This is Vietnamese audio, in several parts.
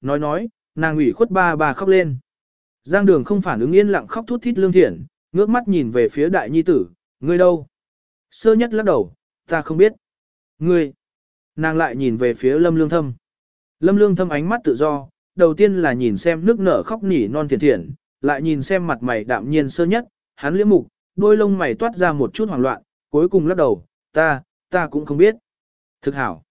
nói nói, nàng ủy khuất ba bà khóc lên. Giang đường không phản ứng yên lặng khóc thút thít lương thiện, ngước mắt nhìn về phía đại nhi tử, ngươi đâu? Sơ nhất lắc đầu, ta không biết. Ngươi. Nàng lại nhìn về phía lâm lương thâm. Lâm lương thâm ánh mắt tự do, đầu tiên là nhìn xem nước nở khóc nỉ non thiện thiện, lại nhìn xem mặt mày đạm nhiên sơ nhất, hắn liễm mục, đôi lông mày toát ra một chút hoảng loạn, cuối cùng lắc đầu, ta, ta cũng không biết. Thực hảo.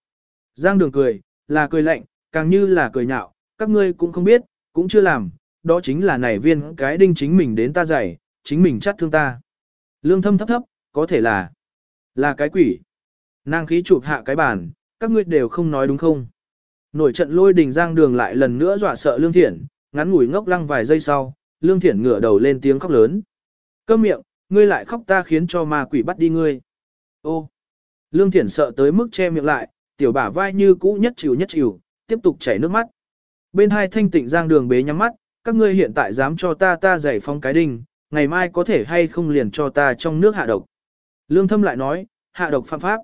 Giang đường cười, là cười lạnh, càng như là cười nhạo, các ngươi cũng không biết, cũng chưa làm, đó chính là nảy viên cái đinh chính mình đến ta dạy, chính mình chắt thương ta. Lương thâm thấp thấp, có thể là, là cái quỷ. Nàng khí chụp hạ cái bàn, các ngươi đều không nói đúng không. Nổi trận lôi đình giang đường lại lần nữa dọa sợ lương thiển, ngắn ngủi ngốc lăng vài giây sau, lương thiển ngửa đầu lên tiếng khóc lớn. Cơm miệng, ngươi lại khóc ta khiến cho ma quỷ bắt đi ngươi. Ô, lương thiển sợ tới mức che miệng lại, tiểu bả vai như cũ nhất chịu nhất chịu, tiếp tục chảy nước mắt. Bên hai thanh tịnh giang đường bế nhắm mắt, các ngươi hiện tại dám cho ta ta giải phong cái đinh, ngày mai có thể hay không liền cho ta trong nước hạ độc. Lương thâm lại nói, hạ độc phạm pháp.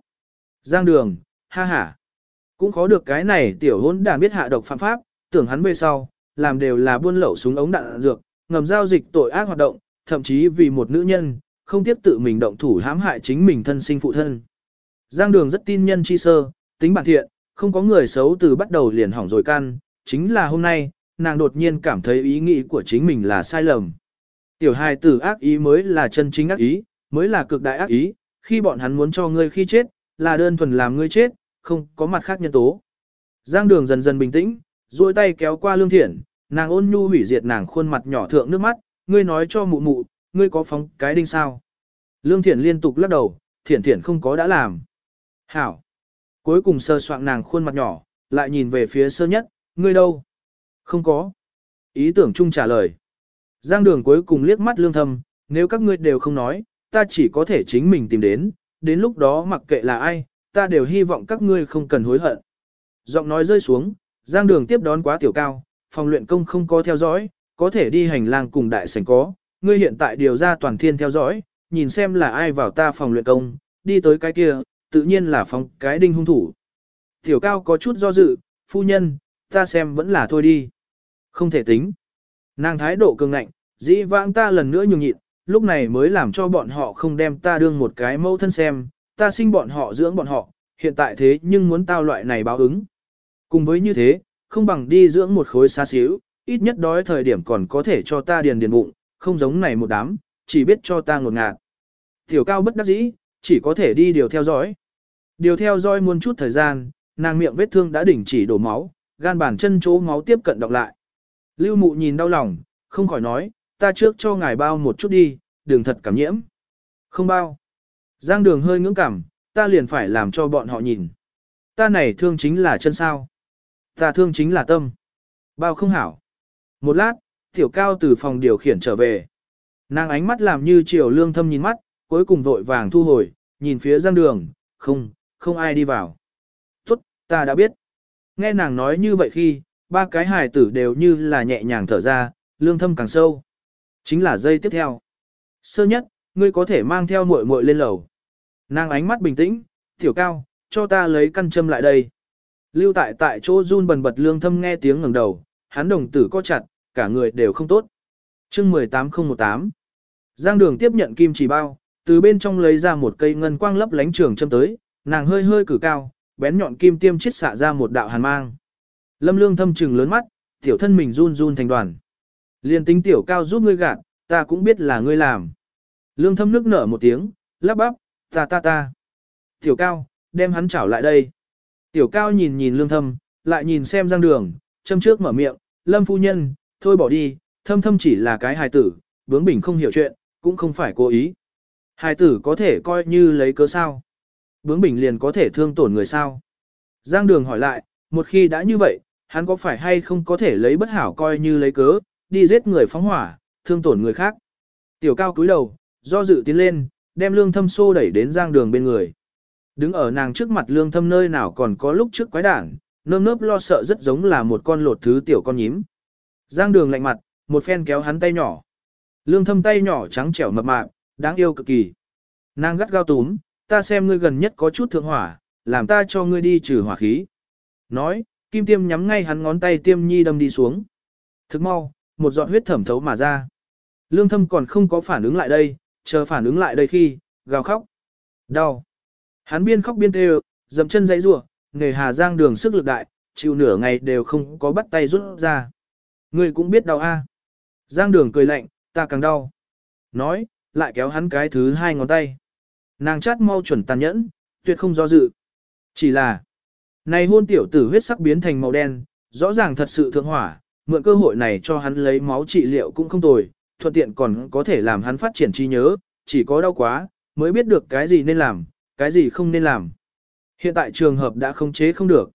Giang đường, ha ha. Cũng khó được cái này tiểu hôn đàn biết hạ độc phạm pháp, tưởng hắn về sau, làm đều là buôn lậu súng ống đạn dược, ngầm giao dịch tội ác hoạt động, thậm chí vì một nữ nhân, không tiếp tự mình động thủ hãm hại chính mình thân sinh phụ thân. Giang đường rất tin nhân chi sơ, tính bản thiện, không có người xấu từ bắt đầu liền hỏng rồi căn, chính là hôm nay, nàng đột nhiên cảm thấy ý nghĩ của chính mình là sai lầm. Tiểu hài tử ác ý mới là chân chính ác ý, mới là cực đại ác ý, khi bọn hắn muốn cho ngươi khi chết, là đơn thuần làm ngươi chết, không có mặt khác nhân tố. Giang đường dần dần bình tĩnh, duỗi tay kéo qua lương thiện, nàng ôn nhu hủy diệt nàng khuôn mặt nhỏ thượng nước mắt, ngươi nói cho mụ mụ, ngươi có phóng cái đinh sao. Lương thiện liên tục lắc đầu, thiện thiện không có đã làm. Hảo. Cuối cùng sơ soạn nàng khuôn mặt nhỏ, lại nhìn về phía sơ nhất, ngươi đâu? Không có. Ý tưởng chung trả lời. Giang đường cuối cùng liếc mắt lương thâm, nếu các ngươi đều không nói, ta chỉ có thể chính mình tìm đến, đến lúc đó mặc kệ là ai, ta đều hy vọng các ngươi không cần hối hận. Giọng nói rơi xuống, giang đường tiếp đón quá tiểu cao, phòng luyện công không có theo dõi, có thể đi hành lang cùng đại sảnh có, ngươi hiện tại điều ra toàn thiên theo dõi, nhìn xem là ai vào ta phòng luyện công, đi tới cái kia, tự nhiên là phòng cái đinh hung thủ. Tiểu cao có chút do dự, phu nhân, ta xem vẫn là thôi đi. Không thể tính. Nàng thái độ cường ngạnh, dĩ vãng ta lần nữa nhường nhịn, lúc này mới làm cho bọn họ không đem ta đương một cái mẫu thân xem, ta sinh bọn họ dưỡng bọn họ, hiện tại thế nhưng muốn tao loại này báo ứng. Cùng với như thế, không bằng đi dưỡng một khối xa xíu, ít nhất đói thời điểm còn có thể cho ta điền điền bụng, không giống này một đám, chỉ biết cho ta ngột ngạt. Tiểu cao bất đắc dĩ, chỉ có thể đi điều theo dõi. Điều theo dõi muôn chút thời gian, nàng miệng vết thương đã đỉnh chỉ đổ máu, gan bàn chân chỗ máu tiếp cận đọc lại. Lưu mụ nhìn đau lòng, không khỏi nói, ta trước cho ngài bao một chút đi, đừng thật cảm nhiễm. Không bao. Giang đường hơi ngưỡng cảm, ta liền phải làm cho bọn họ nhìn. Ta này thương chính là chân sao. Ta thương chính là tâm. Bao không hảo. Một lát, tiểu cao từ phòng điều khiển trở về. Nàng ánh mắt làm như chiều lương thâm nhìn mắt, cuối cùng vội vàng thu hồi, nhìn phía giang đường, không, không ai đi vào. Tốt, ta đã biết. Nghe nàng nói như vậy khi, ba cái hài tử đều như là nhẹ nhàng thở ra, lương thâm càng sâu. Chính là dây tiếp theo. Sơ nhất, ngươi có thể mang theo muội muội lên lầu. Nàng ánh mắt bình tĩnh, tiểu cao, cho ta lấy căn châm lại đây. Lưu tại tại chỗ run bần bật lương thâm nghe tiếng ngẩng đầu, hắn đồng tử co chặt, cả người đều không tốt. chương 18018 Giang đường tiếp nhận kim chỉ bao, từ bên trong lấy ra một cây ngân quang lấp lánh trường châm tới, nàng hơi hơi cử cao, bén nhọn kim tiêm chiết xạ ra một đạo hàn mang. Lâm lương thâm trừng lớn mắt, tiểu thân mình run run thành đoàn. Liên tính tiểu cao giúp ngươi gạt, ta cũng biết là ngươi làm. Lương thâm nước nở một tiếng, lắp bắp, ta ta ta. Tiểu cao, đem hắn chảo lại đây. Tiểu cao nhìn nhìn lương thâm, lại nhìn xem giang đường, châm trước mở miệng, lâm phu nhân, thôi bỏ đi, thâm thâm chỉ là cái hài tử, bướng bỉnh không hiểu chuyện, cũng không phải cố ý. Hài tử có thể coi như lấy cớ sao. Bướng bỉnh liền có thể thương tổn người sao. Giang đường hỏi lại, một khi đã như vậy, hắn có phải hay không có thể lấy bất hảo coi như lấy cớ, đi giết người phóng hỏa, thương tổn người khác. Tiểu cao cúi đầu, do dự tiến lên, đem lương thâm xô đẩy đến giang đường bên người. Đứng ở nàng trước mặt lương thâm nơi nào còn có lúc trước quái đản, nơm nớp lo sợ rất giống là một con lột thứ tiểu con nhím. Giang đường lạnh mặt, một phen kéo hắn tay nhỏ. Lương thâm tay nhỏ trắng trẻo mập mạp, đáng yêu cực kỳ. Nàng gắt gao túm, ta xem ngươi gần nhất có chút thượng hỏa, làm ta cho ngươi đi trừ hỏa khí. Nói, kim tiêm nhắm ngay hắn ngón tay tiêm nhi đâm đi xuống. Thức mau, một giọt huyết thẩm thấu mà ra. Lương thâm còn không có phản ứng lại đây, chờ phản ứng lại đây khi, gào khóc. Đau. Hắn biên khóc biên kêu, dậm chân dãy rủa, nghề Hà Giang đường sức lực đại, chịu nửa ngày đều không có bắt tay rút ra. Ngươi cũng biết đau a. Giang đường cười lạnh, ta càng đau. Nói, lại kéo hắn cái thứ hai ngón tay. Nàng chát mau chuẩn tàn nhẫn, tuyệt không do dự. Chỉ là, này hôn tiểu tử huyết sắc biến thành màu đen, rõ ràng thật sự thượng hỏa, mượn cơ hội này cho hắn lấy máu trị liệu cũng không tồi, thuận tiện còn có thể làm hắn phát triển trí nhớ, chỉ có đau quá, mới biết được cái gì nên làm, cái gì không nên làm. Hiện tại trường hợp đã không chế không được.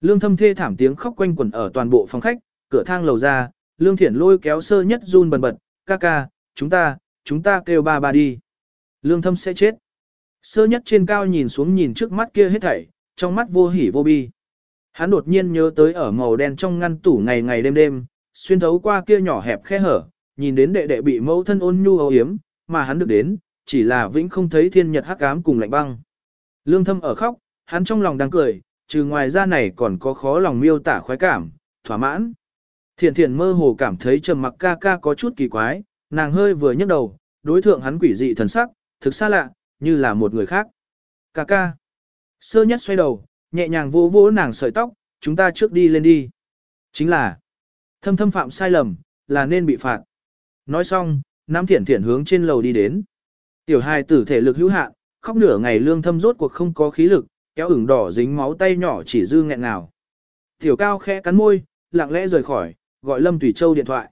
Lương thâm thê thảm tiếng khóc quanh quẩn ở toàn bộ phòng khách, cửa thang lầu ra, lương thiển lôi kéo sơ nhất run bần bật, ca ca, chúng ta, chúng ta kêu ba ba đi. Lương thâm sẽ chết. Sơ nhất trên cao nhìn xuống nhìn trước mắt kia hết thảy, trong mắt vô hỉ vô bi. Hắn đột nhiên nhớ tới ở màu đen trong ngăn tủ ngày ngày đêm đêm, xuyên thấu qua kia nhỏ hẹp khe hở, nhìn đến đệ đệ bị mẫu thân ôn nhu âu yếm, mà hắn được đến, chỉ là vĩnh không thấy thiên nhật hắc ám cùng lạnh băng. Lương thâm ở khóc, hắn trong lòng đang cười, trừ ngoài ra này còn có khó lòng miêu tả khoái cảm, thỏa mãn. Thiền thiền mơ hồ cảm thấy trầm mặc ca ca có chút kỳ quái, nàng hơi vừa nhấc đầu, đối thượng hắn quỷ dị thần sắc, thực xa lạ, như là một người khác. Cà ca. Sơ nhất xoay đầu, nhẹ nhàng vỗ vỗ nàng sợi tóc, chúng ta trước đi lên đi. Chính là, thâm thâm phạm sai lầm, là nên bị phạt. Nói xong, Nam Thiển Thiển hướng trên lầu đi đến. Tiểu hài tử thể lực hữu hạn, khóc nửa ngày lương thâm rốt cuộc không có khí lực, kéo ửng đỏ dính máu tay nhỏ chỉ dư nghẹn nào. Tiểu cao khẽ cắn môi, lặng lẽ rời khỏi, gọi Lâm Tùy Châu điện thoại.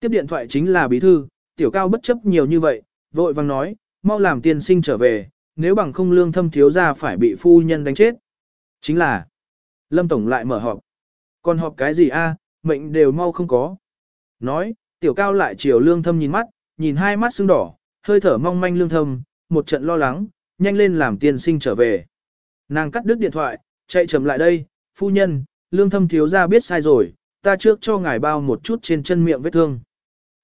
Tiếp điện thoại chính là bí thư, tiểu cao bất chấp nhiều như vậy, vội vang nói, mau làm tiên sinh trở về, nếu bằng không lương thâm thiếu ra phải bị phu nhân đánh chết. Chính là, Lâm Tổng lại mở họp. Còn họp cái gì a? mệnh đều mau không có. Nói, tiểu cao lại chiều lương thâm nhìn mắt, nhìn hai mắt sưng đỏ, hơi thở mong manh lương thâm, một trận lo lắng, nhanh lên làm tiên sinh trở về. Nàng cắt đứt điện thoại, chạy chậm lại đây, phu nhân, lương thâm thiếu ra biết sai rồi, ta trước cho ngài bao một chút trên chân miệng vết thương.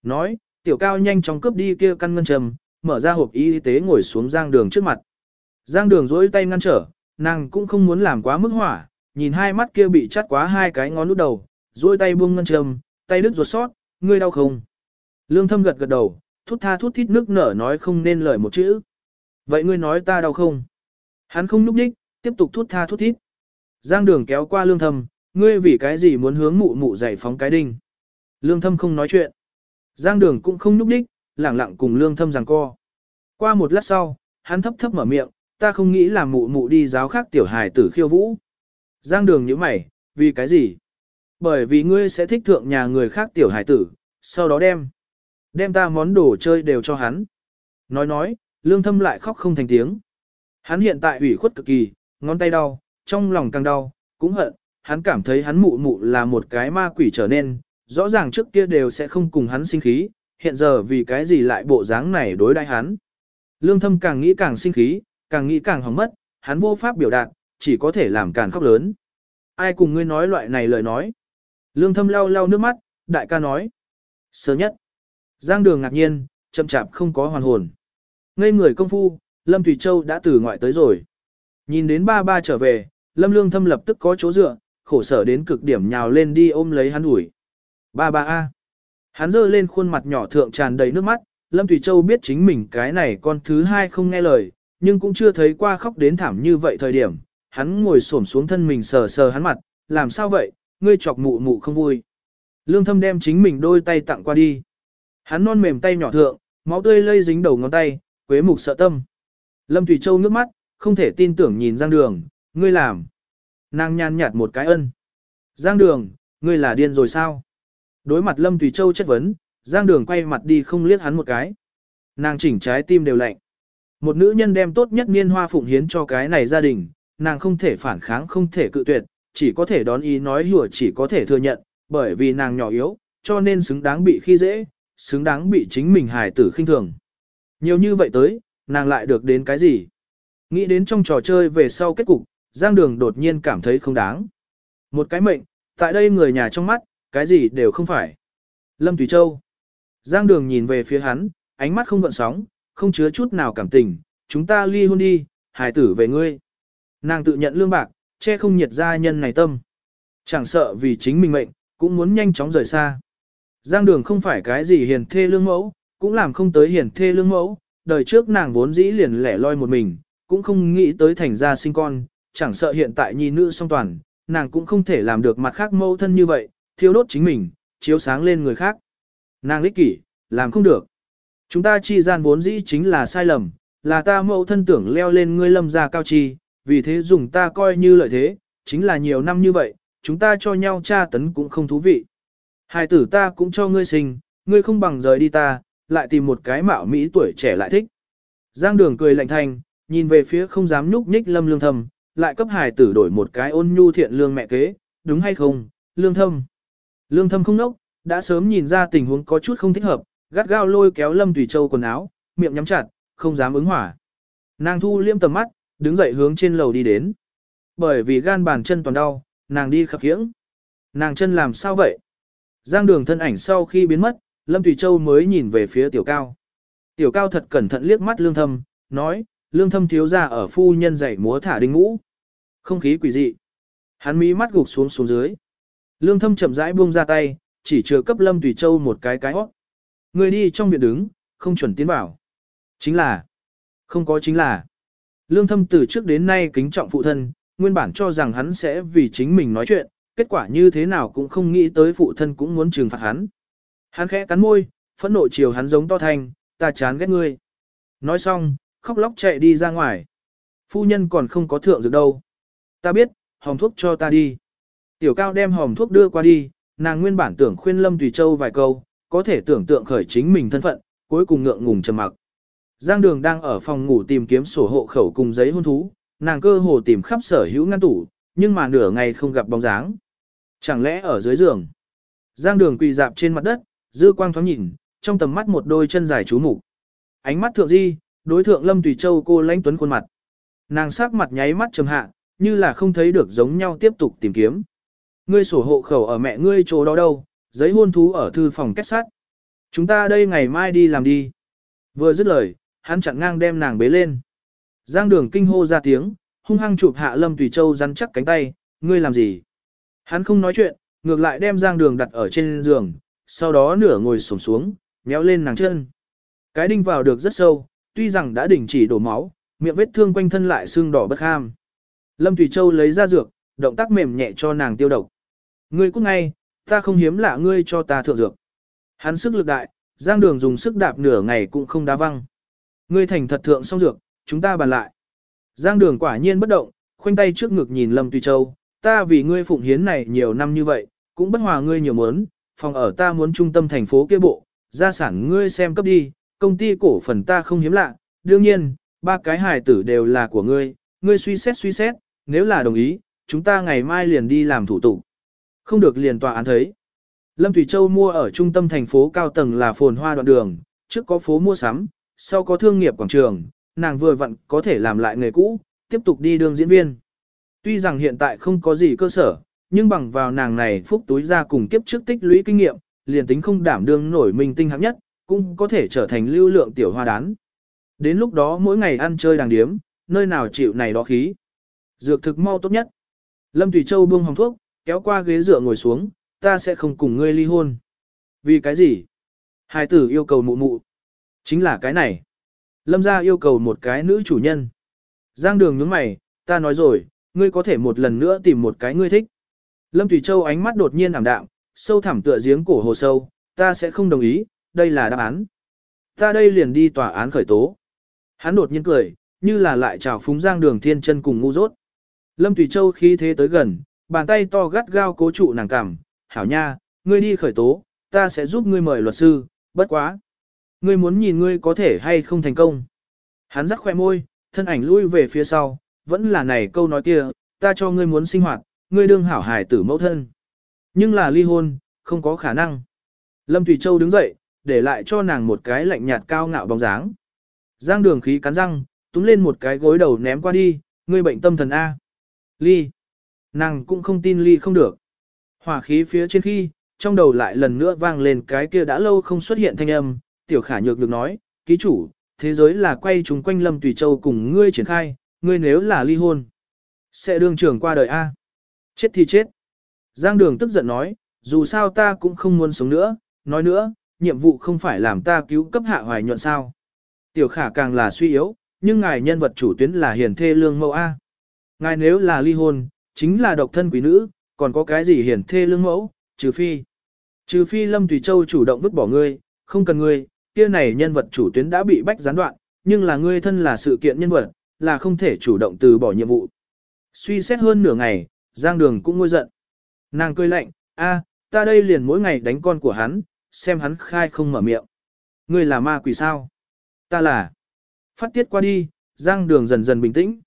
Nói, tiểu cao nhanh chóng cướp đi kia căn ngân trầm, mở ra hộp y tế ngồi xuống giang đường trước mặt. Giang đường dối tay ngăn trở, nàng cũng không muốn làm quá mức hỏa, nhìn hai mắt kia bị chắt quá hai cái ngón nút đầu, dối tay buông ngân trầm, tay đứt ruột sót, ngươi đau không? Lương thâm gật gật đầu, thút tha thút thít nước nở nói không nên lời một chữ. Vậy ngươi nói ta đau không? Hắn không núp đích, tiếp tục thút tha thút thít. Giang đường kéo qua lương thâm, ngươi vì cái gì muốn hướng mụ mụ giải phóng cái đinh? Lương thâm không nói chuyện. Giang đường cũng không núp đích, lẳng lặng cùng lương thâm rằng co. Qua một lát sau, hắn thấp thấp mở miệng, ta không nghĩ là mụ mụ đi giáo khác tiểu hài tử khiêu vũ. Giang đường như mày, vì cái gì? Bởi vì ngươi sẽ thích thượng nhà người khác tiểu hài tử, sau đó đem. Đem ta món đồ chơi đều cho hắn. Nói nói, lương thâm lại khóc không thành tiếng. Hắn hiện tại ủy khuất cực kỳ, ngón tay đau, trong lòng càng đau, cũng hận, hắn cảm thấy hắn mụ mụ là một cái ma quỷ trở nên, rõ ràng trước kia đều sẽ không cùng hắn sinh khí, hiện giờ vì cái gì lại bộ dáng này đối đãi hắn. Lương thâm càng nghĩ càng sinh khí, càng nghĩ càng hỏng mất, hắn vô pháp biểu đạt, chỉ có thể làm càng khóc lớn. Ai cùng ngươi nói loại này lời nói? Lương thâm lau lau nước mắt, đại ca nói. Sơ nhất. Giang đường ngạc nhiên, chậm chạp không có hoàn hồn. Ngây người công phu, Lâm Thủy Châu đã từ ngoại tới rồi. Nhìn đến ba ba trở về, Lâm Lương thâm lập tức có chỗ dựa, khổ sở đến cực điểm nhào lên đi ôm lấy hắn ủi. Ba ba a. Hắn giơ lên khuôn mặt nhỏ thượng tràn đầy nước mắt, Lâm Thủy Châu biết chính mình cái này con thứ hai không nghe lời, nhưng cũng chưa thấy qua khóc đến thảm như vậy thời điểm. Hắn ngồi xổm xuống thân mình sờ sờ hắn mặt, làm sao vậy, ngươi chọc mụ mụ không vui. Lương thâm đem chính mình đôi tay tặng qua đi. Hắn non mềm tay nhỏ thượng, máu tươi lây dính đầu ngón tay, quế mục sợ tâm. Lâm Thủy Châu nước mắt, không thể tin tưởng nhìn Giang Đường, ngươi làm. Nàng nhàn nhạt một cái ân. Giang Đường, ngươi là điên rồi sao? Đối mặt Lâm tùy Châu chất vấn, Giang Đường quay mặt đi không liếc hắn một cái. Nàng chỉnh trái tim đều lạnh. Một nữ nhân đem tốt nhất niên hoa phụng hiến cho cái này gia đình, nàng không thể phản kháng không thể cự tuyệt, chỉ có thể đón ý nói hùa chỉ có thể thừa nhận, bởi vì nàng nhỏ yếu, cho nên xứng đáng bị khi dễ, xứng đáng bị chính mình hài tử khinh thường. Nhiều như vậy tới, nàng lại được đến cái gì? Nghĩ đến trong trò chơi về sau kết cục, Giang Đường đột nhiên cảm thấy không đáng. Một cái mệnh, tại đây người nhà trong mắt, cái gì đều không phải. Lâm Thủy Châu. Giang Đường nhìn về phía hắn, ánh mắt không gợn sóng, không chứa chút nào cảm tình, chúng ta ly hôn đi, hài tử về ngươi. Nàng tự nhận lương bạc, che không nhiệt gia nhân này tâm. Chẳng sợ vì chính mình mệnh, cũng muốn nhanh chóng rời xa. Giang đường không phải cái gì hiền thê lương mẫu, cũng làm không tới hiền thê lương mẫu, đời trước nàng vốn dĩ liền lẻ loi một mình, cũng không nghĩ tới thành ra sinh con, chẳng sợ hiện tại nhi nữ song toàn, nàng cũng không thể làm được mặt khác mẫu thân như vậy, thiêu đốt chính mình, chiếu sáng lên người khác. Nàng lích kỷ, làm không được. Chúng ta chi gian vốn dĩ chính là sai lầm, là ta mẫu thân tưởng leo lên ngươi lâm gia cao chi, vì thế dùng ta coi như lợi thế, chính là nhiều năm như vậy, chúng ta cho nhau tra tấn cũng không thú vị. Hai tử ta cũng cho ngươi sinh, ngươi không bằng rời đi ta, lại tìm một cái mạo mỹ tuổi trẻ lại thích. Giang đường cười lạnh thanh, nhìn về phía không dám nhúc nhích lâm lương thầm, lại cấp hài tử đổi một cái ôn nhu thiện lương mẹ kế, đúng hay không, lương thâm. Lương thâm không nốc, đã sớm nhìn ra tình huống có chút không thích hợp, gắt gao lôi kéo lâm tùy châu quần áo, miệng nhắm chặt, không dám ứng hỏa. Nàng thu liêm tầm mắt, đứng dậy hướng trên lầu đi đến. Bởi vì gan bàn chân toàn đau, nàng đi khập khiễng. Nàng chân làm sao vậy? Giang đường thân ảnh sau khi biến mất, Lâm Tùy Châu mới nhìn về phía tiểu cao. Tiểu cao thật cẩn thận liếc mắt lương thâm, nói, lương thâm thiếu ra ở phu nhân dạy múa thả đinh ngũ. Không khí quỷ dị. Hắn mí mắt gục xuống xuống dưới. Lương thâm chậm rãi buông ra tay, chỉ chưa cấp Lâm Tùy Châu một cái cái hót. Người đi trong viện đứng, không chuẩn tiến bảo. Chính là, không có chính là. Lương thâm từ trước đến nay kính trọng phụ thân, nguyên bản cho rằng hắn sẽ vì chính mình nói chuyện, kết quả như thế nào cũng không nghĩ tới phụ thân cũng muốn trừng phạt hắn. Hắn khẽ cắn môi, phẫn nộ chiều hắn giống to thanh, ta chán ghét ngươi. Nói xong, khóc lóc chạy đi ra ngoài. Phu nhân còn không có thượng dược đâu. Ta biết, hồng thuốc cho ta đi. Tiểu cao đem hòm thuốc đưa qua đi, nàng nguyên bản tưởng khuyên Lâm Tùy Châu vài câu, có thể tưởng tượng khởi chính mình thân phận, cuối cùng ngượng ngùng trầm mặc. Giang Đường đang ở phòng ngủ tìm kiếm sổ hộ khẩu cùng giấy hôn thú, nàng cơ hồ tìm khắp sở hữu ngăn tủ, nhưng mà nửa ngày không gặp bóng dáng. Chẳng lẽ ở dưới giường? Giang Đường quỳ dạp trên mặt đất, dư quang thoáng nhìn, trong tầm mắt một đôi chân dài chú mục. Ánh mắt thượng di, đối thượng Lâm Tùy Châu cô lãnh tuấn khuôn mặt. Nàng sắc mặt nháy mắt trầm hạ, như là không thấy được giống nhau tiếp tục tìm kiếm. Ngươi sổ hộ khẩu ở mẹ ngươi chỗ đó đâu, giấy hôn thú ở thư phòng kết sắt. Chúng ta đây ngày mai đi làm đi. Vừa dứt lời, hắn chặn ngang đem nàng bế lên. Giang đường kinh hô ra tiếng, hung hăng chụp hạ Lâm Tùy Châu rắn chắc cánh tay, ngươi làm gì? Hắn không nói chuyện, ngược lại đem Giang đường đặt ở trên giường, sau đó nửa ngồi xổm xuống, méo lên nàng chân. Cái đinh vào được rất sâu, tuy rằng đã đình chỉ đổ máu, miệng vết thương quanh thân lại sưng đỏ bất ham. Lâm Thủy Châu lấy ra dược, động tác mềm nhẹ cho nàng tiêu độc. Ngươi cũng ngay, ta không hiếm lạ ngươi cho ta thượng dược. Hắn sức lực đại, Giang Đường dùng sức đạp nửa ngày cũng không đá văng. Ngươi thành thật thượng xong dược, chúng ta bàn lại. Giang Đường quả nhiên bất động, khoanh tay trước ngực nhìn Lâm Tùy Châu, ta vì ngươi phụng hiến này nhiều năm như vậy, cũng bất hòa ngươi nhiều muốn, phòng ở ta muốn trung tâm thành phố kia bộ, gia sản ngươi xem cấp đi, công ty cổ phần ta không hiếm lạ, đương nhiên, ba cái hài tử đều là của ngươi, ngươi suy xét suy xét, nếu là đồng ý, chúng ta ngày mai liền đi làm thủ tục. Không được liền tòa án thấy. Lâm Thủy Châu mua ở trung tâm thành phố cao tầng là phồn hoa đoạn đường, trước có phố mua sắm, sau có thương nghiệp quảng trường, nàng vừa vặn có thể làm lại nghề cũ, tiếp tục đi đường diễn viên. Tuy rằng hiện tại không có gì cơ sở, nhưng bằng vào nàng này phúc túi ra cùng kiếp trước tích lũy kinh nghiệm, liền tính không đảm đương nổi mình tinh hạng nhất, cũng có thể trở thành lưu lượng tiểu hoa đán. Đến lúc đó mỗi ngày ăn chơi đàng điếm, nơi nào chịu này đó khí. Dược thực mau tốt nhất. Lâm Thủy Châu buông hồng thuốc, kéo qua ghế dựa ngồi xuống, ta sẽ không cùng ngươi ly hôn. Vì cái gì? Hai tử yêu cầu mụ mụ. Chính là cái này. Lâm gia yêu cầu một cái nữ chủ nhân. Giang đường nhướng mày, ta nói rồi, ngươi có thể một lần nữa tìm một cái ngươi thích. Lâm Thủy Châu ánh mắt đột nhiên ảm đạm, sâu thẳm tựa giếng cổ hồ sâu, ta sẽ không đồng ý, đây là đáp án. Ta đây liền đi tòa án khởi tố. Hắn đột nhiên cười, như là lại chào phúng giang đường thiên chân cùng ngu dốt. Lâm Thủy Châu khi thế tới gần, bàn tay to gắt gao cố trụ nàng cằm, hảo nha, ngươi đi khởi tố, ta sẽ giúp ngươi mời luật sư, bất quá. Ngươi muốn nhìn ngươi có thể hay không thành công. Hắn rắc khoe môi, thân ảnh lui về phía sau, vẫn là này câu nói kia, ta cho ngươi muốn sinh hoạt, ngươi đương hảo hài tử mẫu thân. Nhưng là ly hôn, không có khả năng. Lâm Thủy Châu đứng dậy, để lại cho nàng một cái lạnh nhạt cao ngạo bóng dáng. Giang đường khí cắn răng, túm lên một cái gối đầu ném qua đi, ngươi bệnh tâm thần A. Ly. Nàng cũng không tin ly không được. Hỏa khí phía trên khi, trong đầu lại lần nữa vang lên cái kia đã lâu không xuất hiện thanh âm, tiểu khả nhược được nói, ký chủ, thế giới là quay chúng quanh Lâm Tùy Châu cùng ngươi triển khai, ngươi nếu là ly hôn, sẽ đương trưởng qua đời A. Chết thì chết. Giang Đường tức giận nói, dù sao ta cũng không muốn sống nữa, nói nữa, nhiệm vụ không phải làm ta cứu cấp hạ hoài nhuận sao. Tiểu khả càng là suy yếu, nhưng ngài nhân vật chủ tuyến là hiền thê lương mẫu A. Ngài nếu là ly hôn, chính là độc thân quý nữ, còn có cái gì hiển thê lương mẫu, trừ phi. Trừ phi Lâm Tùy Châu chủ động vứt bỏ ngươi, không cần ngươi, kia này nhân vật chủ tuyến đã bị bách gián đoạn, nhưng là ngươi thân là sự kiện nhân vật, là không thể chủ động từ bỏ nhiệm vụ. Suy xét hơn nửa ngày, Giang Đường cũng ngôi giận. Nàng cười lạnh, a, ta đây liền mỗi ngày đánh con của hắn, xem hắn khai không mở miệng. Ngươi là ma quỷ sao? Ta là. Phát tiết qua đi, Giang Đường dần dần bình tĩnh.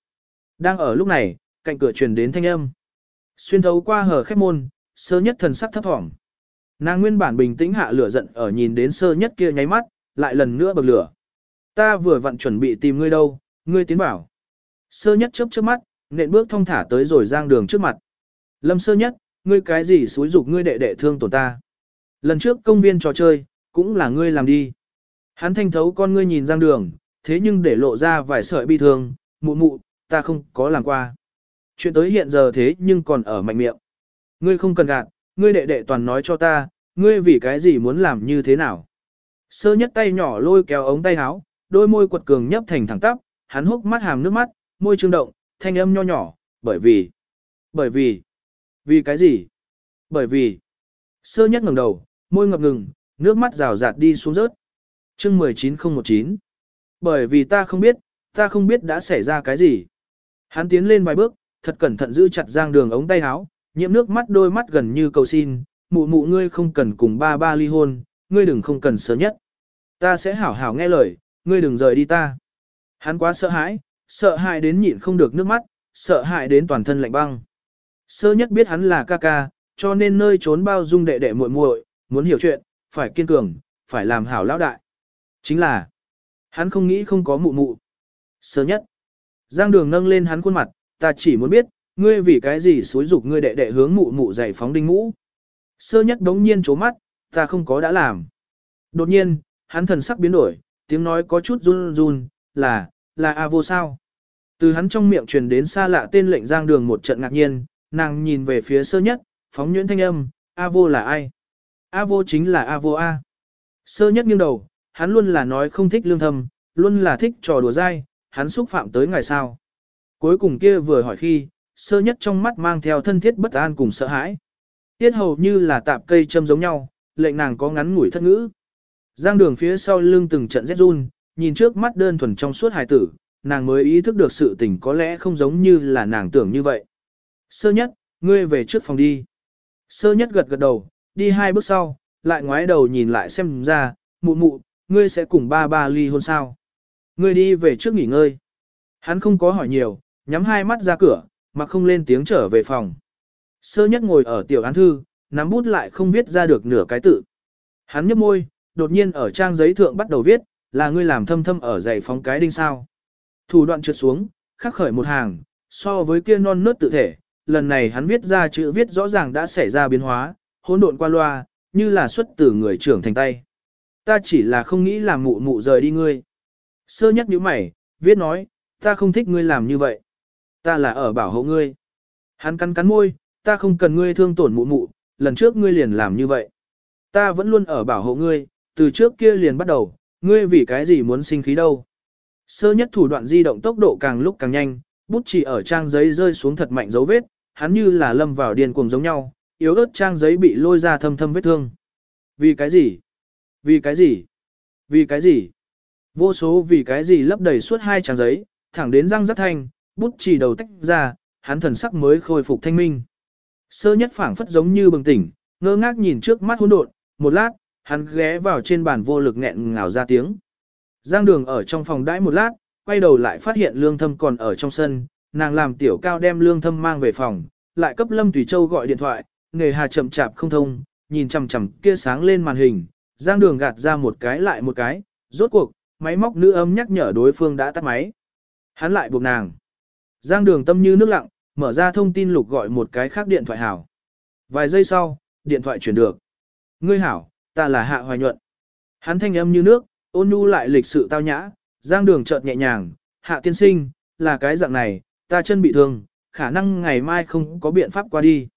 Đang ở lúc này, cạnh cửa truyền đến thanh âm. Xuyên thấu qua hở khép môn, sơ nhất thần sắc thấp thỏm. Nàng nguyên bản bình tĩnh hạ lửa giận ở nhìn đến sơ nhất kia nháy mắt, lại lần nữa bậc lửa. Ta vừa vặn chuẩn bị tìm ngươi đâu, ngươi tiến bảo. Sơ nhất chớp chớp mắt, nện bước thong thả tới rồi giang đường trước mặt. Lâm sơ nhất, ngươi cái gì xúi dục ngươi đệ đệ thương tổn ta. Lần trước công viên trò chơi, cũng là ngươi làm đi. Hắn thanh thấu con ngươi nhìn giang đường, thế nhưng để lộ ra vài sợi bi thương, mụ mụ, ta không có làm qua. Chuyện tới hiện giờ thế nhưng còn ở mạnh miệng. Ngươi không cần gạt, ngươi đệ đệ toàn nói cho ta, ngươi vì cái gì muốn làm như thế nào. Sơ nhất tay nhỏ lôi kéo ống tay áo, đôi môi quật cường nhấp thành thẳng tắp, hắn hốc mắt hàm nước mắt, môi trương động, thanh âm nho nhỏ, bởi vì, bởi vì, vì cái gì? Bởi vì, sơ nhất ngẩng đầu, môi ngập ngừng, nước mắt rào rạt đi xuống rớt. chương 19019. Bởi vì ta không biết, ta không biết đã xảy ra cái gì. Hắn tiến lên vài bước, thật cẩn thận giữ chặt giang đường ống tay áo, nhiễm nước mắt đôi mắt gần như cầu xin, mụ mụ ngươi không cần cùng ba ba ly hôn, ngươi đừng không cần sớm nhất. Ta sẽ hảo hảo nghe lời, ngươi đừng rời đi ta. Hắn quá sợ hãi, sợ hãi đến nhịn không được nước mắt, sợ hãi đến toàn thân lạnh băng. Sơ nhất biết hắn là ca ca, cho nên nơi trốn bao dung đệ đệ muội muội, muốn hiểu chuyện, phải kiên cường, phải làm hảo lão đại. Chính là, hắn không nghĩ không có mụ mụ. Sơ nhất, Giang đường nâng lên hắn khuôn mặt, ta chỉ muốn biết, ngươi vì cái gì xối dục ngươi đệ đệ hướng mụ mụ giải phóng đinh ngũ Sơ nhất đống nhiên chố mắt, ta không có đã làm. Đột nhiên, hắn thần sắc biến đổi, tiếng nói có chút run run, là, là A vô sao. Từ hắn trong miệng truyền đến xa lạ tên lệnh giang đường một trận ngạc nhiên, nàng nhìn về phía sơ nhất, phóng nhuyễn thanh âm, A vô là ai? A vô chính là A vô A. Sơ nhất nghiêng đầu, hắn luôn là nói không thích lương thâm, luôn là thích trò đùa dai, hắn xúc phạm tới ngày sao. Cuối cùng kia vừa hỏi khi, sơ nhất trong mắt mang theo thân thiết bất an cùng sợ hãi. Tiết hầu như là tạp cây châm giống nhau, lệnh nàng có ngắn ngủi thất ngữ. Giang đường phía sau lưng từng trận rét run, nhìn trước mắt đơn thuần trong suốt hài tử, nàng mới ý thức được sự tình có lẽ không giống như là nàng tưởng như vậy. Sơ nhất, ngươi về trước phòng đi. Sơ nhất gật gật đầu, đi hai bước sau, lại ngoái đầu nhìn lại xem ra, mụ mụ, ngươi sẽ cùng ba ba ly hôn sao. Ngươi đi về trước nghỉ ngơi. Hắn không có hỏi nhiều, nhắm hai mắt ra cửa, mà không lên tiếng trở về phòng. Sơ nhất ngồi ở tiểu án thư, nắm bút lại không viết ra được nửa cái tự. Hắn nhấp môi, đột nhiên ở trang giấy thượng bắt đầu viết, là ngươi làm thâm thâm ở dày phóng cái đinh sao. Thủ đoạn trượt xuống, khắc khởi một hàng, so với kia non nớt tự thể, lần này hắn viết ra chữ viết rõ ràng đã xảy ra biến hóa, hỗn độn qua loa, như là xuất từ người trưởng thành tay. Ta chỉ là không nghĩ làm mụ mụ rời đi ngươi. Sơ nhất như mày, viết nói, ta không thích ngươi làm như vậy. Ta là ở bảo hộ ngươi. Hắn cắn cắn môi, ta không cần ngươi thương tổn mụ mụ, lần trước ngươi liền làm như vậy. Ta vẫn luôn ở bảo hộ ngươi, từ trước kia liền bắt đầu, ngươi vì cái gì muốn sinh khí đâu. Sơ nhất thủ đoạn di động tốc độ càng lúc càng nhanh, bút chỉ ở trang giấy rơi xuống thật mạnh dấu vết, hắn như là lâm vào điên cuồng giống nhau, yếu ớt trang giấy bị lôi ra thâm thâm vết thương. Vì cái gì? Vì cái gì? Vì cái gì? Vô số vì cái gì lấp đầy suốt hai trang giấy, thẳng đến răng rất thanh, bút chỉ đầu tách ra, hắn thần sắc mới khôi phục thanh minh. Sơ nhất phảng phất giống như bừng tỉnh, ngơ ngác nhìn trước mắt hỗn độn, một lát, hắn ghé vào trên bàn vô lực nghẹn ngào ra tiếng. Giang đường ở trong phòng đãi một lát, quay đầu lại phát hiện lương thâm còn ở trong sân, nàng làm tiểu cao đem lương thâm mang về phòng, lại cấp Lâm Tùy Châu gọi điện thoại, nghề hà chậm chạp không thông, nhìn chằm chằm kia sáng lên màn hình, Giang đường gạt ra một cái lại một cái, rốt cuộc, máy móc nữ âm nhắc nhở đối phương đã tắt máy. Hắn lại buộc nàng. Giang đường tâm như nước lặng, mở ra thông tin lục gọi một cái khác điện thoại hảo. Vài giây sau, điện thoại chuyển được. Ngươi hảo, ta là Hạ Hoài Nhuận. Hắn thanh âm như nước, ôn nhu lại lịch sự tao nhã, giang đường chợt nhẹ nhàng, Hạ tiên sinh, là cái dạng này, ta chân bị thương, khả năng ngày mai không có biện pháp qua đi.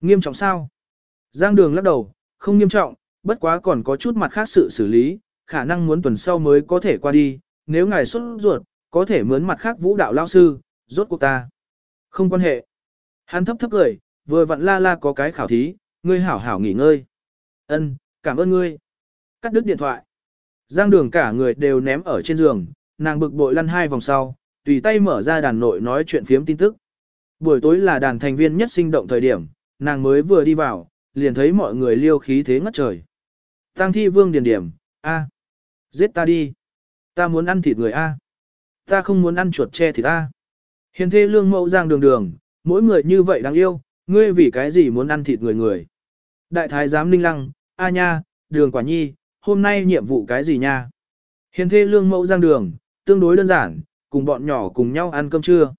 Nghiêm trọng sao? Giang đường lắc đầu, không nghiêm trọng, bất quá còn có chút mặt khác sự xử lý, khả năng muốn tuần sau mới có thể qua đi, nếu ngài xuất ruột, có thể mướn mặt khác vũ đạo lao sư, rốt cuộc ta. Không quan hệ. Hắn thấp thấp cười, vừa vặn la la có cái khảo thí, ngươi hảo hảo nghỉ ngơi. Ân, cảm ơn ngươi. Cắt đứt điện thoại. Giang đường cả người đều ném ở trên giường, nàng bực bội lăn hai vòng sau, tùy tay mở ra đàn nội nói chuyện phiếm tin tức. Buổi tối là đàn thành viên nhất sinh động thời điểm, nàng mới vừa đi vào, liền thấy mọi người liêu khí thế ngất trời. Tăng thi vương điền điểm, A. Giết ta đi. Ta muốn ăn thịt người A. Ta không muốn ăn chuột che thịt A. Hiền thê lương mẫu giang đường đường, mỗi người như vậy đáng yêu, ngươi vì cái gì muốn ăn thịt người người. Đại thái giám ninh lăng, A nha, đường quả nhi, hôm nay nhiệm vụ cái gì nha? Hiền thê lương mẫu giang đường, tương đối đơn giản, cùng bọn nhỏ cùng nhau ăn cơm trưa.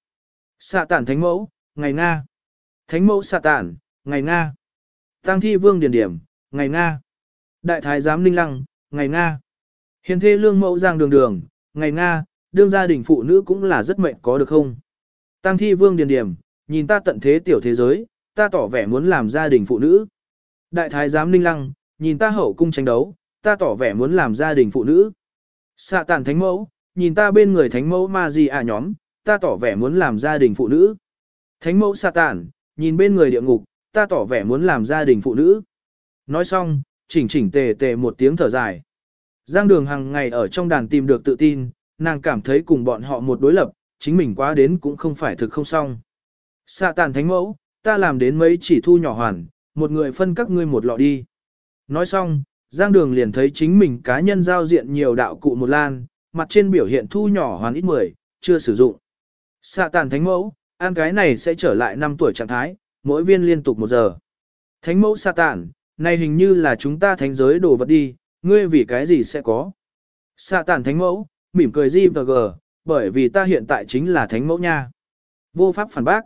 Xạ tản thánh mẫu, ngày Nga. Thánh mẫu xạ tản, ngày Nga. Tăng thi vương điển điểm, ngày Nga. Đại thái giám ninh lăng, ngày Nga. Hiền thê lương mẫu giang đường đường, ngày Nga, đương gia đình phụ nữ cũng là rất mệnh có được không? Tăng thi vương điền điểm, nhìn ta tận thế tiểu thế giới, ta tỏ vẻ muốn làm gia đình phụ nữ. Đại thái giám ninh lăng, nhìn ta hậu cung tranh đấu, ta tỏ vẻ muốn làm gia đình phụ nữ. Xạ tàn thánh mẫu, nhìn ta bên người thánh mẫu ma gì à nhóm, ta tỏ vẻ muốn làm gia đình phụ nữ. Thánh mẫu xạ tàn, nhìn bên người địa ngục, ta tỏ vẻ muốn làm gia đình phụ nữ. Nói xong, chỉnh chỉnh tề tề một tiếng thở dài. Giang đường hàng ngày ở trong đàn tìm được tự tin, nàng cảm thấy cùng bọn họ một đối lập, chính mình quá đến cũng không phải thực không xong. Xạ tàn thánh mẫu, ta làm đến mấy chỉ thu nhỏ hoàn, một người phân các ngươi một lọ đi. Nói xong, Giang Đường liền thấy chính mình cá nhân giao diện nhiều đạo cụ một lan, mặt trên biểu hiện thu nhỏ hoàn ít 10, chưa sử dụng. Xạ tàn thánh mẫu, ăn cái này sẽ trở lại 5 tuổi trạng thái, mỗi viên liên tục 1 giờ. Thánh mẫu xạ tàn, này hình như là chúng ta thánh giới đồ vật đi, ngươi vì cái gì sẽ có. Xạ tàn thánh mẫu, mỉm cười gì và gờ, bởi vì ta hiện tại chính là thánh mẫu nha. Vô pháp phản bác.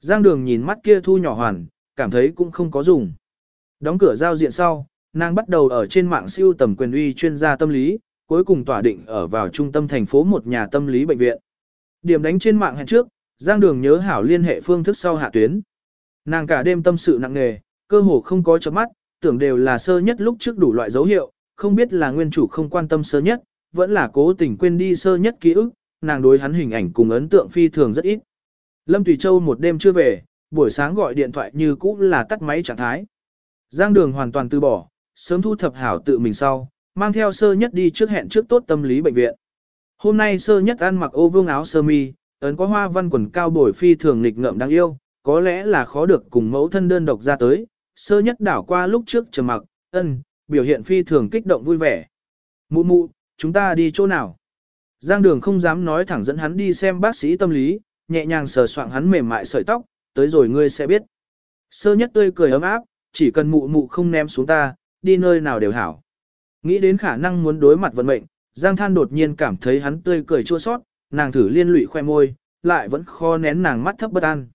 Giang đường nhìn mắt kia thu nhỏ hoàn, cảm thấy cũng không có dùng. Đóng cửa giao diện sau, nàng bắt đầu ở trên mạng siêu tầm quyền uy chuyên gia tâm lý, cuối cùng tỏa định ở vào trung tâm thành phố một nhà tâm lý bệnh viện. Điểm đánh trên mạng hẹn trước, Giang Đường nhớ hảo liên hệ phương thức sau hạ tuyến. Nàng cả đêm tâm sự nặng nề, cơ hồ không có chớp mắt, tưởng đều là sơ nhất lúc trước đủ loại dấu hiệu, không biết là nguyên chủ không quan tâm sơ nhất, vẫn là cố tình quên đi sơ nhất ký ức, nàng đối hắn hình ảnh cùng ấn tượng phi thường rất ít. Lâm Tùy Châu một đêm chưa về, buổi sáng gọi điện thoại như cũ là tắt máy trạng thái. Giang Đường hoàn toàn từ bỏ, sớm thu thập hảo tự mình sau, mang theo sơ nhất đi trước hẹn trước tốt tâm lý bệnh viện. Hôm nay sơ nhất ăn mặc ô vương áo sơ mi, ấn có hoa văn quần cao bồi phi thường nghịch ngợm đáng yêu, có lẽ là khó được cùng mẫu thân đơn độc ra tới, sơ nhất đảo qua lúc trước trầm mặc, ân, biểu hiện phi thường kích động vui vẻ. Mụ mụ, chúng ta đi chỗ nào? Giang đường không dám nói thẳng dẫn hắn đi xem bác sĩ tâm lý, nhẹ nhàng sờ soạng hắn mềm mại sợi tóc, tới rồi ngươi sẽ biết. Sơ nhất tươi cười ấm áp, chỉ cần mụ mụ không ném xuống ta, đi nơi nào đều hảo. Nghĩ đến khả năng muốn đối mặt vận mệnh, Giang Than đột nhiên cảm thấy hắn tươi cười chua sót, nàng thử liên lụy khoe môi, lại vẫn khó nén nàng mắt thấp bất an.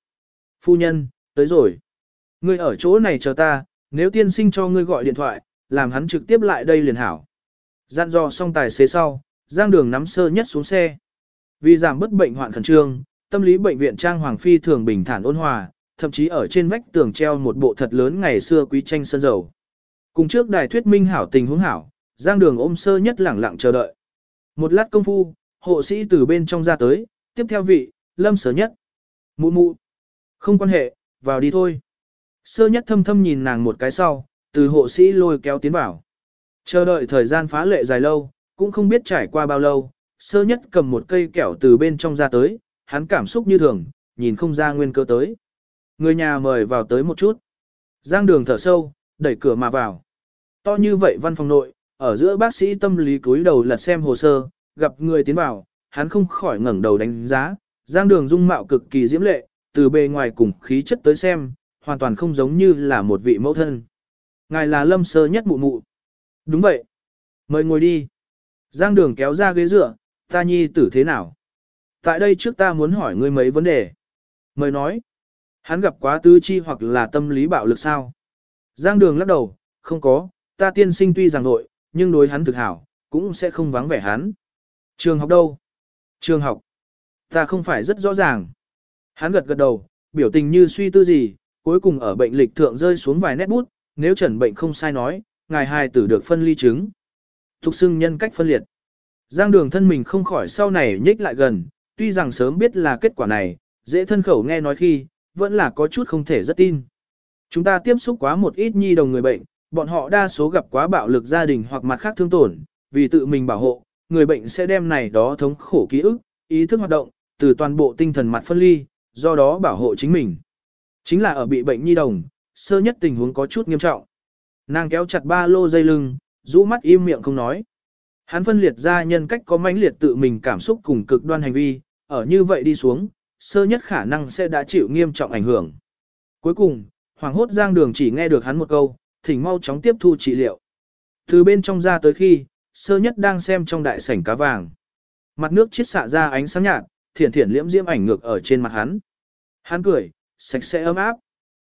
Phu nhân, tới rồi. Ngươi ở chỗ này chờ ta, nếu tiên sinh cho ngươi gọi điện thoại, làm hắn trực tiếp lại đây liền hảo. Gian dò xong tài xế sau, Giang Đường nắm sơ nhất xuống xe. Vì giảm bất bệnh hoạn khẩn trương, tâm lý bệnh viện Trang Hoàng Phi thường bình thản ôn hòa, thậm chí ở trên vách tường treo một bộ thật lớn ngày xưa quý tranh sơn dầu. Cùng trước đài thuyết minh hảo tình huống hảo, Giang Đường ôm sơ nhất lẳng lặng chờ đợi. Một lát công phu, hộ sĩ từ bên trong ra tới, tiếp theo vị, lâm Sơ nhất. Mụ mụ. Không quan hệ, vào đi thôi. Sơ nhất thâm thâm nhìn nàng một cái sau, từ hộ sĩ lôi kéo tiến vào. Chờ đợi thời gian phá lệ dài lâu, cũng không biết trải qua bao lâu, sơ nhất cầm một cây kẹo từ bên trong ra tới, hắn cảm xúc như thường, nhìn không ra nguyên cơ tới. Người nhà mời vào tới một chút. Giang đường thở sâu, đẩy cửa mà vào. To như vậy văn phòng nội, ở giữa bác sĩ tâm lý cúi đầu lật xem hồ sơ, gặp người tiến vào, hắn không khỏi ngẩng đầu đánh giá, giang đường dung mạo cực kỳ diễm lệ, từ bề ngoài cùng khí chất tới xem, hoàn toàn không giống như là một vị mẫu thân. Ngài là lâm sơ nhất mụ mụ. Đúng vậy. Mời ngồi đi. Giang đường kéo ra ghế dựa, ta nhi tử thế nào? Tại đây trước ta muốn hỏi ngươi mấy vấn đề. Mời nói. Hắn gặp quá tư chi hoặc là tâm lý bạo lực sao? Giang đường lắc đầu, không có, ta tiên sinh tuy rằng nội, nhưng đối hắn thực hảo, cũng sẽ không vắng vẻ hắn. Trường học đâu? Trường học. Ta không phải rất rõ ràng. Hắn gật gật đầu, biểu tình như suy tư gì, cuối cùng ở bệnh lịch thượng rơi xuống vài nét bút, nếu trần bệnh không sai nói, ngài hài tử được phân ly chứng. Thục xưng nhân cách phân liệt. Giang đường thân mình không khỏi sau này nhích lại gần, tuy rằng sớm biết là kết quả này, dễ thân khẩu nghe nói khi, vẫn là có chút không thể rất tin. Chúng ta tiếp xúc quá một ít nhi đồng người bệnh, bọn họ đa số gặp quá bạo lực gia đình hoặc mặt khác thương tổn, vì tự mình bảo hộ, người bệnh sẽ đem này đó thống khổ ký ức, ý thức hoạt động, từ toàn bộ tinh thần mặt phân ly, do đó bảo hộ chính mình. Chính là ở bị bệnh nhi đồng, sơ nhất tình huống có chút nghiêm trọng. Nàng kéo chặt ba lô dây lưng, rũ mắt im miệng không nói. Hắn phân liệt ra nhân cách có mãnh liệt tự mình cảm xúc cùng cực đoan hành vi, ở như vậy đi xuống, sơ nhất khả năng sẽ đã chịu nghiêm trọng ảnh hưởng. Cuối cùng, hoàng hốt giang đường chỉ nghe được hắn một câu, thỉnh mau chóng tiếp thu trị liệu. Từ bên trong ra tới khi, sơ nhất đang xem trong đại sảnh cá vàng. Mặt nước chiết xạ ra ánh sáng nhạt, thiển thiển liễm diễm ảnh ngược ở trên mặt hắn. Hắn cười, sạch sẽ ấm áp.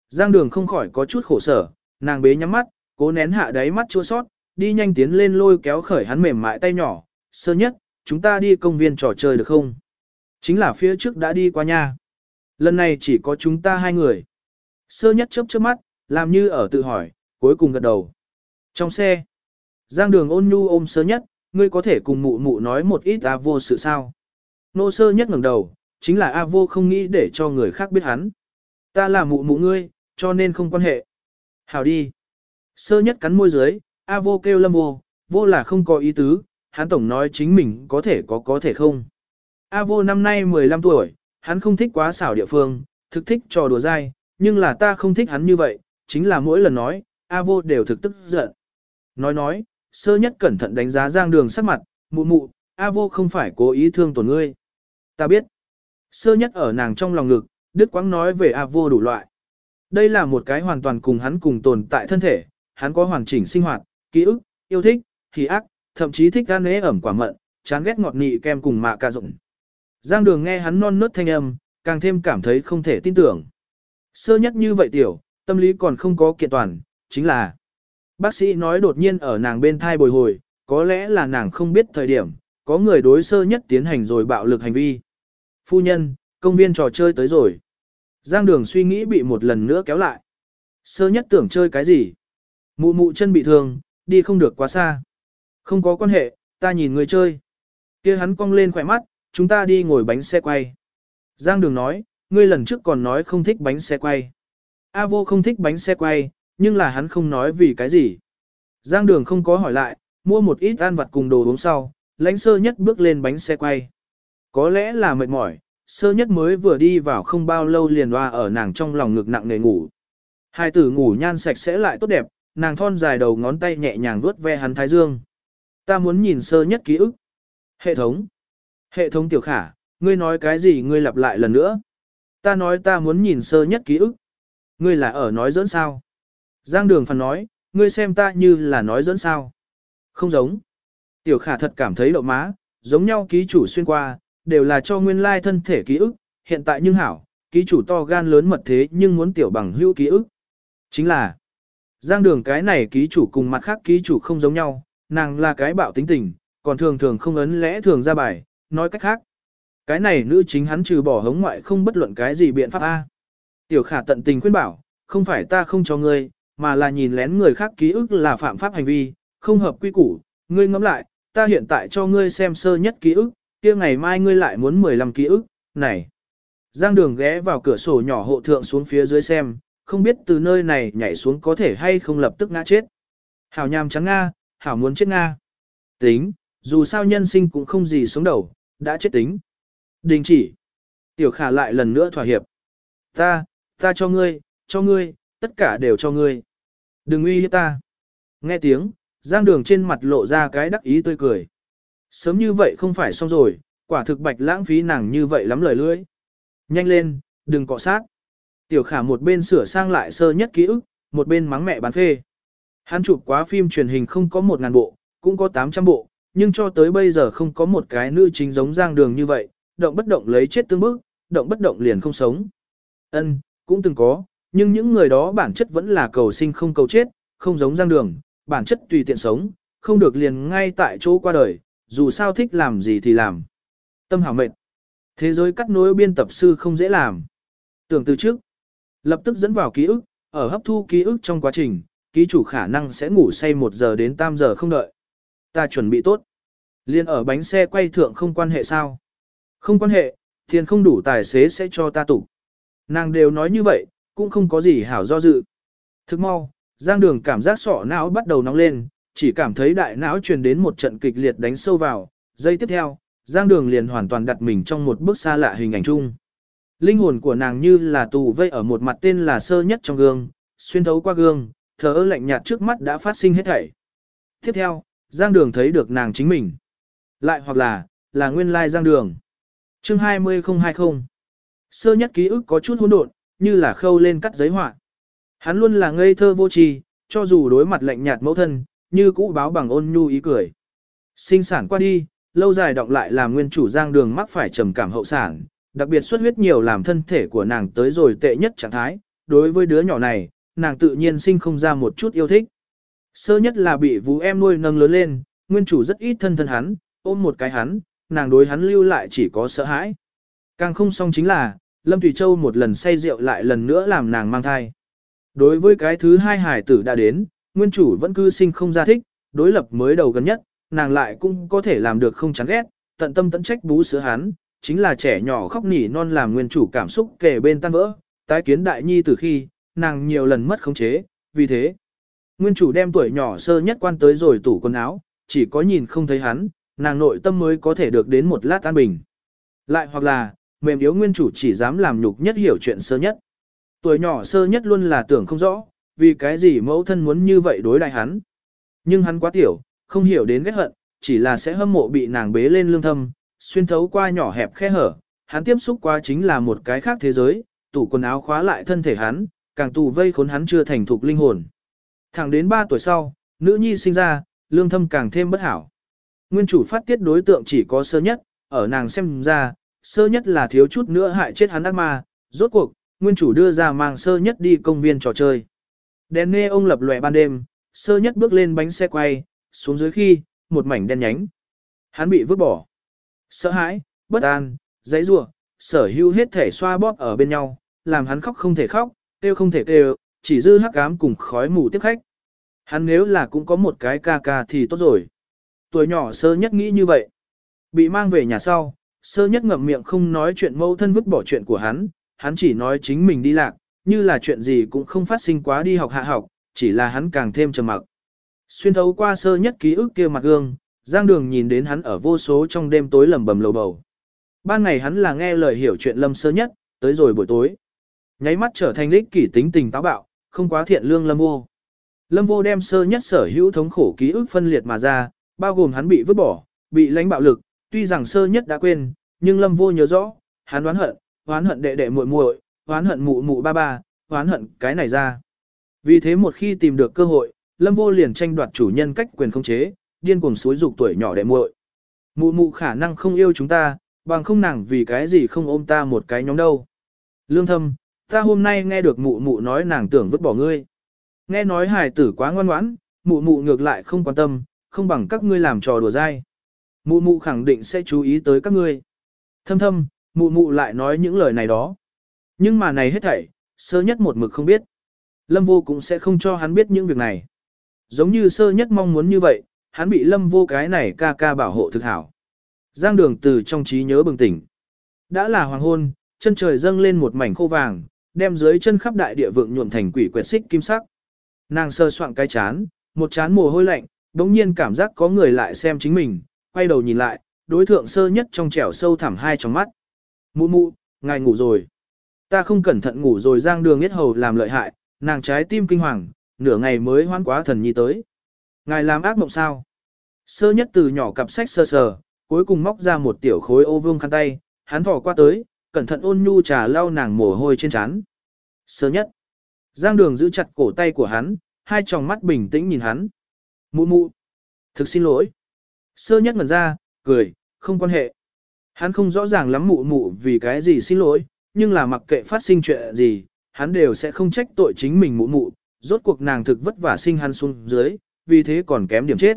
Giang đường không khỏi có chút khổ sở, nàng bế nhắm mắt, cố nén hạ đáy mắt chua sót, đi nhanh tiến lên lôi kéo khởi hắn mềm mại tay nhỏ. Sơ nhất, chúng ta đi công viên trò chơi được không? Chính là phía trước đã đi qua nha. Lần này chỉ có chúng ta hai người. Sơ nhất chớp chớp mắt, làm như ở tự hỏi, cuối cùng gật đầu. Trong xe, Giang đường ôn nhu ôm sơ nhất, ngươi có thể cùng mụ mụ nói một ít A vô sự sao. Nô sơ nhất ngẩng đầu, chính là A vô không nghĩ để cho người khác biết hắn. Ta là mụ mụ ngươi, cho nên không quan hệ. Hào đi. Sơ nhất cắn môi dưới, A vô kêu lâm vô, vô là không có ý tứ, hắn tổng nói chính mình có thể có có thể không. A vô năm nay 15 tuổi, hắn không thích quá xảo địa phương, thực thích trò đùa dai, nhưng là ta không thích hắn như vậy, chính là mỗi lần nói, A vô đều thực tức giận. Nói nói, sơ nhất cẩn thận đánh giá giang đường sắc mặt, mụ mụ, A vô không phải cố ý thương tổn ngươi. Ta biết. Sơ nhất ở nàng trong lòng ngực, Đức Quang nói về A vô đủ loại. Đây là một cái hoàn toàn cùng hắn cùng tồn tại thân thể, hắn có hoàn chỉnh sinh hoạt, ký ức, yêu thích, hỉ ác, thậm chí thích gan nế ẩm quả mận, chán ghét ngọt nị kem cùng mạ ca rụng. Giang đường nghe hắn non nớt thanh âm, càng thêm cảm thấy không thể tin tưởng. Sơ nhất như vậy tiểu, tâm lý còn không có kiện toàn, chính là Bác sĩ nói đột nhiên ở nàng bên thai bồi hồi, có lẽ là nàng không biết thời điểm, có người đối sơ nhất tiến hành rồi bạo lực hành vi. Phu nhân, công viên trò chơi tới rồi. Giang đường suy nghĩ bị một lần nữa kéo lại. Sơ nhất tưởng chơi cái gì? Mụ mụ chân bị thương, đi không được quá xa. Không có quan hệ, ta nhìn người chơi. kia hắn cong lên khỏe mắt, chúng ta đi ngồi bánh xe quay. Giang đường nói, ngươi lần trước còn nói không thích bánh xe quay. A vô không thích bánh xe quay, nhưng là hắn không nói vì cái gì. Giang đường không có hỏi lại, mua một ít ăn vặt cùng đồ uống sau, lãnh sơ nhất bước lên bánh xe quay. Có lẽ là mệt mỏi, sơ nhất mới vừa đi vào không bao lâu liền hoa ở nàng trong lòng ngực nặng nề ngủ. Hai tử ngủ nhan sạch sẽ lại tốt đẹp, nàng thon dài đầu ngón tay nhẹ nhàng vuốt ve hắn thái dương. Ta muốn nhìn sơ nhất ký ức. Hệ thống. Hệ thống tiểu khả, ngươi nói cái gì ngươi lặp lại lần nữa. Ta nói ta muốn nhìn sơ nhất ký ức. Ngươi là ở nói dẫn sao. Giang đường phản nói, ngươi xem ta như là nói dẫn sao. Không giống. Tiểu khả thật cảm thấy đậu má, giống nhau ký chủ xuyên qua, đều là cho nguyên lai thân thể ký ức, hiện tại nhưng hảo, ký chủ to gan lớn mật thế nhưng muốn tiểu bằng hữu ký ức. Chính là, giang đường cái này ký chủ cùng mặt khác ký chủ không giống nhau, nàng là cái bạo tính tình, còn thường thường không ấn lẽ thường ra bài, nói cách khác. Cái này nữ chính hắn trừ bỏ hống ngoại không bất luận cái gì biện pháp A. Tiểu khả tận tình khuyên bảo, không phải ta không cho ngươi, mà là nhìn lén người khác ký ức là phạm pháp hành vi, không hợp quy củ, ngươi ngẫm lại, ta hiện tại cho ngươi xem sơ nhất ký ức, kia ngày mai ngươi lại muốn 15 ký ức, này. Giang đường ghé vào cửa sổ nhỏ hộ thượng xuống phía dưới xem, không biết từ nơi này nhảy xuống có thể hay không lập tức ngã chết. Hảo nhàm trắng Nga, Hảo muốn chết Nga. Tính, dù sao nhân sinh cũng không gì xuống đầu, đã chết tính. Đình chỉ. Tiểu khả lại lần nữa thỏa hiệp. Ta, ta cho ngươi, cho ngươi, tất cả đều cho ngươi. Đừng uy hiếp ta. Nghe tiếng, giang đường trên mặt lộ ra cái đắc ý tươi cười. Sớm như vậy không phải xong rồi, quả thực bạch lãng phí nàng như vậy lắm lời lưỡi. Nhanh lên, đừng cọ sát. Tiểu khả một bên sửa sang lại sơ nhất ký ức, một bên mắng mẹ bán phê. Hắn chụp quá phim truyền hình không có một ngàn bộ, cũng có 800 bộ, nhưng cho tới bây giờ không có một cái nữ chính giống giang đường như vậy, động bất động lấy chết tương bức, động bất động liền không sống. Ân, cũng từng có, nhưng những người đó bản chất vẫn là cầu sinh không cầu chết, không giống giang đường, bản chất tùy tiện sống, không được liền ngay tại chỗ qua đời, dù sao thích làm gì thì làm. Tâm hảo mệnh. Thế giới cắt nối biên tập sư không dễ làm. Tưởng từ trước, lập tức dẫn vào ký ức, ở hấp thu ký ức trong quá trình, ký chủ khả năng sẽ ngủ say 1 giờ đến 3 giờ không đợi. Ta chuẩn bị tốt. Liên ở bánh xe quay thượng không quan hệ sao? Không quan hệ, tiền không đủ tài xế sẽ cho ta tụ. Nàng đều nói như vậy, cũng không có gì hảo do dự. Thức mau, Giang Đường cảm giác sọ não bắt đầu nóng lên, chỉ cảm thấy đại não truyền đến một trận kịch liệt đánh sâu vào. Giây tiếp theo, Giang Đường liền hoàn toàn đặt mình trong một bức xa lạ hình ảnh chung. Linh hồn của nàng như là tù vây ở một mặt tên là sơ nhất trong gương, xuyên thấu qua gương, thở ơ lạnh nhạt trước mắt đã phát sinh hết thảy. Tiếp theo, Giang Đường thấy được nàng chính mình. Lại hoặc là, là nguyên lai Giang Đường. Chương 20020 Sơ nhất ký ức có chút hỗn độn, như là khâu lên cắt giấy họa. Hắn luôn là ngây thơ vô tri, cho dù đối mặt lạnh nhạt mẫu thân, như cũ báo bằng ôn nhu ý cười. Sinh sản qua đi, lâu dài đọng lại làm nguyên chủ Giang Đường mắc phải trầm cảm hậu sản, đặc biệt xuất huyết nhiều làm thân thể của nàng tới rồi tệ nhất trạng thái, đối với đứa nhỏ này, nàng tự nhiên sinh không ra một chút yêu thích. Sơ nhất là bị vũ em nuôi nâng lớn lên, nguyên chủ rất ít thân thân hắn, ôm một cái hắn, nàng đối hắn lưu lại chỉ có sợ hãi. Càng không xong chính là, Lâm Thủy Châu một lần say rượu lại lần nữa làm nàng mang thai. Đối với cái thứ hai hải tử đã đến, nguyên chủ vẫn cư sinh không ra thích, đối lập mới đầu gần nhất, nàng lại cũng có thể làm được không chán ghét, tận tâm tận trách bú sữa hắn, chính là trẻ nhỏ khóc nỉ non làm nguyên chủ cảm xúc kể bên tan vỡ, tái kiến đại nhi từ khi, nàng nhiều lần mất khống chế, vì thế, nguyên chủ đem tuổi nhỏ sơ nhất quan tới rồi tủ quần áo, chỉ có nhìn không thấy hắn, nàng nội tâm mới có thể được đến một lát an bình. Lại hoặc là, mềm yếu nguyên chủ chỉ dám làm nhục nhất hiểu chuyện sơ nhất. Tuổi nhỏ sơ nhất luôn là tưởng không rõ, vì cái gì mẫu thân muốn như vậy đối đại hắn. Nhưng hắn quá tiểu, không hiểu đến ghét hận, chỉ là sẽ hâm mộ bị nàng bế lên lương thâm, xuyên thấu qua nhỏ hẹp khe hở, hắn tiếp xúc qua chính là một cái khác thế giới, tủ quần áo khóa lại thân thể hắn, càng tù vây khốn hắn chưa thành thục linh hồn. Thẳng đến 3 tuổi sau, nữ nhi sinh ra, lương thâm càng thêm bất hảo. Nguyên chủ phát tiết đối tượng chỉ có sơ nhất, ở nàng xem ra, sơ nhất là thiếu chút nữa hại chết hắn ác ma, rốt cuộc, nguyên chủ đưa ra mang sơ nhất đi công viên trò chơi. Đèn nê ông lập lòe ban đêm, sơ nhất bước lên bánh xe quay, xuống dưới khi, một mảnh đen nhánh. Hắn bị vứt bỏ. Sợ hãi, bất an, giấy rủa sở hữu hết thể xoa bóp ở bên nhau, làm hắn khóc không thể khóc, kêu không thể kêu, chỉ dư hắc ám cùng khói mù tiếp khách. Hắn nếu là cũng có một cái ca ca thì tốt rồi. Tuổi nhỏ sơ nhất nghĩ như vậy. Bị mang về nhà sau, sơ nhất ngậm miệng không nói chuyện mâu thân vứt bỏ chuyện của hắn, hắn chỉ nói chính mình đi lạc, như là chuyện gì cũng không phát sinh quá đi học hạ học, chỉ là hắn càng thêm trầm mặc. Xuyên thấu qua sơ nhất ký ức kia mặt gương, Giang Đường nhìn đến hắn ở vô số trong đêm tối lầm bầm lầu bầu. Ban ngày hắn là nghe lời hiểu chuyện lâm sơ nhất, tới rồi buổi tối. Nháy mắt trở thành lích kỷ tính tình táo bạo, không quá thiện lương lâm vô. Lâm vô đem sơ nhất sở hữu thống khổ ký ức phân liệt mà ra, bao gồm hắn bị vứt bỏ, bị lãnh bạo lực, tuy rằng sơ nhất đã quên, nhưng lâm vô nhớ rõ, hắn đoán hận, oán hận đệ đệ muội muội, oán hận mụ mụ ba ba, oán hận cái này ra. Vì thế một khi tìm được cơ hội, lâm vô liền tranh đoạt chủ nhân cách quyền khống chế, điên cuồng suối dục tuổi nhỏ đệ muội. Mụ mụ khả năng không yêu chúng ta, bằng không nàng vì cái gì không ôm ta một cái nhóm đâu. Lương thâm, ta hôm nay nghe được mụ mụ nói nàng tưởng vứt bỏ ngươi. Nghe nói hài tử quá ngoan ngoãn, mụ mụ ngược lại không quan tâm, không bằng các ngươi làm trò đùa dai. Mụ mụ khẳng định sẽ chú ý tới các ngươi. Thâm thâm, mụ mụ lại nói những lời này đó. Nhưng mà này hết thảy, sơ nhất một mực không biết. Lâm vô cũng sẽ không cho hắn biết những việc này. Giống như sơ nhất mong muốn như vậy, hắn bị lâm vô cái này ca ca bảo hộ thực hảo. Giang đường từ trong trí nhớ bừng tỉnh. Đã là hoàng hôn, chân trời dâng lên một mảnh khô vàng, đem dưới chân khắp đại địa vượng nhuộm thành quỷ quyệt xích kim sắc. Nàng sơ soạn cái chán, một chán mồ hôi lạnh, đống nhiên cảm giác có người lại xem chính mình, quay đầu nhìn lại, đối thượng sơ nhất trong trẻo sâu thẳm hai trong mắt. Mụ mụ, ngài ngủ rồi. Ta không cẩn thận ngủ rồi giang đường yết hầu làm lợi hại, nàng trái tim kinh hoàng, nửa ngày mới hoan quá thần nhi tới. Ngài làm ác mộng sao? Sơ nhất từ nhỏ cặp sách sơ sờ, cuối cùng móc ra một tiểu khối ô vương khăn tay, hắn thỏ qua tới, cẩn thận ôn nhu trà lau nàng mồ hôi trên trán. Sơ nhất. Giang đường giữ chặt cổ tay của hắn, hai tròng mắt bình tĩnh nhìn hắn. Mụ mụ. Thực xin lỗi. Sơ nhất ngẩn ra, cười, không quan hệ. Hắn không rõ ràng lắm mụ mụ vì cái gì xin lỗi, nhưng là mặc kệ phát sinh chuyện gì, hắn đều sẽ không trách tội chính mình mụ mụ, rốt cuộc nàng thực vất vả sinh hắn xuống dưới, vì thế còn kém điểm chết.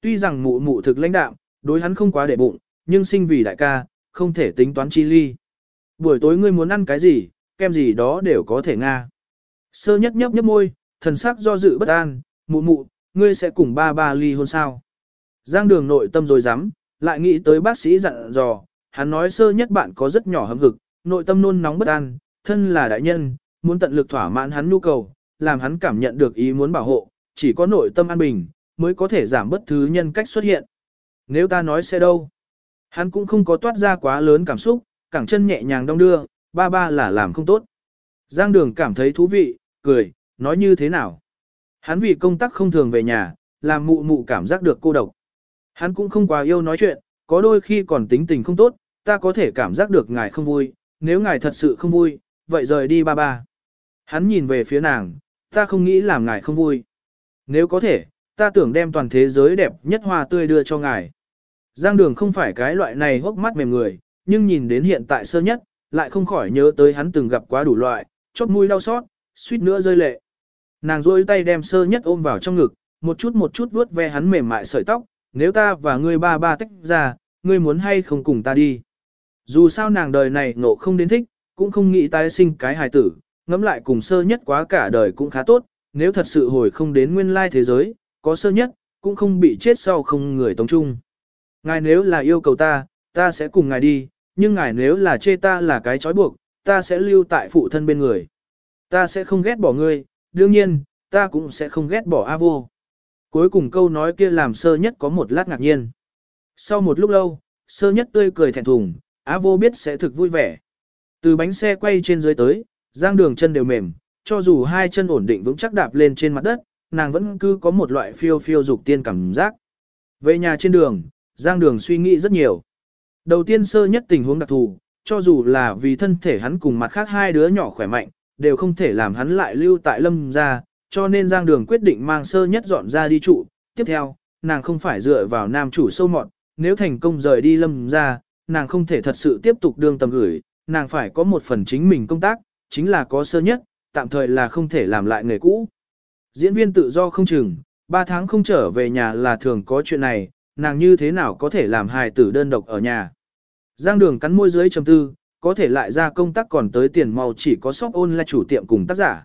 Tuy rằng mụ mụ thực lãnh đạm, đối hắn không quá để bụng, nhưng sinh vì đại ca, không thể tính toán chi ly. Buổi tối ngươi muốn ăn cái gì, kem gì đó đều có thể nga. Sơ nhất nhấp nhấp môi, thần sắc do dự bất an, mụ mụ, ngươi sẽ cùng ba ba ly hôn sao. Giang đường nội tâm rồi dám, lại nghĩ tới bác sĩ dặn dò, hắn nói sơ nhất bạn có rất nhỏ hâm hực, nội tâm nôn nóng bất an, thân là đại nhân, muốn tận lực thỏa mãn hắn nhu cầu, làm hắn cảm nhận được ý muốn bảo hộ, chỉ có nội tâm an bình, mới có thể giảm bất thứ nhân cách xuất hiện. Nếu ta nói sẽ đâu, hắn cũng không có toát ra quá lớn cảm xúc, cẳng chân nhẹ nhàng đong đưa, ba ba là làm không tốt. Giang đường cảm thấy thú vị, cười, nói như thế nào. Hắn vì công tác không thường về nhà, làm mụ mụ cảm giác được cô độc. Hắn cũng không quá yêu nói chuyện, có đôi khi còn tính tình không tốt, ta có thể cảm giác được ngài không vui, nếu ngài thật sự không vui, vậy rời đi ba ba. Hắn nhìn về phía nàng, ta không nghĩ làm ngài không vui. Nếu có thể, ta tưởng đem toàn thế giới đẹp nhất hoa tươi đưa cho ngài. Giang đường không phải cái loại này hốc mắt mềm người, nhưng nhìn đến hiện tại sơ nhất, lại không khỏi nhớ tới hắn từng gặp quá đủ loại, chót mũi đau xót, suýt nữa rơi lệ. Nàng rôi tay đem sơ nhất ôm vào trong ngực, một chút một chút vuốt ve hắn mềm mại sợi tóc, nếu ta và ngươi ba ba tách ra, ngươi muốn hay không cùng ta đi. Dù sao nàng đời này ngộ không đến thích, cũng không nghĩ tái sinh cái hài tử, ngẫm lại cùng sơ nhất quá cả đời cũng khá tốt, nếu thật sự hồi không đến nguyên lai thế giới, có sơ nhất, cũng không bị chết sau không người tống chung. Ngài nếu là yêu cầu ta, ta sẽ cùng ngài đi, nhưng ngài nếu là chê ta là cái trói buộc, ta sẽ lưu tại phụ thân bên người. Ta sẽ không ghét bỏ ngươi, đương nhiên, ta cũng sẽ không ghét bỏ A vô. Cuối cùng câu nói kia làm sơ nhất có một lát ngạc nhiên. Sau một lúc lâu, sơ nhất tươi cười thẹn thùng, A vô biết sẽ thực vui vẻ. Từ bánh xe quay trên dưới tới, giang đường chân đều mềm, cho dù hai chân ổn định vững chắc đạp lên trên mặt đất, nàng vẫn cứ có một loại phiêu phiêu dục tiên cảm giác. Về nhà trên đường, giang đường suy nghĩ rất nhiều. Đầu tiên sơ nhất tình huống đặc thù, cho dù là vì thân thể hắn cùng mặt khác hai đứa nhỏ khỏe mạnh, đều không thể làm hắn lại lưu tại lâm gia, cho nên Giang Đường quyết định mang sơ nhất dọn ra đi trụ. Tiếp theo, nàng không phải dựa vào nam chủ sâu mọn, nếu thành công rời đi lâm gia, nàng không thể thật sự tiếp tục đương tầm gửi, nàng phải có một phần chính mình công tác, chính là có sơ nhất, tạm thời là không thể làm lại nghề cũ. Diễn viên tự do không chừng, 3 tháng không trở về nhà là thường có chuyện này, nàng như thế nào có thể làm hài tử đơn độc ở nhà. Giang đường cắn môi dưới trầm tư, có thể lại ra công tác còn tới tiền màu chỉ có shop ôn là chủ tiệm cùng tác giả.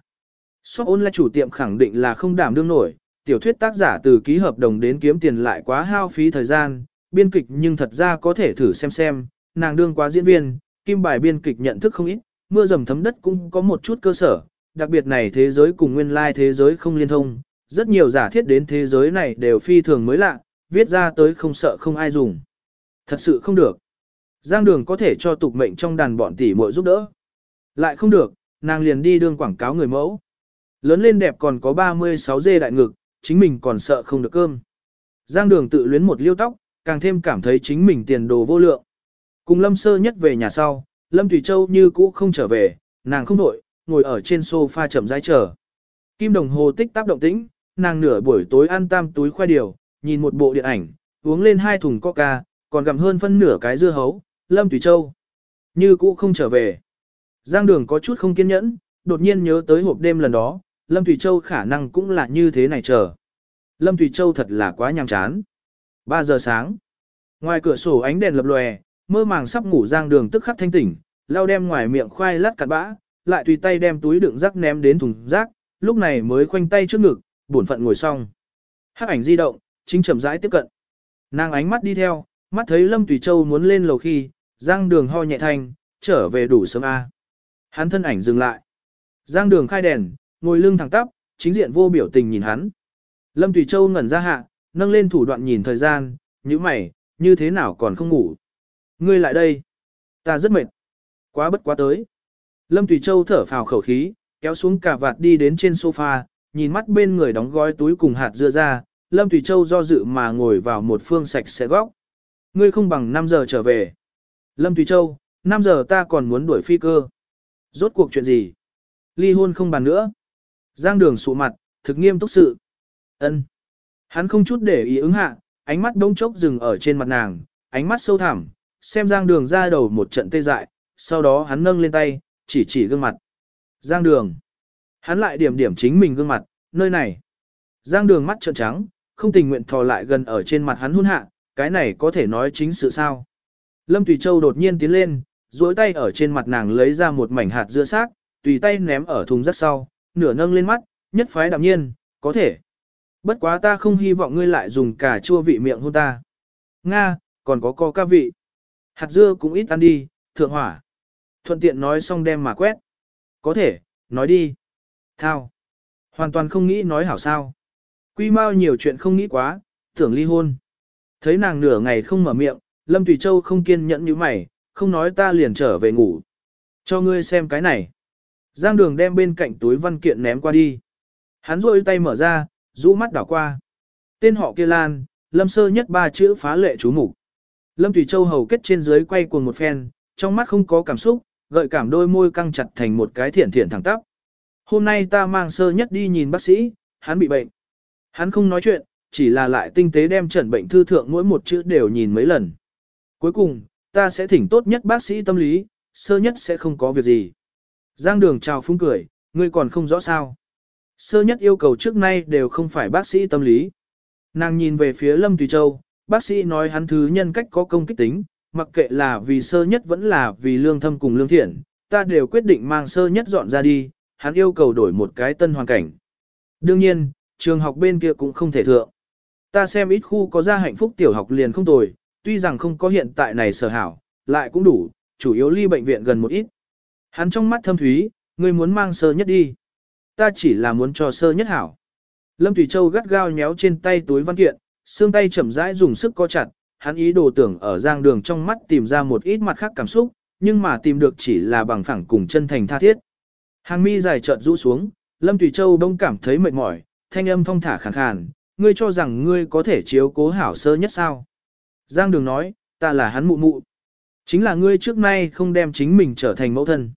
Shop ôn là chủ tiệm khẳng định là không đảm đương nổi, tiểu thuyết tác giả từ ký hợp đồng đến kiếm tiền lại quá hao phí thời gian, biên kịch nhưng thật ra có thể thử xem xem, nàng đương quá diễn viên, kim bài biên kịch nhận thức không ít, mưa dầm thấm đất cũng có một chút cơ sở, đặc biệt này thế giới cùng nguyên lai thế giới không liên thông, rất nhiều giả thiết đến thế giới này đều phi thường mới lạ, viết ra tới không sợ không ai dùng. Thật sự không được. Giang đường có thể cho tục mệnh trong đàn bọn tỷ muội giúp đỡ. Lại không được, nàng liền đi đương quảng cáo người mẫu. Lớn lên đẹp còn có 36 dê đại ngực, chính mình còn sợ không được cơm. Giang đường tự luyến một liêu tóc, càng thêm cảm thấy chính mình tiền đồ vô lượng. Cùng Lâm Sơ nhất về nhà sau, Lâm Thủy Châu như cũ không trở về, nàng không đổi, ngồi ở trên sofa chậm rãi chờ. Kim đồng hồ tích tắc động tĩnh, nàng nửa buổi tối ăn tam túi khoai điều, nhìn một bộ điện ảnh, uống lên hai thùng coca, còn gặm hơn phân nửa cái dưa hấu, Lâm Thủy Châu. Như cũ không trở về. Giang đường có chút không kiên nhẫn, đột nhiên nhớ tới hộp đêm lần đó, Lâm Thủy Châu khả năng cũng là như thế này chờ. Lâm Thủy Châu thật là quá nhàm chán. 3 giờ sáng. Ngoài cửa sổ ánh đèn lập lòe, mơ màng sắp ngủ Giang đường tức khắc thanh tỉnh, lau đem ngoài miệng khoai lát cặn bã, lại tùy tay đem túi đựng rác ném đến thùng rác, lúc này mới khoanh tay trước ngực, buồn phận ngồi xong. Hắc ảnh di động, chính chậm rãi tiếp cận. Nàng ánh mắt đi theo, mắt thấy Lâm Tùy Châu muốn lên lầu khi, Giang Đường ho nhẹ thanh, trở về đủ sớm A. Hắn thân ảnh dừng lại. Giang Đường khai đèn, ngồi lưng thẳng tắp, chính diện vô biểu tình nhìn hắn. Lâm Tùy Châu ngẩn ra hạ, nâng lên thủ đoạn nhìn thời gian, như mày, như thế nào còn không ngủ. Ngươi lại đây. Ta rất mệt. Quá bất quá tới. Lâm Tùy Châu thở phào khẩu khí, kéo xuống cả vạt đi đến trên sofa, nhìn mắt bên người đóng gói túi cùng hạt dưa ra, Lâm Tùy Châu do dự mà ngồi vào một phương sạch sẽ góc. Ngươi không bằng 5 giờ trở về. Lâm Tùy Châu, 5 giờ ta còn muốn đuổi phi cơ. Rốt cuộc chuyện gì? Ly hôn không bàn nữa. Giang đường sụ mặt, thực nghiêm túc sự. ân Hắn không chút để ý ứng hạ, ánh mắt đông chốc dừng ở trên mặt nàng, ánh mắt sâu thẳm, xem Giang đường ra đầu một trận tê dại, sau đó hắn nâng lên tay, chỉ chỉ gương mặt. Giang đường. Hắn lại điểm điểm chính mình gương mặt, nơi này. Giang đường mắt trợn trắng, không tình nguyện thò lại gần ở trên mặt hắn hôn hạ, cái này có thể nói chính sự sao. Lâm Tùy Châu đột nhiên tiến lên, duỗi tay ở trên mặt nàng lấy ra một mảnh hạt dưa xác, tùy tay ném ở thùng rác sau, nửa nâng lên mắt, nhất phái đạm nhiên, có thể. Bất quá ta không hy vọng ngươi lại dùng cà chua vị miệng hôn ta. Nga, còn có co ca vị. Hạt dưa cũng ít ăn đi, thượng hỏa. Thuận tiện nói xong đem mà quét. Có thể, nói đi. Thao. Hoàn toàn không nghĩ nói hảo sao. Quy mau nhiều chuyện không nghĩ quá, tưởng ly hôn. Thấy nàng nửa ngày không mở miệng, Lâm Tùy Châu không kiên nhẫn như mày, không nói ta liền trở về ngủ. Cho ngươi xem cái này. Giang đường đem bên cạnh túi văn kiện ném qua đi. Hắn rôi tay mở ra, rũ mắt đảo qua. Tên họ kia Lan, Lâm sơ nhất ba chữ phá lệ chú mục Lâm Tùy Châu hầu kết trên dưới quay cuồng một phen, trong mắt không có cảm xúc, gợi cảm đôi môi căng chặt thành một cái thiện thiện thẳng tắp. Hôm nay ta mang sơ nhất đi nhìn bác sĩ, hắn bị bệnh. Hắn không nói chuyện, chỉ là lại tinh tế đem trần bệnh thư thượng mỗi một chữ đều nhìn mấy lần. Cuối cùng, ta sẽ thỉnh tốt nhất bác sĩ tâm lý, sơ nhất sẽ không có việc gì. Giang đường chào phúng cười, ngươi còn không rõ sao. Sơ nhất yêu cầu trước nay đều không phải bác sĩ tâm lý. Nàng nhìn về phía Lâm Tùy Châu, bác sĩ nói hắn thứ nhân cách có công kích tính, mặc kệ là vì sơ nhất vẫn là vì lương thâm cùng lương thiện, ta đều quyết định mang sơ nhất dọn ra đi, hắn yêu cầu đổi một cái tân hoàn cảnh. Đương nhiên, trường học bên kia cũng không thể thượng. Ta xem ít khu có ra hạnh phúc tiểu học liền không tồi, tuy rằng không có hiện tại này sở hảo, lại cũng đủ, chủ yếu ly bệnh viện gần một ít. Hắn trong mắt thâm thúy, ngươi muốn mang sơ nhất đi. Ta chỉ là muốn cho sơ nhất hảo. Lâm Thủy Châu gắt gao nhéo trên tay túi văn kiện, xương tay chậm rãi dùng sức co chặt, hắn ý đồ tưởng ở giang đường trong mắt tìm ra một ít mặt khác cảm xúc, nhưng mà tìm được chỉ là bằng phẳng cùng chân thành tha thiết. Hàng mi dài chợt rũ xuống, Lâm Tùy Châu đông cảm thấy mệt mỏi, thanh âm thong thả khàn khàn, ngươi cho rằng ngươi có thể chiếu cố hảo sơ nhất sao. Giang đường nói, ta là hắn mụ mụ. Chính là ngươi trước nay không đem chính mình trở thành mẫu thân.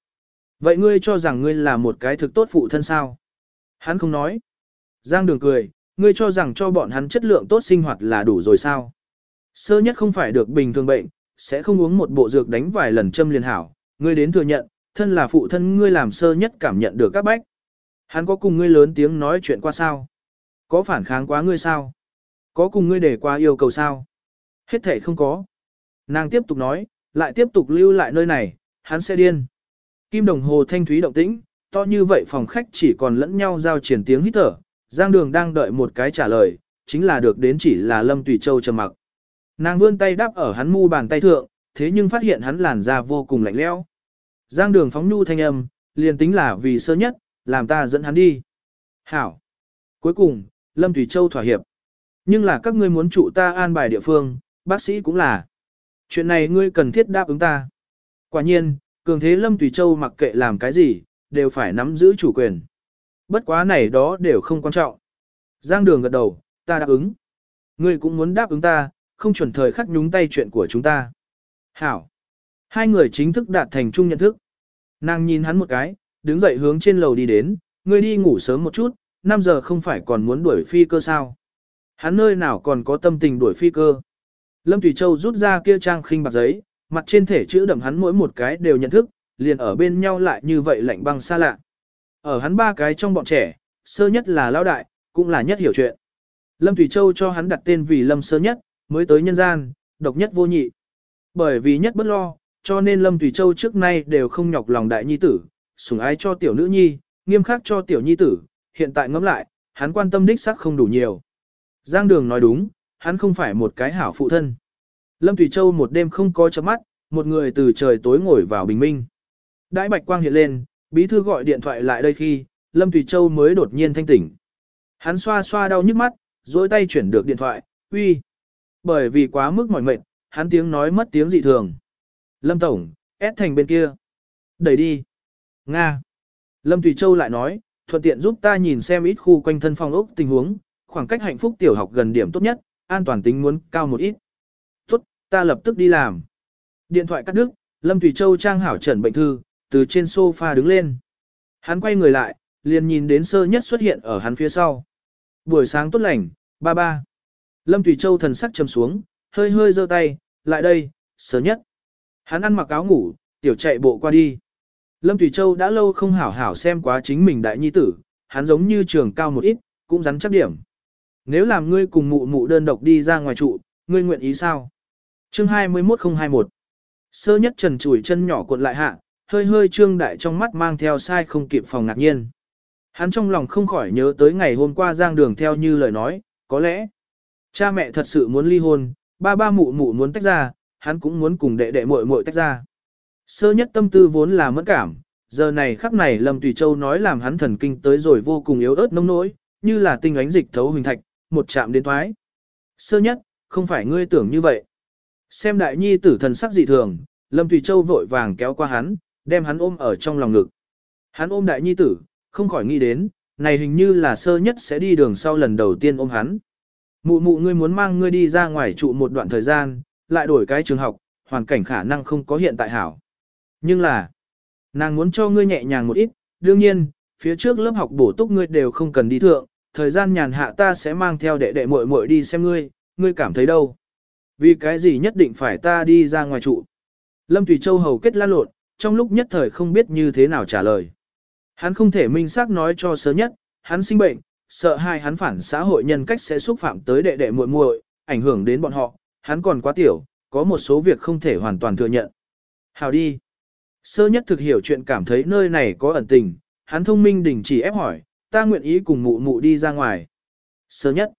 Vậy ngươi cho rằng ngươi là một cái thực tốt phụ thân sao? Hắn không nói. Giang đường cười, ngươi cho rằng cho bọn hắn chất lượng tốt sinh hoạt là đủ rồi sao? Sơ nhất không phải được bình thường bệnh, sẽ không uống một bộ dược đánh vài lần châm liền hảo. Ngươi đến thừa nhận, thân là phụ thân ngươi làm sơ nhất cảm nhận được các bách. Hắn có cùng ngươi lớn tiếng nói chuyện qua sao? Có phản kháng quá ngươi sao? Có cùng ngươi để qua yêu cầu sao? Hết thể không có. Nàng tiếp tục nói, lại tiếp tục lưu lại nơi này, hắn sẽ điên. Kim đồng hồ thanh thúy động tĩnh, to như vậy phòng khách chỉ còn lẫn nhau giao triển tiếng hít thở. Giang đường đang đợi một cái trả lời, chính là được đến chỉ là Lâm Tùy Châu trầm mặc. Nàng vươn tay đáp ở hắn mu bàn tay thượng, thế nhưng phát hiện hắn làn da vô cùng lạnh lẽo. Giang đường phóng nhu thanh âm, liền tính là vì sơ nhất, làm ta dẫn hắn đi. Hảo. Cuối cùng, Lâm Thủy Châu thỏa hiệp. Nhưng là các ngươi muốn trụ ta an bài địa phương, bác sĩ cũng là. Chuyện này ngươi cần thiết đáp ứng ta. Quả nhiên, cường thế Lâm Thủy Châu mặc kệ làm cái gì, đều phải nắm giữ chủ quyền. Bất quá này đó đều không quan trọng. Giang đường gật đầu, ta đáp ứng. Ngươi cũng muốn đáp ứng ta, không chuẩn thời khắc nhúng tay chuyện của chúng ta. Hảo. Hai người chính thức đạt thành chung nhận thức. Nàng nhìn hắn một cái, đứng dậy hướng trên lầu đi đến, ngươi đi ngủ sớm một chút, 5 giờ không phải còn muốn đuổi phi cơ sao. Hắn nơi nào còn có tâm tình đuổi phi cơ. Lâm Thủy Châu rút ra kia trang khinh bạc giấy, mặt trên thể chữ đậm hắn mỗi một cái đều nhận thức, liền ở bên nhau lại như vậy lạnh băng xa lạ. Ở hắn ba cái trong bọn trẻ, sơ nhất là lão đại, cũng là nhất hiểu chuyện. Lâm Thủy Châu cho hắn đặt tên vì Lâm sơ nhất, mới tới nhân gian, độc nhất vô nhị. Bởi vì nhất bất lo, cho nên Lâm Thủy Châu trước nay đều không nhọc lòng đại nhi tử, sủng ái cho tiểu nữ nhi, nghiêm khắc cho tiểu nhi tử, hiện tại ngẫm lại, hắn quan tâm đích xác không đủ nhiều. Giang Đường nói đúng, hắn không phải một cái hảo phụ thân. Lâm Thủy Châu một đêm không có chớp mắt, một người từ trời tối ngồi vào bình minh. Đãi bạch quang hiện lên, bí thư gọi điện thoại lại đây khi, Lâm Thủy Châu mới đột nhiên thanh tỉnh. Hắn xoa xoa đau nhức mắt, dối tay chuyển được điện thoại, uy. Bởi vì quá mức mỏi mệt, hắn tiếng nói mất tiếng dị thường. Lâm Tổng, ép thành bên kia. Đẩy đi. Nga. Lâm tùy Châu lại nói, thuận tiện giúp ta nhìn xem ít khu quanh thân phong ốc tình huống, khoảng cách hạnh phúc tiểu học gần điểm tốt nhất, an toàn tính muốn cao một ít. Tốt, ta lập tức đi làm. Điện thoại cắt đứt, Lâm tùy Châu trang hảo trần bệnh thư, từ trên sofa đứng lên. Hắn quay người lại, liền nhìn đến sơ nhất xuất hiện ở hắn phía sau. Buổi sáng tốt lành, ba ba. Lâm Thủy Châu thần sắc trầm xuống, hơi hơi giơ tay, lại đây, sơ nhất. Hắn ăn mặc áo ngủ, tiểu chạy bộ qua đi. Lâm Thủy Châu đã lâu không hảo hảo xem quá chính mình đại nhi tử, hắn giống như trường cao một ít, cũng rắn chắc điểm. Nếu làm ngươi cùng mụ mụ đơn độc đi ra ngoài trụ, ngươi nguyện ý sao? Chương 21021 Sơ nhất trần Chùi chân nhỏ cuộn lại hạ, hơi hơi trương đại trong mắt mang theo sai không kịp phòng ngạc nhiên. Hắn trong lòng không khỏi nhớ tới ngày hôm qua giang đường theo như lời nói, có lẽ cha mẹ thật sự muốn ly hôn, ba ba mụ mụ muốn tách ra, hắn cũng muốn cùng đệ đệ muội muội tách ra. Sơ nhất tâm tư vốn là mẫn cảm, giờ này khắc này Lâm Tùy Châu nói làm hắn thần kinh tới rồi vô cùng yếu ớt nông nỗi, như là tinh ánh dịch thấu hình thạch, một chạm đến thoái. Sơ nhất, không phải ngươi tưởng như vậy. Xem đại nhi tử thần sắc dị thường, Lâm Tùy Châu vội vàng kéo qua hắn, đem hắn ôm ở trong lòng ngực. Hắn ôm đại nhi tử, không khỏi nghĩ đến, này hình như là sơ nhất sẽ đi đường sau lần đầu tiên ôm hắn. Mụ mụ ngươi muốn mang ngươi đi ra ngoài trụ một đoạn thời gian, lại đổi cái trường học, hoàn cảnh khả năng không có hiện tại hảo. Nhưng là, nàng muốn cho ngươi nhẹ nhàng một ít, đương nhiên, phía trước lớp học bổ túc ngươi đều không cần đi thượng, thời gian nhàn hạ ta sẽ mang theo đệ đệ muội muội đi xem ngươi, ngươi cảm thấy đâu? Vì cái gì nhất định phải ta đi ra ngoài trụ? Lâm Tùy Châu hầu kết lan lộn, trong lúc nhất thời không biết như thế nào trả lời. Hắn không thể minh xác nói cho sớm nhất, hắn sinh bệnh, sợ hai hắn phản xã hội nhân cách sẽ xúc phạm tới đệ đệ muội muội, ảnh hưởng đến bọn họ, hắn còn quá tiểu, có một số việc không thể hoàn toàn thừa nhận. Hào đi. Sơ nhất thực hiểu chuyện cảm thấy nơi này có ẩn tình, hắn thông minh đình chỉ ép hỏi, ta nguyện ý cùng mụ mụ đi ra ngoài. Sơ nhất.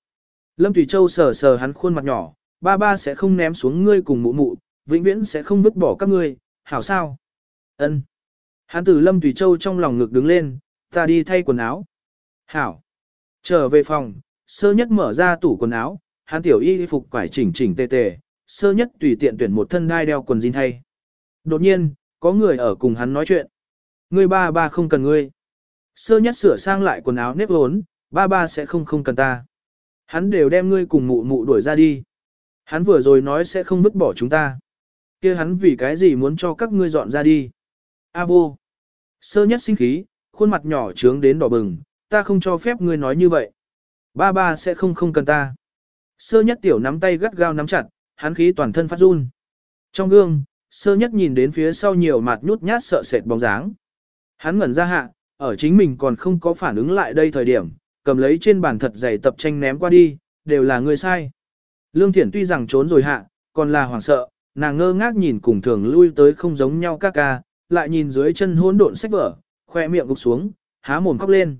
Lâm Thủy Châu sờ sờ hắn khuôn mặt nhỏ, ba ba sẽ không ném xuống ngươi cùng mụ mụ, vĩnh viễn sẽ không vứt bỏ các ngươi, hảo sao? Ân. Hắn từ Lâm Thủy Châu trong lòng ngực đứng lên, ta đi thay quần áo. Hảo. Trở về phòng, sơ nhất mở ra tủ quần áo, hắn tiểu y phục quải chỉnh chỉnh tề tề, sơ nhất tùy tiện tuyển một thân đai đeo quần jean thay. Đột nhiên, có người ở cùng hắn nói chuyện. Ngươi ba ba không cần ngươi. Sơ nhất sửa sang lại quần áo nếp hốn, ba ba sẽ không không cần ta. Hắn đều đem ngươi cùng mụ mụ đuổi ra đi. Hắn vừa rồi nói sẽ không vứt bỏ chúng ta. kia hắn vì cái gì muốn cho các ngươi dọn ra đi. A vô. Sơ nhất sinh khí, khuôn mặt nhỏ trướng đến đỏ bừng, ta không cho phép ngươi nói như vậy. Ba ba sẽ không không cần ta. Sơ nhất tiểu nắm tay gắt gao nắm chặt, hắn khí toàn thân phát run. Trong gương, sơ nhất nhìn đến phía sau nhiều mặt nhút nhát sợ sệt bóng dáng. Hắn ngẩn ra hạ, ở chính mình còn không có phản ứng lại đây thời điểm, cầm lấy trên bàn thật dày tập tranh ném qua đi, đều là người sai. Lương Thiển tuy rằng trốn rồi hạ, còn là hoảng sợ, nàng ngơ ngác nhìn cùng thường lui tới không giống nhau các ca, lại nhìn dưới chân hỗn độn sách vở, khoe miệng gục xuống, há mồm khóc lên.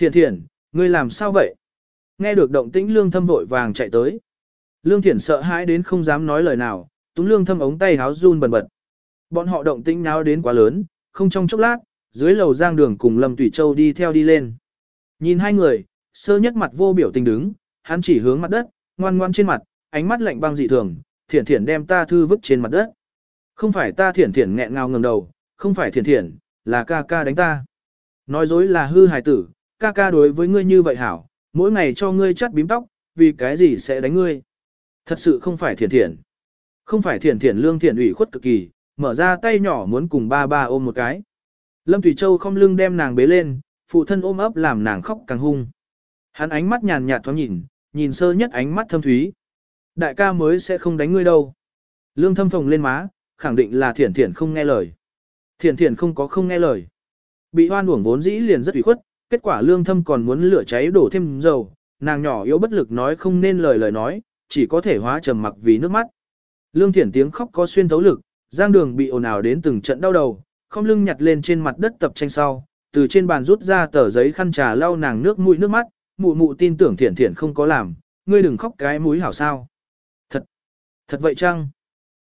Thiện thiện, ngươi làm sao vậy? Nghe được động tĩnh lương thâm vội vàng chạy tới. Lương thiện sợ hãi đến không dám nói lời nào, túng lương thâm ống tay háo run bần bật. Bọn họ động tĩnh náo đến quá lớn, không trong chốc lát, dưới lầu giang đường cùng Lâm Tùy Châu đi theo đi lên. Nhìn hai người, sơ nhất mặt vô biểu tình đứng, hắn chỉ hướng mặt đất, ngoan ngoan trên mặt, ánh mắt lạnh băng dị thường, thiển thiển đem ta thư vứt trên mặt đất. Không phải ta thiển thiển nghẹn ngào ngầm đầu, không phải thiển thiển, là ca ca đánh ta. Nói dối là hư hài tử, ca ca đối với ngươi như vậy hảo, mỗi ngày cho ngươi chắt bím tóc, vì cái gì sẽ đánh ngươi. Thật sự không phải thiền thiền. Không phải thiền thiền lương thiền ủy khuất cực kỳ, mở ra tay nhỏ muốn cùng ba ba ôm một cái. Lâm Thủy Châu không lưng đem nàng bế lên, phụ thân ôm ấp làm nàng khóc càng hung. Hắn ánh mắt nhàn nhạt thoáng nhìn, nhìn sơ nhất ánh mắt thâm thúy. Đại ca mới sẽ không đánh ngươi đâu. Lương thâm phồng lên má, khẳng định là thiển thiển không nghe lời. Thiển thiển không có không nghe lời. Bị hoan uổng vốn dĩ liền rất ủy khuất, kết quả lương thâm còn muốn lửa cháy đổ thêm dầu, nàng nhỏ yếu bất lực nói không nên lời lời nói, chỉ có thể hóa trầm mặc vì nước mắt. Lương thiển tiếng khóc có xuyên thấu lực, giang đường bị ồn ào đến từng trận đau đầu, không lưng nhặt lên trên mặt đất tập tranh sau, từ trên bàn rút ra tờ giấy khăn trà lau nàng nước mũi nước mắt, mụ mụ tin tưởng thiển thiển không có làm, ngươi đừng khóc cái mũi hảo sao. Thật, thật vậy chăng?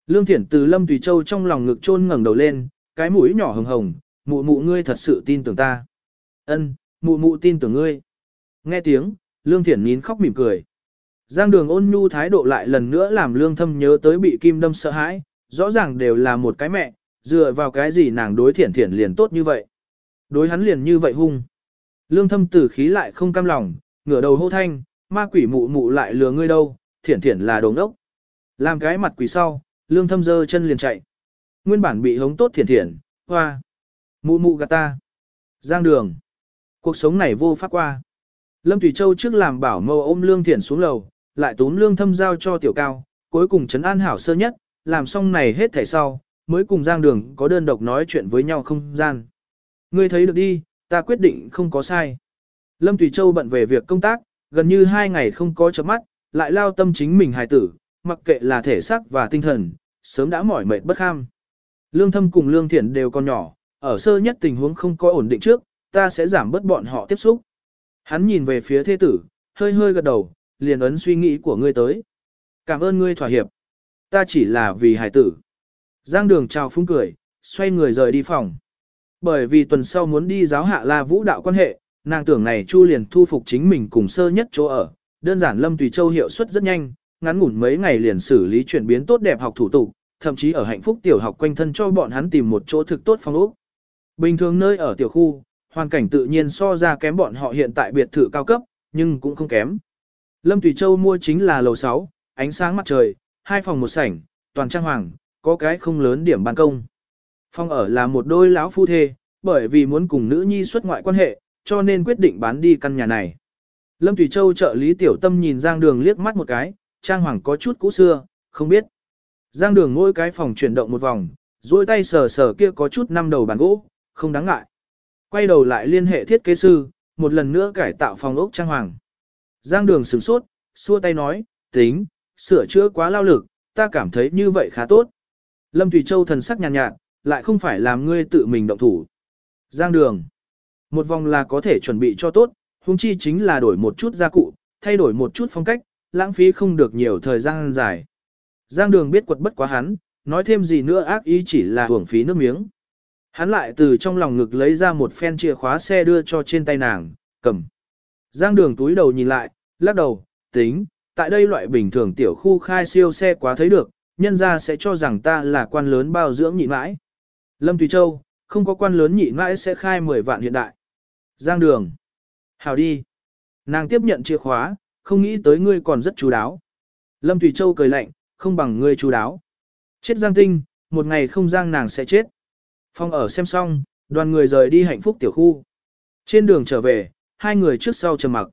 Lương thiển từ lâm tùy châu trong lòng ngực chôn ngẩng đầu lên, cái mũi nhỏ hồng hồng, mụ mụ ngươi thật sự tin tưởng ta. Ân, mụ mụ tin tưởng ngươi. Nghe tiếng, lương thiển nín khóc mỉm cười. Giang đường ôn nhu thái độ lại lần nữa làm lương thâm nhớ tới bị kim đâm sợ hãi, rõ ràng đều là một cái mẹ, dựa vào cái gì nàng đối thiển thiển liền tốt như vậy. Đối hắn liền như vậy hung. Lương thâm tử khí lại không cam lòng, ngửa đầu hô thanh, ma quỷ mụ mụ lại lừa ngươi đâu, thiển thiển là đồ ngốc. Làm cái mặt quỷ sau, lương thâm dơ chân liền chạy. Nguyên bản bị hống tốt thiển thiển, hoa. Mụ mụ gạt ta. Giang đường. Cuộc sống này vô pháp qua. Lâm Thủy Châu trước làm bảo mâu ôm lương thiển xuống lầu, lại túm lương thâm giao cho tiểu cao, cuối cùng trấn an hảo sơ nhất, làm xong này hết thảy sau, mới cùng Giang Đường có đơn độc nói chuyện với nhau không gian. Ngươi thấy được đi, ta quyết định không có sai. Lâm Thủy Châu bận về việc công tác, gần như hai ngày không có chấm mắt, lại lao tâm chính mình hài tử, mặc kệ là thể xác và tinh thần, sớm đã mỏi mệt bất kham. Lương thâm cùng lương Thiển đều còn nhỏ, ở sơ nhất tình huống không có ổn định trước, ta sẽ giảm bớt bọn họ tiếp xúc. Hắn nhìn về phía thế tử, hơi hơi gật đầu, liền ấn suy nghĩ của ngươi tới. Cảm ơn ngươi thỏa hiệp. Ta chỉ là vì hải tử. Giang đường chào phúng cười, xoay người rời đi phòng. Bởi vì tuần sau muốn đi giáo hạ la vũ đạo quan hệ, nàng tưởng này Chu liền thu phục chính mình cùng sơ nhất chỗ ở. Đơn giản Lâm Tùy Châu hiệu suất rất nhanh, ngắn ngủn mấy ngày liền xử lý chuyển biến tốt đẹp học thủ tục, thậm chí ở hạnh phúc tiểu học quanh thân cho bọn hắn tìm một chỗ thực tốt phòng ốc. Bình thường nơi ở tiểu khu, hoàn cảnh tự nhiên so ra kém bọn họ hiện tại biệt thự cao cấp, nhưng cũng không kém. Lâm Tùy Châu mua chính là lầu 6, ánh sáng mặt trời, hai phòng một sảnh, toàn trang hoàng, có cái không lớn điểm ban công. Phòng ở là một đôi lão phu thê, bởi vì muốn cùng nữ nhi xuất ngoại quan hệ, cho nên quyết định bán đi căn nhà này. Lâm Tùy Châu trợ lý tiểu tâm nhìn Giang Đường liếc mắt một cái, trang hoàng có chút cũ xưa, không biết. Giang Đường ngôi cái phòng chuyển động một vòng, duỗi tay sờ sờ kia có chút năm đầu bàn gỗ, không đáng ngại. Quay đầu lại liên hệ thiết kế sư, một lần nữa cải tạo phòng ốc trang hoàng. Giang Đường sửng sốt, xua tay nói, tính, sửa chữa quá lao lực, ta cảm thấy như vậy khá tốt. Lâm Thủy Châu thần sắc nhàn nhạt, nhạt, lại không phải làm ngươi tự mình động thủ. Giang đường. Một vòng là có thể chuẩn bị cho tốt, huống chi chính là đổi một chút gia cụ, thay đổi một chút phong cách, lãng phí không được nhiều thời gian dài. Giang đường biết quật bất quá hắn, nói thêm gì nữa ác ý chỉ là hưởng phí nước miếng. Hắn lại từ trong lòng ngực lấy ra một phen chìa khóa xe đưa cho trên tay nàng, cầm. Giang đường túi đầu nhìn lại, lắc đầu, tính, tại đây loại bình thường tiểu khu khai siêu xe quá thấy được, nhân ra sẽ cho rằng ta là quan lớn bao dưỡng nhịn mãi. Lâm Tùy Châu, không có quan lớn nhịn mãi sẽ khai 10 vạn hiện đại. Giang đường. Hào đi. Nàng tiếp nhận chìa khóa, không nghĩ tới ngươi còn rất chú đáo. Lâm Tùy Châu cười lạnh, không bằng ngươi chú đáo. Chết Giang Tinh, một ngày không Giang nàng sẽ chết. Phong ở xem xong, đoàn người rời đi hạnh phúc tiểu khu. Trên đường trở về, hai người trước sau trầm mặc.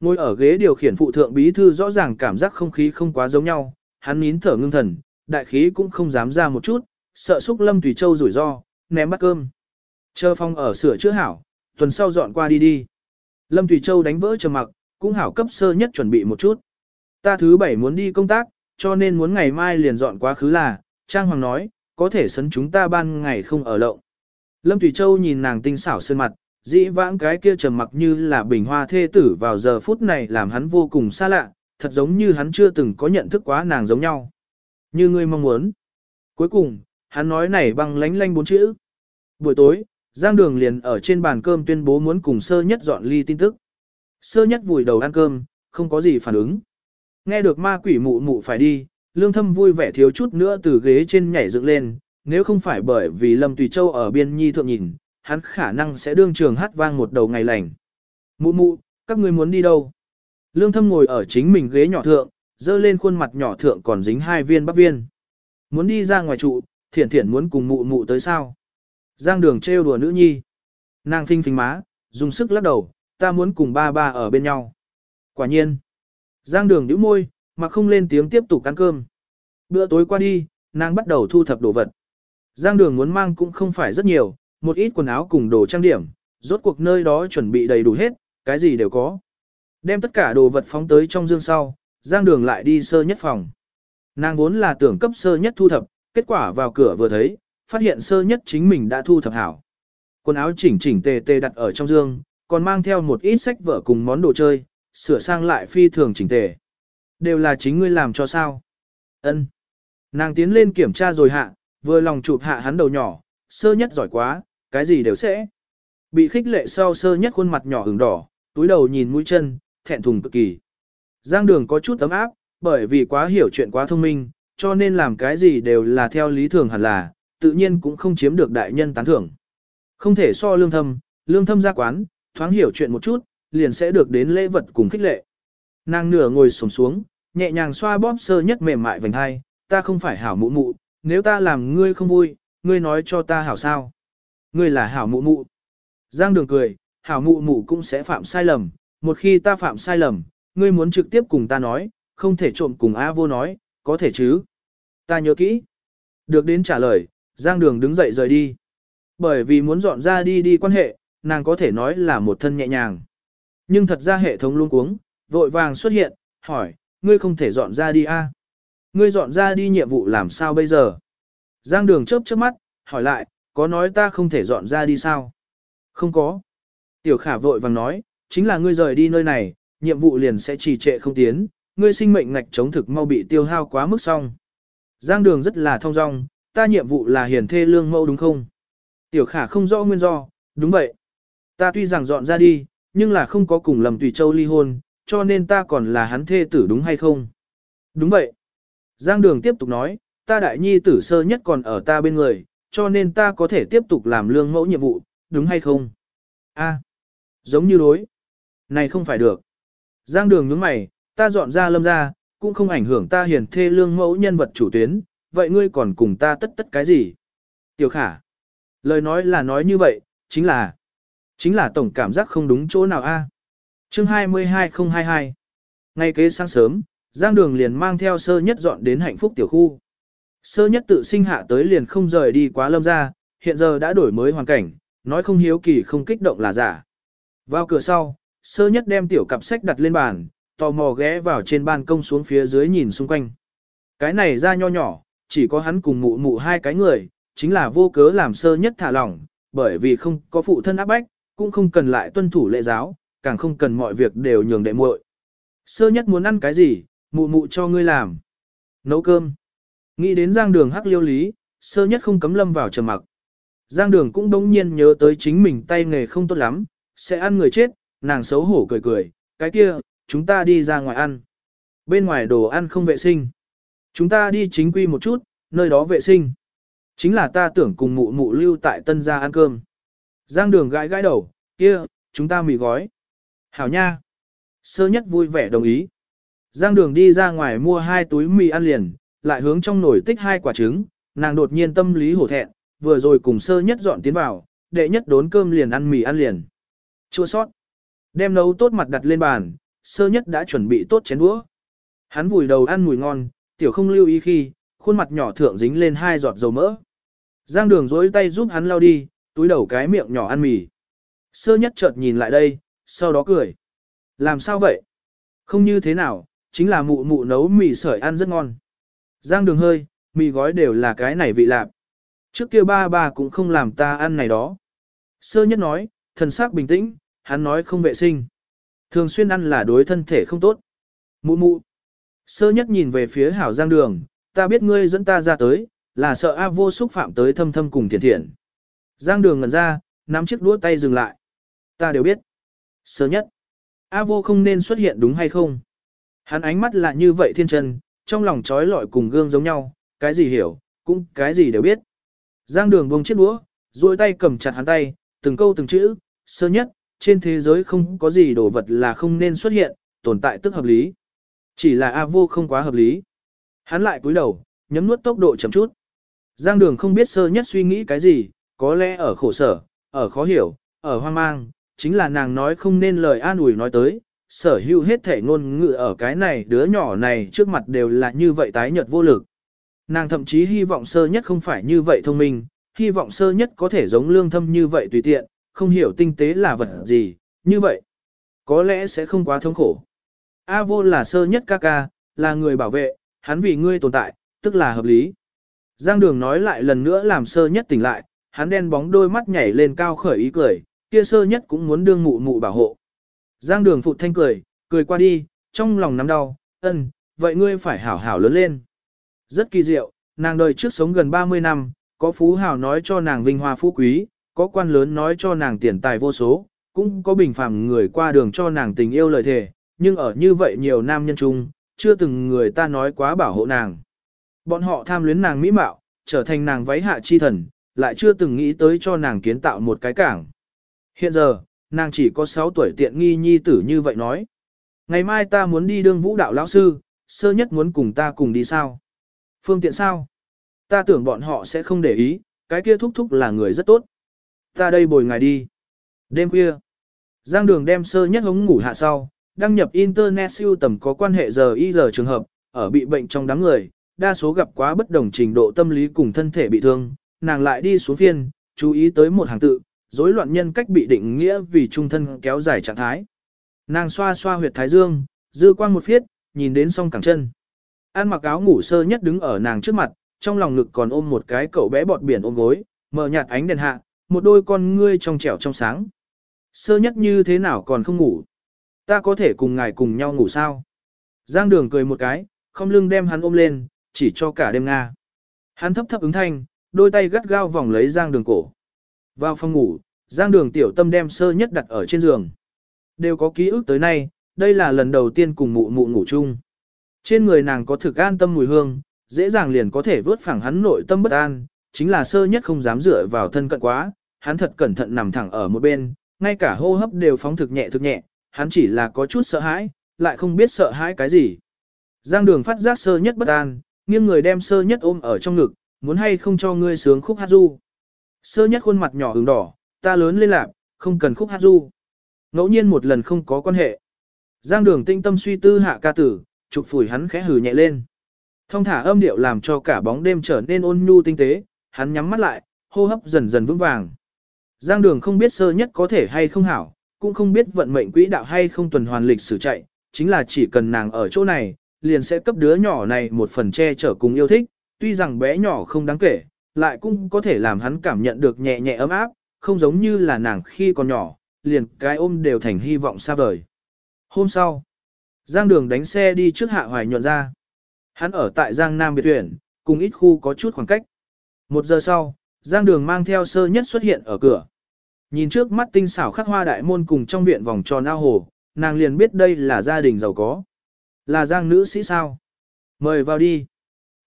Ngồi ở ghế điều khiển phụ thượng bí thư rõ ràng cảm giác không khí không quá giống nhau, hắn nín thở ngưng thần, đại khí cũng không dám ra một chút, sợ xúc Lâm Tùy Châu rủi ro, ném bát cơm. Chờ phong ở sửa chữa hảo, tuần sau dọn qua đi đi. Lâm Tùy Châu đánh vỡ trầm mặc, cũng hảo cấp sơ nhất chuẩn bị một chút. Ta thứ bảy muốn đi công tác, cho nên muốn ngày mai liền dọn quá khứ là, Trang Hoàng nói, có thể sấn chúng ta ban ngày không ở lậu. Lâm thủy Châu nhìn nàng tinh xảo sơn mặt, dĩ vãng cái kia trầm mặc như là bình hoa thê tử vào giờ phút này làm hắn vô cùng xa lạ, thật giống như hắn chưa từng có nhận thức quá nàng giống nhau. Như ngươi mong muốn. Cuối cùng, hắn nói này bằng lánh lanh bốn chữ. Buổi tối, Giang Đường liền ở trên bàn cơm tuyên bố muốn cùng sơ nhất dọn ly tin tức. Sơ nhất vùi đầu ăn cơm, không có gì phản ứng. Nghe được ma quỷ mụ mụ phải đi, lương thâm vui vẻ thiếu chút nữa từ ghế trên nhảy dựng lên, nếu không phải bởi vì Lâm Tùy Châu ở biên nhi thượng nhìn, hắn khả năng sẽ đương trường hát vang một đầu ngày lành. Mụ mụ, các ngươi muốn đi đâu? Lương thâm ngồi ở chính mình ghế nhỏ thượng, dơ lên khuôn mặt nhỏ thượng còn dính hai viên bắp viên. Muốn đi ra ngoài trụ, thiển thiển muốn cùng mụ mụ tới sao? Giang đường trêu đùa nữ nhi. Nàng phinh phình má, dùng sức lắc đầu, ta muốn cùng ba ba ở bên nhau. Quả nhiên. Giang đường nhíu môi, mà không lên tiếng tiếp tục ăn cơm. Bữa tối qua đi, nàng bắt đầu thu thập đồ vật. Giang đường muốn mang cũng không phải rất nhiều, một ít quần áo cùng đồ trang điểm, rốt cuộc nơi đó chuẩn bị đầy đủ hết, cái gì đều có. Đem tất cả đồ vật phóng tới trong dương sau, Giang đường lại đi sơ nhất phòng. Nàng vốn là tưởng cấp sơ nhất thu thập, kết quả vào cửa vừa thấy, phát hiện sơ nhất chính mình đã thu thập hảo. Quần áo chỉnh chỉnh tề tề đặt ở trong dương, còn mang theo một ít sách vở cùng món đồ chơi, sửa sang lại phi thường chỉnh tề. Đều là chính ngươi làm cho sao. Ân. Nàng tiến lên kiểm tra rồi hạ, vừa lòng chụp hạ hắn đầu nhỏ, sơ nhất giỏi quá, cái gì đều sẽ. Bị khích lệ sau sơ nhất khuôn mặt nhỏ ửng đỏ, túi đầu nhìn mũi chân, thẹn thùng cực kỳ. Giang đường có chút tấm áp, bởi vì quá hiểu chuyện quá thông minh, cho nên làm cái gì đều là theo lý thường hẳn là, tự nhiên cũng không chiếm được đại nhân tán thưởng. Không thể so lương thâm, lương thâm ra quán, thoáng hiểu chuyện một chút, liền sẽ được đến lễ vật cùng khích lệ. Nàng nửa ngồi xổm xuống, nhẹ nhàng xoa bóp sơ nhất mềm mại vành hai, ta không phải hảo mụ mụ, nếu ta làm ngươi không vui, ngươi nói cho ta hảo sao. Ngươi là hảo mụ mụ. Giang đường cười, hảo mụ mụ cũng sẽ phạm sai lầm, một khi ta phạm sai lầm, ngươi muốn trực tiếp cùng ta nói, không thể trộm cùng A vô nói, có thể chứ. Ta nhớ kỹ. Được đến trả lời, Giang đường đứng dậy rời đi. Bởi vì muốn dọn ra đi đi quan hệ, nàng có thể nói là một thân nhẹ nhàng. Nhưng thật ra hệ thống luôn cuống, vội vàng xuất hiện, hỏi, ngươi không thể dọn ra đi a? Ngươi dọn ra đi nhiệm vụ làm sao bây giờ? Giang đường chớp chớp mắt, hỏi lại, có nói ta không thể dọn ra đi sao? Không có. Tiểu khả vội vàng nói, chính là ngươi rời đi nơi này, nhiệm vụ liền sẽ trì trệ không tiến, ngươi sinh mệnh ngạch chống thực mau bị tiêu hao quá mức xong. Giang đường rất là thong dong, ta nhiệm vụ là hiền thê lương mẫu đúng không? Tiểu khả không rõ nguyên do, đúng vậy. Ta tuy rằng dọn ra đi, nhưng là không có cùng lầm tùy châu ly hôn, cho nên ta còn là hắn thê tử đúng hay không? Đúng vậy. Giang đường tiếp tục nói, ta đại nhi tử sơ nhất còn ở ta bên người, cho nên ta có thể tiếp tục làm lương mẫu nhiệm vụ, đúng hay không? A, giống như đối. Này không phải được. Giang đường nhướng mày, ta dọn ra lâm ra, cũng không ảnh hưởng ta hiền thê lương mẫu nhân vật chủ tuyến, vậy ngươi còn cùng ta tất tất cái gì? Tiểu khả. Lời nói là nói như vậy, chính là, chính là tổng cảm giác không đúng chỗ nào a. À? Chương 22022 Ngay kế sáng sớm, Giang Đường liền mang theo sơ nhất dọn đến hạnh phúc tiểu khu. Sơ nhất tự sinh hạ tới liền không rời đi quá lâm ra, hiện giờ đã đổi mới hoàn cảnh, nói không hiếu kỳ không kích động là giả. Vào cửa sau, sơ nhất đem tiểu cặp sách đặt lên bàn, tò mò ghé vào trên ban công xuống phía dưới nhìn xung quanh. Cái này ra nho nhỏ, chỉ có hắn cùng mụ mụ hai cái người, chính là vô cớ làm sơ nhất thả lỏng, bởi vì không có phụ thân áp bách, cũng không cần lại tuân thủ lệ giáo, càng không cần mọi việc đều nhường đệ muội. Sơ nhất muốn ăn cái gì, mụ mụ cho ngươi làm. Nấu cơm. Nghĩ đến giang đường hắc liêu lý, sơ nhất không cấm lâm vào trầm mặc. Giang đường cũng đống nhiên nhớ tới chính mình tay nghề không tốt lắm, sẽ ăn người chết, nàng xấu hổ cười cười, cái kia, chúng ta đi ra ngoài ăn. Bên ngoài đồ ăn không vệ sinh. Chúng ta đi chính quy một chút, nơi đó vệ sinh. Chính là ta tưởng cùng mụ mụ lưu tại tân gia ăn cơm. Giang đường gãi gãi đầu, kia, chúng ta mì gói. Hảo nha. Sơ nhất vui vẻ đồng ý. Giang đường đi ra ngoài mua hai túi mì ăn liền, lại hướng trong nồi tích hai quả trứng, nàng đột nhiên tâm lý hổ thẹn, vừa rồi cùng sơ nhất dọn tiến vào, đệ nhất đốn cơm liền ăn mì ăn liền. Chua sót. Đem nấu tốt mặt đặt lên bàn, sơ nhất đã chuẩn bị tốt chén đũa. Hắn vùi đầu ăn mùi ngon, tiểu không lưu ý khi, khuôn mặt nhỏ thượng dính lên hai giọt dầu mỡ. Giang đường dối tay giúp hắn lau đi, túi đầu cái miệng nhỏ ăn mì. Sơ nhất chợt nhìn lại đây, sau đó cười. Làm sao vậy? Không như thế nào, chính là mụ mụ nấu mì sợi ăn rất ngon. Giang đường hơi, mì gói đều là cái này vị lạp. Trước kia ba bà cũng không làm ta ăn này đó. Sơ nhất nói, thần sắc bình tĩnh, hắn nói không vệ sinh. Thường xuyên ăn là đối thân thể không tốt. Mụ mụ. Sơ nhất nhìn về phía hảo giang đường, ta biết ngươi dẫn ta ra tới, là sợ A vô xúc phạm tới thâm thâm cùng thiện thiện. Giang đường ngẩn ra, nắm chiếc đũa tay dừng lại. Ta đều biết. Sơ nhất. A vô không nên xuất hiện đúng hay không? Hắn ánh mắt là như vậy thiên chân, trong lòng trói lọi cùng gương giống nhau, cái gì hiểu, cũng cái gì đều biết. Giang đường buông chiếc đũa, duỗi tay cầm chặt hắn tay, từng câu từng chữ, sơ nhất, trên thế giới không có gì đồ vật là không nên xuất hiện, tồn tại tức hợp lý. Chỉ là A vô không quá hợp lý. Hắn lại cúi đầu, nhấm nuốt tốc độ chậm chút. Giang đường không biết sơ nhất suy nghĩ cái gì, có lẽ ở khổ sở, ở khó hiểu, ở hoang mang, chính là nàng nói không nên lời an ủi nói tới, sở hữu hết thể ngôn ngữ ở cái này đứa nhỏ này trước mặt đều là như vậy tái nhợt vô lực. Nàng thậm chí hy vọng sơ nhất không phải như vậy thông minh, hy vọng sơ nhất có thể giống lương thâm như vậy tùy tiện, không hiểu tinh tế là vật gì, như vậy. Có lẽ sẽ không quá thống khổ. A vô là sơ nhất ca ca, là người bảo vệ, hắn vì ngươi tồn tại, tức là hợp lý. Giang đường nói lại lần nữa làm sơ nhất tỉnh lại, hắn đen bóng đôi mắt nhảy lên cao khởi ý cười, kia sơ nhất cũng muốn đương mụ mụ bảo hộ. Giang đường phụ thanh cười, cười qua đi, trong lòng nắm đau, ân, vậy ngươi phải hảo hảo lớn lên. Rất kỳ diệu, nàng đời trước sống gần 30 năm, có phú hảo nói cho nàng vinh hoa phú quý, có quan lớn nói cho nàng tiền tài vô số, cũng có bình phàm người qua đường cho nàng tình yêu lời thề, nhưng ở như vậy nhiều nam nhân chung, chưa từng người ta nói quá bảo hộ nàng. Bọn họ tham luyến nàng mỹ mạo, trở thành nàng váy hạ chi thần, lại chưa từng nghĩ tới cho nàng kiến tạo một cái cảng. Hiện giờ, nàng chỉ có 6 tuổi tiện nghi nhi tử như vậy nói. Ngày mai ta muốn đi đương vũ đạo lão sư, sơ nhất muốn cùng ta cùng đi sao? Phương tiện sao? Ta tưởng bọn họ sẽ không để ý, cái kia thúc thúc là người rất tốt. Ta đây bồi ngài đi. Đêm khuya, Giang Đường đem sơ nhất hống ngủ hạ sau, đăng nhập Internet siêu tầm có quan hệ giờ y giờ trường hợp, ở bị bệnh trong đám người, đa số gặp quá bất đồng trình độ tâm lý cùng thân thể bị thương, nàng lại đi xuống phiên, chú ý tới một hàng tự, rối loạn nhân cách bị định nghĩa vì trung thân kéo dài trạng thái. Nàng xoa xoa huyệt thái dương, dư quang một phiết, nhìn đến song cẳng chân. An mặc áo ngủ sơ nhất đứng ở nàng trước mặt, trong lòng ngực còn ôm một cái cậu bé bọt biển ôm gối, mở nhạt ánh đèn hạ, một đôi con ngươi trong trẻo trong sáng. Sơ nhất như thế nào còn không ngủ? Ta có thể cùng ngài cùng nhau ngủ sao? Giang đường cười một cái, không lưng đem hắn ôm lên, chỉ cho cả đêm Nga. Hắn thấp thấp ứng thanh, đôi tay gắt gao vòng lấy Giang đường cổ. Vào phòng ngủ, Giang đường tiểu tâm đem sơ nhất đặt ở trên giường. Đều có ký ức tới nay, đây là lần đầu tiên cùng mụ mụ ngủ chung. Trên người nàng có thực an tâm mùi hương, dễ dàng liền có thể vớt phẳng hắn nội tâm bất an, chính là sơ nhất không dám dựa vào thân cận quá, hắn thật cẩn thận nằm thẳng ở một bên, ngay cả hô hấp đều phóng thực nhẹ thực nhẹ, hắn chỉ là có chút sợ hãi, lại không biết sợ hãi cái gì. Giang đường phát giác sơ nhất bất an, nghiêng người đem sơ nhất ôm ở trong ngực, muốn hay không cho ngươi sướng khúc hát du. Sơ nhất khuôn mặt nhỏ ửng đỏ, ta lớn lên lạc, không cần khúc hát du. Ngẫu nhiên một lần không có quan hệ. Giang đường tinh tâm suy tư hạ ca tử, chụp phủi hắn khẽ hừ nhẹ lên. Thông thả âm điệu làm cho cả bóng đêm trở nên ôn nhu tinh tế, hắn nhắm mắt lại, hô hấp dần dần vững vàng. Giang đường không biết sơ nhất có thể hay không hảo, cũng không biết vận mệnh quỹ đạo hay không tuần hoàn lịch sử chạy, chính là chỉ cần nàng ở chỗ này, liền sẽ cấp đứa nhỏ này một phần che chở cùng yêu thích, tuy rằng bé nhỏ không đáng kể, lại cũng có thể làm hắn cảm nhận được nhẹ nhẹ ấm áp, không giống như là nàng khi còn nhỏ, liền cái ôm đều thành hy vọng xa vời. Hôm sau, Giang Đường đánh xe đi trước Hạ Hoài nhuận ra. Hắn ở tại Giang Nam biệt tuyển, cùng ít khu có chút khoảng cách. Một giờ sau, Giang Đường mang theo sơ nhất xuất hiện ở cửa. Nhìn trước mắt tinh xảo khắc hoa đại môn cùng trong viện vòng tròn ao hồ, nàng liền biết đây là gia đình giàu có. Là Giang nữ sĩ sao? Mời vào đi.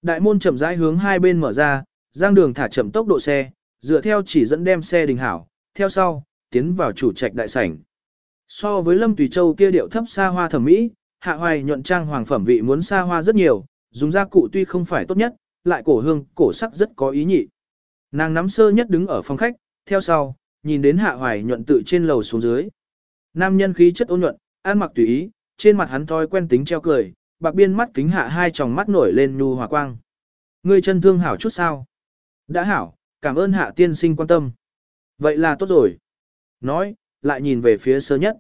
Đại môn chậm rãi hướng hai bên mở ra, Giang Đường thả chậm tốc độ xe, dựa theo chỉ dẫn đem xe đình hảo, theo sau, tiến vào chủ trạch đại sảnh. So với Lâm Tùy Châu kia điệu thấp xa hoa thẩm mỹ, Hạ Hoài nhuận trang hoàng phẩm vị muốn xa hoa rất nhiều, dùng gia cụ tuy không phải tốt nhất, lại cổ hương, cổ sắc rất có ý nhị. Nàng nắm sơ nhất đứng ở phòng khách, theo sau, nhìn đến Hạ Hoài nhuận tự trên lầu xuống dưới. Nam nhân khí chất ôn nhuận, ăn mặc tùy ý, trên mặt hắn thói quen tính treo cười, bạc biên mắt kính hạ hai tròng mắt nổi lên nhu hòa quang. Ngươi chân thương hảo chút sao? Đã hảo, cảm ơn hạ tiên sinh quan tâm. Vậy là tốt rồi. Nói, lại nhìn về phía sơ nhất.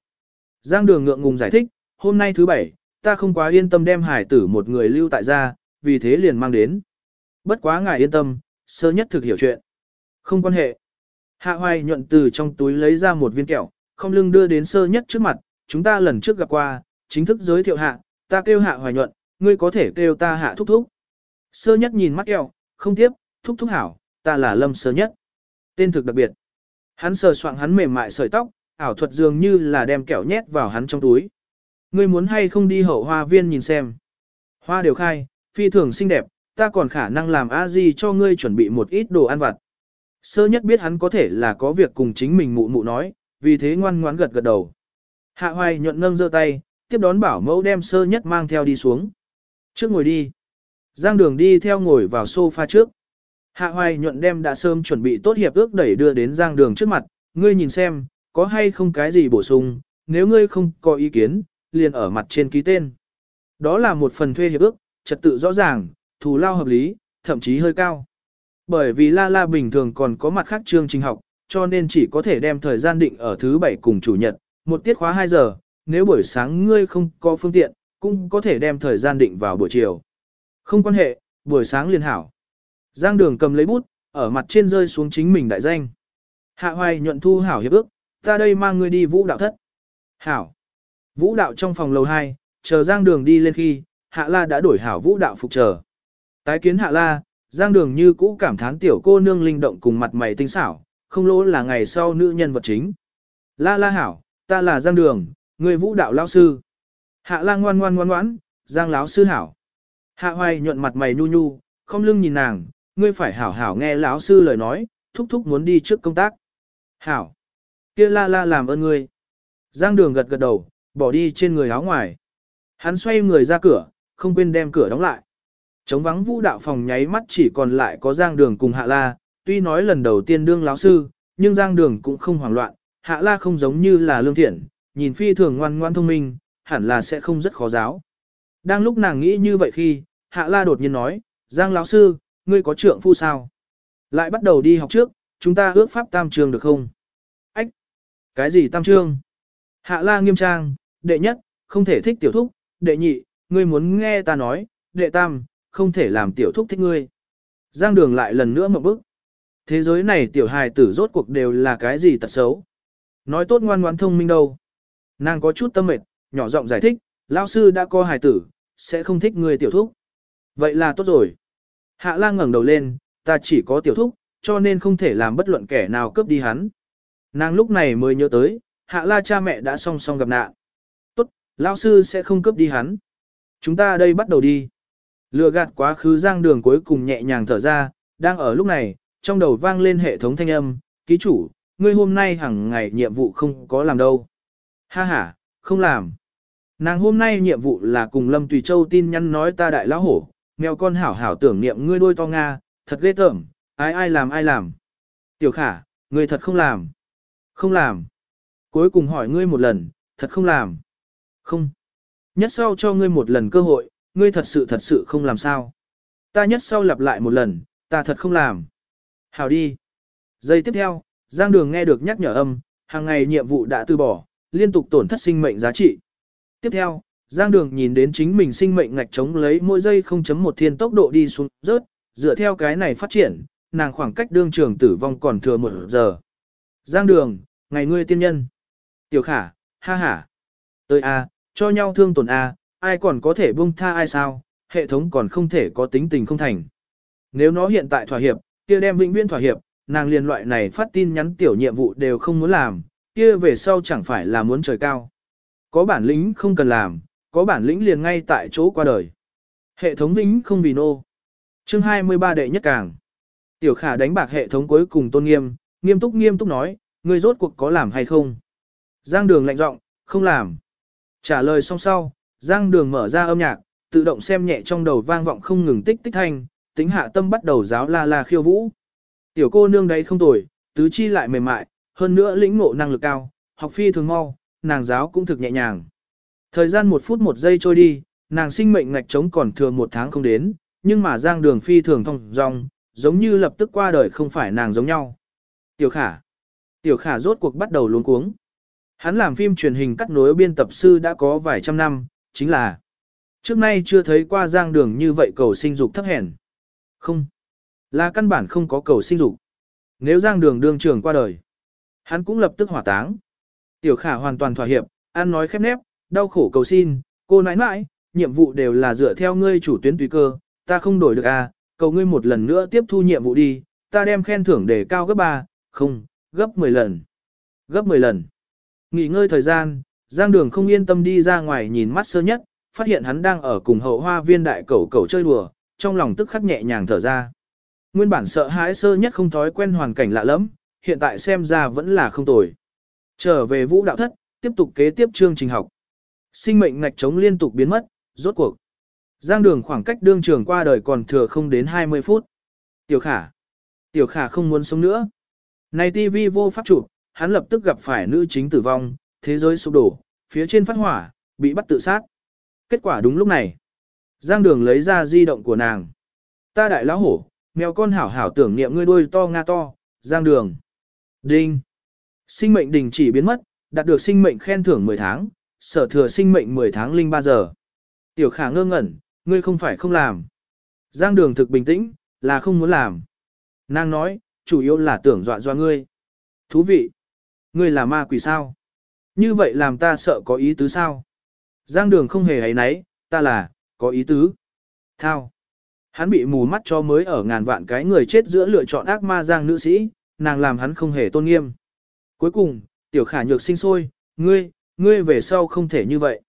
Giang đường ngượng ngùng giải thích, hôm nay thứ bảy, ta không quá yên tâm đem hải tử một người lưu tại gia, vì thế liền mang đến. Bất quá ngài yên tâm, sơ nhất thực hiểu chuyện. Không quan hệ. Hạ hoài nhuận từ trong túi lấy ra một viên kẹo, không lưng đưa đến sơ nhất trước mặt, chúng ta lần trước gặp qua, chính thức giới thiệu hạ, ta kêu hạ hoài nhuận, ngươi có thể kêu ta hạ thúc thúc. Sơ nhất nhìn mắt kẹo, không tiếp, thúc thúc hảo, ta là lâm sơ nhất. Tên thực đặc biệt. Hắn sờ soạng hắn mềm mại sợi tóc, ảo thuật dường như là đem kẹo nhét vào hắn trong túi. Ngươi muốn hay không đi hậu hoa viên nhìn xem. Hoa đều khai, phi thường xinh đẹp, ta còn khả năng làm a di cho ngươi chuẩn bị một ít đồ ăn vặt. Sơ nhất biết hắn có thể là có việc cùng chính mình mụ mụ nói, vì thế ngoan ngoãn gật gật đầu. Hạ hoài nhuận nâng giơ tay, tiếp đón bảo mẫu đem sơ nhất mang theo đi xuống. Trước ngồi đi. Giang đường đi theo ngồi vào sofa trước. Hạ hoài nhuận đem đã sớm chuẩn bị tốt hiệp ước đẩy đưa đến giang đường trước mặt, ngươi nhìn xem, có hay không cái gì bổ sung, nếu ngươi không có ý kiến, liền ở mặt trên ký tên. Đó là một phần thuê hiệp ước, trật tự rõ ràng, thù lao hợp lý, thậm chí hơi cao. Bởi vì La La bình thường còn có mặt khác chương trình học, cho nên chỉ có thể đem thời gian định ở thứ bảy cùng chủ nhật, một tiết khóa 2 giờ, nếu buổi sáng ngươi không có phương tiện, cũng có thể đem thời gian định vào buổi chiều. Không quan hệ, buổi sáng liền hảo. Giang đường cầm lấy bút, ở mặt trên rơi xuống chính mình đại danh. Hạ hoài nhuận thu hảo hiệp ước, ta đây mang ngươi đi vũ đạo thất. Hảo. Vũ đạo trong phòng lầu 2, chờ Giang đường đi lên khi, Hạ La đã đổi hảo vũ đạo phục chờ. Tái kiến Hạ La, Giang đường như cũ cảm thán tiểu cô nương linh động cùng mặt mày tinh xảo, không lỗ là ngày sau nữ nhân vật chính. La La hảo, ta là Giang đường, người vũ đạo lão sư. Hạ La ngoan ngoan ngoan ngoãn, Giang lão sư hảo. Hạ hoài nhuận mặt mày nhu nhu, không lưng nhìn nàng, ngươi phải hảo hảo nghe lão sư lời nói, thúc thúc muốn đi trước công tác. Hảo. kia la la làm ơn ngươi. Giang đường gật gật đầu, bỏ đi trên người áo ngoài. Hắn xoay người ra cửa, không quên đem cửa đóng lại. Chống vắng vũ đạo phòng nháy mắt chỉ còn lại có Giang đường cùng Hạ la, tuy nói lần đầu tiên đương lão sư, nhưng Giang đường cũng không hoảng loạn, Hạ la không giống như là lương thiện, nhìn phi thường ngoan ngoan thông minh, hẳn là sẽ không rất khó giáo. Đang lúc nàng nghĩ như vậy khi, Hạ la đột nhiên nói, Giang lão sư, ngươi có trượng phu sao? Lại bắt đầu đi học trước, chúng ta ước pháp tam trường được không? Ách! Cái gì tam trương? Hạ la nghiêm trang, đệ nhất, không thể thích tiểu thúc, đệ nhị, ngươi muốn nghe ta nói, đệ tam, không thể làm tiểu thúc thích ngươi. Giang đường lại lần nữa một bước. Thế giới này tiểu hài tử rốt cuộc đều là cái gì tật xấu. Nói tốt ngoan ngoãn thông minh đâu. Nàng có chút tâm mệt, nhỏ giọng giải thích, lão sư đã có hài tử, sẽ không thích người tiểu thúc. Vậy là tốt rồi. Hạ lang ngẩng đầu lên, ta chỉ có tiểu thúc, cho nên không thể làm bất luận kẻ nào cướp đi hắn. Nàng lúc này mới nhớ tới, hạ la cha mẹ đã song song gặp nạn. Tốt, lão sư sẽ không cướp đi hắn. Chúng ta đây bắt đầu đi. Lừa gạt quá khứ giang đường cuối cùng nhẹ nhàng thở ra, đang ở lúc này, trong đầu vang lên hệ thống thanh âm, ký chủ, ngươi hôm nay hàng ngày nhiệm vụ không có làm đâu. Ha ha, không làm. Nàng hôm nay nhiệm vụ là cùng Lâm Tùy Châu tin nhắn nói ta đại lão hổ, mèo con hảo hảo tưởng niệm ngươi đôi to Nga, thật ghê tởm, ai ai làm ai làm. Tiểu khả, ngươi thật không làm. Không làm. Cuối cùng hỏi ngươi một lần, thật không làm. Không. Nhất sau cho ngươi một lần cơ hội, ngươi thật sự thật sự không làm sao. Ta nhất sau lặp lại một lần, ta thật không làm. Hảo đi. Giây tiếp theo, Giang Đường nghe được nhắc nhở âm, hàng ngày nhiệm vụ đã từ bỏ, liên tục tổn thất sinh mệnh giá trị. Tiếp theo, Giang Đường nhìn đến chính mình sinh mệnh ngạch chống lấy mỗi giây 0.1 thiên tốc độ đi xuống rớt, dựa theo cái này phát triển, nàng khoảng cách đương trường tử vong còn thừa một giờ. Giang Đường, ngày ngươi tiên nhân. Tiểu Khả, ha ha. Tới A, cho nhau thương tổn A, ai còn có thể buông tha ai sao, hệ thống còn không thể có tính tình không thành. Nếu nó hiện tại thỏa hiệp, kia đem vĩnh viễn thỏa hiệp, nàng liền loại này phát tin nhắn tiểu nhiệm vụ đều không muốn làm, kia về sau chẳng phải là muốn trời cao. Có bản lĩnh không cần làm, có bản lĩnh liền ngay tại chỗ qua đời. Hệ thống vĩnh không vì nô. Chương 23 đệ nhất càng. Tiểu khả đánh bạc hệ thống cuối cùng tôn nghiêm, nghiêm túc nghiêm túc nói, người rốt cuộc có làm hay không? Giang đường lạnh giọng, không làm. Trả lời xong sau, Giang đường mở ra âm nhạc, tự động xem nhẹ trong đầu vang vọng không ngừng tích tích thanh, tính hạ tâm bắt đầu giáo la la khiêu vũ. Tiểu cô nương đấy không tồi, tứ chi lại mềm mại, hơn nữa lĩnh ngộ năng lực cao, học phi thường mau, nàng giáo cũng thực nhẹ nhàng. Thời gian một phút một giây trôi đi, nàng sinh mệnh ngạch trống còn thừa một tháng không đến, nhưng mà giang đường phi thường thông dong, giống như lập tức qua đời không phải nàng giống nhau. Tiểu khả. Tiểu khả rốt cuộc bắt đầu luống cuống. Hắn làm phim truyền hình cắt nối biên tập sư đã có vài trăm năm, chính là trước nay chưa thấy qua giang đường như vậy cầu sinh dục thấp hèn. Không. Là căn bản không có cầu sinh dục. Nếu giang đường đương trường qua đời, hắn cũng lập tức hỏa táng. Tiểu khả hoàn toàn thỏa hiệp, ăn nói khép nép, đau khổ cầu xin, cô nãi nãi, nhiệm vụ đều là dựa theo ngươi chủ tuyến tùy cơ, ta không đổi được à, cầu ngươi một lần nữa tiếp thu nhiệm vụ đi, ta đem khen thưởng để cao gấp 3, không, gấp 10 lần. Gấp 10 lần. Nghỉ ngơi thời gian, Giang Đường không yên tâm đi ra ngoài nhìn mắt sơ nhất, phát hiện hắn đang ở cùng hậu hoa viên đại cẩu cẩu chơi đùa, trong lòng tức khắc nhẹ nhàng thở ra. Nguyên bản sợ hãi sơ nhất không thói quen hoàn cảnh lạ lắm, hiện tại xem ra vẫn là không tồi. Trở về vũ đạo thất, tiếp tục kế tiếp chương trình học. Sinh mệnh ngạch trống liên tục biến mất, rốt cuộc. Giang đường khoảng cách đương trường qua đời còn thừa không đến 20 phút. Tiểu khả. Tiểu khả không muốn sống nữa. Này TV vô pháp chụp, hắn lập tức gặp phải nữ chính tử vong, thế giới sụp đổ, phía trên phát hỏa, bị bắt tự sát. Kết quả đúng lúc này. Giang đường lấy ra di động của nàng. Ta đại lão hổ, mèo con hảo hảo tưởng niệm ngươi đuôi to nga to, giang đường. Đinh. Sinh mệnh đình chỉ biến mất, đạt được sinh mệnh khen thưởng 10 tháng, sở thừa sinh mệnh 10 tháng linh 3 giờ. Tiểu khả ngơ ngẩn, ngươi không phải không làm. Giang đường thực bình tĩnh, là không muốn làm. Nàng nói, chủ yếu là tưởng dọa dọa ngươi. Thú vị. Ngươi là ma quỷ sao? Như vậy làm ta sợ có ý tứ sao? Giang đường không hề hay nấy, ta là, có ý tứ. Thao. Hắn bị mù mắt cho mới ở ngàn vạn cái người chết giữa lựa chọn ác ma giang nữ sĩ, nàng làm hắn không hề tôn nghiêm. Cuối cùng, tiểu khả nhược sinh sôi, ngươi, ngươi về sau không thể như vậy.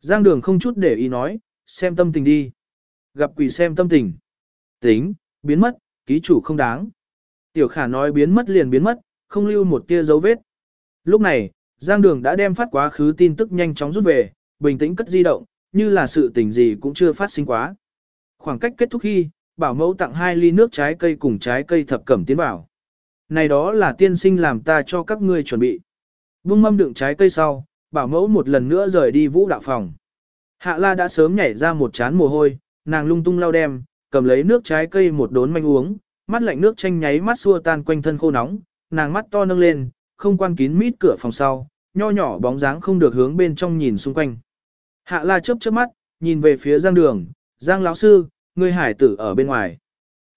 Giang đường không chút để ý nói, xem tâm tình đi. Gặp quỷ xem tâm tình. Tính, biến mất, ký chủ không đáng. Tiểu khả nói biến mất liền biến mất, không lưu một tia dấu vết. Lúc này, Giang đường đã đem phát quá khứ tin tức nhanh chóng rút về, bình tĩnh cất di động, như là sự tình gì cũng chưa phát sinh quá. Khoảng cách kết thúc khi, bảo mẫu tặng hai ly nước trái cây cùng trái cây thập cẩm tiến bảo. Này đó là tiên sinh làm ta cho các ngươi chuẩn bị. Vương mâm đựng trái cây sau, bảo mẫu một lần nữa rời đi vũ đạo phòng. Hạ la đã sớm nhảy ra một chán mồ hôi, nàng lung tung lau đem, cầm lấy nước trái cây một đốn manh uống, mắt lạnh nước chanh nháy mắt xua tan quanh thân khô nóng, nàng mắt to nâng lên, không quan kín mít cửa phòng sau, nho nhỏ bóng dáng không được hướng bên trong nhìn xung quanh. Hạ la chớp chớp mắt, nhìn về phía giang đường, giang lão sư, người hải tử ở bên ngoài.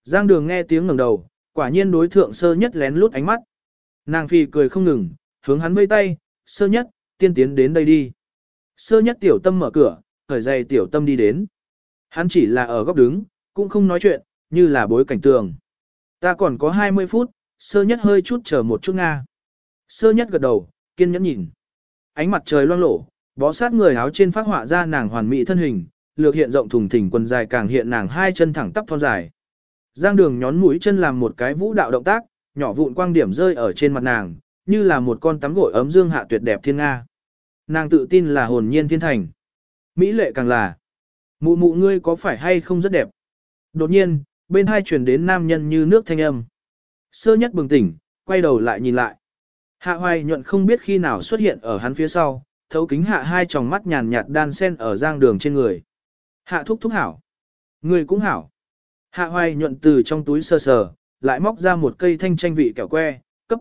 Giang đường nghe tiếng ngẩng đầu, quả nhiên đối thượng sơ nhất lén lút ánh mắt. Nàng phi cười không ngừng, hướng hắn vây tay, sơ nhất, tiên tiến đến đây đi. Sơ nhất tiểu tâm mở cửa, khởi dày tiểu tâm đi đến. Hắn chỉ là ở góc đứng, cũng không nói chuyện, như là bối cảnh tường. Ta còn có 20 phút, sơ nhất hơi chút chờ một chút Nga. Sơ nhất gật đầu, kiên nhẫn nhìn. Ánh mặt trời loang lổ, bó sát người áo trên phát họa ra nàng hoàn mỹ thân hình, lược hiện rộng thùng thình quần dài càng hiện nàng hai chân thẳng tắp thon dài. Giang đường nhón mũi chân làm một cái vũ đạo động tác, nhỏ vụn quang điểm rơi ở trên mặt nàng, như là một con tắm gội ấm dương hạ tuyệt đẹp thiên nga. Nàng tự tin là hồn nhiên thiên thành. Mỹ lệ càng là. Mụ mụ ngươi có phải hay không rất đẹp? Đột nhiên, bên hai truyền đến nam nhân như nước thanh âm. Sơ nhất bừng tỉnh, quay đầu lại nhìn lại. Hạ hoài nhuận không biết khi nào xuất hiện ở hắn phía sau, thấu kính hạ hai tròng mắt nhàn nhạt đan sen ở giang đường trên người. Hạ thúc thúc hảo. Người cũng hảo. Hạ hoài nhuận từ trong túi sơ sờ, lại móc ra một cây thanh tranh vị kẹo que, cấp.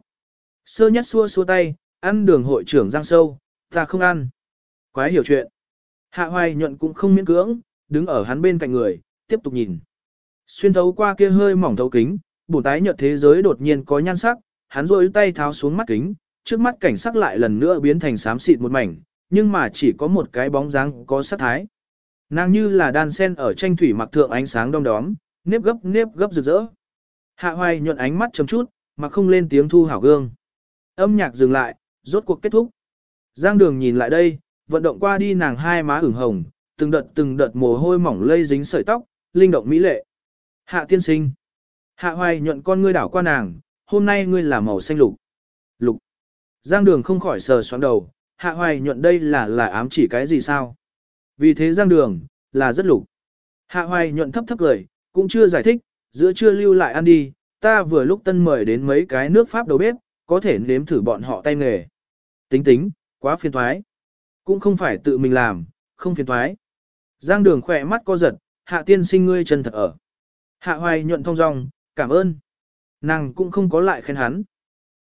Sơ nhất xua xua tay, ăn đường hội trưởng giang sâu, ta không ăn. Quái hiểu chuyện. Hạ hoài nhuận cũng không miễn cưỡng, đứng ở hắn bên cạnh người, tiếp tục nhìn. Xuyên thấu qua kia hơi mỏng thấu kính, bùn tái nhợt thế giới đột nhiên có nhan sắc, hắn rôi tay tháo xuống mắt kính, trước mắt cảnh sắc lại lần nữa biến thành xám xịt một mảnh, nhưng mà chỉ có một cái bóng dáng có sắc thái. Nàng như là đan sen ở tranh thủy mặc thượng ánh sáng đom đóm, nếp gấp nếp gấp rực rỡ. Hạ hoài nhuận ánh mắt chấm chút, mà không lên tiếng thu hảo gương. Âm nhạc dừng lại, rốt cuộc kết thúc. Giang đường nhìn lại đây, vận động qua đi nàng hai má ửng hồng, từng đợt từng đợt mồ hôi mỏng lây dính sợi tóc, linh động mỹ lệ. Hạ tiên sinh. Hạ hoài nhuận con ngươi đảo qua nàng, hôm nay ngươi là màu xanh lục. Lục. Giang đường không khỏi sờ xoắn đầu, hạ hoài nhuận đây là là ám chỉ cái gì sao? Vì thế giang đường, là rất lục. Hạ hoài nhuận thấp thấp cười, cũng chưa giải thích, giữa chưa lưu lại ăn đi, ta vừa lúc tân mời đến mấy cái nước Pháp đầu bếp, có thể nếm thử bọn họ tay nghề. Tính tính, quá phiền thoái. Cũng không phải tự mình làm, không phiền thoái. Giang đường khỏe mắt co giật, hạ tiên sinh ngươi chân thật ở. Hạ hoài nhuận thông dong, cảm ơn. Nàng cũng không có lại khen hắn.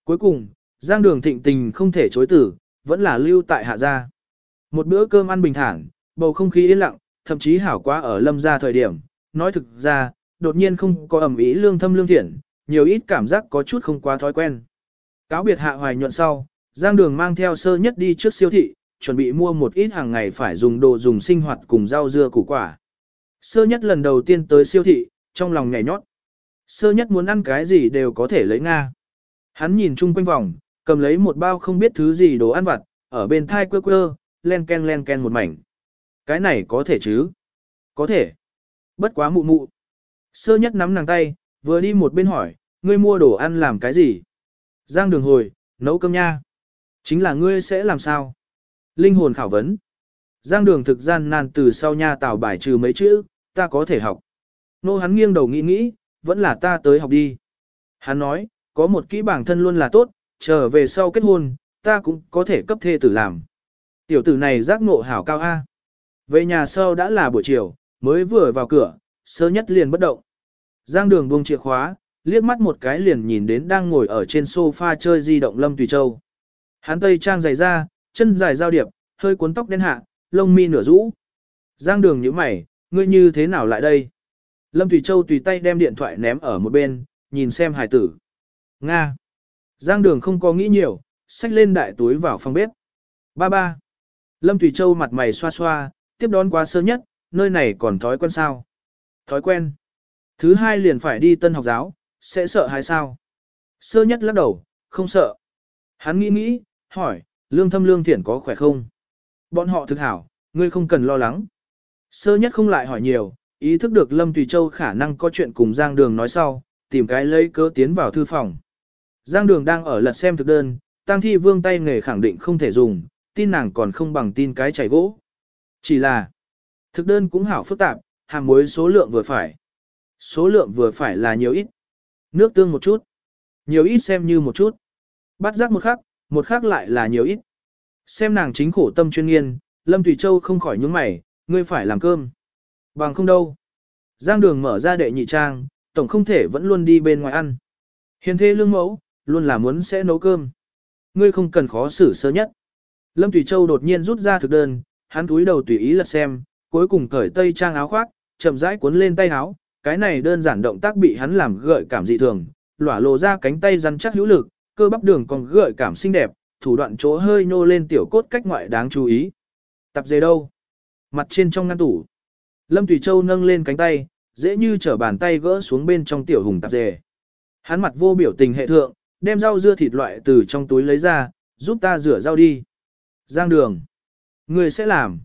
Cuối cùng, Giang đường thịnh tình không thể chối tử, vẫn là lưu tại hạ gia. Một bữa cơm ăn bình thản, bầu không khí yên lặng, thậm chí hảo quá ở lâm gia thời điểm, nói thực ra, đột nhiên không có ẩm ý lương thâm lương thiện, nhiều ít cảm giác có chút không quá thói quen. Cáo biệt hạ hoài nhuận sau, Giang Đường mang theo sơ nhất đi trước siêu thị, chuẩn bị mua một ít hàng ngày phải dùng đồ dùng sinh hoạt cùng rau dưa củ quả. Sơ nhất lần đầu tiên tới siêu thị, trong lòng nhảy nhót. Sơ nhất muốn ăn cái gì đều có thể lấy Nga. Hắn nhìn chung quanh vòng, cầm lấy một bao không biết thứ gì đồ ăn vặt, ở bên thai quơ quơ, len ken len ken một mảnh. Cái này có thể chứ? Có thể. Bất quá mụ mụ. Sơ nhất nắm nàng tay, vừa đi một bên hỏi, ngươi mua đồ ăn làm cái gì? Giang đường hồi, nấu cơm nha. Chính là ngươi sẽ làm sao? Linh hồn khảo vấn. Giang đường thực gian nan từ sau nha tào bài trừ mấy chữ, ta có thể học. Nô hắn nghiêng đầu nghĩ nghĩ, vẫn là ta tới học đi. Hắn nói, có một kỹ bảng thân luôn là tốt, trở về sau kết hôn, ta cũng có thể cấp thê tử làm. Tiểu tử này giác ngộ hảo cao A. Về nhà sau đã là buổi chiều, mới vừa vào cửa, sơ nhất liền bất động. Giang đường buông chìa khóa, liếc mắt một cái liền nhìn đến đang ngồi ở trên sofa chơi di động Lâm Tùy Châu. Hắn tây trang dày ra, chân dài giao điệp, hơi cuốn tóc đen hạ, lông mi nửa rũ. Giang đường nhíu mày, ngươi như thế nào lại đây? Lâm Tùy Châu tùy tay đem điện thoại ném ở một bên, nhìn xem hải tử. Nga. Giang đường không có nghĩ nhiều, xách lên đại túi vào phòng bếp. Ba ba. Lâm Tùy Châu mặt mày xoa xoa, tiếp đón quá sơ nhất, nơi này còn thói quen sao? Thói quen. Thứ hai liền phải đi tân học giáo, sẽ sợ hay sao? Sơ nhất lắc đầu, không sợ. Hắn nghĩ nghĩ, hỏi, lương thâm lương thiện có khỏe không? Bọn họ thực hảo, ngươi không cần lo lắng. Sơ nhất không lại hỏi nhiều, ý thức được Lâm Tùy Châu khả năng có chuyện cùng Giang Đường nói sau, tìm cái lấy cớ tiến vào thư phòng. Giang Đường đang ở lật xem thực đơn, Tăng Thi Vương tay nghề khẳng định không thể dùng, tin nàng còn không bằng tin cái chảy gỗ. Chỉ là, thực đơn cũng hảo phức tạp, hàm muối số lượng vừa phải. Số lượng vừa phải là nhiều ít. Nước tương một chút. Nhiều ít xem như một chút. Bắt giác một khắc, một khác lại là nhiều ít. Xem nàng chính khổ tâm chuyên nghiên, Lâm Thủy Châu không khỏi nhướng mày, ngươi phải làm cơm. Bằng không đâu. Giang đường mở ra đệ nhị trang, tổng không thể vẫn luôn đi bên ngoài ăn. Hiền thê lương mẫu, luôn là muốn sẽ nấu cơm. Ngươi không cần khó xử sơ nhất. Lâm Thủy Châu đột nhiên rút ra thực đơn, hắn túi đầu tùy ý lật xem, cuối cùng cởi tây trang áo khoác, chậm rãi cuốn lên tay áo, cái này đơn giản động tác bị hắn làm gợi cảm dị thường, lỏa lộ ra cánh tay rắn chắc hữu lực, cơ bắp đường còn gợi cảm xinh đẹp, thủ đoạn chỗ hơi nô lên tiểu cốt cách ngoại đáng chú ý. Tập dề đâu? Mặt trên trong ngăn tủ. Lâm tùy Châu nâng lên cánh tay, dễ như trở bàn tay gỡ xuống bên trong tiểu hùng tạp dề. Hắn mặt vô biểu tình hệ thượng, đem rau dưa thịt loại từ trong túi lấy ra, giúp ta rửa rau đi. Giang đường. Người sẽ làm.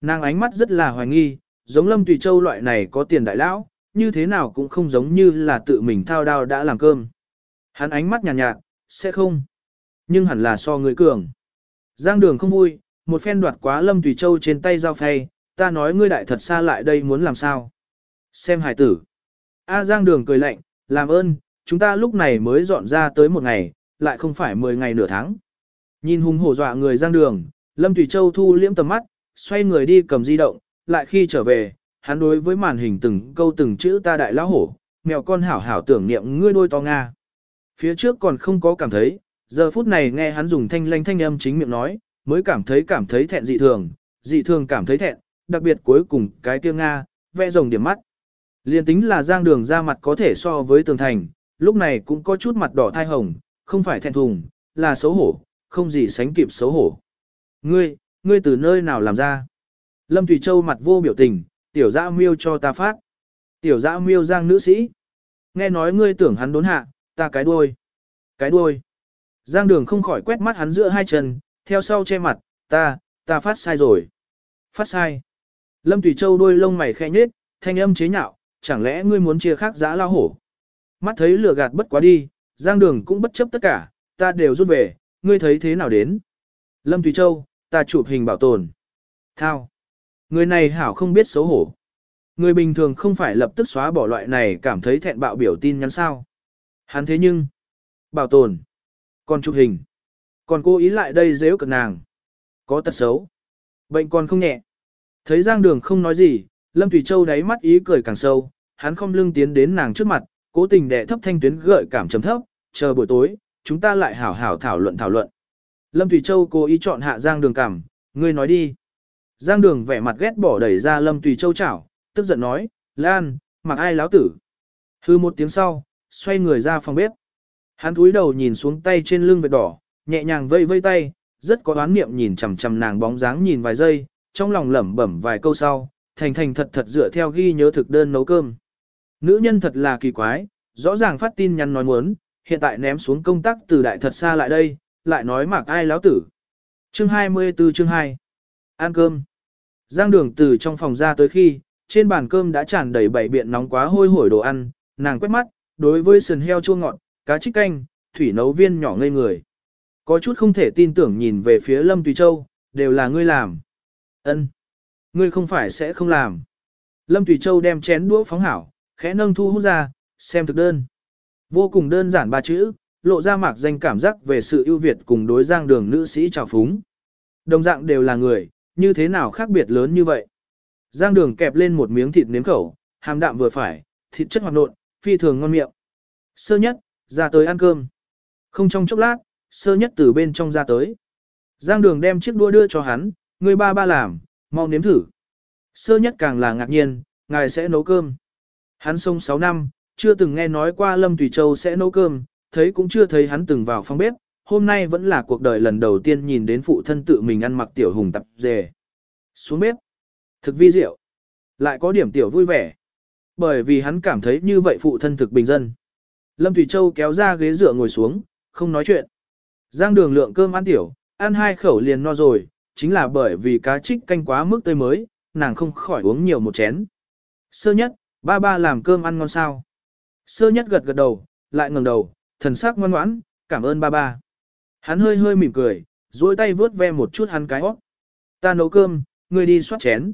Nàng ánh mắt rất là hoài nghi, giống Lâm Tùy Châu loại này có tiền đại lão, như thế nào cũng không giống như là tự mình thao đao đã làm cơm. Hắn ánh mắt nhàn nhạt, nhạt, sẽ không. Nhưng hẳn là so người cường. Giang đường không vui, một phen đoạt quá Lâm Tùy Châu trên tay dao phay, ta nói ngươi đại thật xa lại đây muốn làm sao. Xem hải tử. A Giang đường cười lạnh, làm ơn, chúng ta lúc này mới dọn ra tới một ngày, lại không phải mười ngày nửa tháng. Nhìn hùng hổ dọa người Giang đường, Lâm Tùy Châu thu liễm tầm mắt, xoay người đi cầm di động, lại khi trở về, hắn đối với màn hình từng câu từng chữ ta đại lão hổ, mèo con hảo hảo tưởng niệm ngươi đôi to Nga. Phía trước còn không có cảm thấy, giờ phút này nghe hắn dùng thanh lanh thanh âm chính miệng nói, mới cảm thấy cảm thấy thẹn dị thường, dị thường cảm thấy thẹn, đặc biệt cuối cùng cái kia Nga, vẽ rồng điểm mắt. Liên tính là giang đường ra mặt có thể so với tường thành, lúc này cũng có chút mặt đỏ thai hồng, không phải thẹn thùng, là xấu hổ, không gì sánh kịp xấu hổ. Ngươi, ngươi từ nơi nào làm ra? Lâm Thủy Châu mặt vô biểu tình, tiểu dã miêu cho ta phát. Tiểu dã miêu giang nữ sĩ. Nghe nói ngươi tưởng hắn đốn hạ, ta cái đuôi. Cái đuôi. Giang đường không khỏi quét mắt hắn giữa hai chân, theo sau che mặt, ta, ta phát sai rồi. Phát sai. Lâm Tùy Châu đuôi lông mày khẽ nhếch, thanh âm chế nhạo, chẳng lẽ ngươi muốn chia khác giã lao hổ. Mắt thấy lửa gạt bất quá đi, Giang đường cũng bất chấp tất cả, ta đều rút về, ngươi thấy thế nào đến. Lâm Tùy Châu, ta chụp hình bảo tồn. Thao. Người này hảo không biết xấu hổ. Người bình thường không phải lập tức xóa bỏ loại này cảm thấy thẹn bạo biểu tin nhắn sao. Hắn thế nhưng. Bảo tồn. Còn chụp hình. Còn cô ý lại đây dễ cận nàng. Có tật xấu. Bệnh còn không nhẹ. Thấy Giang Đường không nói gì, Lâm Thủy Châu đáy mắt ý cười càng sâu, hắn không lưng tiến đến nàng trước mặt, cố tình đè thấp thanh tuyến gợi cảm trầm thấp, chờ buổi tối, chúng ta lại hảo hảo thảo luận thảo luận. Lâm Thủy Châu cố ý chọn hạ Giang Đường cảm, ngươi nói đi. Giang Đường vẻ mặt ghét bỏ đẩy ra Lâm Thủy Châu chảo, tức giận nói, Lan, mặc ai láo tử. Hư một tiếng sau, xoay người ra phòng bếp. Hắn cúi đầu nhìn xuống tay trên lưng vệt đỏ, nhẹ nhàng vây vây tay, rất có đoán niệm nhìn chằm chằm nàng bóng dáng nhìn vài giây, trong lòng lẩm bẩm vài câu sau, thành thành thật thật dựa theo ghi nhớ thực đơn nấu cơm. Nữ nhân thật là kỳ quái, rõ ràng phát tin nhắn nói muốn, hiện tại ném xuống công tác từ đại thật xa lại đây, lại nói mặc ai láo tử. Chương 24 chương 2 Ăn cơm Giang đường từ trong phòng ra tới khi, trên bàn cơm đã tràn đầy bảy biện nóng quá hôi hổi đồ ăn, nàng quét mắt, đối với sườn heo chua ngọt, cá trích canh, thủy nấu viên nhỏ ngây người. Có chút không thể tin tưởng nhìn về phía Lâm Tùy Châu, đều là ngươi làm. Ân, Ngươi không phải sẽ không làm. Lâm Tùy Châu đem chén đũa phóng hảo, khẽ nâng thu hút ra, xem thực đơn. Vô cùng đơn giản ba chữ, lộ ra mạc danh cảm giác về sự ưu việt cùng đối giang đường nữ sĩ trào phúng. Đồng dạng đều là người, như thế nào khác biệt lớn như vậy. Giang đường kẹp lên một miếng thịt nếm khẩu, hàm đạm vừa phải, thịt chất hoạt nộn, phi thường ngon miệng. Sơ nhất, ra tới ăn cơm. Không trong chốc lát, sơ nhất từ bên trong ra tới. Giang đường đem chiếc đũa đưa cho hắn, người ba ba làm, mau nếm thử. Sơ nhất càng là ngạc nhiên, ngài sẽ nấu cơm. Hắn sống 6 năm, chưa từng nghe nói qua Lâm Tùy Châu sẽ nấu cơm, thấy cũng chưa thấy hắn từng vào phòng bếp, hôm nay vẫn là cuộc đời lần đầu tiên nhìn đến phụ thân tự mình ăn mặc tiểu hùng tập dề. Xuống bếp. Thực vi diệu. Lại có điểm tiểu vui vẻ. Bởi vì hắn cảm thấy như vậy phụ thân thực bình dân. Lâm Thủy Châu kéo ra ghế dựa ngồi xuống, không nói chuyện. Giang đường lượng cơm ăn tiểu, ăn hai khẩu liền no rồi, chính là bởi vì cá trích canh quá mức tươi mới, nàng không khỏi uống nhiều một chén. Sơ nhất, ba ba làm cơm ăn ngon sao. Sơ nhất gật gật đầu, lại ngẩng đầu, thần sắc ngoan ngoãn, cảm ơn ba ba. Hắn hơi hơi mỉm cười, duỗi tay vướt ve một chút hắn cái óc. Ta nấu cơm, ngươi đi soát chén.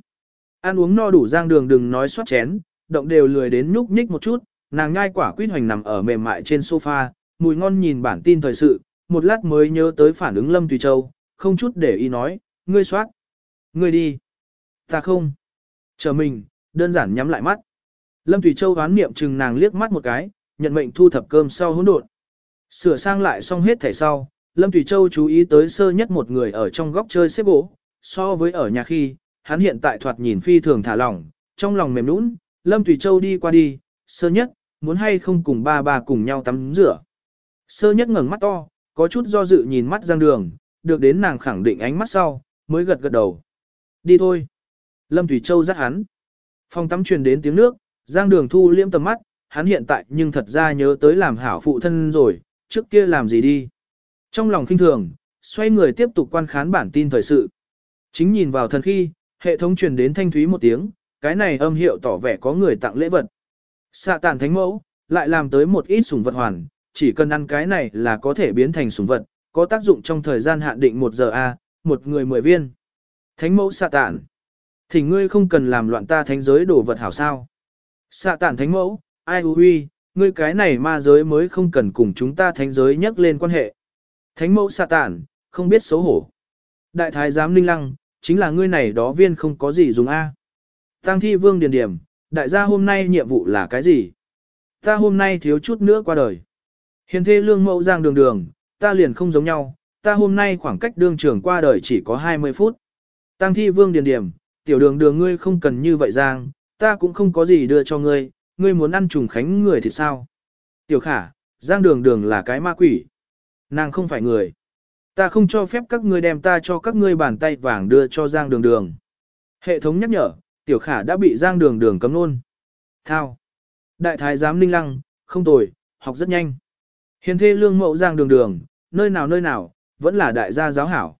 Ăn uống no đủ giang đường đừng nói soát chén, động đều lười đến nhúc nhích một chút, nàng nhai quả quýt hoành nằm ở mềm mại trên sofa, mùi ngon nhìn bản tin thời sự, một lát mới nhớ tới phản ứng Lâm Tùy Châu, không chút để ý nói, ngươi soát. Ngươi đi. Ta không. Chờ mình, đơn giản nhắm lại mắt. Lâm Tùy Châu đoán niệm chừng nàng liếc mắt một cái, nhận mệnh thu thập cơm sau hỗn độn. Sửa sang lại xong hết thẻ sau, Lâm Thủy Châu chú ý tới sơ nhất một người ở trong góc chơi xếp gỗ, so với ở nhà khi, hắn hiện tại thoạt nhìn phi thường thả lỏng, trong lòng mềm nũng, Lâm Thủy Châu đi qua đi, sơ nhất, muốn hay không cùng ba bà cùng nhau tắm rửa. Sơ nhất ngẩng mắt to, có chút do dự nhìn mắt Giang Đường, được đến nàng khẳng định ánh mắt sau, mới gật gật đầu. Đi thôi. Lâm Thủy Châu dắt hắn. Phòng tắm truyền đến tiếng nước, Giang Đường thu liễm tầm mắt, hắn hiện tại nhưng thật ra nhớ tới làm hảo phụ thân rồi, trước kia làm gì đi. Trong lòng khinh thường, xoay người tiếp tục quan khán bản tin thời sự. Chính nhìn vào thần khi, hệ thống truyền đến thanh thúy một tiếng, cái này âm hiệu tỏ vẻ có người tặng lễ vật. Xạ tàn thánh mẫu, lại làm tới một ít sủng vật hoàn, chỉ cần ăn cái này là có thể biến thành sủng vật, có tác dụng trong thời gian hạn định 1 giờ A, một người 10 viên. Thánh mẫu xạ tản. Thì ngươi không cần làm loạn ta thánh giới đổ vật hảo sao. Xạ tản thánh mẫu, ai hư huy, ngươi cái này ma giới mới không cần cùng chúng ta thánh giới nhắc lên quan hệ. Thánh mẫu xạ tản, không biết xấu hổ. Đại thái giám ninh lăng, chính là ngươi này đó viên không có gì dùng A. Tăng thi vương điền điểm, đại gia hôm nay nhiệm vụ là cái gì? Ta hôm nay thiếu chút nữa qua đời. Hiền thê lương mẫu giang đường đường, ta liền không giống nhau, ta hôm nay khoảng cách đương trưởng qua đời chỉ có 20 phút. Tăng thi vương điền điểm, tiểu đường đường ngươi không cần như vậy giang, ta cũng không có gì đưa cho ngươi, ngươi muốn ăn trùng khánh người thì sao? Tiểu khả, giang đường đường là cái ma quỷ. Nàng không phải người. Ta không cho phép các ngươi đem ta cho các ngươi bàn tay vàng đưa cho giang đường đường. Hệ thống nhắc nhở, tiểu khả đã bị giang đường đường cấm luôn. Thao. Đại thái giám ninh lăng, không tồi, học rất nhanh. Hiền thê lương mẫu giang đường đường, nơi nào nơi nào, vẫn là đại gia giáo hảo.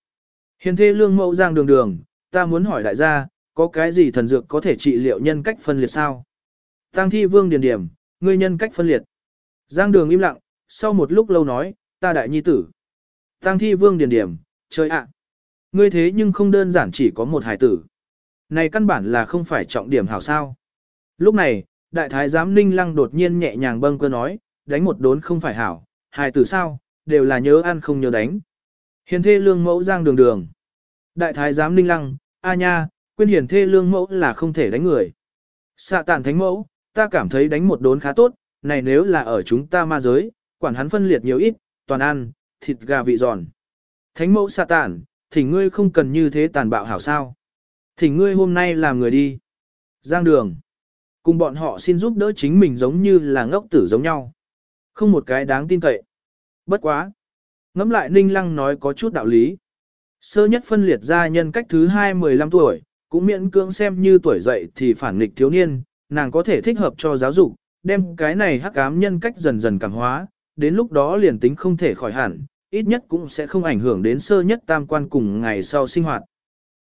Hiền thê lương mẫu giang đường đường, ta muốn hỏi đại gia, có cái gì thần dược có thể trị liệu nhân cách phân liệt sao? Tăng thi vương điền điểm, ngươi nhân cách phân liệt. Giang đường im lặng, sau một lúc lâu nói, ta đại nhi tử. Tăng thi vương điền điểm, trời ạ. Ngươi thế nhưng không đơn giản chỉ có một hài tử. Này căn bản là không phải trọng điểm hảo sao. Lúc này, đại thái giám ninh lăng đột nhiên nhẹ nhàng bâng cơ nói, đánh một đốn không phải hảo, hài tử sao, đều là nhớ ăn không nhớ đánh. Hiền thê lương mẫu giang đường đường. Đại thái giám ninh lăng, a nha, quên hiền thê lương mẫu là không thể đánh người. Xạ tàn thánh mẫu, ta cảm thấy đánh một đốn khá tốt, này nếu là ở chúng ta ma giới, quản hắn phân liệt nhiều ít, toàn ăn, thịt gà vị giòn. Thánh mẫu xạ tàn, thỉnh ngươi không cần như thế tàn bạo hảo sao. Thỉnh ngươi hôm nay làm người đi. Giang đường. Cùng bọn họ xin giúp đỡ chính mình giống như là ngốc tử giống nhau. Không một cái đáng tin cậy. Bất quá. ngẫm lại Ninh Lăng nói có chút đạo lý. Sơ nhất phân liệt ra nhân cách thứ hai 15 tuổi, cũng miễn cưỡng xem như tuổi dậy thì phản nghịch thiếu niên, nàng có thể thích hợp cho giáo dục, đem cái này hắc ám nhân cách dần dần cảm hóa, đến lúc đó liền tính không thể khỏi hẳn, ít nhất cũng sẽ không ảnh hưởng đến sơ nhất tam quan cùng ngày sau sinh hoạt.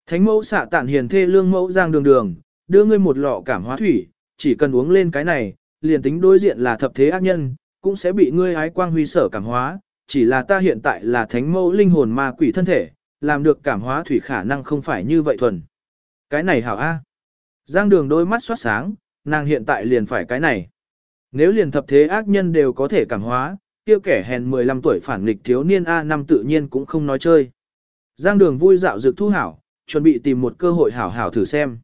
Thánh mẫu xạ tản hiền thê lương mẫu giang đường đường, đưa ngươi một lọ cảm hóa thủy, chỉ cần uống lên cái này, liền tính đối diện là thập thế ác nhân, cũng sẽ bị ngươi ái quang huy sở cảm hóa, chỉ là ta hiện tại là thánh mẫu linh hồn ma quỷ thân thể, làm được cảm hóa thủy khả năng không phải như vậy thuần. Cái này hảo A. Giang đường đôi mắt xoát sáng, nàng hiện tại liền phải cái này. Nếu liền thập thế ác nhân đều có thể cảm hóa, tiêu kẻ hèn 15 tuổi phản nghịch thiếu niên A năm tự nhiên cũng không nói chơi. Giang đường vui dạo dược thu hảo, chuẩn bị tìm một cơ hội hảo hảo thử xem.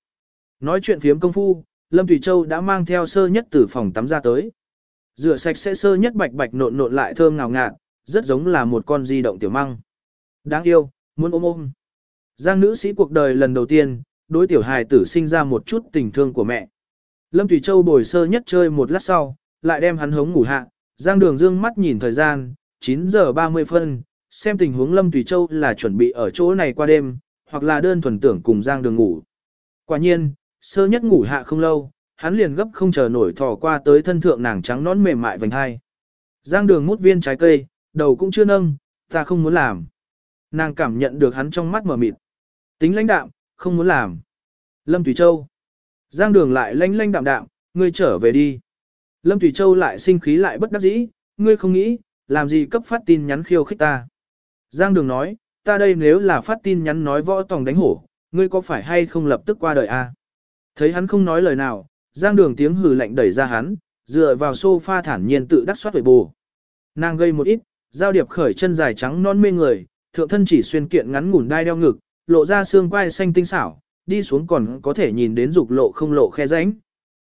Nói chuyện phiếm công phu, Lâm Thủy Châu đã mang theo sơ nhất từ phòng tắm ra tới. Rửa sạch sẽ sơ nhất bạch bạch nộn nộn lại thơm ngào ngạt, rất giống là một con di động tiểu măng. Đáng yêu, muốn ôm ôm. Giang nữ sĩ cuộc đời lần đầu tiên, đối tiểu hài tử sinh ra một chút tình thương của mẹ. Lâm Thủy Châu bồi sơ nhất chơi một lát sau, lại đem hắn hống ngủ hạ, Giang đường dương mắt nhìn thời gian, 9 giờ 30 phân, xem tình huống Lâm Thủy Châu là chuẩn bị ở chỗ này qua đêm, hoặc là đơn thuần tưởng cùng Giang đường ngủ. Quả nhiên, sơ nhất ngủ hạ không lâu, hắn liền gấp không chờ nổi thò qua tới thân thượng nàng trắng nón mềm mại vành hai. Giang đường mút viên trái cây, đầu cũng chưa nâng, ta không muốn làm. Nàng cảm nhận được hắn trong mắt mở mịt. Tính lãnh đạm, không muốn làm. Lâm Thủy Châu. Giang đường lại lanh lanh đạm đạm, ngươi trở về đi. Lâm Thủy Châu lại sinh khí lại bất đắc dĩ, ngươi không nghĩ, làm gì cấp phát tin nhắn khiêu khích ta. Giang đường nói, ta đây nếu là phát tin nhắn nói võ tòng đánh hổ, ngươi có phải hay không lập tức qua đời a? Thấy hắn không nói lời nào, Giang đường tiếng hừ lạnh đẩy ra hắn, dựa vào sofa thản nhiên tự đắc soát tuổi bù. Nàng gây một ít, giao điệp khởi chân dài trắng non mê người, thượng thân chỉ xuyên kiện ngắn ngủn đai đeo ngực, lộ ra xương quai xanh tinh xảo, đi xuống còn có thể nhìn đến dục lộ không lộ khe rãnh.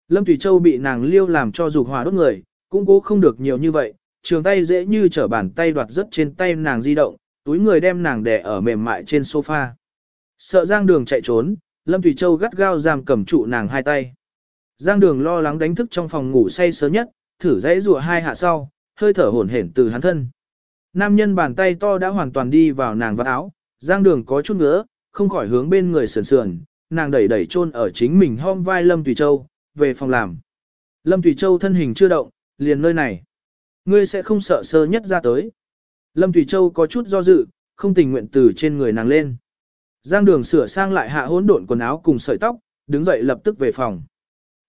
Lâm Thủy Châu bị nàng liêu làm cho dục hỏa đốt người, cũng cố không được nhiều như vậy, trường tay dễ như trở bàn tay đoạt rất trên tay nàng di động, túi người đem nàng đè ở mềm mại trên sofa. Sợ Giang Đường chạy trốn, Lâm Thủy Châu gắt gao giam cầm trụ nàng hai tay. Giang Đường lo lắng đánh thức trong phòng ngủ say sớm nhất, thử dãy rùa hai hạ sau, hơi thở hổn hển từ hắn thân. Nam nhân bàn tay to đã hoàn toàn đi vào nàng vạt áo, giang đường có chút ngứa, không khỏi hướng bên người sườn sườn, nàng đẩy đẩy chôn ở chính mình hôm vai Lâm Thủy Châu, về phòng làm. Lâm Thủy Châu thân hình chưa động, liền nơi này. Ngươi sẽ không sợ sơ nhất ra tới. Lâm Thủy Châu có chút do dự, không tình nguyện từ trên người nàng lên. Giang đường sửa sang lại hạ hỗn độn quần áo cùng sợi tóc, đứng dậy lập tức về phòng.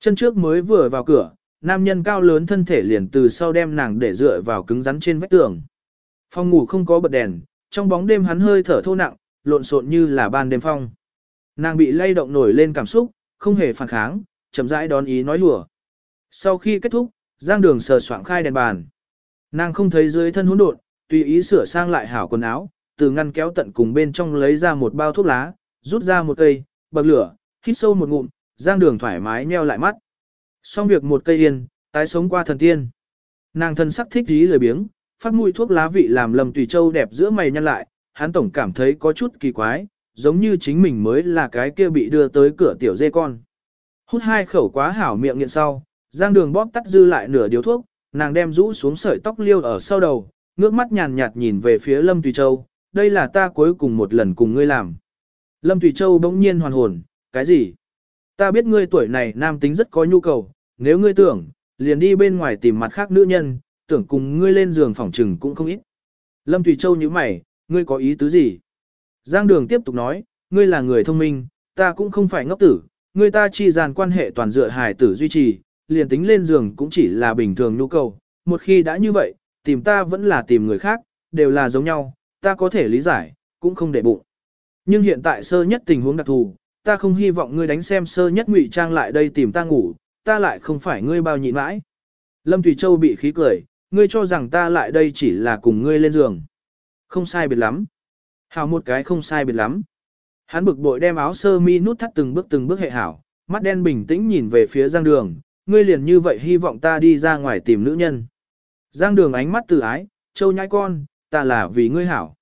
Chân trước mới vừa vào cửa, nam nhân cao lớn thân thể liền từ sau đem nàng để dựa vào cứng rắn trên vách tường. Phòng ngủ không có bật đèn, trong bóng đêm hắn hơi thở thô nặng, lộn xộn như là ban đêm phong. Nàng bị lay động nổi lên cảm xúc, không hề phản kháng, chậm rãi đón ý nói lùa. Sau khi kết thúc, Giang Đường sờ soạng khai đèn bàn. Nàng không thấy dưới thân hỗn độn, tùy ý sửa sang lại hảo quần áo, từ ngăn kéo tận cùng bên trong lấy ra một bao thuốc lá, rút ra một cây, bật lửa, hít sâu một ngụm, Giang Đường thoải mái nheo lại mắt. Xong việc một cây yên, tái sống qua thần tiên. Nàng thân sắc thích ý lười biếng, phát mùi thuốc lá vị làm lầm tùy châu đẹp giữa mày nhăn lại, hắn tổng cảm thấy có chút kỳ quái, giống như chính mình mới là cái kia bị đưa tới cửa tiểu dê con. Hút hai khẩu quá hảo miệng nghiện sau, giang đường bóp tắt dư lại nửa điếu thuốc, nàng đem rũ xuống sợi tóc liêu ở sau đầu, ngước mắt nhàn nhạt nhìn về phía Lâm Tùy Châu, đây là ta cuối cùng một lần cùng ngươi làm. Lâm Tùy Châu bỗng nhiên hoàn hồn, cái gì? Ta biết ngươi tuổi này nam tính rất có nhu cầu, nếu ngươi tưởng, liền đi bên ngoài tìm mặt khác nữ nhân, tưởng cùng ngươi lên giường phòng trừng cũng không ít. Lâm Tùy Châu như mày, ngươi có ý tứ gì? Giang Đường tiếp tục nói, ngươi là người thông minh, ta cũng không phải ngốc tử, ngươi ta chi dàn quan hệ toàn dựa hài tử duy trì, liền tính lên giường cũng chỉ là bình thường nhu cầu. Một khi đã như vậy, tìm ta vẫn là tìm người khác, đều là giống nhau, ta có thể lý giải, cũng không để bụng. Nhưng hiện tại sơ nhất tình huống đặc thù, ta không hy vọng ngươi đánh xem sơ nhất ngụy trang lại đây tìm ta ngủ, ta lại không phải ngươi bao nhịn mãi. Lâm Thủy Châu bị khí cười, ngươi cho rằng ta lại đây chỉ là cùng ngươi lên giường. Không sai biệt lắm. Hảo một cái không sai biệt lắm. Hắn bực bội đem áo sơ mi nút thắt từng bước từng bước hệ hảo, mắt đen bình tĩnh nhìn về phía Giang Đường, ngươi liền như vậy hy vọng ta đi ra ngoài tìm nữ nhân. Giang Đường ánh mắt từ ái, Châu nhãi con, ta là vì ngươi hảo.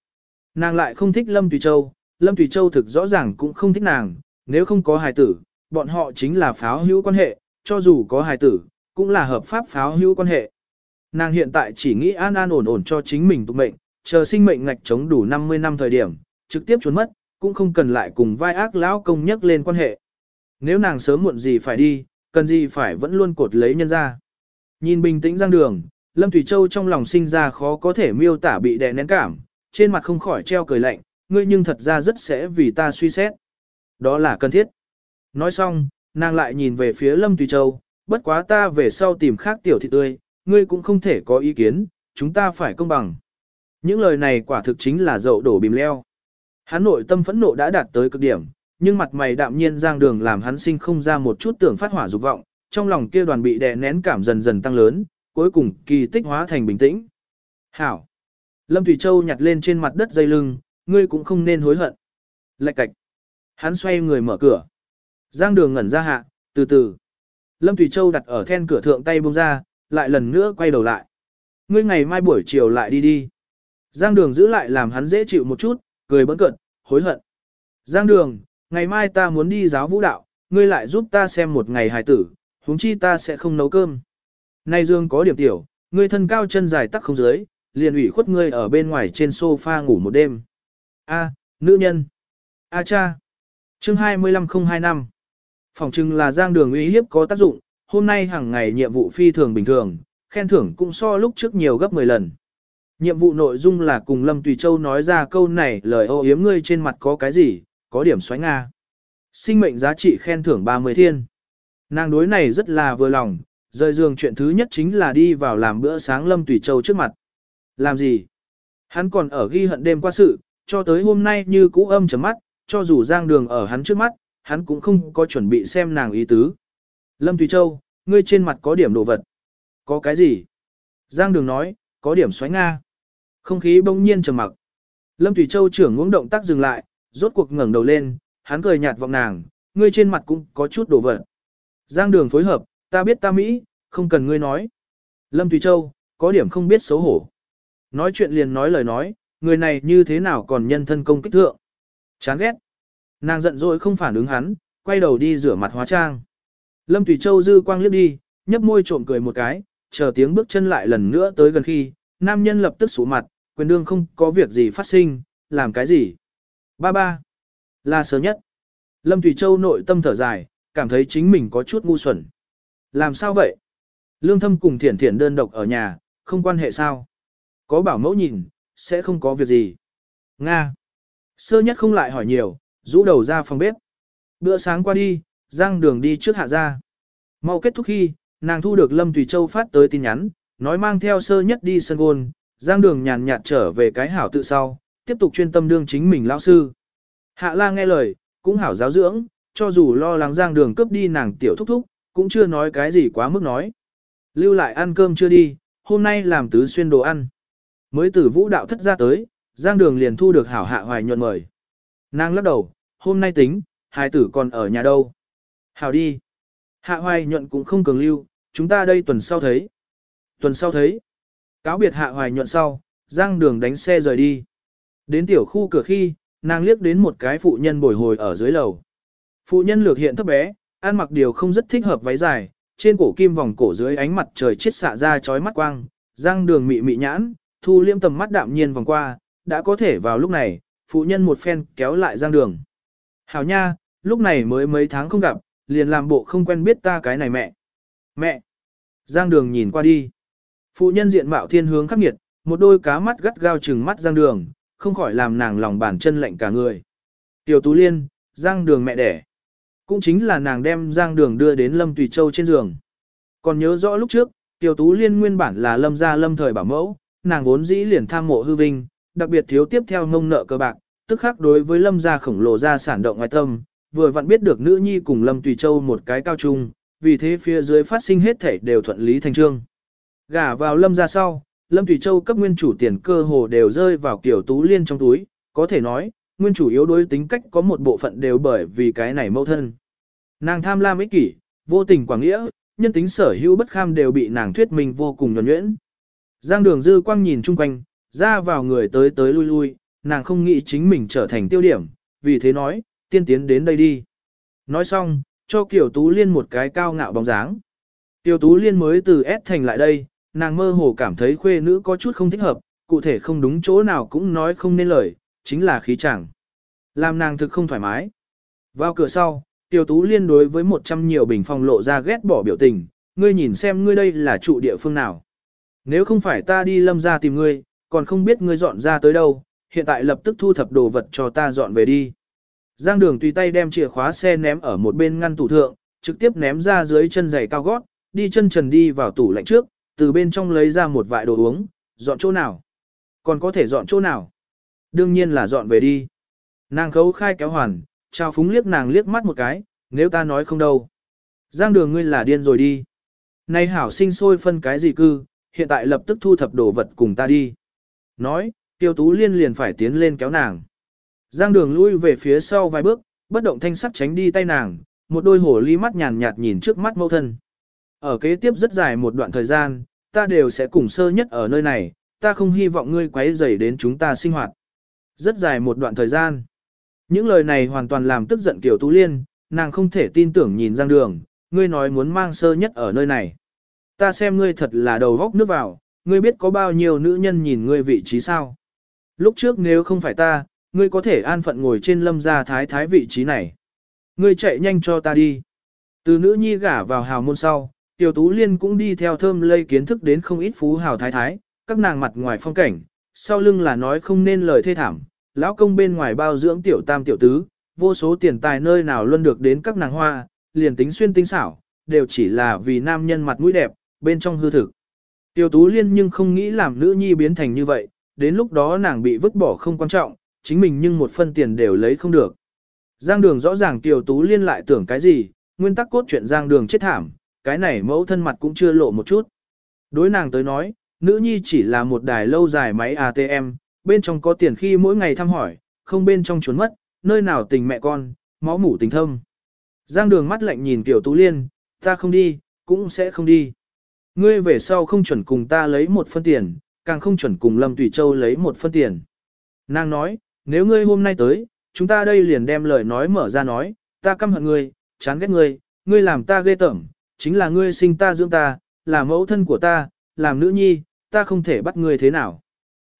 Nàng lại không thích Lâm Tùy Châu, Lâm Tùy Châu thực rõ ràng cũng không thích nàng, nếu không có hài tử, bọn họ chính là pháo hữu quan hệ, cho dù có hài tử, cũng là hợp pháp pháo hữu quan hệ. Nàng hiện tại chỉ nghĩ an an ổn ổn cho chính mình tục mệnh, chờ sinh mệnh ngạch chống đủ 50 năm thời điểm, trực tiếp trốn mất, cũng không cần lại cùng vai ác lão công nhắc lên quan hệ. Nếu nàng sớm muộn gì phải đi, cần gì phải vẫn luôn cột lấy nhân ra. Nhìn bình tĩnh giang đường, Lâm Thủy Châu trong lòng sinh ra khó có thể miêu tả bị đè nén cảm, trên mặt không khỏi treo cười lạnh, ngươi nhưng thật ra rất sẽ vì ta suy xét. Đó là cần thiết. Nói xong, nàng lại nhìn về phía Lâm Thủy Châu, bất quá ta về sau tìm khác tiểu thị tươi, ngươi cũng không thể có ý kiến, chúng ta phải công bằng. Những lời này quả thực chính là dậu đổ bìm leo. Hắn nội tâm phẫn nộ đã đạt tới cực điểm, nhưng mặt mày đạm nhiên giang đường làm hắn sinh không ra một chút tưởng phát hỏa dục vọng, trong lòng kia đoàn bị đè nén cảm dần dần tăng lớn, cuối cùng kỳ tích hóa thành bình tĩnh. Hảo! Lâm Thủy Châu nhặt lên trên mặt đất dây lưng, ngươi cũng không nên hối hận. Lạch cạch! Hắn xoay người mở cửa. Giang đường ngẩn ra hạ, từ từ. Lâm Thủy Châu đặt ở then cửa thượng tay buông ra, lại lần nữa quay đầu lại. Ngươi ngày mai buổi chiều lại đi đi. Giang đường giữ lại làm hắn dễ chịu một chút, cười bỡn cận, hối hận. Giang đường, ngày mai ta muốn đi giáo vũ đạo, ngươi lại giúp ta xem một ngày hài tử, huống chi ta sẽ không nấu cơm. Nay Dương có điểm tiểu, ngươi thân cao chân dài tắc không dưới, liền ủy khuất ngươi ở bên ngoài trên sofa ngủ một đêm. A, nữ nhân. A cha. Chương 25025. Phòng trưng là giang đường uy hiếp có tác dụng, hôm nay hàng ngày nhiệm vụ phi thường bình thường, khen thưởng cũng so lúc trước nhiều gấp 10 lần. Nhiệm vụ nội dung là cùng Lâm Tùy Châu nói ra câu này lời ô yếm ngươi trên mặt có cái gì, có điểm xoáy Nga. Sinh mệnh giá trị khen thưởng 30 thiên. Nàng đối này rất là vừa lòng, rời giường chuyện thứ nhất chính là đi vào làm bữa sáng Lâm Tùy Châu trước mặt. Làm gì? Hắn còn ở ghi hận đêm qua sự, cho tới hôm nay như cũ âm chấm mắt, cho dù giang đường ở hắn trước mắt, hắn cũng không có chuẩn bị xem nàng ý tứ. Lâm Tùy Châu, ngươi trên mặt có điểm đồ vật. Có cái gì? Giang đường nói, có điểm xoáy Nga. Không khí bỗng nhiên trầm mặc. Lâm Tùy Châu trưởng ngưỡng động tác dừng lại, rốt cuộc ngẩng đầu lên, hắn cười nhạt vọng nàng, ngươi trên mặt cũng có chút đổ vật. Giang đường phối hợp, ta biết ta Mỹ, không cần ngươi nói. Lâm Tùy Châu, có điểm không biết xấu hổ. Nói chuyện liền nói lời nói, người này như thế nào còn nhân thân công kích thượng. Chán ghét. Nàng giận dỗi không phản ứng hắn, quay đầu đi rửa mặt hóa trang. Lâm Tùy Châu dư quang liếc đi, nhấp môi trộm cười một cái, chờ tiếng bước chân lại lần nữa tới gần khi, nam nhân lập tức sủ mặt, quyền đương không có việc gì phát sinh, làm cái gì. Ba ba, là sớm nhất. Lâm Tùy Châu nội tâm thở dài, cảm thấy chính mình có chút ngu xuẩn. Làm sao vậy? Lương thâm cùng thiển thiển đơn độc ở nhà, không quan hệ sao? Có bảo mẫu nhìn, sẽ không có việc gì. Nga. Sơ nhất không lại hỏi nhiều, rũ đầu ra phòng bếp. Bữa sáng qua đi, Giang Đường đi trước hạ ra. Mau kết thúc khi, nàng thu được Lâm Tùy Châu phát tới tin nhắn, nói mang theo sơ nhất đi sân gôn, Giang Đường nhàn nhạt trở về cái hảo tự sau, tiếp tục chuyên tâm đương chính mình lão sư. Hạ la nghe lời, cũng hảo giáo dưỡng, cho dù lo lắng Giang Đường cướp đi nàng tiểu thúc thúc, cũng chưa nói cái gì quá mức nói. Lưu lại ăn cơm chưa đi, hôm nay làm tứ xuyên đồ ăn. Mới từ vũ đạo thất ra tới, Giang Đường liền thu được hảo hạ hoài nhuận mời. Nàng lắc đầu, hôm nay tính, hai tử còn ở nhà đâu. Hảo đi. Hạ hoài nhuận cũng không cường lưu, chúng ta đây tuần sau thấy. Tuần sau thấy. Cáo biệt hạ hoài nhuận sau, Giang Đường đánh xe rời đi. Đến tiểu khu cửa khi, nàng liếc đến một cái phụ nhân bồi hồi ở dưới lầu. Phụ nhân lược hiện thấp bé, ăn mặc điều không rất thích hợp váy dài, trên cổ kim vòng cổ dưới ánh mặt trời chết xạ ra chói mắt quang, Giang Đường mị mị nhãn, thu liêm tầm mắt đạm nhiên vòng qua, đã có thể vào lúc này, phụ nhân một phen kéo lại Giang Đường. Hảo nha, lúc này mới mấy tháng không gặp, liền làm bộ không quen biết ta cái này mẹ. Mẹ! Giang Đường nhìn qua đi. Phụ nhân diện mạo thiên hướng khắc nghiệt, một đôi cá mắt gắt gao trừng mắt Giang Đường, không khỏi làm nàng lòng bàn chân lạnh cả người. Tiểu Tú Liên, Giang Đường mẹ đẻ. Cũng chính là nàng đem Giang Đường đưa đến Lâm Tùy Châu trên giường. Còn nhớ rõ lúc trước, Tiểu Tú Liên nguyên bản là Lâm gia Lâm thời bảo mẫu, nàng vốn dĩ liền tham mộ hư vinh, đặc biệt thiếu tiếp theo ngông nợ cơ bạc, tức khắc đối với Lâm gia khổng lồ gia sản động ngoài tâm, vừa vặn biết được nữ nhi cùng Lâm Tùy Châu một cái cao trung, vì thế phía dưới phát sinh hết thảy đều thuận lý thành trương. Gả vào Lâm gia sau, Lâm Tùy Châu cấp nguyên chủ tiền cơ hồ đều rơi vào tiểu tú liên trong túi, có thể nói, nguyên chủ yếu đối tính cách có một bộ phận đều bởi vì cái này mâu thân. Nàng tham lam ích kỷ, vô tình quảng nghĩa, nhân tính sở hữu bất kham đều bị nàng thuyết minh vô cùng nhuẩn nhuyễn. Giang đường dư quang nhìn chung quanh, ra vào người tới tới lui lui, nàng không nghĩ chính mình trở thành tiêu điểm, vì thế nói, tiên tiến đến đây đi. Nói xong, cho Kiều Tú Liên một cái cao ngạo bóng dáng. Kiều Tú Liên mới từ S thành lại đây, nàng mơ hồ cảm thấy khuê nữ có chút không thích hợp, cụ thể không đúng chỗ nào cũng nói không nên lời, chính là khí chẳng. Làm nàng thực không thoải mái. Vào cửa sau, Tiêu Tú Liên đối với một trăm nhiều bình phòng lộ ra ghét bỏ biểu tình, ngươi nhìn xem ngươi đây là trụ địa phương nào. Nếu không phải ta đi lâm ra tìm ngươi, còn không biết ngươi dọn ra tới đâu, hiện tại lập tức thu thập đồ vật cho ta dọn về đi. Giang đường tùy tay đem chìa khóa xe ném ở một bên ngăn tủ thượng, trực tiếp ném ra dưới chân giày cao gót, đi chân trần đi vào tủ lạnh trước, từ bên trong lấy ra một vại đồ uống, dọn chỗ nào. Còn có thể dọn chỗ nào? Đương nhiên là dọn về đi. Nàng khấu khai kéo hoàn, trao phúng liếc nàng liếc mắt một cái, nếu ta nói không đâu. Giang đường ngươi là điên rồi đi. Này hảo sinh sôi phân cái gì cư, hiện tại lập tức thu thập đồ vật cùng ta đi. Nói, tiêu tú liên liền phải tiến lên kéo nàng. Giang đường lui về phía sau vài bước, bất động thanh sắc tránh đi tay nàng, một đôi hổ ly mắt nhàn nhạt nhìn trước mắt mẫu thân. Ở kế tiếp rất dài một đoạn thời gian, ta đều sẽ cùng sơ nhất ở nơi này, ta không hy vọng ngươi quấy rầy đến chúng ta sinh hoạt. Rất dài một đoạn thời gian. Những lời này hoàn toàn làm tức giận Kiều Tú Liên, nàng không thể tin tưởng nhìn Giang Đường, ngươi nói muốn mang sơ nhất ở nơi này. Ta xem ngươi thật là đầu góc nước vào, ngươi biết có bao nhiêu nữ nhân nhìn ngươi vị trí sao. Lúc trước nếu không phải ta, ngươi có thể an phận ngồi trên lâm gia thái thái vị trí này. Ngươi chạy nhanh cho ta đi. Từ nữ nhi gả vào hào môn sau, Tiểu Tú Liên cũng đi theo thơm lây kiến thức đến không ít phú hào thái thái, các nàng mặt ngoài phong cảnh, sau lưng là nói không nên lời thê thảm, lão công bên ngoài bao dưỡng tiểu tam tiểu tứ, vô số tiền tài nơi nào luôn được đến các nàng hoa, liền tính xuyên tinh xảo, đều chỉ là vì nam nhân mặt mũi đẹp, bên trong hư thực. Tiểu Tú Liên nhưng không nghĩ làm nữ nhi biến thành như vậy, đến lúc đó nàng bị vứt bỏ không quan trọng, chính mình nhưng một phân tiền đều lấy không được. Giang đường rõ ràng Tiểu Tú Liên lại tưởng cái gì, nguyên tắc cốt truyện Giang đường chết thảm, cái này mẫu thân mặt cũng chưa lộ một chút. Đối nàng tới nói, nữ nhi chỉ là một đài lâu dài máy ATM, bên trong có tiền khi mỗi ngày thăm hỏi, không bên trong trốn mất, nơi nào tình mẹ con, máu mủ tình thâm. Giang đường mắt lạnh nhìn Tiểu Tú Liên, ta không đi, cũng sẽ không đi. Ngươi về sau không chuẩn cùng ta lấy một phân tiền, càng không chuẩn cùng Lâm Tùy Châu lấy một phân tiền. Nàng nói, nếu ngươi hôm nay tới, chúng ta đây liền đem lời nói mở ra nói, ta căm hận ngươi, chán ghét ngươi, ngươi làm ta ghê tởm, chính là ngươi sinh ta dưỡng ta, là mẫu thân của ta, làm nữ nhi, ta không thể bắt ngươi thế nào.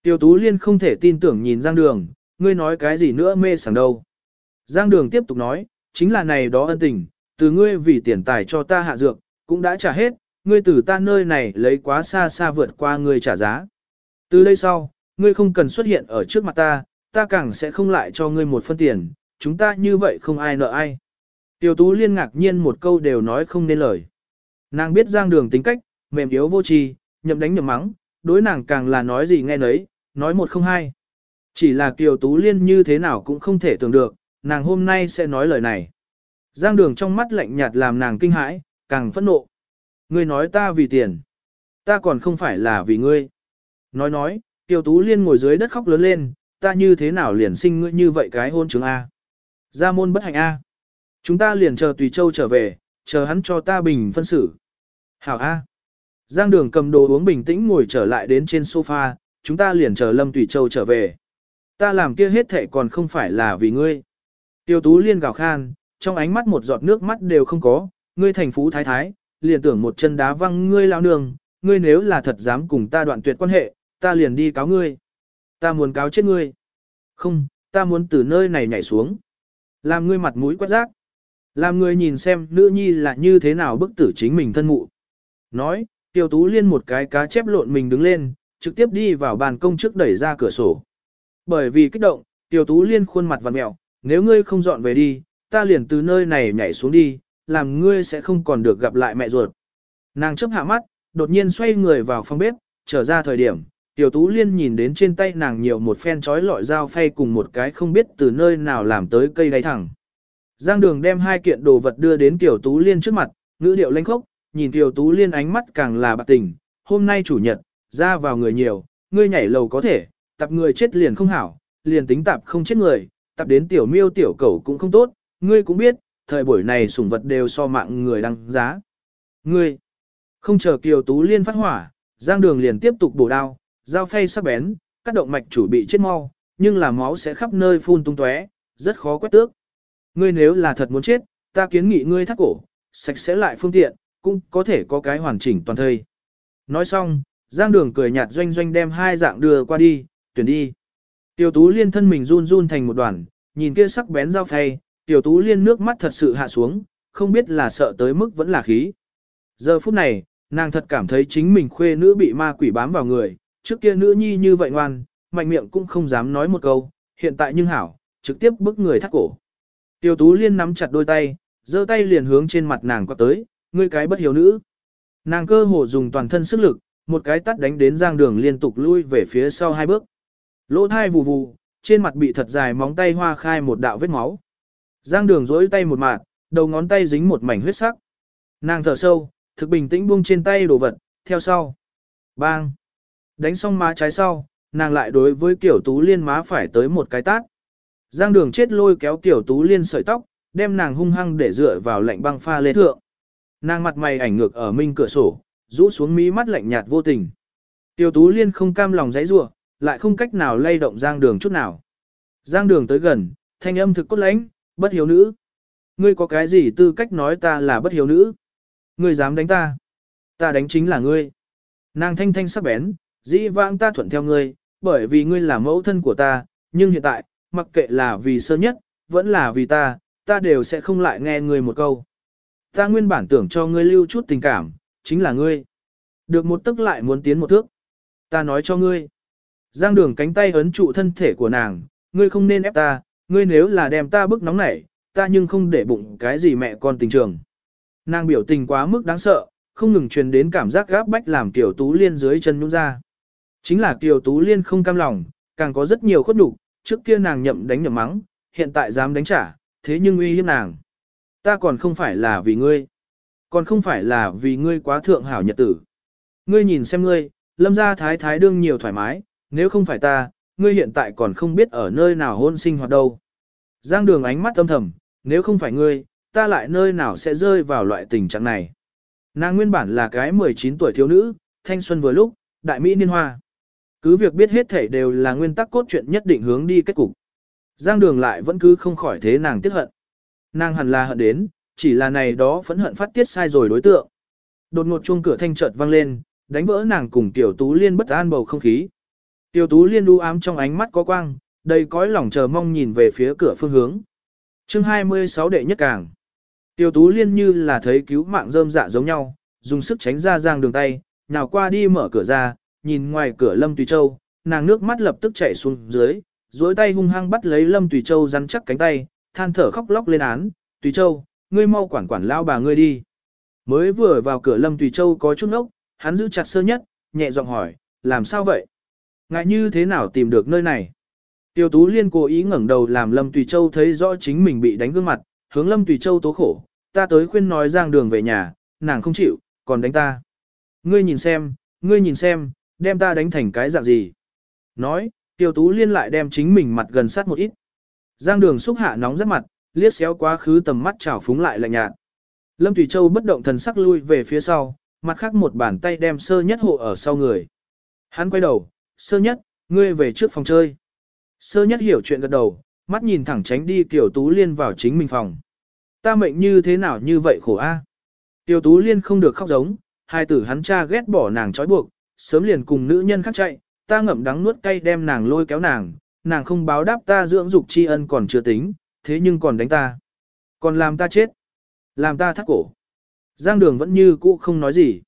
Tiêu Tú Liên không thể tin tưởng nhìn Giang Đường, ngươi nói cái gì nữa mê sảng đâu. Giang Đường tiếp tục nói, chính là này đó ân tình, từ ngươi vì tiền tài cho ta hạ dược, cũng đã trả hết, ngươi từ ta nơi này lấy quá xa xa vượt qua ngươi trả giá. Từ đây sau, ngươi không cần xuất hiện ở trước mặt ta, ta càng sẽ không lại cho ngươi một phân tiền, chúng ta như vậy không ai nợ ai. Tiêu Tú Liên ngạc nhiên một câu đều nói không nên lời. Nàng biết Giang Đường tính cách, mềm yếu vô tri, nhậm đánh nhậm mắng, đối nàng càng là nói gì nghe nấy, nói một không hai. Chỉ là Kiều Tú Liên như thế nào cũng không thể tưởng được, nàng hôm nay sẽ nói lời này. Giang đường trong mắt lạnh nhạt làm nàng kinh hãi, càng phẫn nộ. Ngươi nói ta vì tiền. Ta còn không phải là vì ngươi. Nói nói, Kiều Tú Liên ngồi dưới đất khóc lớn lên, ta như thế nào liền sinh ngươi như vậy cái hôn chứng A. Gia môn bất hạnh A. Chúng ta liền chờ Tùy Châu trở về, chờ hắn cho ta bình phân xử. Hảo A. Giang đường cầm đồ uống bình tĩnh ngồi trở lại đến trên sofa, chúng ta liền chờ Lâm Tùy Châu trở về. Ta làm kia hết thệ còn không phải là vì ngươi. Tiêu Tú Liên gào khan, trong ánh mắt một giọt nước mắt đều không có, ngươi thành phú thái thái, liền tưởng một chân đá văng ngươi lao nương, ngươi nếu là thật dám cùng ta đoạn tuyệt quan hệ, ta liền đi cáo ngươi. Ta muốn cáo chết ngươi. Không, ta muốn từ nơi này nhảy xuống. Làm ngươi mặt mũi quét rác. Làm ngươi nhìn xem nữ nhi là như thế nào bức tử chính mình thân mụ. Nói, Tiêu Tú Liên một cái cá chép lộn mình đứng lên, trực tiếp đi vào bàn công trước đẩy ra cửa sổ. Bởi vì kích động, Tiêu Tú Liên khuôn mặt vặn mẹo, nếu ngươi không dọn về đi, ta liền từ nơi này nhảy xuống đi, làm ngươi sẽ không còn được gặp lại mẹ ruột. Nàng chấp hạ mắt, đột nhiên xoay người vào phòng bếp, trở ra thời điểm, Tiểu Tú Liên nhìn đến trên tay nàng nhiều một phen chói lọi dao phay cùng một cái không biết từ nơi nào làm tới cây đáy thẳng. Giang Đường đem hai kiện đồ vật đưa đến Tiểu Tú Liên trước mặt, ngữ điệu lãnh khốc, nhìn Tiểu Tú Liên ánh mắt càng là bạc tình, hôm nay chủ nhật, ra vào người nhiều, ngươi nhảy lầu có thể, tập người chết liền không hảo, liền tính tạp không chết người, tập đến tiểu miêu tiểu cẩu cũng không tốt, ngươi cũng biết, thời buổi này sủng vật đều so mạng người đăng giá. Ngươi, không chờ Kiều Tú Liên phát hỏa, Giang Đường liền tiếp tục bổ đao, dao phay sắc bén, các động mạch chủ bị chết mau, nhưng là máu sẽ khắp nơi phun tung tóe, rất khó quét tước. Ngươi nếu là thật muốn chết, ta kiến nghị ngươi thắt cổ, sạch sẽ lại phương tiện, cũng có thể có cái hoàn chỉnh toàn thây. Nói xong, Giang Đường cười nhạt doanh doanh đem hai dạng đưa qua đi, tuyển đi. Tiểu Tú Liên thân mình run run thành một đoàn, nhìn kia sắc bén dao phay, Tiểu Tú Liên nước mắt thật sự hạ xuống, không biết là sợ tới mức vẫn là khí. Giờ phút này, nàng thật cảm thấy chính mình khuê nữ bị ma quỷ bám vào người, trước kia nữ nhi như vậy ngoan, mạnh miệng cũng không dám nói một câu, hiện tại nhưng hảo, trực tiếp bức người thắt cổ. Tiểu Tú Liên nắm chặt đôi tay, giơ tay liền hướng trên mặt nàng qua tới, ngươi cái bất hiểu nữ. Nàng cơ hồ dùng toàn thân sức lực, một cái tắt đánh đến giang đường liên tục lui về phía sau hai bước. Lỗ thai vù vù, trên mặt bị thật dài móng tay hoa khai một đạo vết máu. Giang đường dối tay một mạt, đầu ngón tay dính một mảnh huyết sắc. Nàng thở sâu, thực bình tĩnh buông trên tay đồ vật, theo sau. Bang! Đánh xong má trái sau, nàng lại đối với kiểu tú liên má phải tới một cái tát. Giang đường chết lôi kéo kiểu tú liên sợi tóc, đem nàng hung hăng để dựa vào lạnh băng pha lê thượng. Nàng mặt mày ảnh ngược ở minh cửa sổ, rũ xuống mí mắt lạnh nhạt vô tình. Tiêu tú liên không cam lòng giãy giụa, lại không cách nào lay động giang đường chút nào. Giang đường tới gần, thanh âm thực cốt lãnh, bất hiếu nữ. Ngươi có cái gì tư cách nói ta là bất hiếu nữ? Ngươi dám đánh ta? Ta đánh chính là ngươi. Nàng thanh thanh sắc bén, dĩ vãng ta thuận theo ngươi, bởi vì ngươi là mẫu thân của ta, nhưng hiện tại, mặc kệ là vì sơ nhất, vẫn là vì ta, ta đều sẽ không lại nghe ngươi một câu. Ta nguyên bản tưởng cho ngươi lưu chút tình cảm, chính là ngươi. Được một tức lại muốn tiến một thước. Ta nói cho ngươi. Giang đường cánh tay ấn trụ thân thể của nàng, ngươi không nên ép ta, ngươi nếu là đem ta bức nóng nảy, ta nhưng không để bụng cái gì mẹ con tình trường. Nàng biểu tình quá mức đáng sợ, không ngừng truyền đến cảm giác gáp bách làm Kiều Tú Liên dưới chân nhũng ra. Chính là Kiều Tú Liên không cam lòng, càng có rất nhiều khuất nhục, trước kia nàng nhậm đánh nhậm mắng, hiện tại dám đánh trả, thế nhưng uy hiếp nàng. Ta còn không phải là vì ngươi, còn không phải là vì ngươi quá thượng hảo nhật tử. Ngươi nhìn xem ngươi, lâm gia thái thái đương nhiều thoải mái, nếu không phải ta, ngươi hiện tại còn không biết ở nơi nào hôn sinh hoạt đâu. Giang đường ánh mắt âm thầm, nếu không phải ngươi, ta lại nơi nào sẽ rơi vào loại tình trạng này. Nàng nguyên bản là cái 19 tuổi thiếu nữ, thanh xuân vừa lúc, đại mỹ niên hoa. Cứ việc biết hết thể đều là nguyên tắc cốt truyện nhất định hướng đi kết cục. Giang đường lại vẫn cứ không khỏi thế nàng tiếc hận. Nàng hẳn là hận đến, chỉ là này đó phẫn hận phát tiết sai rồi đối tượng. Đột ngột chuông cửa thanh chợt vang lên, đánh vỡ nàng cùng Tiểu Tú Liên bất an bầu không khí. Tiểu Tú Liên u ám trong ánh mắt có quang, đầy cõi lòng chờ mong nhìn về phía cửa phương hướng. Chương 26 đệ nhất càng. Tiểu Tú Liên như là thấy cứu mạng rơm dạ giống nhau, dùng sức tránh ra giang đường tay, nào qua đi mở cửa ra, nhìn ngoài cửa Lâm Tùy Châu, nàng nước mắt lập tức chảy xuống dưới, duỗi tay hung hăng bắt lấy Lâm Tùy Châu rắn chắc cánh tay, than thở khóc lóc lên án, Tùy Châu, ngươi mau quản quản lao bà ngươi đi. Mới vừa vào cửa Lâm Tùy Châu có chút nốc, hắn giữ chặt sơ nhất, nhẹ giọng hỏi, làm sao vậy? Ngại như thế nào tìm được nơi này? Tiêu Tú Liên cố ý ngẩng đầu làm Lâm Tùy Châu thấy rõ chính mình bị đánh gương mặt, hướng Lâm Tùy Châu tố khổ, ta tới khuyên nói giang đường về nhà, nàng không chịu, còn đánh ta. Ngươi nhìn xem, ngươi nhìn xem, đem ta đánh thành cái dạng gì. Nói, Tiêu Tú Liên lại đem chính mình mặt gần sát một ít. Giang đường xúc hạ nóng rất mặt, liếc xéo quá khứ tầm mắt trào phúng lại lạnh nhạt. Lâm Thủy Châu bất động thần sắc lui về phía sau, mặt khác một bàn tay đem sơ nhất hộ ở sau người. Hắn quay đầu, sơ nhất, ngươi về trước phòng chơi. Sơ nhất hiểu chuyện gật đầu, mắt nhìn thẳng tránh đi Tiểu Tú Liên vào chính mình phòng. Ta mệnh như thế nào như vậy khổ a? Tiểu Tú Liên không được khóc giống, hai tử hắn cha ghét bỏ nàng trói buộc, sớm liền cùng nữ nhân khác chạy, ta ngậm đắng nuốt cay đem nàng lôi kéo nàng, nàng không báo đáp ta dưỡng dục tri ân còn chưa tính, thế nhưng còn đánh ta. Còn làm ta chết. Làm ta thắt cổ. Giang đường vẫn như cũ không nói gì.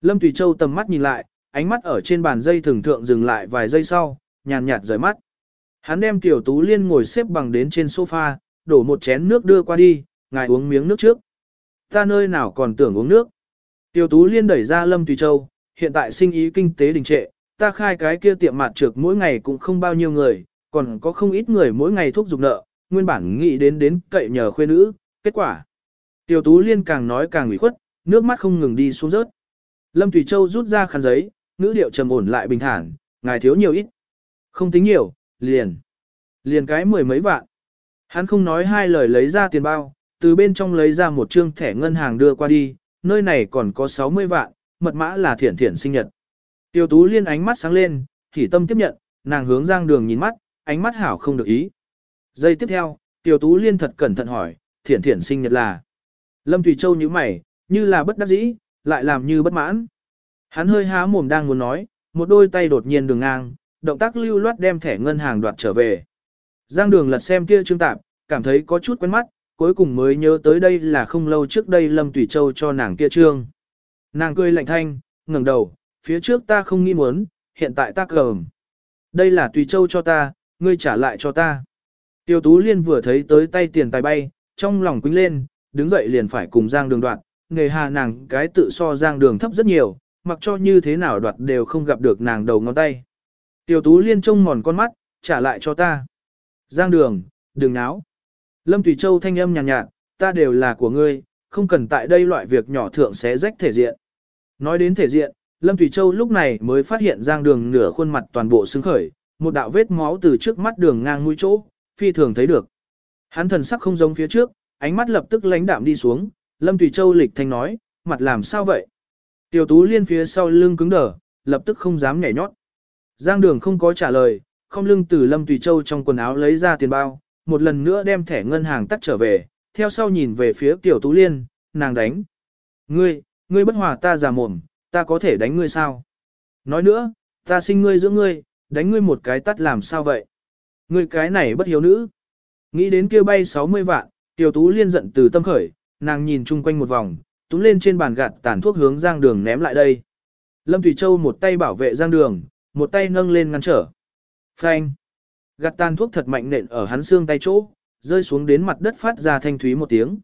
Lâm Tùy Châu tầm mắt nhìn lại, ánh mắt ở trên bàn dây thường thượng dừng lại vài giây sau, nhàn nhạt rời mắt. Hắn đem Tiểu Tú Liên ngồi xếp bằng đến trên sofa, đổ một chén nước đưa qua đi, ngài uống miếng nước trước. Ta nơi nào còn tưởng uống nước. Tiểu Tú Liên đẩy ra Lâm Tùy Châu, hiện tại sinh ý kinh tế đình trệ, ta khai cái kia tiệm mặt trược mỗi ngày cũng không bao nhiêu người, còn có không ít người mỗi ngày thúc giục nợ, nguyên bản nghĩ đến đến cậy nhờ khuê nữ, kết quả. Tiểu Tú Liên càng nói càng ủy khuất, nước mắt không ngừng đi xuống rớt. Lâm Thủy Châu rút ra khăn giấy, ngữ điệu trầm ổn lại bình thản, ngài thiếu nhiều ít. Không tính nhiều, liền. Liền cái mười mấy vạn. Hắn không nói hai lời lấy ra tiền bao, từ bên trong lấy ra một trương thẻ ngân hàng đưa qua đi, nơi này còn có 60 vạn, mật mã là thiển thiển sinh nhật. Tiêu Tú Liên ánh mắt sáng lên, hỉ tâm tiếp nhận, nàng hướng Giang Đường nhìn mắt, ánh mắt hảo không được ý. Giây tiếp theo, tiểu Tú Liên thật cẩn thận hỏi, thiển thiển sinh nhật là. Lâm Thủy Châu như mày, như là bất đắc dĩ, lại làm như bất mãn. Hắn hơi há mồm đang muốn nói, một đôi tay đột nhiên đường ngang, động tác lưu loát đem thẻ ngân hàng đoạt trở về. Giang đường lật xem kia trương tạp, cảm thấy có chút quen mắt, cuối cùng mới nhớ tới đây là không lâu trước đây Lâm Tùy Châu cho nàng kia trương. Nàng cười lạnh thanh, ngẩng đầu, phía trước ta không nghĩ muốn, hiện tại ta cầm. Đây là Tùy Châu cho ta, ngươi trả lại cho ta. Tiêu Tú Liên vừa thấy tới tay tiền tài bay, trong lòng quính lên, đứng dậy liền phải cùng Giang đường đoạn, nghề hà nàng cái tự so Giang đường thấp rất nhiều, mặc cho như thế nào đoạt đều không gặp được nàng đầu ngón tay. Tiêu Tú Liên trông mòn con mắt, trả lại cho ta. Giang đường, đừng náo. Lâm Thủy Châu thanh âm nhàn nhạt, nhạt, ta đều là của ngươi, không cần tại đây loại việc nhỏ thượng sẽ rách thể diện. Nói đến thể diện, Lâm Thủy Châu lúc này mới phát hiện Giang đường nửa khuôn mặt toàn bộ xứng khởi, một đạo vết máu từ trước mắt đường ngang mũi chỗ, phi thường thấy được. Hắn thần sắc không giống phía trước, ánh mắt lập tức lánh đạm đi xuống, Lâm tùy Châu lịch thanh nói, mặt làm sao vậy? Tiểu Tú Liên phía sau lưng cứng đờ, lập tức không dám nhảy nhót. Giang Đường không có trả lời, không lưng từ Lâm Tùy Châu trong quần áo lấy ra tiền bao, một lần nữa đem thẻ ngân hàng tắt trở về, theo sau nhìn về phía Tiểu Tú Liên, nàng đánh. Ngươi, ngươi bất hòa ta già mồm, ta có thể đánh ngươi sao? Nói nữa, ta sinh ngươi giữa ngươi, đánh ngươi một cái tắt làm sao vậy? Ngươi cái này bất hiếu nữ. Nghĩ đến kia bay 60 vạn, Tiểu Tú Liên giận từ tâm khởi, nàng nhìn chung quanh một vòng, túm lên trên bàn gạt tàn thuốc hướng Giang Đường ném lại đây. Lâm Thủy Châu một tay bảo vệ Giang Đường, một tay nâng lên ngăn trở. Phanh! Gạt tàn thuốc thật mạnh nện ở hắn xương tay chỗ, rơi xuống đến mặt đất phát ra thanh thúy một tiếng.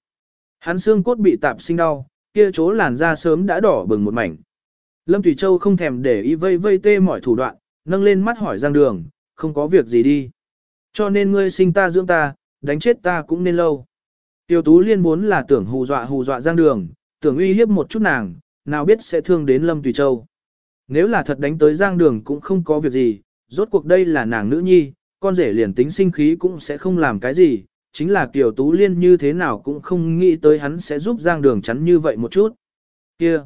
Hắn xương cốt bị tạp sinh đau, kia chỗ làn da sớm đã đỏ bừng một mảnh. Lâm Thủy Châu không thèm để ý vây vây tê mọi thủ đoạn, nâng lên mắt hỏi Giang Đường, không có việc gì đi. Cho nên ngươi sinh ta dưỡng ta, đánh chết ta cũng nên lâu. Tiêu Tú Liên muốn là tưởng hù dọa hù dọa Giang Đường, tưởng uy hiếp một chút nàng, nào biết sẽ thương đến Lâm Tùy Châu. Nếu là thật đánh tới giang đường cũng không có việc gì, rốt cuộc đây là nàng nữ nhi, con rể liền tính sinh khí cũng sẽ không làm cái gì, chính là Kiều Tú Liên như thế nào cũng không nghĩ tới hắn sẽ giúp giang đường chắn như vậy một chút. Kia!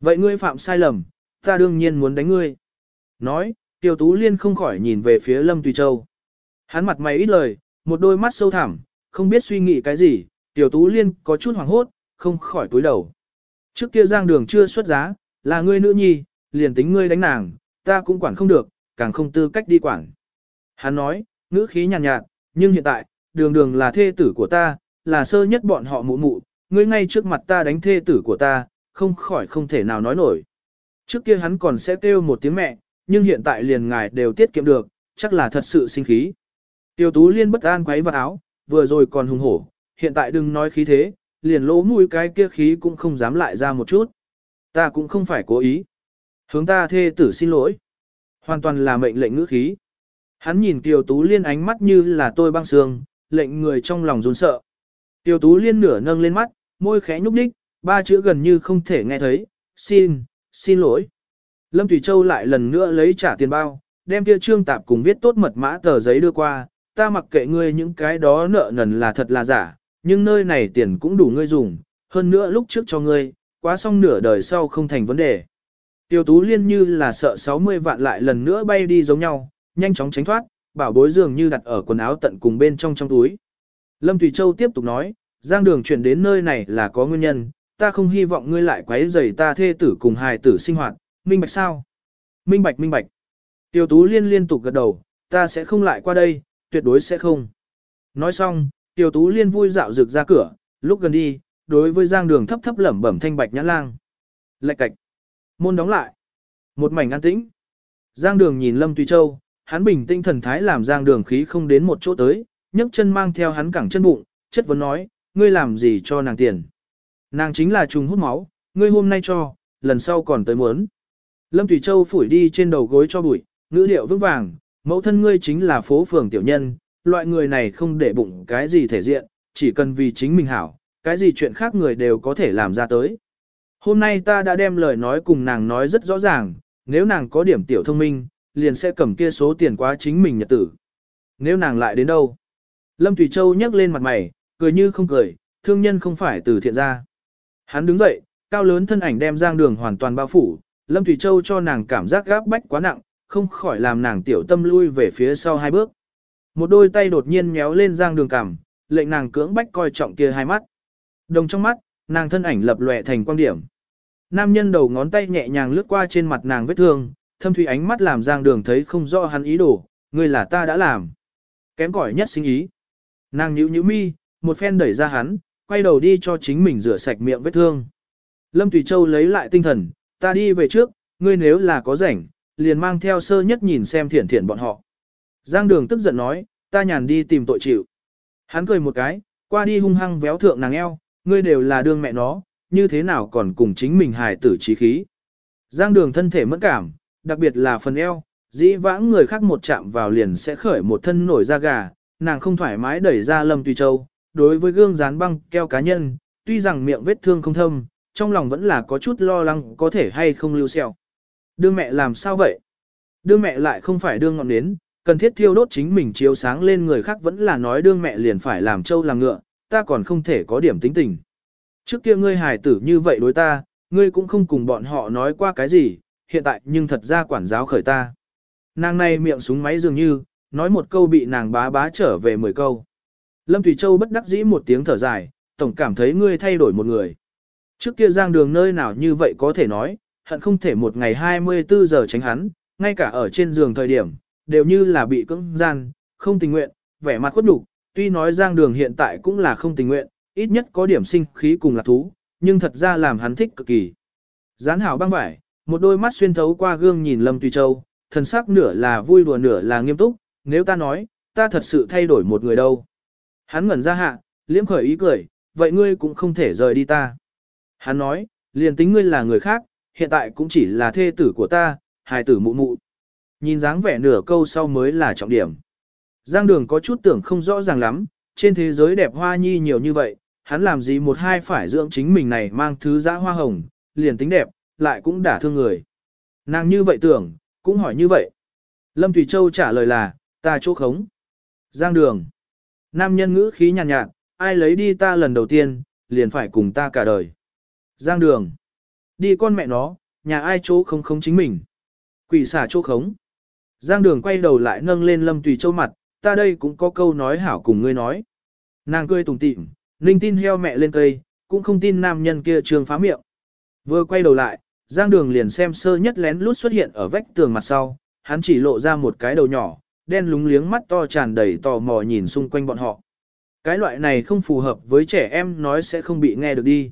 Vậy ngươi phạm sai lầm, ta đương nhiên muốn đánh ngươi. Nói, Tiêu Tú Liên không khỏi nhìn về phía Lâm Tùy Châu. Hắn mặt mày ít lời, một đôi mắt sâu thẳm, không biết suy nghĩ cái gì, Tiểu Tú Liên có chút hoảng hốt, không khỏi túi đầu. Trước kia giang đường chưa xuất giá, là ngươi nữ nhi, liền tính ngươi đánh nàng, ta cũng quản không được, càng không tư cách đi quản. Hắn nói, ngữ khí nhàn nhạt, nhạt, nhưng hiện tại, đường đường là thê tử của ta, là sơ nhất bọn họ mụ mụ, ngươi ngay trước mặt ta đánh thê tử của ta, không khỏi không thể nào nói nổi. Trước kia hắn còn sẽ kêu một tiếng mẹ, nhưng hiện tại liền ngài đều tiết kiệm được, chắc là thật sự sinh khí. Tiêu tú liên bất an quấy vào áo, vừa rồi còn hùng hổ, hiện tại đừng nói khí thế, liền lỗ mũi cái kia khí cũng không dám lại ra một chút. Ta cũng không phải cố ý. Hướng ta thê tử xin lỗi. Hoàn toàn là mệnh lệnh ngữ khí. Hắn nhìn Tiêu Tú Liên ánh mắt như là tôi băng sương, lệnh người trong lòng run sợ. Tiêu Tú Liên nửa nâng lên mắt, môi khẽ nhúc đích, ba chữ gần như không thể nghe thấy, xin, xin lỗi. Lâm Thủy Châu lại lần nữa lấy trả tiền bao, đem kia trương tạp cùng viết tốt mật mã tờ giấy đưa qua, ta mặc kệ ngươi những cái đó nợ nần là thật là giả, nhưng nơi này tiền cũng đủ ngươi dùng, hơn nữa lúc trước cho ngươi, quá xong nửa đời sau không thành vấn đề. Tiêu Tú Liên như là sợ 60 vạn lại lần nữa bay đi giống nhau, nhanh chóng tránh thoát, bảo bối dường như đặt ở quần áo tận cùng bên trong trong túi. Lâm Thủy Châu tiếp tục nói, Giang Đường chuyển đến nơi này là có nguyên nhân, ta không hy vọng ngươi lại quấy rầy ta thê tử cùng hài tử sinh hoạt, minh bạch sao? Minh bạch minh bạch. Tiêu Tú Liên liên tục gật đầu, ta sẽ không lại qua đây, tuyệt đối sẽ không. Nói xong, Tiêu Tú Liên vui dạo rực ra cửa, lúc gần đi, đối với Giang Đường thấp thấp lẩm bẩm thanh bạch nhã lang. Lạch cạch. Môn đóng lại. Một mảnh an tĩnh. Giang Đường nhìn Lâm Tùy Châu, hắn bình tĩnh thần thái làm Giang Đường khí không đến một chỗ tới, nhấc chân mang theo hắn cẳng chân bụng, chất vấn nói, ngươi làm gì cho nàng tiền. Nàng chính là trùng hút máu, ngươi hôm nay cho, lần sau còn tới muốn. Lâm Thủy Châu phủi đi trên đầu gối cho bụi, ngữ điệu vững vàng, mẫu thân ngươi chính là phố phường tiểu nhân, loại người này không để bụng cái gì thể diện, chỉ cần vì chính mình hảo, cái gì chuyện khác người đều có thể làm ra tới. Hôm nay ta đã đem lời nói cùng nàng nói rất rõ ràng, nếu nàng có điểm tiểu thông minh, liền sẽ cầm kia số tiền quá chính mình nhật tử. Nếu nàng lại đến đâu? Lâm Thủy Châu nhấc lên mặt mày, cười như không cười, thương nhân không phải từ thiện ra. Hắn đứng dậy, cao lớn thân ảnh đem giang đường hoàn toàn bao phủ, Lâm Thủy Châu cho nàng cảm giác gáp bách quá nặng, không khỏi làm nàng tiểu tâm lui về phía sau hai bước. Một đôi tay đột nhiên méo lên giang đường cảm, lệnh nàng cưỡng bách coi trọng kia hai mắt. Đồng trong mắt, nàng thân ảnh lập lòe thành quan điểm. Nam nhân đầu ngón tay nhẹ nhàng lướt qua trên mặt nàng vết thương, thâm thủy ánh mắt làm giang đường thấy không rõ hắn ý đồ, người là ta đã làm. Kém cỏi nhất sinh ý. Nàng nhíu nhíu mi, một phen đẩy ra hắn, quay đầu đi cho chính mình rửa sạch miệng vết thương. Lâm Thủy Châu lấy lại tinh thần, ta đi về trước, ngươi nếu là có rảnh, liền mang theo sơ nhất nhìn xem thiển thiển bọn họ. Giang đường tức giận nói, ta nhàn đi tìm tội chịu. Hắn cười một cái, qua đi hung hăng véo thượng nàng eo, ngươi đều là đương mẹ nó, như thế nào còn cùng chính mình hài tử trí khí. Giang đường thân thể mất cảm, đặc biệt là phần eo, dĩ vãng người khác một chạm vào liền sẽ khởi một thân nổi da gà, nàng không thoải mái đẩy ra Lâm Tùy Châu, đối với gương dán băng keo cá nhân, tuy rằng miệng vết thương không thâm, trong lòng vẫn là có chút lo lắng có thể hay không lưu sẹo. Đưa mẹ làm sao vậy? Đưa mẹ lại không phải đương ngọn nến, cần thiết thiêu đốt chính mình chiếu sáng lên người khác vẫn là nói đương mẹ liền phải làm trâu làm ngựa, ta còn không thể có điểm tính tình. Trước kia ngươi hài tử như vậy đối ta, ngươi cũng không cùng bọn họ nói qua cái gì, hiện tại nhưng thật ra quản giáo khởi ta. Nàng này miệng súng máy dường như, nói một câu bị nàng bá bá trở về mười câu. Lâm Thủy Châu bất đắc dĩ một tiếng thở dài, tổng cảm thấy ngươi thay đổi một người. Trước kia giang đường nơi nào như vậy có thể nói, hận không thể một ngày 24 giờ tránh hắn, ngay cả ở trên giường thời điểm, đều như là bị cưỡng gian, không tình nguyện, vẻ mặt khuất nhục. tuy nói giang đường hiện tại cũng là không tình nguyện, ít nhất có điểm sinh khí cùng là thú, nhưng thật ra làm hắn thích cực kỳ. Gián hảo băng vải, một đôi mắt xuyên thấu qua gương nhìn Lâm Tùy Châu, thần sắc nửa là vui đùa nửa là nghiêm túc, nếu ta nói, ta thật sự thay đổi một người đâu. Hắn ngẩn ra hạ, liễm khởi ý cười, vậy ngươi cũng không thể rời đi ta. Hắn nói, liền tính ngươi là người khác, hiện tại cũng chỉ là thê tử của ta, hài tử mụ mụ. Nhìn dáng vẻ nửa câu sau mới là trọng điểm. Giang đường có chút tưởng không rõ ràng lắm, trên thế giới đẹp hoa nhi nhiều như vậy, hắn làm gì một hai phải dưỡng chính mình này mang thứ dã hoa hồng, liền tính đẹp, lại cũng đả thương người. Nàng như vậy tưởng, cũng hỏi như vậy. Lâm Thủy Châu trả lời là, ta chỗ khống. Giang đường. Nam nhân ngữ khí nhàn nhạt, nhạt, ai lấy đi ta lần đầu tiên, liền phải cùng ta cả đời. Giang đường. Đi con mẹ nó, nhà ai chỗ không khống chính mình. Quỷ xả chỗ khống. Giang đường quay đầu lại nâng lên lâm tùy châu mặt, ta đây cũng có câu nói hảo cùng ngươi nói. Nàng cười tùng tịm, ninh tin heo mẹ lên cây, cũng không tin nam nhân kia trường phá miệng. Vừa quay đầu lại, Giang Đường liền xem sơ nhất lén lút xuất hiện ở vách tường mặt sau, hắn chỉ lộ ra một cái đầu nhỏ, đen lúng liếng mắt to tràn đầy tò mò nhìn xung quanh bọn họ. Cái loại này không phù hợp với trẻ em nói sẽ không bị nghe được đi.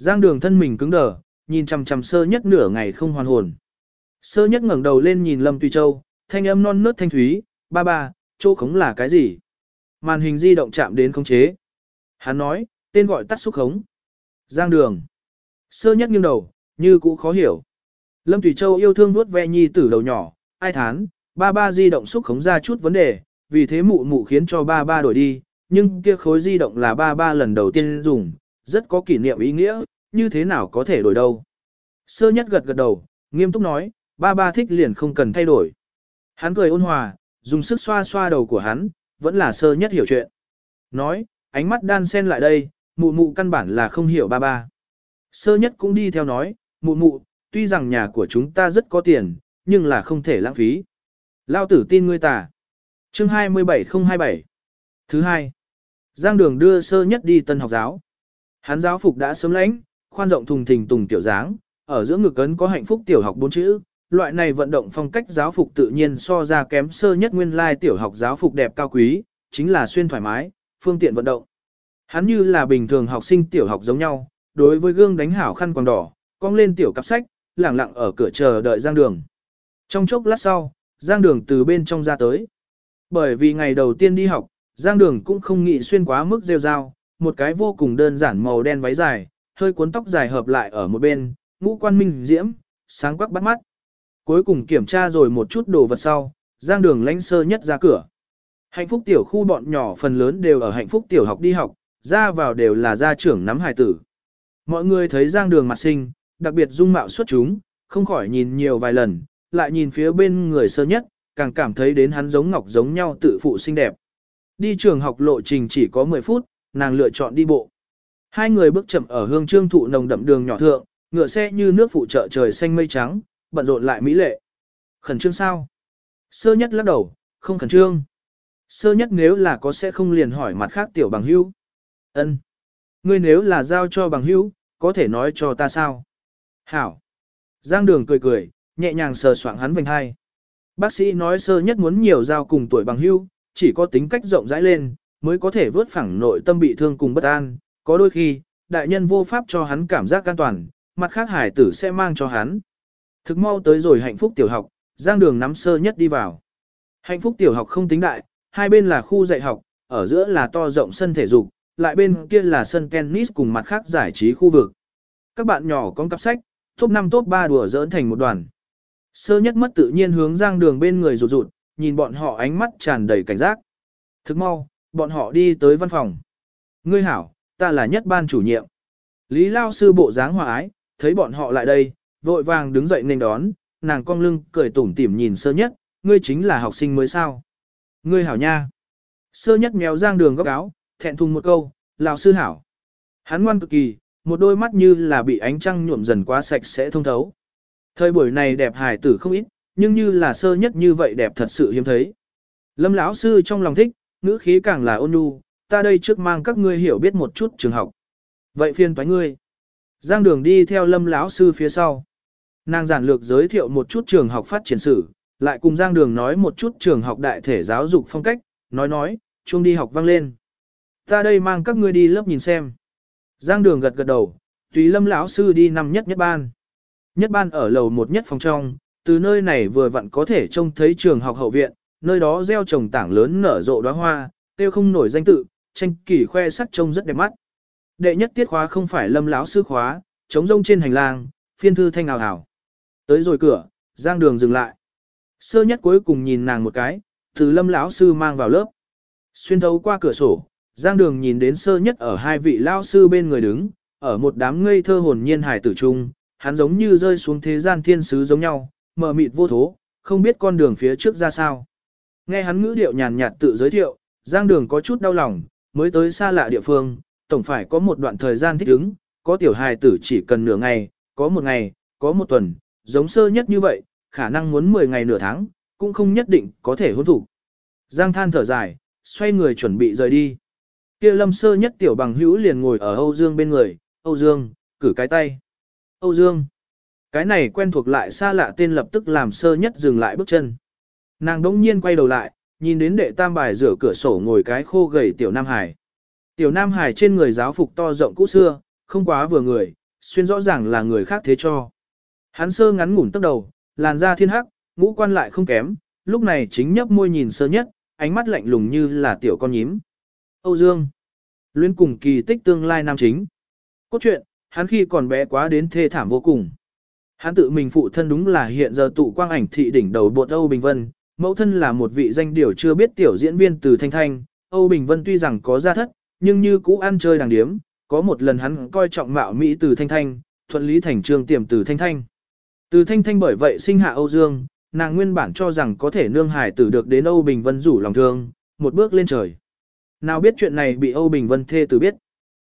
Giang Đường thân mình cứng đờ, nhìn chằm chằm sơ nhất nửa ngày không hoàn hồn. Sơ nhất ngẩng đầu lên nhìn Lâm Tùy Châu, thanh âm non nớt thanh thúy, ba ba, chỗ khống là cái gì? Màn hình di động chạm đến khống chế. Hắn nói, tên gọi tắt xúc khống. Giang đường. Sơ nhất nghiêng đầu, như cũ khó hiểu. Lâm Tùy Châu yêu thương vuốt ve nhi tử đầu nhỏ, ai thán, ba ba di động xúc khống ra chút vấn đề, vì thế mụ mụ khiến cho ba ba đổi đi, nhưng kia khối di động là ba ba lần đầu tiên dùng, rất có kỷ niệm ý nghĩa, như thế nào có thể đổi đâu. Sơ nhất gật gật đầu, nghiêm túc nói, ba ba thích liền không cần thay đổi. Hắn cười ôn hòa, dùng sức xoa xoa đầu của hắn, vẫn là sơ nhất hiểu chuyện. Nói, ánh mắt đan sen lại đây, mụ mụ căn bản là không hiểu ba ba. Sơ nhất cũng đi theo nói, mụ mụ, tuy rằng nhà của chúng ta rất có tiền, nhưng là không thể lãng phí. Lao tử tin ngươi tà. Chương 27027 Thứ hai, Giang Đường đưa sơ nhất đi tân học giáo. Hắn giáo phục đã sớm lãnh, khoan rộng thùng thình tùng tiểu dáng, ở giữa ngực ấn có hạnh phúc tiểu học bốn chữ. Loại này vận động phong cách giáo phục tự nhiên so ra kém sơ nhất nguyên lai tiểu học giáo phục đẹp cao quý, chính là xuyên thoải mái, phương tiện vận động. Hắn như là bình thường học sinh tiểu học giống nhau, đối với gương đánh hảo khăn quàng đỏ, cong lên tiểu cặp sách, lẳng lặng ở cửa chờ đợi Giang Đường. Trong chốc lát sau, Giang Đường từ bên trong ra tới. Bởi vì ngày đầu tiên đi học, Giang Đường cũng không nghĩ xuyên quá mức rêu rao, một cái vô cùng đơn giản màu đen váy dài, hơi cuốn tóc dài hợp lại ở một bên, ngũ quan minh diễm, sáng quắc bắt mắt. Cuối cùng kiểm tra rồi một chút đồ vật sau, Giang Đường lãnh sơ nhất ra cửa. Hạnh phúc tiểu khu bọn nhỏ phần lớn đều ở hạnh phúc tiểu học đi học, ra vào đều là gia trưởng nắm hài tử. Mọi người thấy Giang Đường mặt sinh, đặc biệt dung mạo xuất chúng, không khỏi nhìn nhiều vài lần, lại nhìn phía bên người sơ nhất, càng cảm thấy đến hắn giống ngọc giống nhau tự phụ xinh đẹp. Đi trường học lộ trình chỉ có 10 phút, nàng lựa chọn đi bộ. Hai người bước chậm ở hương trương thụ nồng đậm đường nhỏ thượng, ngựa xe như nước phụ trợ trời xanh mây trắng, bận rộn lại mỹ lệ. Khẩn trương sao? Sơ nhất lắc đầu, không khẩn trương. Sơ nhất nếu là có sẽ không liền hỏi mặt khác tiểu bằng hữu. Ân, Ngươi nếu là giao cho bằng hữu, có thể nói cho ta sao? Hảo. Giang đường cười cười, nhẹ nhàng sờ soạng hắn vành hai. Bác sĩ nói sơ nhất muốn nhiều giao cùng tuổi bằng hữu, chỉ có tính cách rộng rãi lên, mới có thể vớt phẳng nội tâm bị thương cùng bất an. Có đôi khi, đại nhân vô pháp cho hắn cảm giác an toàn, mặt khác hải tử sẽ mang cho hắn. Thực mau tới rồi hạnh phúc tiểu học, giang đường nắm sơ nhất đi vào. Hạnh phúc tiểu học không tính đại, hai bên là khu dạy học, ở giữa là to rộng sân thể dục, lại bên kia là sân tennis cùng mặt khác giải trí khu vực. Các bạn nhỏ có cặp sách, top 5 top 3 đùa dỡn thành một đoàn. Sơ nhất mất tự nhiên hướng giang đường bên người rụt rụt, nhìn bọn họ ánh mắt tràn đầy cảnh giác. Thức mau, bọn họ đi tới văn phòng. Ngươi hảo, ta là nhất ban chủ nhiệm. Lý Lao sư bộ dáng hòa ái, thấy bọn họ lại đây, vội vàng đứng dậy nên đón, nàng cong lưng cười tủm tỉm nhìn sơ nhất, ngươi chính là học sinh mới sao. Ngươi hảo nha. Sơ nhất méo giang đường góc áo, thẹn thùng một câu, lão sư hảo. Hắn ngoan cực kỳ, một đôi mắt như là bị ánh trăng nhuộm dần quá sạch sẽ thông thấu. Thời buổi này đẹp hài tử không ít, nhưng như là sơ nhất như vậy đẹp thật sự hiếm thấy. Lâm lão sư trong lòng thích, ngữ khí càng là ôn nhu, ta đây trước mang các ngươi hiểu biết một chút trường học. Vậy phiên toái ngươi. Giang đường đi theo lâm lão sư phía sau. Nàng giản lược giới thiệu một chút trường học phát triển sử, lại cùng Giang đường nói một chút trường học đại thể giáo dục phong cách, nói nói, chung đi học vang lên. Ta đây mang các ngươi đi lớp nhìn xem. Giang đường gật gật đầu, tùy lâm lão sư đi năm nhất nhất ban. Nhất ban ở lầu một nhất phòng trong, từ nơi này vừa vặn có thể trông thấy trường học hậu viện, nơi đó gieo trồng tảng lớn nở rộ đóa hoa, tiêu không nổi danh tự, tranh kỳ khoe sắc trông rất đẹp mắt. Đệ nhất tiết khóa không phải lâm lão sư khóa, chống rông trên hành lang, phiên thư thanh ảo ảo. Tới rồi cửa, giang đường dừng lại. Sơ nhất cuối cùng nhìn nàng một cái, từ lâm lão sư mang vào lớp. Xuyên thấu qua cửa sổ, giang đường nhìn đến sơ nhất ở hai vị lão sư bên người đứng, ở một đám ngây thơ hồn nhiên hài tử trung, hắn giống như rơi xuống thế gian thiên sứ giống nhau, mờ mịt vô thố, không biết con đường phía trước ra sao. Nghe hắn ngữ điệu nhàn nhạt tự giới thiệu, giang đường có chút đau lòng, mới tới xa lạ địa phương, tổng phải có một đoạn thời gian thích ứng, có tiểu hài tử chỉ cần nửa ngày, có một ngày, có một tuần, giống sơ nhất như vậy, khả năng muốn 10 ngày nửa tháng, cũng không nhất định có thể hôn thủ. Giang than thở dài, xoay người chuẩn bị rời đi. Kia lâm sơ nhất tiểu bằng hữu liền ngồi ở Âu Dương bên người, Âu Dương, cử cái tay. Âu Dương. Cái này quen thuộc lại xa lạ tên lập tức làm sơ nhất dừng lại bước chân. Nàng đống nhiên quay đầu lại, nhìn đến đệ tam bài rửa cửa sổ ngồi cái khô gầy tiểu Nam Hải. Tiểu Nam Hải trên người giáo phục to rộng cũ xưa, không quá vừa người, xuyên rõ ràng là người khác thế cho. Hắn sơ ngắn ngủn tóc đầu, làn da thiên hắc, ngũ quan lại không kém, lúc này chính nhấp môi nhìn sơ nhất, ánh mắt lạnh lùng như là tiểu con nhím. Âu Dương. Luyến cùng kỳ tích tương lai nam chính. Cốt truyện, hắn khi còn bé quá đến thê thảm vô cùng. Hắn tự mình phụ thân đúng là hiện giờ tụ quang ảnh thị đỉnh đầu bột Âu Bình Vân, mẫu thân là một vị danh điều chưa biết tiểu diễn viên từ Thanh Thanh. Âu Bình Vân tuy rằng có gia thất, nhưng như cũ ăn chơi đàng điếm, có một lần hắn coi trọng mạo Mỹ từ Thanh Thanh, thuận lý thành trương tiềm từ Thanh Thanh. Từ Thanh Thanh bởi vậy sinh hạ Âu Dương, nàng nguyên bản cho rằng có thể nương hải tử được đến Âu Bình Vân rủ lòng thương, một bước lên trời. Nào biết chuyện này bị Âu Bình Vân thê tử biết.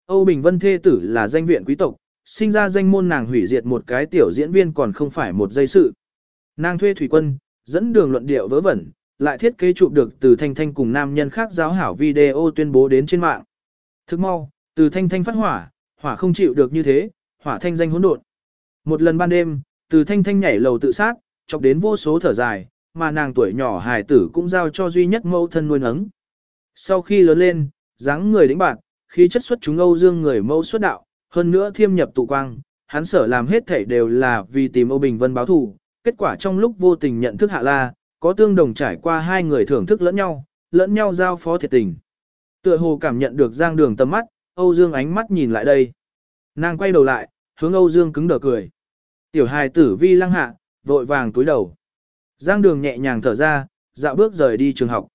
Âu Bình Vân thê tử là danh viện quý tộc, sinh ra danh môn nàng hủy diệt một cái tiểu diễn viên còn không phải một dây sự. Nàng thuê thủy quân, dẫn đường luận điệu vớ vẩn, lại thiết kế chụp được từ Thanh Thanh cùng nam nhân khác giáo hảo video tuyên bố đến trên mạng. Thức mau, từ Thanh Thanh phát hỏa, hỏa không chịu được như thế, hỏa thanh danh hỗn độn. Một lần ban đêm, từ Thanh Thanh nhảy lầu tự sát, chọc đến vô số thở dài, mà nàng tuổi nhỏ hài tử cũng giao cho duy nhất mẫu thân nuôi nấng. Sau khi lớn lên, dáng người đĩnh bạc, khí chất xuất chúng Âu Dương người mẫu xuất đạo, hơn nữa thiêm nhập tụ quang, hắn sở làm hết thảy đều là vì tìm Âu Bình Vân báo thù, kết quả trong lúc vô tình nhận thức Hạ La, có tương đồng trải qua hai người thưởng thức lẫn nhau, lẫn nhau giao phó thiệt tình. Tựa hồ cảm nhận được Giang Đường tầm mắt, Âu Dương ánh mắt nhìn lại đây. Nàng quay đầu lại, hướng Âu Dương cứng đờ cười. Tiểu hài tử vi lăng hạ, vội vàng túi đầu. Giang Đường nhẹ nhàng thở ra, dạo bước rời đi trường học.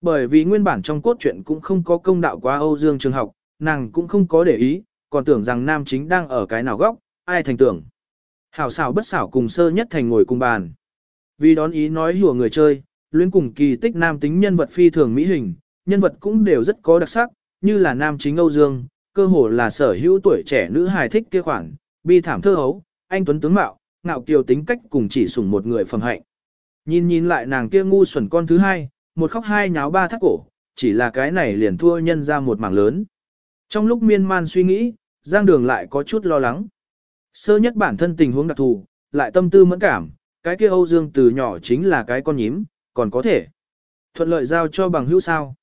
Bởi vì nguyên bản trong cốt truyện cũng không có công đạo quá Âu Dương trường học, nàng cũng không có để ý, còn tưởng rằng nam chính đang ở cái nào góc, ai thành tưởng. Hảo xảo bất xảo cùng sơ nhất thành ngồi cùng bàn. Vì đón ý nói hùa người chơi, luyến cùng kỳ tích nam tính nhân vật phi thường mỹ hình, nhân vật cũng đều rất có đặc sắc, như là nam chính Âu Dương, cơ hồ là sở hữu tuổi trẻ nữ hài thích kia khoảng bi thảm thơ hấu, anh tuấn tướng mạo, ngạo kiều tính cách cùng chỉ sủng một người phẩm hạnh. Nhìn nhìn lại nàng kia ngu xuẩn con thứ hai, một khóc hai nháo ba thắt cổ, chỉ là cái này liền thua nhân ra một mảng lớn. Trong lúc miên man suy nghĩ, Giang Đường lại có chút lo lắng. Sơ nhất bản thân tình huống đặc thù, lại tâm tư mẫn cảm, cái kia Âu Dương từ nhỏ chính là cái con nhím, còn có thể thuận lợi giao cho bằng hữu sao.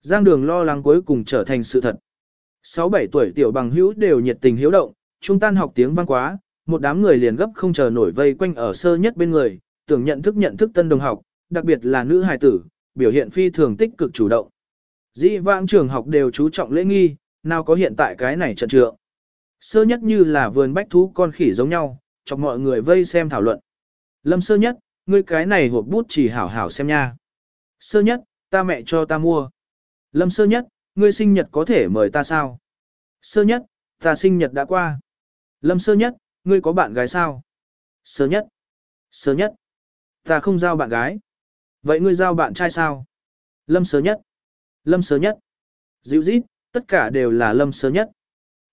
Giang Đường lo lắng cuối cùng trở thành sự thật. 6-7 tuổi tiểu bằng hữu đều nhiệt tình hiếu động, trung tan học tiếng vang quá, một đám người liền gấp không chờ nổi vây quanh ở sơ nhất bên người, tưởng nhận thức nhận thức tân đồng học, đặc biệt là nữ hài tử, biểu hiện phi thường tích cực chủ động. Dĩ vãng trường học đều chú trọng lễ nghi, nào có hiện tại cái này trận trượng. Sơ nhất như là vườn bách thú con khỉ giống nhau, chọc mọi người vây xem thảo luận. Lâm sơ nhất, ngươi cái này hộp bút chỉ hảo hảo xem nha. Sơ nhất, ta mẹ cho ta mua. Lâm sơ nhất, ngươi sinh nhật có thể mời ta sao? Sơ nhất, ta sinh nhật đã qua. Lâm sơ nhất, ngươi có bạn gái sao? Sơ nhất. Sơ nhất. Ta không giao bạn gái. Vậy ngươi giao bạn trai sao? Lâm sơ nhất. Lâm sơ nhất. Dịu dít, tất cả đều là lâm sơ nhất.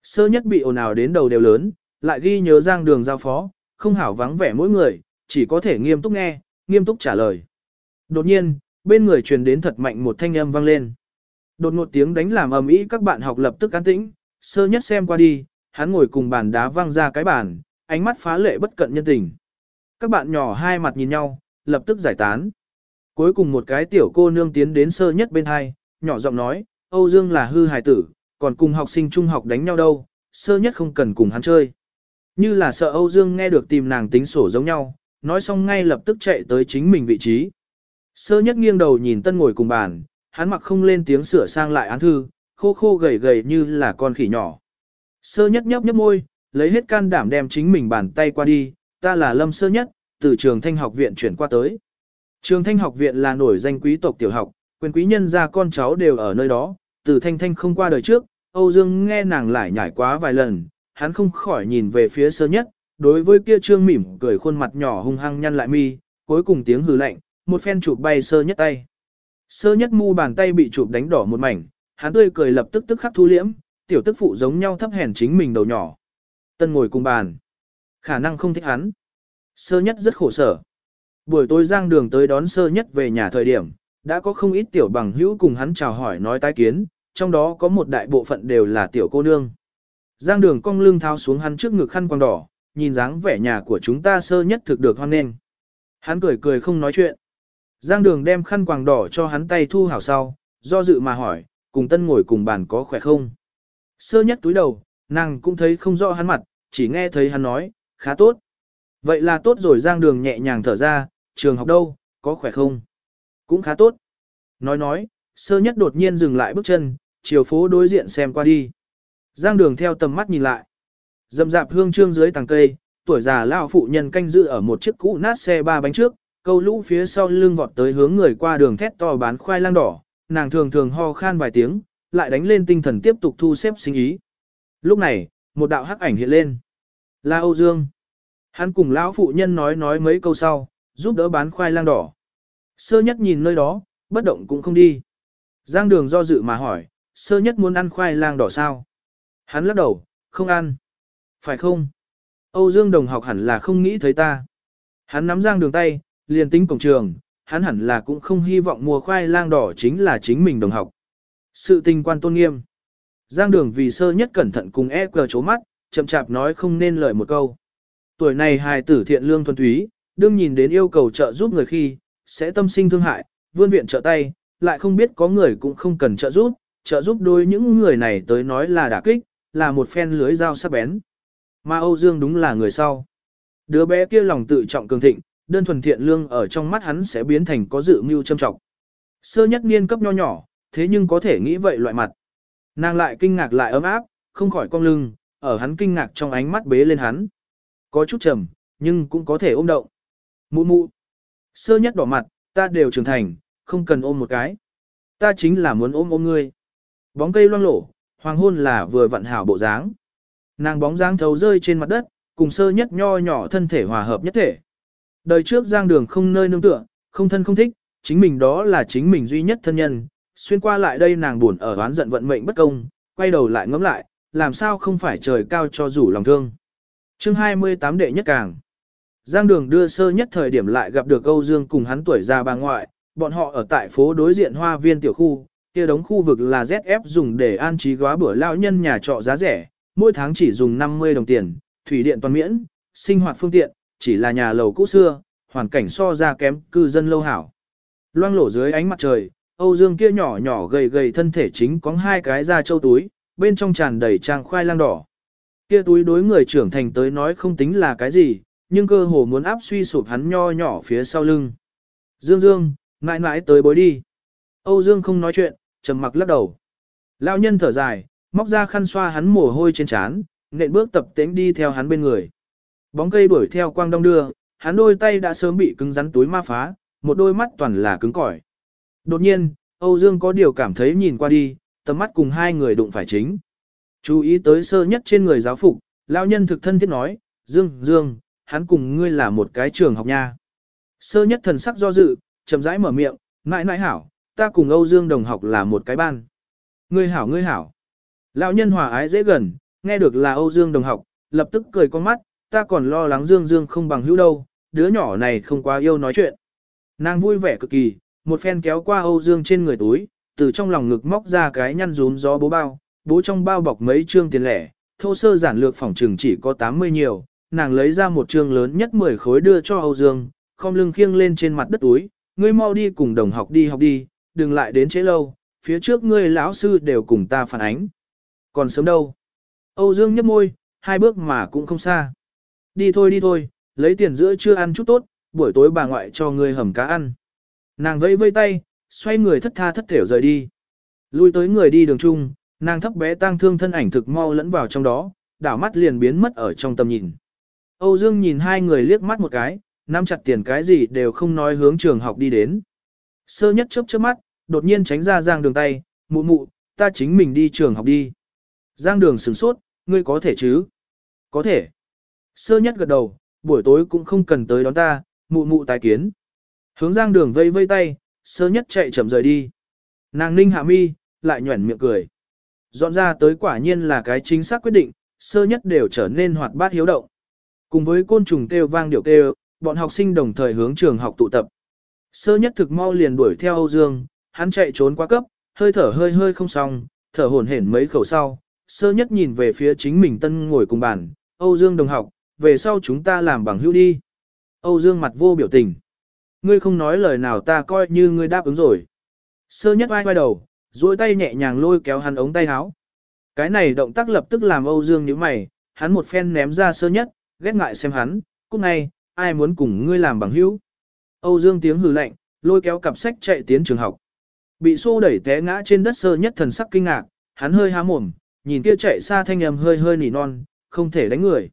Sơ nhất bị ồn ào đến đầu đều lớn, lại ghi nhớ giang đường giao phó, không hảo vắng vẻ mỗi người, chỉ có thể nghiêm túc nghe, nghiêm túc trả lời. Đột nhiên, bên người truyền đến thật mạnh một thanh âm vang lên. Đột ngột tiếng đánh làm ầm ĩ các bạn học lập tức an tĩnh, sơ nhất xem qua đi, hắn ngồi cùng bàn đá văng ra cái bàn, ánh mắt phá lệ bất cận nhân tình. Các bạn nhỏ hai mặt nhìn nhau, lập tức giải tán. Cuối cùng một cái tiểu cô nương tiến đến sơ nhất bên hai, nhỏ giọng nói, Âu Dương là hư hài tử, còn cùng học sinh trung học đánh nhau đâu, sơ nhất không cần cùng hắn chơi. Như là sợ Âu Dương nghe được tìm nàng tính sổ giống nhau, nói xong ngay lập tức chạy tới chính mình vị trí. Sơ nhất nghiêng đầu nhìn tân ngồi cùng bàn, hắn mặc không lên tiếng sửa sang lại án thư, khô khô gầy gầy như là con khỉ nhỏ. Sơ nhất nhấp nhấp môi, lấy hết can đảm đem chính mình bàn tay qua đi, ta là lâm sơ nhất, từ trường thanh học viện chuyển qua tới. Trường thanh học viện là nổi danh quý tộc tiểu học, quyền quý nhân gia con cháu đều ở nơi đó, từ thanh thanh không qua đời trước, Âu Dương nghe nàng lại nhảy quá vài lần, hắn không khỏi nhìn về phía sơ nhất, đối với kia trương mỉm cười khuôn mặt nhỏ hung hăng nhăn lại mi, cuối cùng tiếng hừ lạnh, một phen chụp bay sơ nhất tay. Sơ nhất mu bàn tay bị chụp đánh đỏ một mảnh, hắn tươi cười lập tức tức khắc thu liễm, tiểu tức phụ giống nhau thấp hèn chính mình đầu nhỏ. Tân ngồi cùng bàn. Khả năng không thích hắn. Sơ nhất rất khổ sở. Buổi tối giang đường tới đón sơ nhất về nhà thời điểm, đã có không ít tiểu bằng hữu cùng hắn chào hỏi nói tái kiến, trong đó có một đại bộ phận đều là tiểu cô nương. Giang đường cong lưng tháo xuống hắn trước ngực khăn quàng đỏ, nhìn dáng vẻ nhà của chúng ta sơ nhất thực được hoan nghênh. Hắn cười cười không nói chuyện. Giang đường đem khăn quàng đỏ cho hắn tay thu hảo sau, do dự mà hỏi, cùng tân ngồi cùng bàn có khỏe không? Sơ nhất túi đầu, nàng cũng thấy không rõ hắn mặt, chỉ nghe thấy hắn nói, khá tốt. Vậy là tốt rồi Giang đường nhẹ nhàng thở ra, trường học đâu, có khỏe không? Cũng khá tốt. Nói nói, sơ nhất đột nhiên dừng lại bước chân, chiều phố đối diện xem qua đi. Giang đường theo tầm mắt nhìn lại. Dầm dạp hương trương dưới tàng cây, tuổi già lão phụ nhân canh giữ ở một chiếc cũ nát xe ba bánh trước, câu lũ phía sau lưng vọt tới hướng người qua đường thét to bán khoai lang đỏ, nàng thường thường ho khan vài tiếng, lại đánh lên tinh thần tiếp tục thu xếp sinh ý. Lúc này, một đạo hắc ảnh hiện lên. Là Âu Dương. Hắn cùng lão phụ nhân nói nói mấy câu sau, giúp đỡ bán khoai lang đỏ. Sơ nhất nhìn nơi đó, bất động cũng không đi. Giang đường do dự mà hỏi, sơ nhất muốn ăn khoai lang đỏ sao? Hắn lắc đầu, không ăn. Phải không? Âu Dương đồng học hẳn là không nghĩ thấy ta. Hắn nắm giang đường tay, liền tính cổng trường, hắn hẳn là cũng không hy vọng mua khoai lang đỏ chính là chính mình đồng học. Sự tình quan tôn nghiêm. Giang đường vì sơ nhất cẩn thận cùng e cờ chố mắt, chậm chạp nói không nên lời một câu. Tuổi này hài tử thiện lương thuần túy, đương nhìn đến yêu cầu trợ giúp người khi, sẽ tâm sinh thương hại, vươn viện trợ tay, lại không biết có người cũng không cần trợ giúp, trợ giúp đôi những người này tới nói là đả kích, là một phen lưới dao sắc bén. Mà Âu Dương đúng là người sau. Đứa bé kia lòng tự trọng cường thịnh, đơn thuần thiện lương ở trong mắt hắn sẽ biến thành có dự mưu châm trọng. Sơ nhất niên cấp nho nhỏ, thế nhưng có thể nghĩ vậy loại mặt. Nàng lại kinh ngạc lại ấm áp, không khỏi cong lưng, ở hắn kinh ngạc trong ánh mắt bế lên hắn. Có chút trầm, nhưng cũng có thể ôm động. Mụ mụ. Sơ nhất đỏ mặt, ta đều trưởng thành, không cần ôm một cái. Ta chính là muốn ôm ôm ngươi. Bóng cây loang lổ, hoàng hôn là vừa vặn hảo bộ dáng. Nàng bóng dáng thấu rơi trên mặt đất, cùng sơ nhất nho nhỏ thân thể hòa hợp nhất thể. Đời trước giang đường không nơi nương tựa, không thân không thích, chính mình đó là chính mình duy nhất thân nhân. Xuyên qua lại đây nàng buồn ở oán giận vận mệnh bất công, quay đầu lại ngẫm lại, làm sao không phải trời cao cho rủ lòng thương. chương 28 đệ nhất càng. Giang đường đưa sơ nhất thời điểm lại gặp được Âu Dương cùng hắn tuổi già bà ngoại, bọn họ ở tại phố đối diện hoa viên tiểu khu, kia đống khu vực là ZF dùng để an trí góa bữa lão nhân nhà trọ giá rẻ, mỗi tháng chỉ dùng 50 đồng tiền, thủy điện toàn miễn, sinh hoạt phương tiện, chỉ là nhà lầu cũ xưa, hoàn cảnh so ra kém cư dân lâu hảo. Loang lổ dưới ánh mặt trời, Âu Dương kia nhỏ nhỏ gầy gầy thân thể chính có hai cái da châu túi, bên trong tràn đầy trang khoai lang đỏ. Kia túi đối người trưởng thành tới nói không tính là cái gì, nhưng cơ hồ muốn áp suy sụp hắn nho nhỏ phía sau lưng. Dương Dương, mãi mãi tới bối đi. Âu Dương không nói chuyện, trầm mặc lắc đầu. Lão nhân thở dài, móc ra khăn xoa hắn mồ hôi trên trán, nện bước tập tễnh đi theo hắn bên người. Bóng cây đuổi theo quang đông đưa, hắn đôi tay đã sớm bị cứng rắn túi ma phá, một đôi mắt toàn là cứng cỏi. Đột nhiên, Âu Dương có điều cảm thấy nhìn qua đi, tầm mắt cùng hai người đụng phải chính. Chú ý tới sơ nhất trên người giáo phục, lão nhân thực thân thiết nói, Dương, Dương, hắn cùng ngươi là một cái trường học nha. Sơ nhất thần sắc do dự, chậm rãi mở miệng, mãi nãi hảo, ta cùng Âu Dương đồng học là một cái ban. Ngươi hảo ngươi hảo. Lão nhân hòa ái dễ gần, nghe được là Âu Dương đồng học, lập tức cười con mắt, ta còn lo lắng Dương Dương không bằng hữu đâu, đứa nhỏ này không quá yêu nói chuyện. Nàng vui vẻ cực kỳ, một phen kéo qua Âu Dương trên người túi, từ trong lòng ngực móc ra cái nhăn rúm gió bố bao, bố trong bao bọc mấy trương tiền lẻ, thô sơ giản lược phòng trường chỉ có 80 nhiều, nàng lấy ra một trương lớn nhất 10 khối đưa cho Âu Dương, không lưng khiêng lên trên mặt đất túi, ngươi mau đi cùng đồng học đi học đi, đừng lại đến trễ lâu, phía trước ngươi lão sư đều cùng ta phản ánh. Còn sớm đâu? Âu Dương nhấp môi, hai bước mà cũng không xa. Đi thôi đi thôi, lấy tiền giữa chưa ăn chút tốt, buổi tối bà ngoại cho ngươi hầm cá ăn. Nàng vẫy vây tay, xoay người thất tha thất thểu rời đi. Lui tới người đi đường chung, nàng thấp bé tang thương thân ảnh thực mau lẫn vào trong đó, đảo mắt liền biến mất ở trong tầm nhìn. Âu Dương nhìn hai người liếc mắt một cái, nắm chặt tiền cái gì đều không nói hướng trường học đi đến. Sơ nhất chớp chớp mắt, đột nhiên tránh ra giang đường tay, mụ mụ, ta chính mình đi trường học đi. Giang đường sửng sốt, ngươi có thể chứ? Có thể. Sơ nhất gật đầu, buổi tối cũng không cần tới đón ta, mụ mụ tái kiến. Hướng giang đường vây vây tay, sơ nhất chạy chậm rời đi. Nàng ninh hạ mi, lại nhuẩn miệng cười. Dọn ra tới quả nhiên là cái chính xác quyết định, sơ nhất đều trở nên hoạt bát hiếu động. Cùng với côn trùng kêu vang điệu kêu, bọn học sinh đồng thời hướng trường học tụ tập. Sơ nhất thực mau liền đuổi theo Âu Dương, hắn chạy trốn quá cấp, hơi thở hơi hơi không xong, thở hổn hển mấy khẩu sau. Sơ nhất nhìn về phía chính mình tân ngồi cùng bàn, Âu Dương đồng học, về sau chúng ta làm bằng hữu đi. Âu Dương mặt vô biểu tình. Ngươi không nói lời nào ta coi như ngươi đáp ứng rồi. Sơ nhất ai quay đầu, duỗi tay nhẹ nhàng lôi kéo hắn ống tay áo. Cái này động tác lập tức làm Âu Dương nhíu mày, hắn một phen ném ra sơ nhất, ghét ngại xem hắn, cút ngay, ai muốn cùng ngươi làm bằng hữu. Âu Dương tiếng hừ lạnh, lôi kéo cặp sách chạy tiến trường học. Bị xô đẩy té ngã trên đất sơ nhất thần sắc kinh ngạc, hắn hơi há mồm, nhìn kia chạy xa thanh âm hơi hơi nỉ non, không thể đánh người.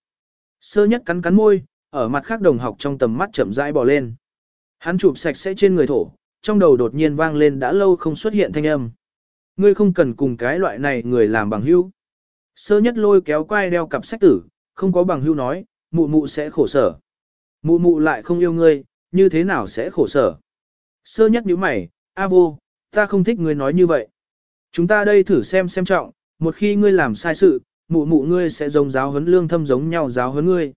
Sơ nhất cắn cắn môi, ở mặt khác đồng học trong tầm mắt chậm rãi bò lên. Hắn chụp sạch sẽ trên người thổ, trong đầu đột nhiên vang lên đã lâu không xuất hiện thanh âm. Ngươi không cần cùng cái loại này người làm bằng hữu. Sơ nhất lôi kéo quai đeo cặp sách tử, không có bằng hữu nói, mụ mụ sẽ khổ sở. Mụ mụ lại không yêu ngươi, như thế nào sẽ khổ sở. Sơ nhất nhíu mày, a vô, ta không thích ngươi nói như vậy. Chúng ta đây thử xem xem trọng, một khi ngươi làm sai sự, mụ mụ ngươi sẽ giống giáo huấn lương thâm giống nhau giáo huấn ngươi.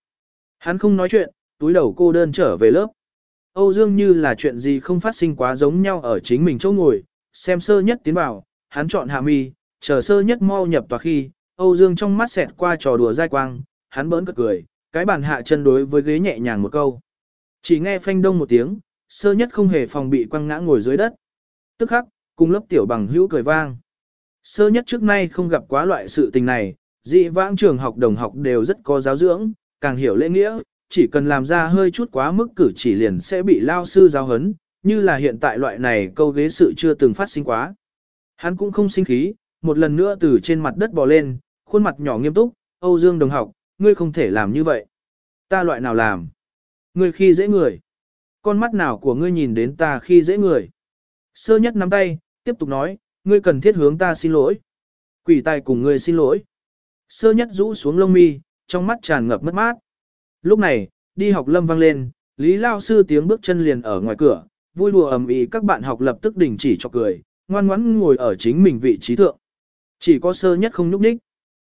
Hắn không nói chuyện, túi đầu cô đơn trở về lớp. Âu Dương như là chuyện gì không phát sinh quá giống nhau ở chính mình chỗ ngồi, xem sơ nhất tiến vào, hắn chọn hạ mi, chờ sơ nhất mau nhập tòa khi, Âu Dương trong mắt xẹt qua trò đùa dai quang, hắn bỡn cất cười, cái bàn hạ chân đối với ghế nhẹ nhàng một câu. Chỉ nghe phanh đông một tiếng, sơ nhất không hề phòng bị quăng ngã ngồi dưới đất. Tức khắc, cùng lớp tiểu bằng hữu cười vang. Sơ nhất trước nay không gặp quá loại sự tình này, dị vãng trường học đồng học đều rất có giáo dưỡng, càng hiểu lễ nghĩa, chỉ cần làm ra hơi chút quá mức cử chỉ liền sẽ bị lao sư giáo hấn, như là hiện tại loại này câu ghế sự chưa từng phát sinh quá. Hắn cũng không sinh khí, một lần nữa từ trên mặt đất bò lên, khuôn mặt nhỏ nghiêm túc, Âu Dương đồng học, ngươi không thể làm như vậy. Ta loại nào làm? Ngươi khi dễ người. Con mắt nào của ngươi nhìn đến ta khi dễ người? Sơ nhất nắm tay, tiếp tục nói, ngươi cần thiết hướng ta xin lỗi. Quỷ tài cùng ngươi xin lỗi. Sơ nhất rũ xuống lông mi, trong mắt tràn ngập mất mát. Lúc này, đi học lâm vang lên, Lý Lao Sư tiếng bước chân liền ở ngoài cửa, vui đùa ầm ĩ các bạn học lập tức đình chỉ cho cười, ngoan ngoãn ngồi ở chính mình vị trí thượng. Chỉ có sơ nhất không nhúc nhích.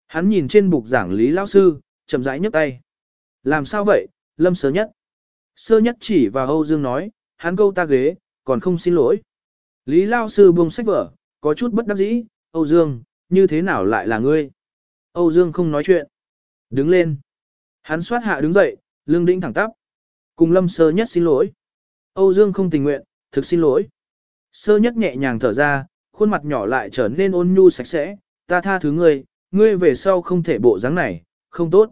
Hắn nhìn trên bục giảng Lý Lao Sư, chậm rãi nhấc tay. Làm sao vậy, lâm sơ nhất? Sơ nhất chỉ vào Âu Dương nói, hắn câu ta ghế, còn không xin lỗi. Lý Lao Sư buông sách vở, có chút bất đắc dĩ, Âu Dương, như thế nào lại là ngươi? Âu Dương không nói chuyện. Đứng lên. Hắn xoát hạ đứng dậy, lưng đĩnh thẳng tắp. Cùng lâm sơ nhất xin lỗi. Âu Dương không tình nguyện, thực xin lỗi. Sơ nhất nhẹ nhàng thở ra, khuôn mặt nhỏ lại trở nên ôn nhu sạch sẽ, ta tha thứ ngươi, ngươi về sau không thể bộ dáng này, không tốt.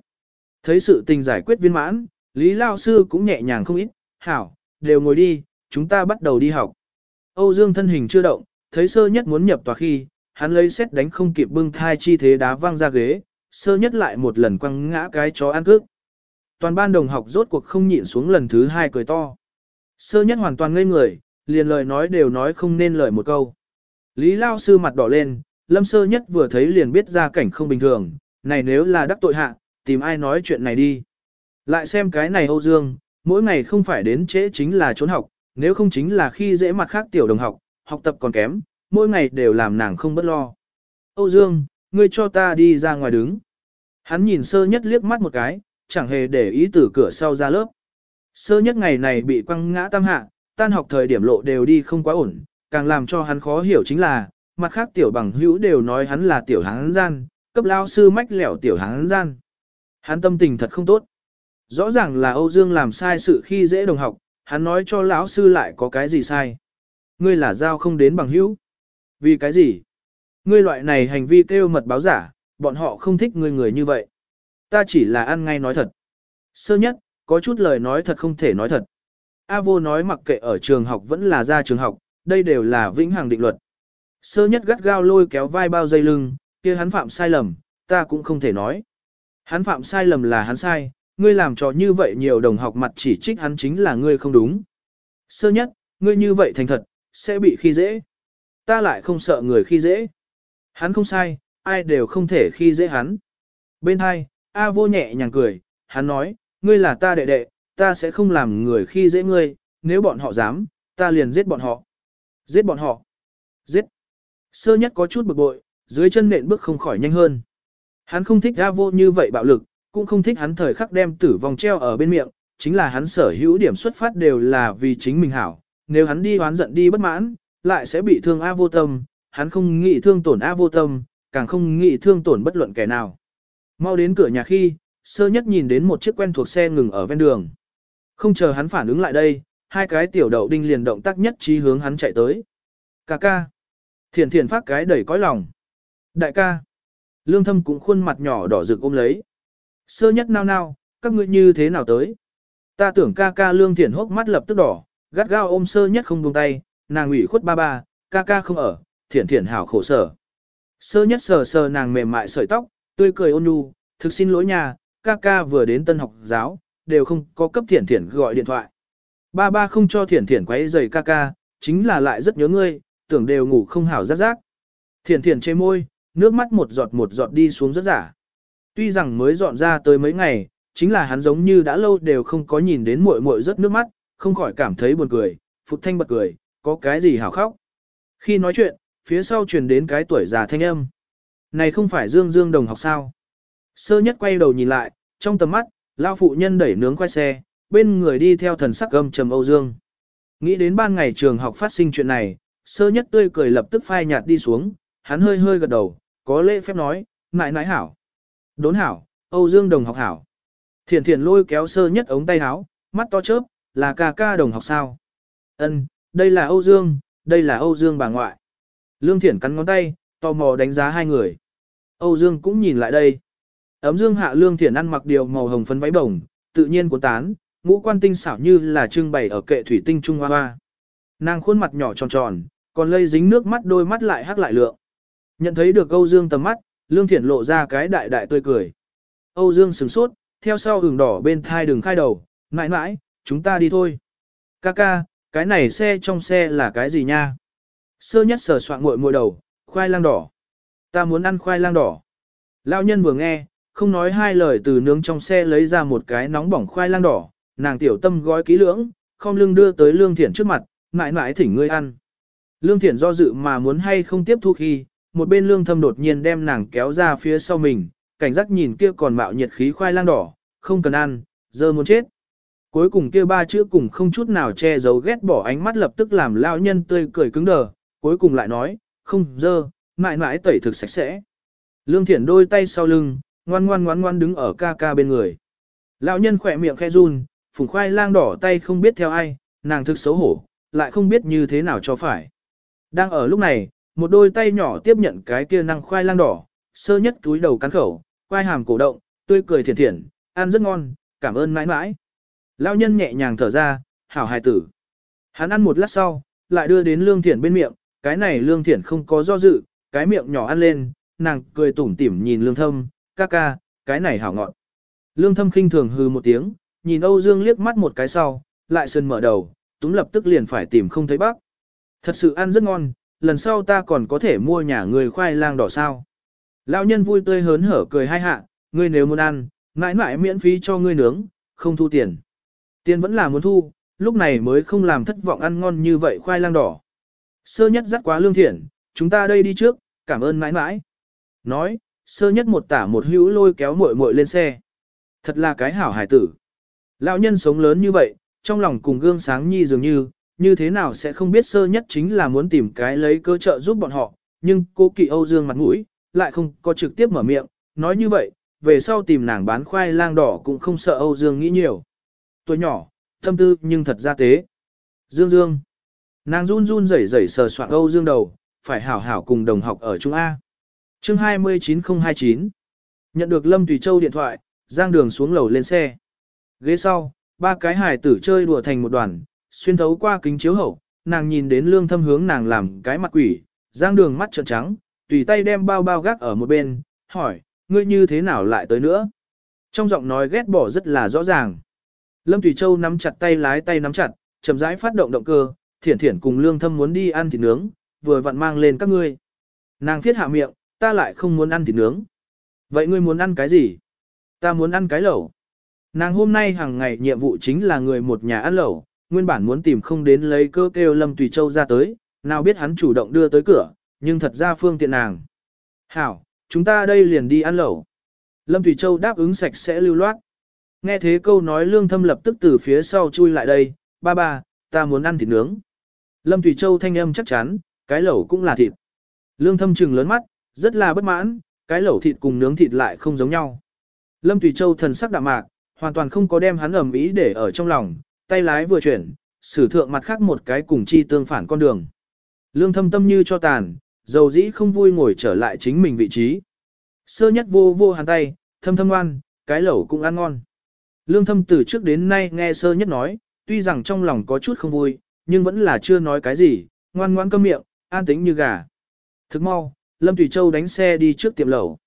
Thấy sự tình giải quyết viên mãn, Lý Lao Sư cũng nhẹ nhàng không ít, hảo, đều ngồi đi, chúng ta bắt đầu đi học. Âu Dương thân hình chưa động, thấy sơ nhất muốn nhập tòa khi, hắn lấy xét đánh không kịp bưng thai chi thế đá văng ra ghế, sơ nhất lại một lần quăng ngã cái chó ăn cước. Toàn ban đồng học rốt cuộc không nhịn xuống lần thứ hai cười to. Sơ nhất hoàn toàn ngây người, liền lời nói đều nói không nên lời một câu. Lý Lao sư mặt đỏ lên, lâm sơ nhất vừa thấy liền biết ra cảnh không bình thường, này nếu là đắc tội hạ, tìm ai nói chuyện này đi. Lại xem cái này Âu Dương, mỗi ngày không phải đến trễ chính là trốn học, nếu không chính là khi dễ mặt khác tiểu đồng học, học tập còn kém, mỗi ngày đều làm nàng không bất lo. Âu Dương, ngươi cho ta đi ra ngoài đứng. Hắn nhìn sơ nhất liếc mắt một cái, chẳng hề để ý từ cửa sau ra lớp. Sơ nhất ngày này bị quăng ngã tam hạ, tan học thời điểm lộ đều đi không quá ổn, càng làm cho hắn khó hiểu chính là, mặt khác tiểu bằng hữu đều nói hắn là tiểu hắn gian, cấp lao sư mách lẻo tiểu hán gian. Hắn tâm tình thật không tốt. Rõ ràng là Âu Dương làm sai sự khi dễ đồng học, hắn nói cho lão sư lại có cái gì sai. Ngươi là giao không đến bằng hữu. Vì cái gì? Ngươi loại này hành vi kêu mật báo giả, bọn họ không thích ngươi người như vậy. Ta chỉ là ăn ngay nói thật. Sơ nhất, có chút lời nói thật không thể nói thật. A vô nói mặc kệ ở trường học vẫn là ra trường học, đây đều là vĩnh hằng định luật. Sơ nhất gắt gao lôi kéo vai bao dây lưng, kia hắn phạm sai lầm, ta cũng không thể nói. Hắn phạm sai lầm là hắn sai, ngươi làm cho như vậy nhiều đồng học mặt chỉ trích hắn chính là ngươi không đúng. Sơ nhất, ngươi như vậy thành thật, sẽ bị khi dễ. Ta lại không sợ người khi dễ. Hắn không sai, ai đều không thể khi dễ hắn. Bên hai, A vô nhẹ nhàng cười, hắn nói, ngươi là ta đệ đệ, ta sẽ không làm người khi dễ ngươi, nếu bọn họ dám, ta liền giết bọn họ. Giết bọn họ. Giết. Sơ nhất có chút bực bội, dưới chân nện bước không khỏi nhanh hơn. Hắn không thích A vô như vậy bạo lực, cũng không thích hắn thời khắc đem tử vong treo ở bên miệng, chính là hắn sở hữu điểm xuất phát đều là vì chính mình hảo. Nếu hắn đi hoán giận đi bất mãn, lại sẽ bị thương A vô tâm, hắn không nghĩ thương tổn A vô tâm, càng không nghĩ thương tổn bất luận kẻ nào. Mau đến cửa nhà khi, sơ nhất nhìn đến một chiếc quen thuộc xe ngừng ở ven đường. Không chờ hắn phản ứng lại đây, hai cái tiểu đậu đinh liền động tác nhất trí hướng hắn chạy tới. Cà ca. Thiền thiền phát cái đẩy cõi lòng. Đại ca. Lương thâm cũng khuôn mặt nhỏ đỏ rực ôm lấy. Sơ nhất nao nao, các ngươi như thế nào tới? Ta tưởng ca ca lương thiển hốc mắt lập tức đỏ, gắt gao ôm sơ nhất không buông tay, nàng ủy khuất ba ba, ca ca không ở, thiển thiển hảo khổ sở. Sơ nhất sờ sờ nàng mềm mại sợi tóc, tươi cười ôn nhu, thực xin lỗi nhà, ca ca vừa đến tân học giáo, đều không có cấp thiển thiển gọi điện thoại. Ba ba không cho thiển thiển quấy giày ca ca, chính là lại rất nhớ ngươi, tưởng đều ngủ không hảo rát rác. Thiển thiển chê môi, nước mắt một giọt một giọt đi xuống rất giả. Tuy rằng mới dọn ra tới mấy ngày, chính là hắn giống như đã lâu đều không có nhìn đến muội muội rất nước mắt, không khỏi cảm thấy buồn cười, Phục Thanh bật cười, có cái gì hảo khóc. Khi nói chuyện, phía sau truyền đến cái tuổi già thanh âm. Này không phải Dương Dương đồng học sao? Sơ nhất quay đầu nhìn lại, trong tầm mắt, lao phụ nhân đẩy nướng khoai xe, bên người đi theo thần sắc gầm trầm Âu Dương. Nghĩ đến ban ngày trường học phát sinh chuyện này, sơ nhất tươi cười lập tức phai nhạt đi xuống, hắn hơi hơi gật đầu, có lễ phép nói, nại nãi hảo. Đốn hảo, Âu Dương đồng học hảo. Thiền thiền lôi kéo sơ nhất ống tay áo, mắt to chớp, là ca ca đồng học sao. Ân, đây là Âu Dương, đây là Âu Dương bà ngoại. Lương Thiển cắn ngón tay, tò mò đánh giá hai người. Âu Dương cũng nhìn lại đây. Ấm Dương hạ Lương Thiển ăn mặc điều màu hồng phấn váy bồng, tự nhiên cuốn tán, ngũ quan tinh xảo như là trưng bày ở kệ thủy tinh Trung Hoa Hoa. Nàng khuôn mặt nhỏ tròn tròn, còn lây dính nước mắt đôi mắt lại hắc lại lượng. Nhận thấy được Âu Dương tầm mắt, Lương Thiển lộ ra cái đại đại tươi cười. Âu Dương sửng sốt, theo sau hừng đỏ bên thai đường khai đầu, mãi mãi, chúng ta đi thôi. Kaka, cái này xe trong xe là cái gì nha? Sơ nhất sờ soạn muội muội đầu, khoai lang đỏ. Ta muốn ăn khoai lang đỏ. Lão nhân vừa nghe, không nói hai lời từ nướng trong xe lấy ra một cái nóng bỏng khoai lang đỏ, nàng tiểu tâm gói kỹ lưỡng, không lưng đưa tới lương thiển trước mặt, mãi mãi thỉnh ngươi ăn. Lương thiển do dự mà muốn hay không tiếp thu khi, một bên lương thâm đột nhiên đem nàng kéo ra phía sau mình, cảnh giác nhìn kia còn mạo nhiệt khí khoai lang đỏ, không cần ăn, giờ muốn chết. Cuối cùng kia ba chữ cùng không chút nào che giấu ghét bỏ ánh mắt lập tức làm lão nhân tươi cười cứng đờ, cuối cùng lại nói, không, dơ, mãi mãi tẩy thực sạch sẽ. Lương Thiển đôi tay sau lưng, ngoan ngoan ngoan ngoan đứng ở ca ca bên người. Lão nhân khỏe miệng khe run, phùng khoai lang đỏ tay không biết theo ai, nàng thực xấu hổ, lại không biết như thế nào cho phải. Đang ở lúc này, một đôi tay nhỏ tiếp nhận cái kia năng khoai lang đỏ, sơ nhất túi đầu cắn khẩu, khoai hàm cổ động, tươi cười thiển thiển, ăn rất ngon, cảm ơn mãi mãi. Lão nhân nhẹ nhàng thở ra, hảo hài tử. Hắn ăn một lát sau, lại đưa đến lương thiển bên miệng, cái này lương thiển không có do dự, cái miệng nhỏ ăn lên, nàng cười tủm tỉm nhìn lương thâm, ca ca, cái này hảo ngọt. Lương thâm khinh thường hừ một tiếng, nhìn Âu Dương liếc mắt một cái sau, lại sơn mở đầu, túm lập tức liền phải tìm không thấy bác. Thật sự ăn rất ngon, lần sau ta còn có thể mua nhà người khoai lang đỏ sao. Lão nhân vui tươi hớn hở cười hai hạ, ngươi nếu muốn ăn, mãi mãi miễn phí cho ngươi nướng, không thu tiền. Tiền vẫn là muốn thu, lúc này mới không làm thất vọng ăn ngon như vậy khoai lang đỏ. Sơ nhất dắt quá lương thiện, chúng ta đây đi trước, cảm ơn mãi mãi. Nói, sơ nhất một tả một hữu lôi kéo muội muội lên xe. Thật là cái hảo hải tử. Lão nhân sống lớn như vậy, trong lòng cùng gương sáng nhi dường như, như thế nào sẽ không biết sơ nhất chính là muốn tìm cái lấy cơ trợ giúp bọn họ, nhưng cô kỵ Âu Dương mặt mũi, lại không có trực tiếp mở miệng, nói như vậy, về sau tìm nàng bán khoai lang đỏ cũng không sợ Âu Dương nghĩ nhiều. Tuổi nhỏ, tâm tư nhưng thật ra tế. Dương Dương. Nàng run run rẩy rẩy sờ soạn Âu Dương đầu, phải hảo hảo cùng đồng học ở Trung A. chương 29029. Nhận được Lâm Tùy Châu điện thoại, Giang Đường xuống lầu lên xe. Ghế sau, ba cái hài tử chơi đùa thành một đoàn, xuyên thấu qua kính chiếu hậu, nàng nhìn đến lương thâm hướng nàng làm cái mặt quỷ, Giang Đường mắt trợn trắng, tùy tay đem bao bao gác ở một bên, hỏi, ngươi như thế nào lại tới nữa? Trong giọng nói ghét bỏ rất là rõ ràng. Lâm Thủy Châu nắm chặt tay lái tay nắm chặt, chậm rãi phát động động cơ, thiển thiển cùng lương thâm muốn đi ăn thịt nướng, vừa vặn mang lên các ngươi. Nàng thiết hạ miệng, ta lại không muốn ăn thịt nướng. Vậy ngươi muốn ăn cái gì? Ta muốn ăn cái lẩu. Nàng hôm nay hàng ngày nhiệm vụ chính là người một nhà ăn lẩu, nguyên bản muốn tìm không đến lấy cơ kêu Lâm Tùy Châu ra tới, nào biết hắn chủ động đưa tới cửa, nhưng thật ra phương tiện nàng. Hảo, chúng ta đây liền đi ăn lẩu. Lâm Tùy Châu đáp ứng sạch sẽ lưu loát. Nghe thế câu nói lương thâm lập tức từ phía sau chui lại đây, ba ba, ta muốn ăn thịt nướng. Lâm Thủy Châu thanh âm chắc chắn, cái lẩu cũng là thịt. Lương thâm trừng lớn mắt, rất là bất mãn, cái lẩu thịt cùng nướng thịt lại không giống nhau. Lâm Tùy Châu thần sắc đạm mạc, hoàn toàn không có đem hắn ẩm ý để ở trong lòng, tay lái vừa chuyển, sử thượng mặt khác một cái cùng chi tương phản con đường. Lương thâm tâm như cho tàn, dầu dĩ không vui ngồi trở lại chính mình vị trí. Sơ nhất vô vô hàn tay, thâm thâm ngoan, cái lẩu cũng ăn ngon. Lương thâm từ trước đến nay nghe sơ nhất nói, tuy rằng trong lòng có chút không vui, nhưng vẫn là chưa nói cái gì, ngoan ngoan câm miệng, an tĩnh như gà. Thức mau, Lâm Thủy Châu đánh xe đi trước tiệm lẩu.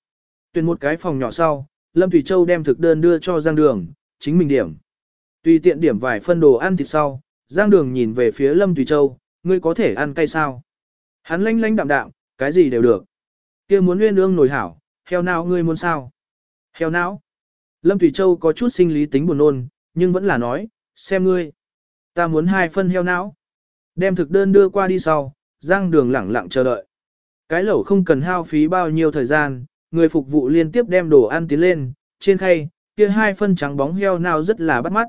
Tuyển một cái phòng nhỏ sau, Lâm Thủy Châu đem thực đơn đưa cho Giang Đường, chính mình điểm. Tùy tiện điểm vài phân đồ ăn thịt sau, Giang Đường nhìn về phía Lâm Thủy Châu, ngươi có thể ăn cay sao? Hắn lanh lanh đạm đạm, cái gì đều được. kia muốn nguyên ương nổi hảo, heo nào ngươi muốn sao? Heo não. Lâm Thủy Châu có chút sinh lý tính buồn nôn, nhưng vẫn là nói, xem ngươi. Ta muốn hai phân heo não. Đem thực đơn đưa qua đi sau, Giang Đường lẳng lặng chờ đợi. Cái lẩu không cần hao phí bao nhiêu thời gian, người phục vụ liên tiếp đem đồ ăn tiến lên, trên khay, kia hai phân trắng bóng heo nào rất là bắt mắt.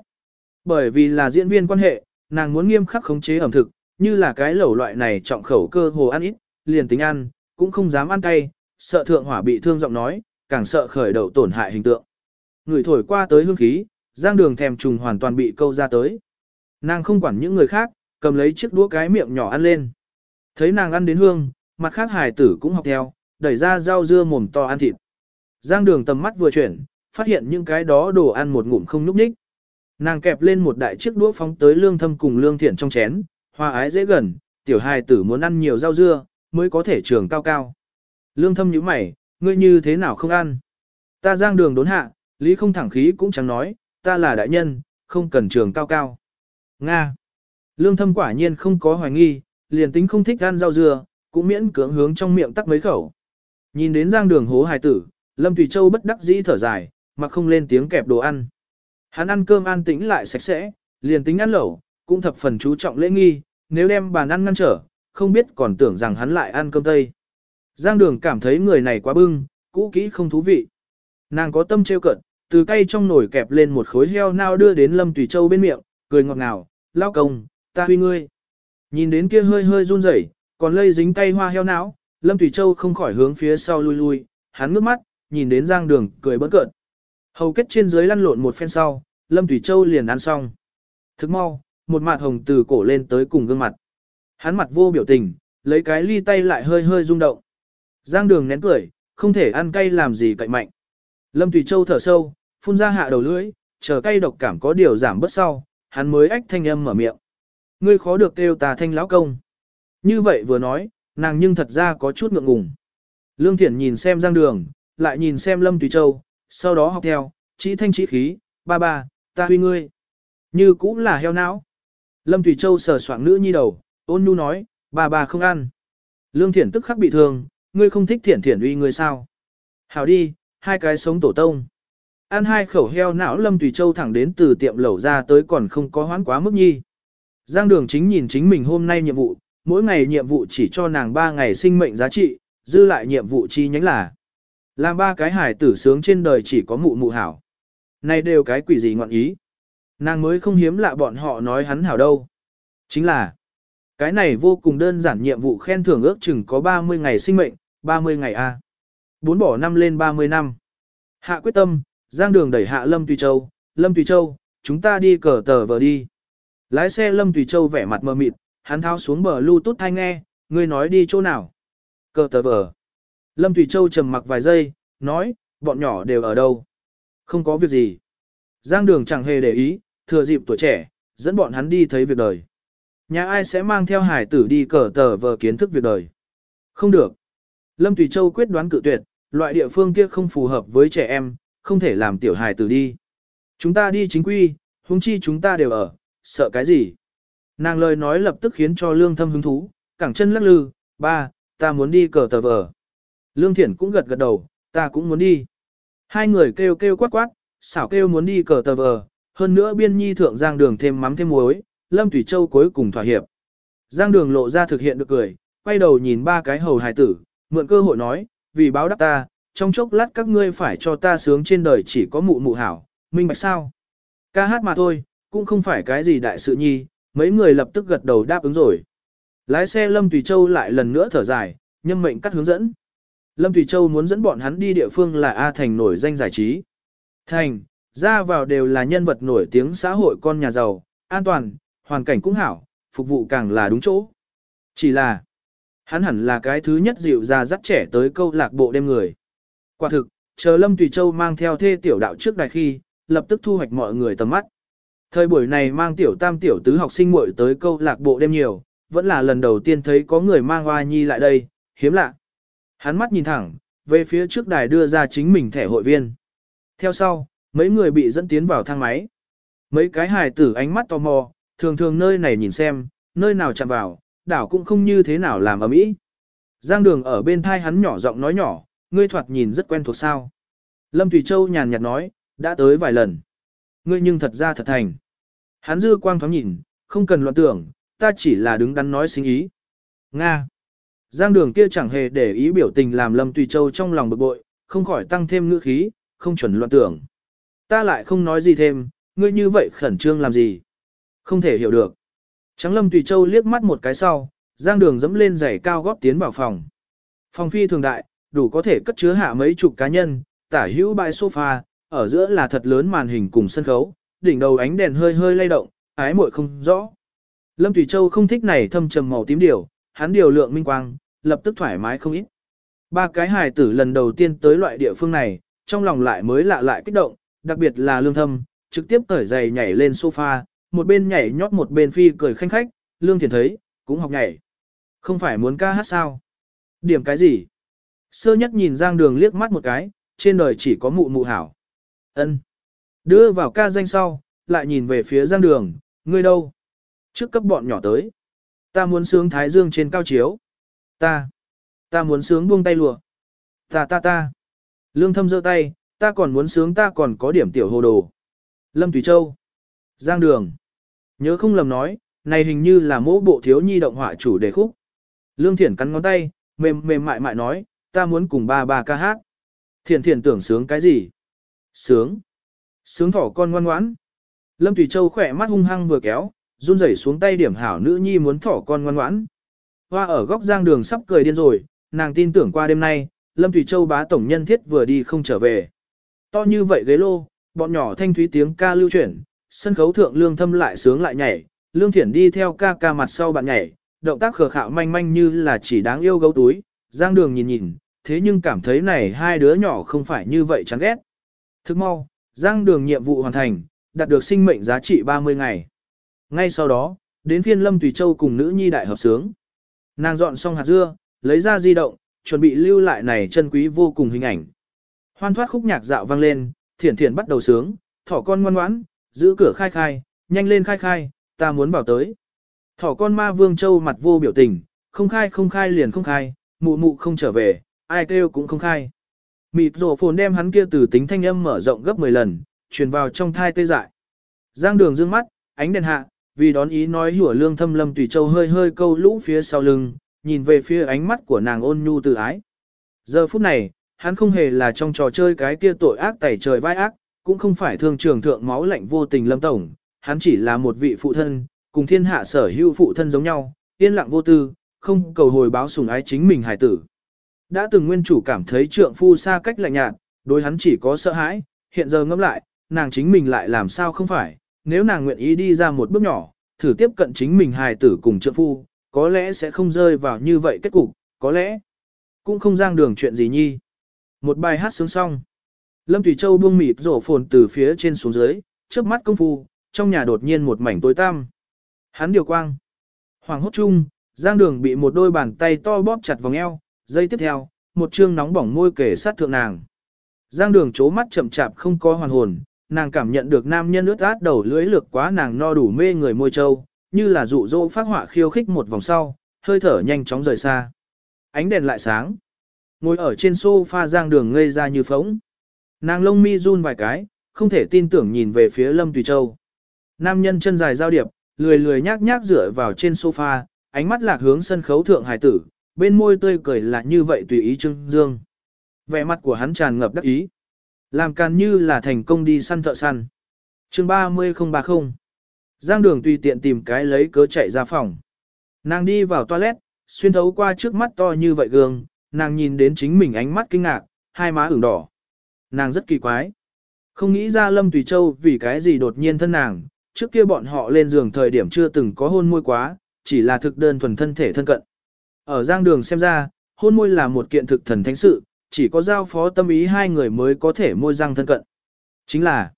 Bởi vì là diễn viên quan hệ, nàng muốn nghiêm khắc khống chế ẩm thực, như là cái lẩu loại này trọng khẩu cơ hồ ăn ít, liền tính ăn, cũng không dám ăn cay, sợ thượng hỏa bị thương giọng nói, càng sợ khởi đầu tổn hại hình tượng. Người thổi qua tới hương khí, giang đường thèm trùng hoàn toàn bị câu ra tới. Nàng không quản những người khác, cầm lấy chiếc đũa cái miệng nhỏ ăn lên. Thấy nàng ăn đến hương, mặt khác hài tử cũng học theo, đẩy ra rau dưa mồm to ăn thịt. Giang đường tầm mắt vừa chuyển, phát hiện những cái đó đồ ăn một ngụm không nhúc nhích. Nàng kẹp lên một đại chiếc đũa phóng tới lương thâm cùng lương thiện trong chén, hoa ái dễ gần, tiểu hài tử muốn ăn nhiều rau dưa, mới có thể trường cao cao. Lương thâm nhíu mày, ngươi như thế nào không ăn? Ta giang đường đốn hạ, lý không thẳng khí cũng chẳng nói, ta là đại nhân, không cần trường cao cao. Nga. Lương thâm quả nhiên không có hoài nghi, liền tính không thích ăn rau dưa, cũng miễn cưỡng hướng trong miệng tắc mấy khẩu. Nhìn đến giang đường hố hài tử, Lâm Tùy Châu bất đắc dĩ thở dài, mà không lên tiếng kẹp đồ ăn. Hắn ăn cơm an tĩnh lại sạch sẽ, liền tính ăn lẩu, cũng thập phần chú trọng lễ nghi, nếu đem bàn ăn ngăn trở, không biết còn tưởng rằng hắn lại ăn cơm tây. Giang đường cảm thấy người này quá bưng, cũ kỹ không thú vị. Nàng có tâm trêu cận, từ cây trong nồi kẹp lên một khối heo nao đưa đến Lâm Tùy Châu bên miệng, cười ngọt ngào, lao công, ta huy ngươi. Nhìn đến kia hơi hơi run rẩy, còn lây dính cây hoa heo não, Lâm Tùy Châu không khỏi hướng phía sau lui lui, hắn ngước mắt, nhìn đến Giang Đường, cười bỡn cợt. Hầu kết trên dưới lăn lộn một phen sau, Lâm Thủy Châu liền ăn xong. Thức mau, một mặt hồng từ cổ lên tới cùng gương mặt. Hắn mặt vô biểu tình, lấy cái ly tay lại hơi hơi rung động. Giang Đường nén cười, không thể ăn cay làm gì cậy mạnh. Lâm Thủy Châu thở sâu, phun ra hạ đầu lưỡi, chờ cay độc cảm có điều giảm bớt sau, hắn mới ách thanh âm mở miệng. Ngươi khó được kêu ta thanh lão công. Như vậy vừa nói, nàng nhưng thật ra có chút ngượng ngùng. Lương Thiển nhìn xem Giang Đường, lại nhìn xem Lâm Tùy Châu, sau đó học theo, chỉ thanh chỉ khí, ba ba, ta huy ngươi. Như cũng là heo não. Lâm thủy Châu sờ soạng nữ nhi đầu, ôn nhu nói, ba ba không ăn. Lương Thiển tức khắc bị thương, ngươi không thích Thiển Thiển uy ngươi sao. Hảo đi, hai cái sống tổ tông. Ăn hai khẩu heo não Lâm thủy Châu thẳng đến từ tiệm lẩu ra tới còn không có hoán quá mức nhi. Giang đường chính nhìn chính mình hôm nay nhiệm vụ, mỗi ngày nhiệm vụ chỉ cho nàng 3 ngày sinh mệnh giá trị, dư lại nhiệm vụ chi nhánh là. Làm ba cái hải tử sướng trên đời chỉ có mụ mụ hảo. Này đều cái quỷ gì ngọn ý. Nàng mới không hiếm lạ bọn họ nói hắn hảo đâu. Chính là, cái này vô cùng đơn giản nhiệm vụ khen thưởng ước chừng có 30 ngày sinh mệnh, 30 ngày A. Bốn bỏ năm lên 30 năm. Hạ quyết tâm, giang đường đẩy hạ Lâm Tùy Châu, Lâm Tùy Châu, chúng ta đi cờ tờ vờ đi. Lái xe Lâm Tùy Châu vẻ mặt mờ mịt, hắn tháo xuống bờ Bluetooth thanh nghe, ngươi nói đi chỗ nào. Cờ tờ vờ. Lâm Tùy Châu trầm mặc vài giây, nói, bọn nhỏ đều ở đâu. Không có việc gì. Giang đường chẳng hề để ý, thừa dịp tuổi trẻ, dẫn bọn hắn đi thấy việc đời. Nhà ai sẽ mang theo hải tử đi cờ tờ vờ kiến thức việc đời. Không được. Lâm Tùy Châu quyết đoán cự tuyệt, loại địa phương kia không phù hợp với trẻ em, không thể làm tiểu hải tử đi. Chúng ta đi chính quy, huống chi chúng ta đều ở, sợ cái gì? Nàng lời nói lập tức khiến cho lương thâm hứng thú, cẳng chân lắc lư, ba, ta muốn đi cờ tờ vờ. Lương thiển cũng gật gật đầu, ta cũng muốn đi. Hai người kêu kêu quát quát, xảo kêu muốn đi cờ tờ vờ, hơn nữa biên nhi thượng giang đường thêm mắm thêm muối, lâm thủy châu cuối cùng thỏa hiệp. Giang đường lộ ra thực hiện được cười, quay đầu nhìn ba cái hầu hài tử, mượn cơ hội nói, vì báo đáp ta, trong chốc lát các ngươi phải cho ta sướng trên đời chỉ có mụ mụ hảo, minh bạch sao. Ca hát mà thôi, cũng không phải cái gì đại sự nhi, mấy người lập tức gật đầu đáp ứng rồi. Lái xe Lâm Tùy Châu lại lần nữa thở dài, nhâm mệnh cắt hướng dẫn. Lâm Tùy Châu muốn dẫn bọn hắn đi địa phương là A Thành nổi danh giải trí. Thành, ra vào đều là nhân vật nổi tiếng xã hội con nhà giàu, an toàn, hoàn cảnh cũng hảo, phục vụ càng là đúng chỗ. Chỉ là, hắn hẳn là cái thứ nhất dịu ra dắt trẻ tới câu lạc bộ đêm người. Quả thực, chờ Lâm Tùy Châu mang theo thê tiểu đạo trước đại khi, lập tức thu hoạch mọi người tầm mắt. Thời buổi này mang tiểu tam tiểu tứ học sinh muội tới câu lạc bộ đêm nhiều, vẫn là lần đầu tiên thấy có người mang hoa nhi lại đây, hiếm lạ. Hắn mắt nhìn thẳng, về phía trước đài đưa ra chính mình thẻ hội viên. Theo sau, mấy người bị dẫn tiến vào thang máy. Mấy cái hài tử ánh mắt tò mò, thường thường nơi này nhìn xem, nơi nào chạm vào, đảo cũng không như thế nào làm ở mỹ. Giang đường ở bên thai hắn nhỏ giọng nói nhỏ, ngươi thoạt nhìn rất quen thuộc sao. Lâm Thủy Châu nhàn nhạt nói, đã tới vài lần. Ngươi nhưng thật ra thật thành. Hắn dư quang thoáng nhìn, không cần loạn tưởng, ta chỉ là đứng đắn nói sinh ý. Nga. Giang đường kia chẳng hề để ý biểu tình làm Lâm Tùy Châu trong lòng bực bội, không khỏi tăng thêm ngữ khí, không chuẩn loạn tưởng. Ta lại không nói gì thêm, ngươi như vậy khẩn trương làm gì? Không thể hiểu được. Trắng Lâm Tùy Châu liếc mắt một cái sau, Giang đường dẫm lên giày cao góp tiến vào phòng. Phòng phi thường đại, đủ có thể cất chứa hạ mấy chục cá nhân, tả hữu bãi sofa, ở giữa là thật lớn màn hình cùng sân khấu, đỉnh đầu ánh đèn hơi hơi lay động, ái muội không rõ. Lâm tùy Châu không thích này thâm trầm màu tím điều, hắn điều lượng minh quang, lập tức thoải mái không ít. Ba cái hài tử lần đầu tiên tới loại địa phương này, trong lòng lại mới lạ lại kích động, đặc biệt là lương thâm, trực tiếp cởi giày nhảy lên sofa, một bên nhảy nhót một bên phi cười khanh khách, lương thiền thấy, cũng học nhảy. Không phải muốn ca hát sao? Điểm cái gì? Sơ nhất nhìn Giang Đường liếc mắt một cái, trên đời chỉ có mụ mụ hảo. ân Đưa vào ca danh sau, lại nhìn về phía Giang Đường, ngươi đâu? Trước cấp bọn nhỏ tới. Ta muốn sướng Thái Dương trên cao chiếu. Ta. Ta muốn sướng buông tay lùa. Ta ta ta. Lương thâm giơ tay, ta còn muốn sướng ta còn có điểm tiểu hồ đồ. Lâm Thủy Châu. Giang Đường. Nhớ không lầm nói, này hình như là mẫu bộ thiếu nhi động họa chủ đề khúc. Lương Thiển cắn ngón tay, mềm mềm mại mại nói, ta muốn cùng ba ba ca hát. Thiển thiển tưởng sướng cái gì? Sướng. Sướng thỏ con ngoan ngoãn. Lâm Thủy Châu khỏe mắt hung hăng vừa kéo, run rẩy xuống tay điểm hảo nữ nhi muốn thỏ con ngoan ngoãn. Hoa ở góc giang đường sắp cười điên rồi, nàng tin tưởng qua đêm nay, Lâm Thủy Châu bá tổng nhân thiết vừa đi không trở về. To như vậy ghế lô, bọn nhỏ thanh thúy tiếng ca lưu chuyển, sân khấu thượng lương thâm lại sướng lại nhảy, lương thiển đi theo ca ca mặt sau bạn nhảy, động tác khờ khạo manh manh như là chỉ đáng yêu gấu túi, giang đường nhìn nhìn, thế nhưng cảm thấy này hai đứa nhỏ không phải như vậy chán ghét. Thức mau, giang đường nhiệm vụ hoàn thành, đạt được sinh mệnh giá trị 30 ngày. Ngay sau đó, đến phiên Lâm Tùy Châu cùng nữ nhi đại hợp sướng. Nàng dọn xong hạt dưa, lấy ra di động, chuẩn bị lưu lại này chân quý vô cùng hình ảnh. Hoan thoát khúc nhạc dạo vang lên, thiển thiển bắt đầu sướng, thỏ con ngoan ngoãn, giữ cửa khai khai, nhanh lên khai khai, ta muốn bảo tới. Thỏ con ma vương châu mặt vô biểu tình, không khai không khai liền không khai, mụ mụ không trở về, ai kêu cũng không khai. Mịt rổ phồn đem hắn kia từ tính thanh âm mở rộng gấp 10 lần, truyền vào trong thai tê dại. Giang đường dương mắt, ánh đèn hạ, vì đón ý nói hủa lương thâm lâm tùy châu hơi hơi câu lũ phía sau lưng, nhìn về phía ánh mắt của nàng ôn nhu từ ái. Giờ phút này, hắn không hề là trong trò chơi cái kia tội ác tẩy trời vai ác, cũng không phải thương trường thượng máu lạnh vô tình lâm tổng, hắn chỉ là một vị phụ thân, cùng thiên hạ sở hữu phụ thân giống nhau, yên lặng vô tư, không cầu hồi báo sủng ái chính mình hải tử. Đã từng nguyên chủ cảm thấy trượng phu xa cách lạnh nhạt, đối hắn chỉ có sợ hãi, hiện giờ ngẫm lại, nàng chính mình lại làm sao không phải, nếu nàng nguyện ý đi ra một bước nhỏ, thử tiếp cận chính mình hài tử cùng trợ phu, có lẽ sẽ không rơi vào như vậy kết cục, có lẽ cũng không giang đường chuyện gì nhi. Một bài hát sướng xong. Lâm Thủy Châu buông mịt rổ phồn từ phía trên xuống dưới, trước mắt công phu, trong nhà đột nhiên một mảnh tối tăm. Hắn điều quang. Hoàng hốt chung, giang đường bị một đôi bàn tay to bóp chặt vòng eo, giây tiếp theo, một chương nóng bỏng môi kể sát thượng nàng. Giang đường chố mắt chậm chạp không có hoàn hồn, nàng cảm nhận được nam nhân ướt át đầu lưỡi lược quá nàng no đủ mê người môi trâu, như là dụ dỗ phát họa khiêu khích một vòng sau, hơi thở nhanh chóng rời xa. Ánh đèn lại sáng. Ngồi ở trên sofa giang đường ngây ra như phóng. Nàng lông mi run vài cái, không thể tin tưởng nhìn về phía Lâm Tùy Châu. Nam nhân chân dài giao điệp, lười lười nhác nhác dựa vào trên sofa, ánh mắt lạc hướng sân khấu thượng hải tử, bên môi tươi cười là như vậy tùy ý trưng dương. Vẻ mặt của hắn tràn ngập đắc ý. Làm càn như là thành công đi săn thợ săn. chương 30030. Giang đường tùy tiện tìm cái lấy cớ chạy ra phòng. Nàng đi vào toilet, xuyên thấu qua trước mắt to như vậy gương, nàng nhìn đến chính mình ánh mắt kinh ngạc, hai má ửng đỏ. Nàng rất kỳ quái. Không nghĩ ra Lâm Tùy Châu vì cái gì đột nhiên thân nàng, trước kia bọn họ lên giường thời điểm chưa từng có hôn môi quá, chỉ là thực đơn thuần thân thể thân cận. Ở giang đường xem ra, hôn môi là một kiện thực thần thánh sự, chỉ có giao phó tâm ý hai người mới có thể môi răng thân cận. Chính là,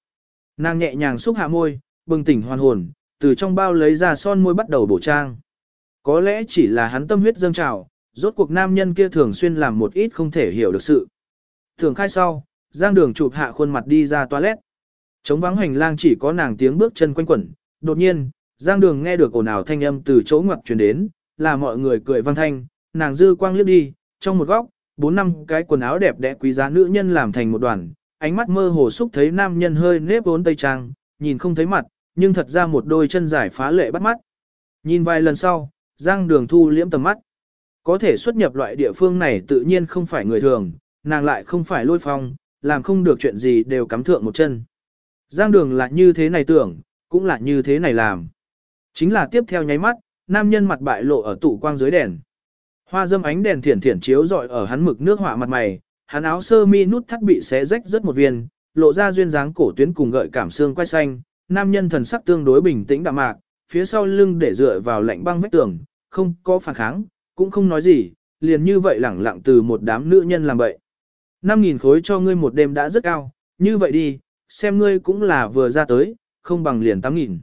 nàng nhẹ nhàng xúc hạ môi, bừng tỉnh hoàn hồn, từ trong bao lấy ra son môi bắt đầu bổ trang. Có lẽ chỉ là hắn tâm huyết dâng trào, rốt cuộc nam nhân kia thường xuyên làm một ít không thể hiểu được sự. Thường khai sau, giang đường chụp hạ khuôn mặt đi ra toilet. Trống vắng hành lang chỉ có nàng tiếng bước chân quanh quẩn, đột nhiên, giang đường nghe được ồn ào thanh âm từ chỗ ngoặc truyền đến, là mọi người cười vang thanh, nàng dư quang liếc đi, trong một góc, bốn năm cái quần áo đẹp đẽ quý giá nữ nhân làm thành một đoàn, ánh mắt mơ hồ xúc thấy nam nhân hơi nếp vốn tây trang, nhìn không thấy mặt, nhưng thật ra một đôi chân dài phá lệ bắt mắt. Nhìn vài lần sau, Giang Đường thu liễm tầm mắt. Có thể xuất nhập loại địa phương này tự nhiên không phải người thường, nàng lại không phải lôi phong, làm không được chuyện gì đều cắm thượng một chân. Giang Đường là như thế này tưởng, cũng là như thế này làm. Chính là tiếp theo nháy mắt, nam nhân mặt bại lộ ở tủ quang dưới đèn. Hoa dâm ánh đèn thiển thiển chiếu rọi ở hắn mực nước họa mặt mày, hắn áo sơ mi nút thắt bị xé rách rất một viên, lộ ra duyên dáng cổ tuyến cùng gợi cảm xương quay xanh, nam nhân thần sắc tương đối bình tĩnh đạm mạc, phía sau lưng để dựa vào lạnh băng vách tường, không có phản kháng, cũng không nói gì, liền như vậy lẳng lặng từ một đám nữ nhân làm bậy. 5.000 khối cho ngươi một đêm đã rất cao, như vậy đi, xem ngươi cũng là vừa ra tới, không bằng liền 8.000.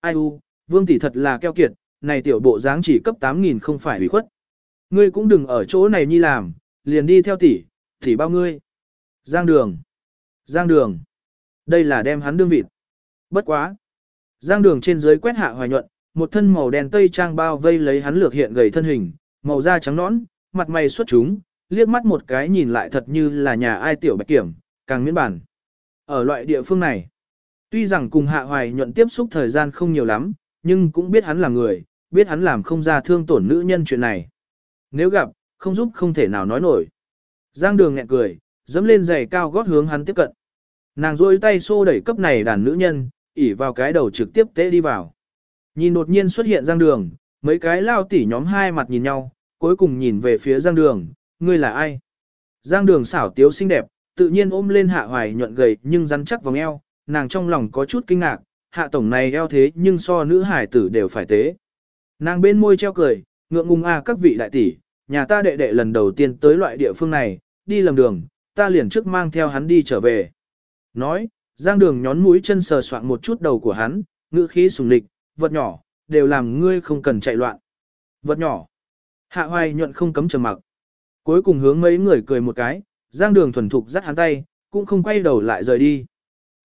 Ai u, vương tỷ thật là keo kiệt, này tiểu bộ dáng chỉ cấp 8.000 không phải hủy khuất. Ngươi cũng đừng ở chỗ này nhi làm, liền đi theo tỷ, tỷ bao ngươi. Giang đường. Giang đường. Đây là đem hắn đương vịt. Bất quá. Giang đường trên dưới quét hạ hoài nhuận, một thân màu đen tây trang bao vây lấy hắn lược hiện gầy thân hình, màu da trắng nõn, mặt mày xuất chúng, liếc mắt một cái nhìn lại thật như là nhà ai tiểu bạch kiểm, càng miễn bản. Ở loại địa phương này, tuy rằng cùng hạ hoài nhuận tiếp xúc thời gian không nhiều lắm, nhưng cũng biết hắn là người, biết hắn làm không ra thương tổn nữ nhân chuyện này. Nếu gặp, không giúp không thể nào nói nổi. Giang đường nghẹn cười, dẫm lên giày cao gót hướng hắn tiếp cận. Nàng rôi tay xô đẩy cấp này đàn nữ nhân, ỉ vào cái đầu trực tiếp tế đi vào. Nhìn đột nhiên xuất hiện giang đường, mấy cái lao tỉ nhóm hai mặt nhìn nhau, cuối cùng nhìn về phía giang đường, ngươi là ai? Giang đường xảo tiếu xinh đẹp, tự nhiên ôm lên hạ hoài nhuận gầy nhưng rắn chắc vòng eo, nàng trong lòng có chút kinh ngạc, hạ tổng này eo thế nhưng so nữ hải tử đều phải tế. Nàng bên môi treo cười, ngượng ngùng a à các vị đại tỷ, nhà ta đệ đệ lần đầu tiên tới loại địa phương này, đi lầm đường, ta liền trước mang theo hắn đi trở về. Nói, giang đường nhón mũi chân sờ soạn một chút đầu của hắn, ngữ khí sùng lịch, vật nhỏ, đều làm ngươi không cần chạy loạn. Vật nhỏ. Hạ hoài nhuận không cấm trầm mặc. Cuối cùng hướng mấy người cười một cái, giang đường thuần thục dắt hắn tay, cũng không quay đầu lại rời đi.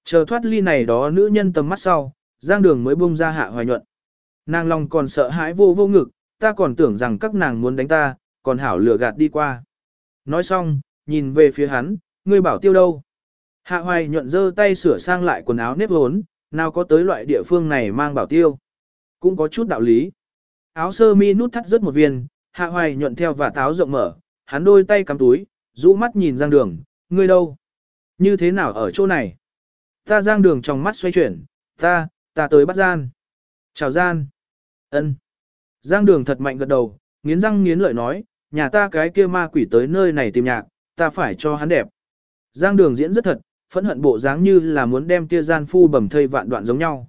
Chờ thoát ly này đó nữ nhân tầm mắt sau, giang đường mới bung ra hạ hoài nhuận. Nàng lòng còn sợ hãi vô vô ngực, ta còn tưởng rằng các nàng muốn đánh ta, còn hảo lừa gạt đi qua. Nói xong, nhìn về phía hắn, ngươi bảo tiêu đâu? Hạ hoài nhuận dơ tay sửa sang lại quần áo nếp hốn, nào có tới loại địa phương này mang bảo tiêu. Cũng có chút đạo lý. Áo sơ mi nút thắt rất một viên, hạ hoài nhuận theo và táo rộng mở, hắn đôi tay cắm túi, rũ mắt nhìn giang đường, ngươi đâu? Như thế nào ở chỗ này? Ta giang đường trong mắt xoay chuyển, ta, ta tới bắt gian. Chào gian. ân. Giang đường thật mạnh gật đầu, nghiến răng nghiến lợi nói, nhà ta cái kia ma quỷ tới nơi này tìm nhạc, ta phải cho hắn đẹp. Giang đường diễn rất thật, phẫn hận bộ dáng như là muốn đem kia gian phu bầm thây vạn đoạn giống nhau.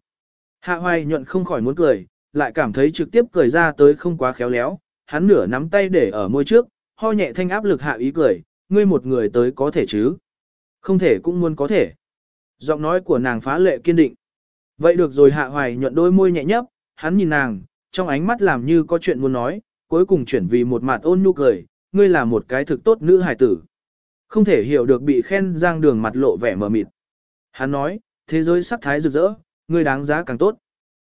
Hạ hoài nhuận không khỏi muốn cười, lại cảm thấy trực tiếp cười ra tới không quá khéo léo, hắn nửa nắm tay để ở môi trước, ho nhẹ thanh áp lực hạ ý cười, ngươi một người tới có thể chứ. Không thể cũng muốn có thể. Giọng nói của nàng phá lệ kiên định. Vậy được rồi hạ hoài nhuận đôi môi nhẹ nhấp, hắn nhìn nàng, trong ánh mắt làm như có chuyện muốn nói, cuối cùng chuyển vì một mặt ôn nhu cười, ngươi là một cái thực tốt nữ hài tử. Không thể hiểu được bị khen giang đường mặt lộ vẻ mờ mịt. Hắn nói, thế giới sắc thái rực rỡ, ngươi đáng giá càng tốt.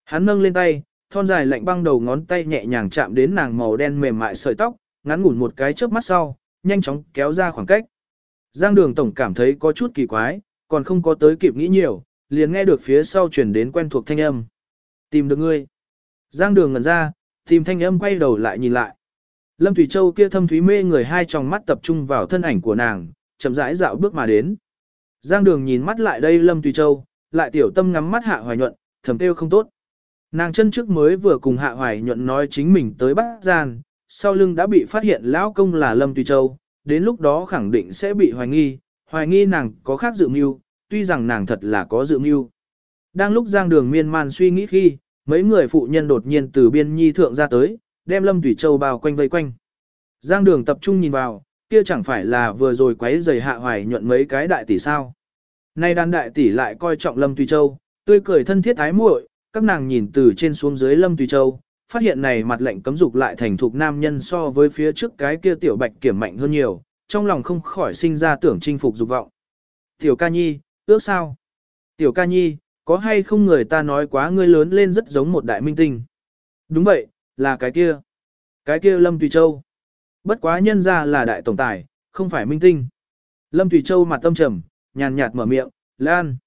Hắn nâng lên tay, thon dài lạnh băng đầu ngón tay nhẹ nhàng chạm đến nàng màu đen mềm mại sợi tóc, ngắn ngủn một cái chớp mắt sau, nhanh chóng kéo ra khoảng cách. Giang đường tổng cảm thấy có chút kỳ quái, còn không có tới kịp nghĩ nhiều, liền nghe được phía sau chuyển đến quen thuộc thanh âm. Tìm được ngươi. Giang đường ngẩn ra, tìm thanh âm quay đầu lại nhìn lại. Lâm Thủy Châu kia thâm thúy mê người hai tròng mắt tập trung vào thân ảnh của nàng, chậm rãi dạo bước mà đến. Giang đường nhìn mắt lại đây Lâm Thủy Châu, lại tiểu tâm ngắm mắt hạ hoài nhuận, thầm kêu không tốt. Nàng chân trước mới vừa cùng hạ hoài nhuận nói chính mình tới bắc gian, sau lưng đã bị phát hiện lão công là Lâm Thủy Châu, đến lúc đó khẳng định sẽ bị hoài nghi, hoài nghi nàng có khác dự mưu, tuy rằng nàng thật là có dự mưu. Đang lúc Giang Đường miên man suy nghĩ khi, mấy người phụ nhân đột nhiên từ biên nhi thượng ra tới, đem Lâm Thủy Châu bao quanh vây quanh. Giang Đường tập trung nhìn vào, kia chẳng phải là vừa rồi quấy giày hạ hoài nhuận mấy cái đại tỷ sao. Nay đàn đại tỷ lại coi trọng Lâm Thủy Châu, tươi cười thân thiết ái muội, các nàng nhìn từ trên xuống dưới Lâm Thủy Châu, phát hiện này mặt lệnh cấm dục lại thành thục nam nhân so với phía trước cái kia tiểu bạch kiểm mạnh hơn nhiều, trong lòng không khỏi sinh ra tưởng chinh phục dục vọng. Tiểu ca nhi, ước sao? Tiểu ca nhi, có hay không người ta nói quá ngươi lớn lên rất giống một đại minh tinh? Đúng vậy, là cái kia. Cái kia Lâm Tùy Châu. Bất quá nhân ra là đại tổng tài, không phải minh tinh. Lâm Tùy Châu mặt tâm trầm, nhàn nhạt mở miệng, Lan.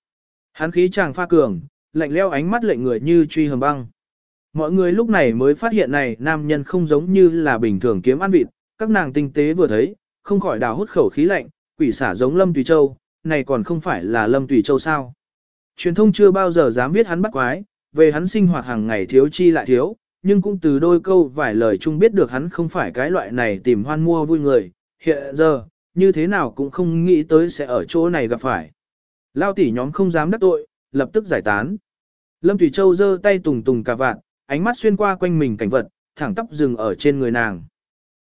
Hắn khí chàng pha cường, lạnh leo ánh mắt lệnh người như truy hầm băng. Mọi người lúc này mới phát hiện này nam nhân không giống như là bình thường kiếm ăn vịt, các nàng tinh tế vừa thấy, không khỏi đào hút khẩu khí lạnh, quỷ xả giống Lâm Tùy Châu, này còn không phải là Lâm Tùy Châu sao. Truyền thông chưa bao giờ dám viết hắn bắt quái, về hắn sinh hoạt hàng ngày thiếu chi lại thiếu, nhưng cũng từ đôi câu vài lời chung biết được hắn không phải cái loại này tìm hoan mua vui người, hiện giờ, như thế nào cũng không nghĩ tới sẽ ở chỗ này gặp phải. Lao tỷ nhóm không dám đắc tội, lập tức giải tán. Lâm Thủy Châu giơ tay tùng tùng cả vạn, ánh mắt xuyên qua quanh mình cảnh vật, thẳng tóc dừng ở trên người nàng.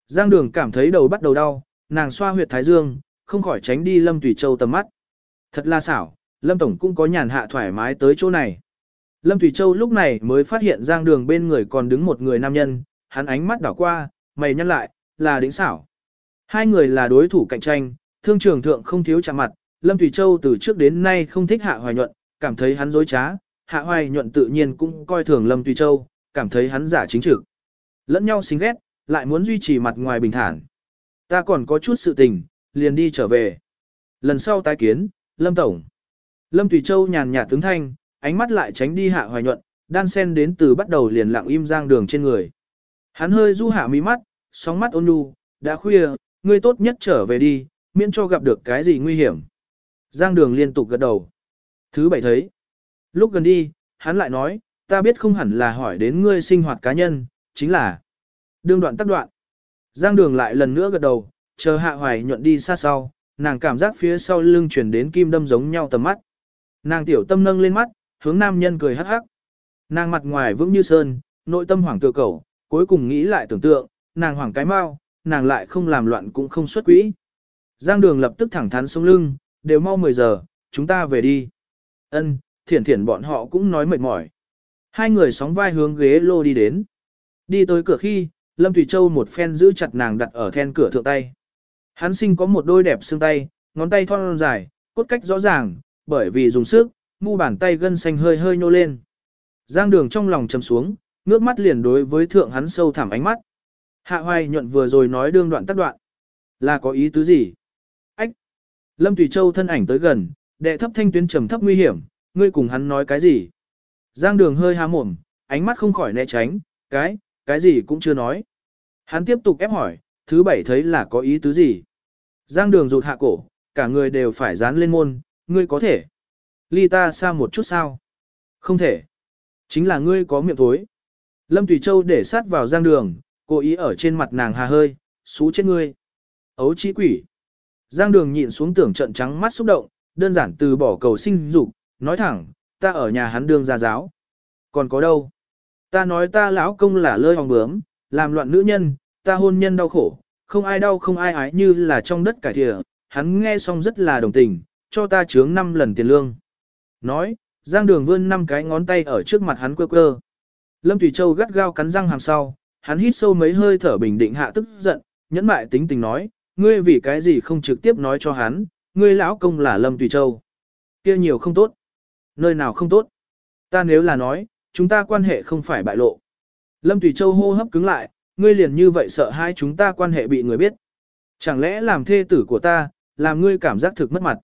Giang đường cảm thấy đầu bắt đầu đau, nàng xoa huyệt thái dương, không khỏi tránh đi Lâm Thủy Châu tầm mắt. Thật là xảo, Lâm Tổng cũng có nhàn hạ thoải mái tới chỗ này. Lâm Thủy Châu lúc này mới phát hiện giang đường bên người còn đứng một người nam nhân, hắn ánh mắt đảo qua, mày nhăn lại, là đỉnh xảo. Hai người là đối thủ cạnh tranh, thương trường thượng không thiếu chạm mặt, Lâm Thủy Châu từ trước đến nay không thích hạ hoài nhuận, cảm thấy hắn dối trá, hạ hoài nhuận tự nhiên cũng coi thường Lâm Thủy Châu, cảm thấy hắn giả chính trực. Lẫn nhau xinh ghét, lại muốn duy trì mặt ngoài bình thản. Ta còn có chút sự tình, liền đi trở về. Lần sau tái kiến, Lâm Tổng. Lâm Thủy Châu nhàn nhạt tướng thanh, ánh mắt lại tránh đi hạ hoài nhuận, đan sen đến từ bắt đầu liền lặng im giang đường trên người. Hắn hơi du hạ mí mắt, sóng mắt ôn nhu, đã khuya, ngươi tốt nhất trở về đi, miễn cho gặp được cái gì nguy hiểm. Giang đường liên tục gật đầu. Thứ bảy thấy. Lúc gần đi, hắn lại nói, ta biết không hẳn là hỏi đến ngươi sinh hoạt cá nhân, chính là đương đoạn tắc đoạn. Giang đường lại lần nữa gật đầu, chờ hạ hoài nhuận đi xa sau, nàng cảm giác phía sau lưng chuyển đến kim đâm giống nhau tầm mắt. Nàng tiểu tâm nâng lên mắt, hướng nam nhân cười hắc hắc. Nàng mặt ngoài vững như sơn, nội tâm hoảng tựa cầu, cuối cùng nghĩ lại tưởng tượng, nàng hoảng cái mau, nàng lại không làm loạn cũng không xuất quỹ. Giang đường lập tức thẳng thắn sống lưng, đều mau 10 giờ, chúng ta về đi. Ân, thiển thiển bọn họ cũng nói mệt mỏi. Hai người sóng vai hướng ghế lô đi đến. Đi tới cửa khi, Lâm Thủy Châu một phen giữ chặt nàng đặt ở then cửa thượng tay. Hắn sinh có một đôi đẹp xương tay, ngón tay thon dài, cốt cách rõ ràng, bởi vì dùng sức, mu bàn tay gân xanh hơi hơi nhô lên. Giang đường trong lòng trầm xuống, ngước mắt liền đối với thượng hắn sâu thẳm ánh mắt. Hạ hoài nhuận vừa rồi nói đương đoạn tắt đoạn. Là có ý tứ gì? Ách! Lâm tùy Châu thân ảnh tới gần, đệ thấp thanh tuyến trầm thấp nguy hiểm, ngươi cùng hắn nói cái gì? Giang đường hơi há mồm, ánh mắt không khỏi né tránh, cái, cái gì cũng chưa nói. Hắn tiếp tục ép hỏi, thứ bảy thấy là có ý tứ gì? Giang đường rụt hạ cổ, cả người đều phải dán lên môn, ngươi có thể. Ly ta xa một chút sao? Không thể. Chính là ngươi có miệng thối. Lâm Tùy Châu để sát vào giang đường, cố ý ở trên mặt nàng hà hơi, xú chết ngươi. Ấu chi quỷ. Giang đường nhịn xuống tưởng trận trắng mắt xúc động, đơn giản từ bỏ cầu sinh dục, nói thẳng, ta ở nhà hắn đương gia giáo. Còn có đâu? Ta nói ta lão công là lơi hòng bướm, làm loạn nữ nhân, ta hôn nhân đau khổ, không ai đau không ai ái như là trong đất cải thịa, hắn nghe xong rất là đồng tình, cho ta chướng 5 lần tiền lương. Nói, Giang Đường vươn năm cái ngón tay ở trước mặt hắn quơ quơ. Lâm Thủy Châu gắt gao cắn răng hàm sau, hắn hít sâu mấy hơi thở bình định hạ tức giận, nhẫn mại tính tình nói, ngươi vì cái gì không trực tiếp nói cho hắn, ngươi lão công là Lâm Thủy Châu. kia nhiều không tốt. Nơi nào không tốt. Ta nếu là nói, chúng ta quan hệ không phải bại lộ. Lâm Thủy Châu hô hấp cứng lại, ngươi liền như vậy sợ hai chúng ta quan hệ bị người biết. Chẳng lẽ làm thê tử của ta, làm ngươi cảm giác thực mất mặt.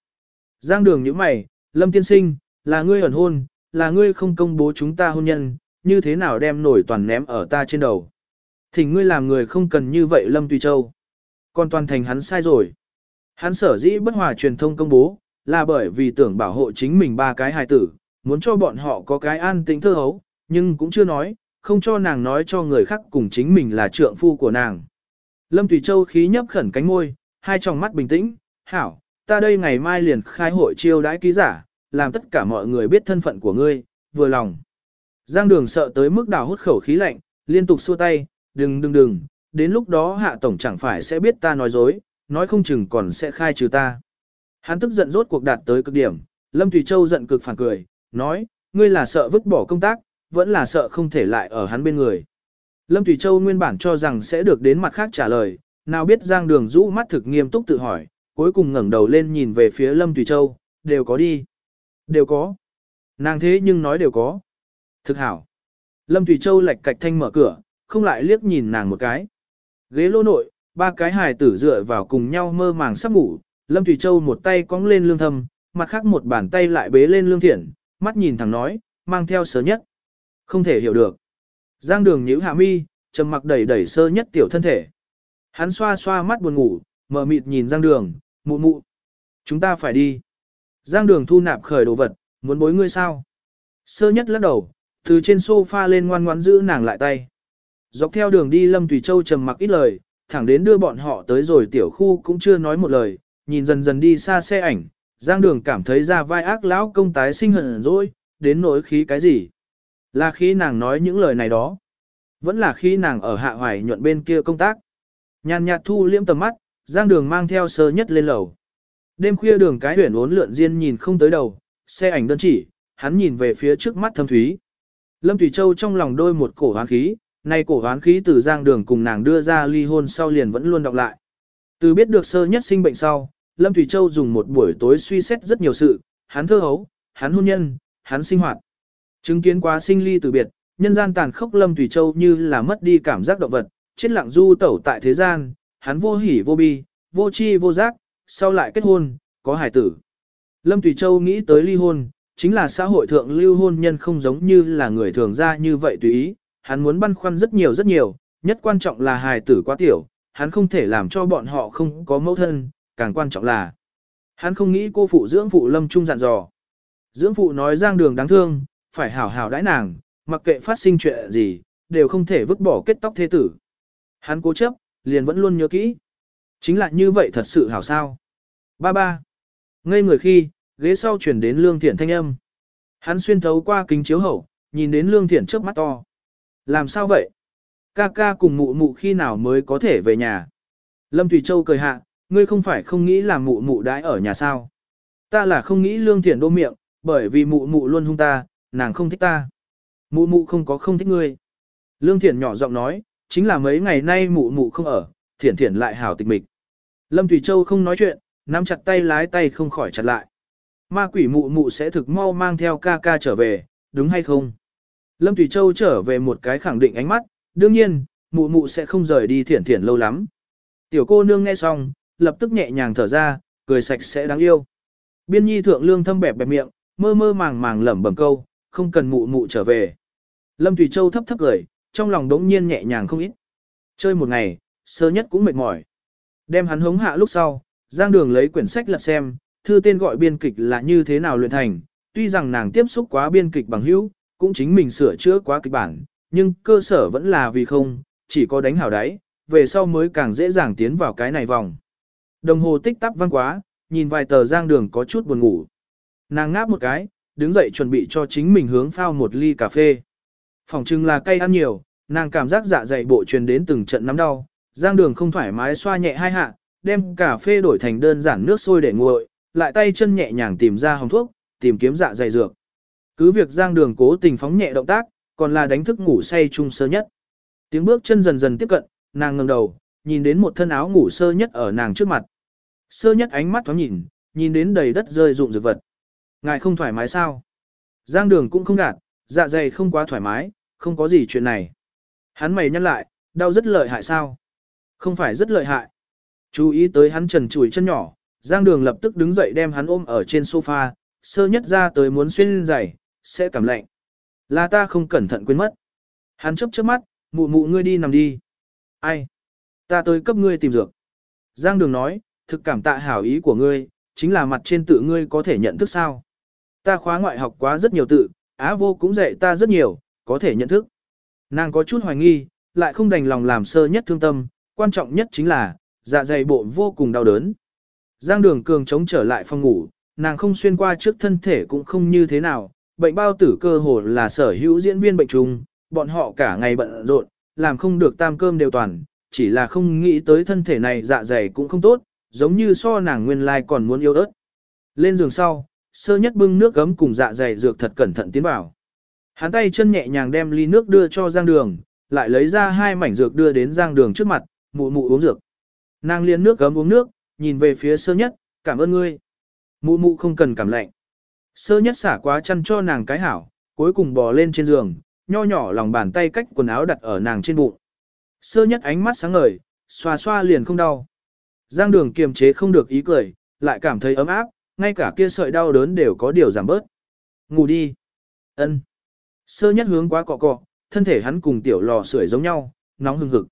Giang đường như mày, Lâm tiên sinh, là ngươi ẩn hôn, là ngươi không công bố chúng ta hôn nhân, như thế nào đem nổi toàn ném ở ta trên đầu. Thỉnh ngươi làm người không cần như vậy Lâm Tùy Châu. Còn toàn thành hắn sai rồi. Hắn sở dĩ bất hòa truyền thông công bố, là bởi vì tưởng bảo hộ chính mình ba cái hài tử, muốn cho bọn họ có cái an tĩnh thơ hấu, nhưng cũng chưa nói, không cho nàng nói cho người khác cùng chính mình là trượng phu của nàng. Lâm Tùy Châu khí nhấp khẩn cánh môi, hai tròng mắt bình tĩnh, hảo, ta đây ngày mai liền khai hội chiêu đãi ký giả, làm tất cả mọi người biết thân phận của ngươi, vừa lòng. Giang đường sợ tới mức đào hút khẩu khí lạnh, liên tục xua tay, đừng đừng đừng, đến lúc đó hạ tổng chẳng phải sẽ biết ta nói dối, nói không chừng còn sẽ khai trừ ta. Hắn tức giận rốt cuộc đạt tới cực điểm, Lâm Thủy Châu giận cực phản cười, nói, ngươi là sợ vứt bỏ công tác, vẫn là sợ không thể lại ở hắn bên người. Lâm Thủy Châu nguyên bản cho rằng sẽ được đến mặt khác trả lời, nào biết Giang Đường rũ mắt thực nghiêm túc tự hỏi, cuối cùng ngẩng đầu lên nhìn về phía Lâm Tùy Châu, đều có đi. Đều có. Nàng thế nhưng nói đều có. Thực hảo. Lâm Tùy Châu lạch cạch thanh mở cửa, không lại liếc nhìn nàng một cái. Ghế lô nội, ba cái hài tử dựa vào cùng nhau mơ màng sắp ngủ, Lâm Thủy Châu một tay cong lên lương thâm, mặt khác một bàn tay lại bế lên lương thiện, mắt nhìn thẳng nói, mang theo sớ nhất. Không thể hiểu được. Giang đường nhíu hạ mi, trầm mặc đẩy đẩy sơ nhất tiểu thân thể. Hắn xoa xoa mắt buồn ngủ, mở mịt nhìn Giang đường, mụ mụ. Chúng ta phải đi. Giang đường thu nạp khởi đồ vật, muốn bối ngươi sao? Sơ nhất lắc đầu, từ trên sofa lên ngoan ngoãn giữ nàng lại tay. Dọc theo đường đi Lâm Tùy Châu trầm mặc ít lời, thẳng đến đưa bọn họ tới rồi tiểu khu cũng chưa nói một lời, nhìn dần dần đi xa xe ảnh, Giang Đường cảm thấy ra vai ác lão công tái sinh hận rồi, đến nỗi khí cái gì? Là khi nàng nói những lời này đó. Vẫn là khi nàng ở hạ hoài nhuận bên kia công tác. Nhàn nhạt thu liễm tầm mắt, Giang Đường mang theo sơ nhất lên lầu. Đêm khuya đường cái huyển uốn lượn diên nhìn không tới đầu, xe ảnh đơn chỉ, hắn nhìn về phía trước mắt thâm thúy. Lâm Thủy Châu trong lòng đôi một cổ hoán khí, nay cổ hoán khí từ Giang Đường cùng nàng đưa ra ly hôn sau liền vẫn luôn đọc lại. Từ biết được sơ nhất sinh bệnh sau, Lâm Thủy Châu dùng một buổi tối suy xét rất nhiều sự, hắn thơ hấu, hắn hôn nhân, hắn sinh hoạt. Chứng kiến quá sinh ly từ biệt, nhân gian tàn khốc Lâm Thủy Châu như là mất đi cảm giác động vật, chết lặng du tẩu tại thế gian, hắn vô hỉ vô bi, vô chi vô giác, sau lại kết hôn, có hài tử. Lâm Tùy Châu nghĩ tới ly hôn, chính là xã hội thượng lưu hôn nhân không giống như là người thường ra như vậy tùy ý, hắn muốn băn khoăn rất nhiều rất nhiều, nhất quan trọng là hài tử quá tiểu, hắn không thể làm cho bọn họ không có mẫu thân, càng quan trọng là hắn không nghĩ cô phụ dưỡng phụ lâm trung dặn dò. Dưỡng phụ nói giang đường đáng thương, phải hảo hảo đãi nàng, mặc kệ phát sinh chuyện gì, đều không thể vứt bỏ kết tóc thế tử. Hắn cố chấp, liền vẫn luôn nhớ kỹ. Chính là như vậy thật sự hảo sao. Ba ba. Ngây người khi, ghế sau chuyển đến lương thiện thanh âm. Hắn xuyên thấu qua kính chiếu hậu, nhìn đến lương thiện trước mắt to. Làm sao vậy? Ca ca cùng mụ mụ khi nào mới có thể về nhà? Lâm Thủy Châu cười hạ, ngươi không phải không nghĩ làm mụ mụ đãi ở nhà sao? Ta là không nghĩ lương thiện đô miệng, bởi vì mụ mụ luôn hung ta, nàng không thích ta. Mụ mụ không có không thích ngươi. Lương thiện nhỏ giọng nói, chính là mấy ngày nay mụ mụ không ở, thiển thiển lại hảo tịch mịch. Lâm Thủy Châu không nói chuyện, nắm chặt tay lái tay không khỏi chặt lại. Ma quỷ mụ mụ sẽ thực mau mang theo ca ca trở về, đúng hay không? Lâm Thủy Châu trở về một cái khẳng định ánh mắt, đương nhiên, mụ mụ sẽ không rời đi thiển thiển lâu lắm. Tiểu cô nương nghe xong, lập tức nhẹ nhàng thở ra, cười sạch sẽ đáng yêu. Biên nhi thượng lương thâm bẹp bẹp miệng, mơ mơ màng màng lẩm bẩm câu, không cần mụ mụ trở về. Lâm Thủy Châu thấp thấp cười, trong lòng đống nhiên nhẹ nhàng không ít. Chơi một ngày, sơ nhất cũng mệt mỏi. Đem hắn hống hạ lúc sau, Giang Đường lấy quyển sách lật xem, thư tên gọi biên kịch là như thế nào luyện thành, tuy rằng nàng tiếp xúc quá biên kịch bằng hữu, cũng chính mình sửa chữa quá kịch bản, nhưng cơ sở vẫn là vì không, chỉ có đánh hảo đáy, về sau mới càng dễ dàng tiến vào cái này vòng. Đồng hồ tích tắc văng quá, nhìn vài tờ giang đường có chút buồn ngủ. Nàng ngáp một cái, đứng dậy chuẩn bị cho chính mình hướng phao một ly cà phê. Phòng trưng là cay ăn nhiều, nàng cảm giác dạ dày bộ truyền đến từng trận nắm đau, giang đường không thoải mái xoa nhẹ hai hạ, đem cà phê đổi thành đơn giản nước sôi để nguội, lại tay chân nhẹ nhàng tìm ra hồng thuốc, tìm kiếm dạ dày dược. Cứ việc giang đường cố tình phóng nhẹ động tác, còn là đánh thức ngủ say chung sơ nhất. Tiếng bước chân dần dần tiếp cận, nàng ngẩng đầu, nhìn đến một thân áo ngủ sơ nhất ở nàng trước mặt. Sơ nhất ánh mắt thoáng nhìn, nhìn đến đầy đất rơi rụng dược vật. Ngài không thoải mái sao? Giang đường cũng không gạt, dạ dày không quá thoải mái, không có gì chuyện này. Hắn mày nhăn lại, đau rất lợi hại sao? Không phải rất lợi hại. Chú ý tới hắn trần chùi chân nhỏ, Giang đường lập tức đứng dậy đem hắn ôm ở trên sofa, sơ nhất ra tới muốn xuyên giày, sẽ cảm lạnh. Là ta không cẩn thận quên mất. Hắn chấp chớp mắt, mụ mụ ngươi đi nằm đi. Ai? Ta tới cấp ngươi tìm dược. Giang đường nói, thực cảm tạ hảo ý của ngươi, chính là mặt trên tự ngươi có thể nhận thức sao. Ta khóa ngoại học quá rất nhiều tự, Á vô cũng dạy ta rất nhiều, có thể nhận thức. Nàng có chút hoài nghi, lại không đành lòng làm sơ nhất thương tâm, quan trọng nhất chính là, dạ dày bộ vô cùng đau đớn. Giang đường cường chống trở lại phòng ngủ, nàng không xuyên qua trước thân thể cũng không như thế nào, bệnh bao tử cơ hồ là sở hữu diễn viên bệnh trùng, bọn họ cả ngày bận rộn, làm không được tam cơm đều toàn, chỉ là không nghĩ tới thân thể này dạ dày cũng không tốt, giống như so nàng nguyên lai còn muốn yêu ớt. Lên giường sau, sơ nhất bưng nước gấm cùng dạ dày dược thật cẩn thận tiến vào. Hắn tay chân nhẹ nhàng đem ly nước đưa cho Giang Đường, lại lấy ra hai mảnh dược đưa đến Giang Đường trước mặt, mụ mụ uống dược. Nàng liên nước gấm uống nước, nhìn về phía sơ nhất, cảm ơn ngươi. Mụ mụ không cần cảm lạnh. Sơ nhất xả quá chăn cho nàng cái hảo, cuối cùng bò lên trên giường, nho nhỏ lòng bàn tay cách quần áo đặt ở nàng trên bụng. Sơ nhất ánh mắt sáng ngời, xoa xoa liền không đau. Giang đường kiềm chế không được ý cười, lại cảm thấy ấm áp, ngay cả kia sợi đau đớn đều có điều giảm bớt. Ngủ đi. Ân. Sơ nhất hướng quá cọ cọ, thân thể hắn cùng tiểu lò sưởi giống nhau, nóng hừng hực.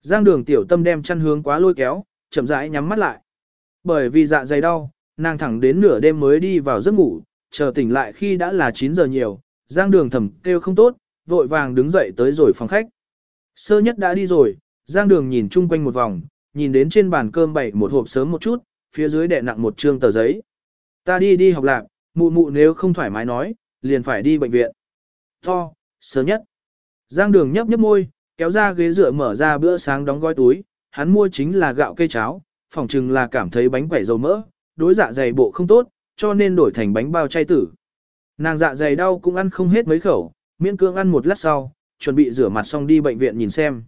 Giang đường tiểu tâm đem chăn hướng quá lôi kéo, chậm rãi nhắm mắt lại. Bởi vì dạ dày đau, nàng thẳng đến nửa đêm mới đi vào giấc ngủ, chờ tỉnh lại khi đã là 9 giờ nhiều, giang đường thầm kêu không tốt, vội vàng đứng dậy tới rồi phòng khách. Sơ nhất đã đi rồi, giang đường nhìn chung quanh một vòng, nhìn đến trên bàn cơm bày một hộp sớm một chút, phía dưới đè nặng một trương tờ giấy. Ta đi đi học lạc, mụ mụ nếu không thoải mái nói, liền phải đi bệnh viện. To, sớm nhất. Giang đường nhấp nhấp môi, kéo ra ghế dựa mở ra bữa sáng đóng gói túi, hắn mua chính là gạo cây cháo, phòng chừng là cảm thấy bánh quẩy dầu mỡ, đối dạ dày bộ không tốt, cho nên đổi thành bánh bao chay tử. Nàng dạ dày đau cũng ăn không hết mấy khẩu, miễn cưỡng ăn một lát sau, chuẩn bị rửa mặt xong đi bệnh viện nhìn xem.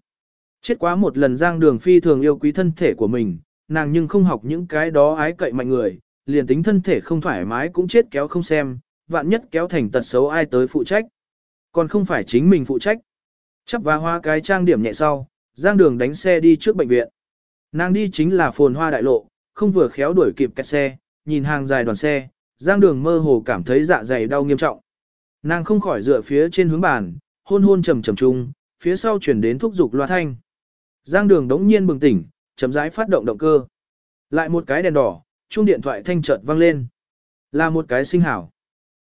Chết quá một lần giang đường phi thường yêu quý thân thể của mình, nàng nhưng không học những cái đó ái cậy mạnh người, liền tính thân thể không thoải mái cũng chết kéo không xem, vạn nhất kéo thành tật xấu ai tới phụ trách. Còn không phải chính mình phụ trách. Chấp và hoa cái trang điểm nhẹ sau, giang đường đánh xe đi trước bệnh viện. Nàng đi chính là phồn hoa đại lộ, không vừa khéo đuổi kịp kẹt xe, nhìn hàng dài đoàn xe, giang đường mơ hồ cảm thấy dạ dày đau nghiêm trọng. Nàng không khỏi dựa phía trên hướng bàn, hôn hôn trầm trầm chung, phía sau chuyển đến thúc dục loa thanh. Giang đường đống nhiên bừng tỉnh, chấm rãi phát động động cơ. Lại một cái đèn đỏ, chuông điện thoại thanh chợt vang lên. Là một cái sinh hảo.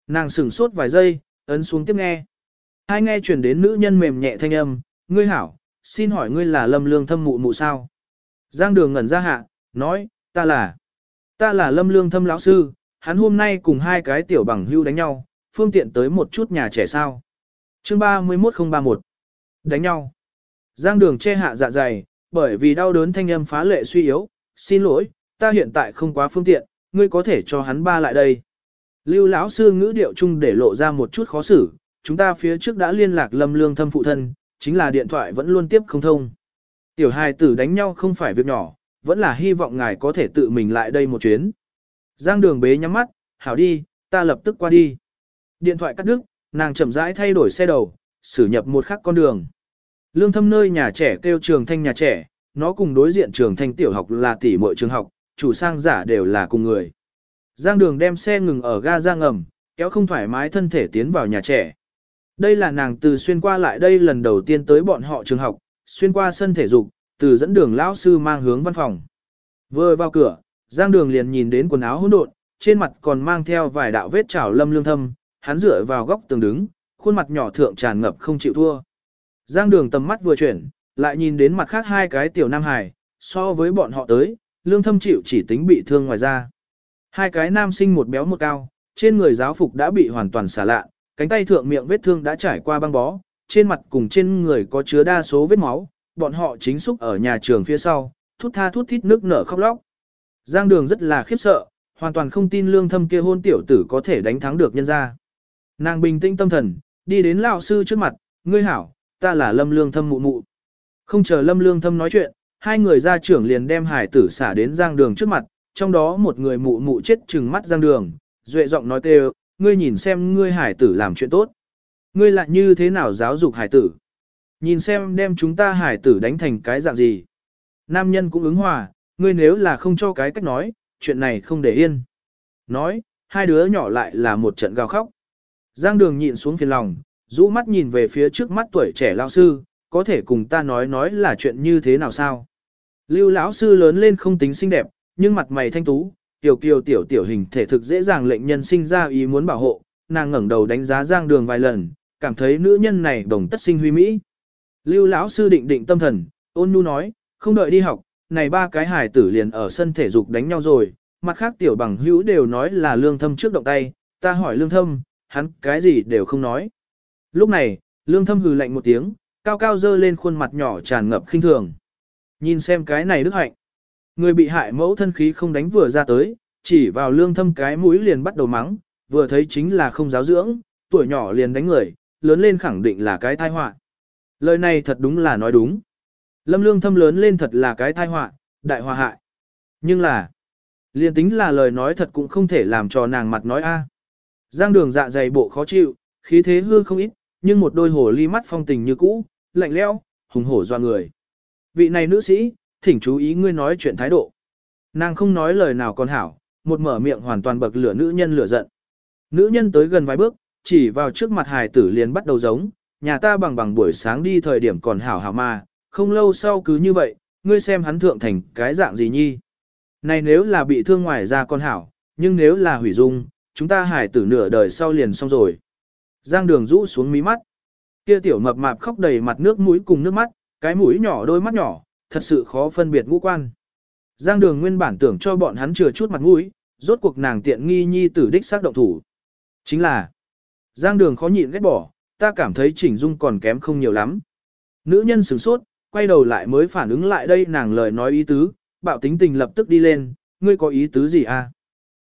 Nàng sửng sốt vài giây, ấn xuống tiếp nghe. Hai nghe chuyển đến nữ nhân mềm nhẹ thanh âm, ngươi hảo, xin hỏi ngươi là lâm lương thâm mụ mụ sao? Giang đường ngẩn ra hạ, nói, ta là, ta là lâm lương thâm lão sư, hắn hôm nay cùng hai cái tiểu bằng hưu đánh nhau, phương tiện tới một chút nhà trẻ sao. Chương 31031 Đánh nhau. Giang đường che hạ dạ dày, bởi vì đau đớn thanh âm phá lệ suy yếu, xin lỗi, ta hiện tại không quá phương tiện, ngươi có thể cho hắn ba lại đây. Lưu lão sư ngữ điệu chung để lộ ra một chút khó xử, chúng ta phía trước đã liên lạc lâm lương thâm phụ thân, chính là điện thoại vẫn luôn tiếp không thông. Tiểu hài tử đánh nhau không phải việc nhỏ, vẫn là hy vọng ngài có thể tự mình lại đây một chuyến. Giang đường bế nhắm mắt, hảo đi, ta lập tức qua đi. Điện thoại cắt đứt, nàng chậm rãi thay đổi xe đầu, xử nhập một khắc con đường. Lương thâm nơi nhà trẻ kêu trường thanh nhà trẻ, nó cùng đối diện trường thanh tiểu học là tỷ muội trường học, chủ sang giả đều là cùng người. Giang đường đem xe ngừng ở ga ra ngầm, kéo không thoải mái thân thể tiến vào nhà trẻ. Đây là nàng từ xuyên qua lại đây lần đầu tiên tới bọn họ trường học, xuyên qua sân thể dục, từ dẫn đường lão sư mang hướng văn phòng. Vừa vào cửa, Giang Đường liền nhìn đến quần áo hỗn độn, trên mặt còn mang theo vài đạo vết chảo lâm lương thâm, hắn dựa vào góc tường đứng, khuôn mặt nhỏ thượng tràn ngập không chịu thua. Giang Đường tầm mắt vừa chuyển, lại nhìn đến mặt khác hai cái tiểu nam hải, so với bọn họ tới, lương thâm chịu chỉ tính bị thương ngoài ra. Hai cái nam sinh một béo một cao, trên người giáo phục đã bị hoàn toàn xả lạ, cánh tay thượng miệng vết thương đã trải qua băng bó, trên mặt cùng trên người có chứa đa số vết máu, bọn họ chính xúc ở nhà trường phía sau, thút tha thút thít nước nở khóc lóc. Giang đường rất là khiếp sợ, hoàn toàn không tin lương thâm kia hôn tiểu tử có thể đánh thắng được nhân gia. Nàng bình tĩnh tâm thần, đi đến lão sư trước mặt, ngươi hảo, ta là lâm lương thâm mụ mụ. Không chờ lâm lương thâm nói chuyện, hai người gia trưởng liền đem hải tử xả đến giang đường trước mặt, trong đó một người mụ mụ chết trừng mắt giang đường, duệ giọng nói kêu, ngươi nhìn xem ngươi hải tử làm chuyện tốt. Ngươi lại như thế nào giáo dục hải tử? Nhìn xem đem chúng ta hải tử đánh thành cái dạng gì? Nam nhân cũng ứng hòa, ngươi nếu là không cho cái cách nói, chuyện này không để yên. Nói, hai đứa nhỏ lại là một trận gào khóc. Giang đường nhịn xuống phiền lòng, rũ mắt nhìn về phía trước mắt tuổi trẻ lao sư, có thể cùng ta nói nói là chuyện như thế nào sao? Lưu lão sư lớn lên không tính xinh đẹp, nhưng mặt mày thanh tú, tiểu kiều tiểu tiểu hình thể thực dễ dàng lệnh nhân sinh ra ý muốn bảo hộ, nàng ngẩng đầu đánh giá Giang Đường vài lần, cảm thấy nữ nhân này đồng tất sinh huy mỹ. Lưu lão sư định định tâm thần, ôn nhu nói, không đợi đi học, này ba cái hải tử liền ở sân thể dục đánh nhau rồi, mặt khác tiểu bằng hữu đều nói là lương thâm trước động tay, ta hỏi lương thâm, hắn cái gì đều không nói. Lúc này, lương thâm hừ lạnh một tiếng, cao cao dơ lên khuôn mặt nhỏ tràn ngập khinh thường. Nhìn xem cái này đức hạnh. Người bị hại mẫu thân khí không đánh vừa ra tới, chỉ vào lương thâm cái mũi liền bắt đầu mắng, vừa thấy chính là không giáo dưỡng, tuổi nhỏ liền đánh người, lớn lên khẳng định là cái tai họa. Lời này thật đúng là nói đúng. Lâm lương thâm lớn lên thật là cái tai họa, đại hòa hại. Nhưng là, liền tính là lời nói thật cũng không thể làm cho nàng mặt nói a. Giang đường dạ dày bộ khó chịu, khí thế hư không ít, nhưng một đôi hồ ly mắt phong tình như cũ, lạnh lẽo, hùng hổ doa người. Vị này nữ sĩ, thỉnh chú ý ngươi nói chuyện thái độ. Nàng không nói lời nào còn hảo, một mở miệng hoàn toàn bậc lửa nữ nhân lửa giận. Nữ nhân tới gần vài bước, chỉ vào trước mặt hài tử liền bắt đầu giống, nhà ta bằng bằng buổi sáng đi thời điểm còn hảo hảo mà, không lâu sau cứ như vậy, ngươi xem hắn thượng thành cái dạng gì nhi. Này nếu là bị thương ngoài ra con hảo, nhưng nếu là hủy dung, chúng ta hài tử nửa đời sau liền xong rồi. Giang đường rũ xuống mí mắt. Kia tiểu mập mạp khóc đầy mặt nước mũi cùng nước mắt, cái mũi nhỏ đôi mắt nhỏ, thật sự khó phân biệt ngũ quan. Giang đường nguyên bản tưởng cho bọn hắn chừa chút mặt mũi, rốt cuộc nàng tiện nghi nhi tử đích xác động thủ. Chính là, Giang đường khó nhịn ghét bỏ, ta cảm thấy chỉnh dung còn kém không nhiều lắm. Nữ nhân sửng sốt, quay đầu lại mới phản ứng lại đây nàng lời nói ý tứ, bạo tính tình lập tức đi lên, ngươi có ý tứ gì à?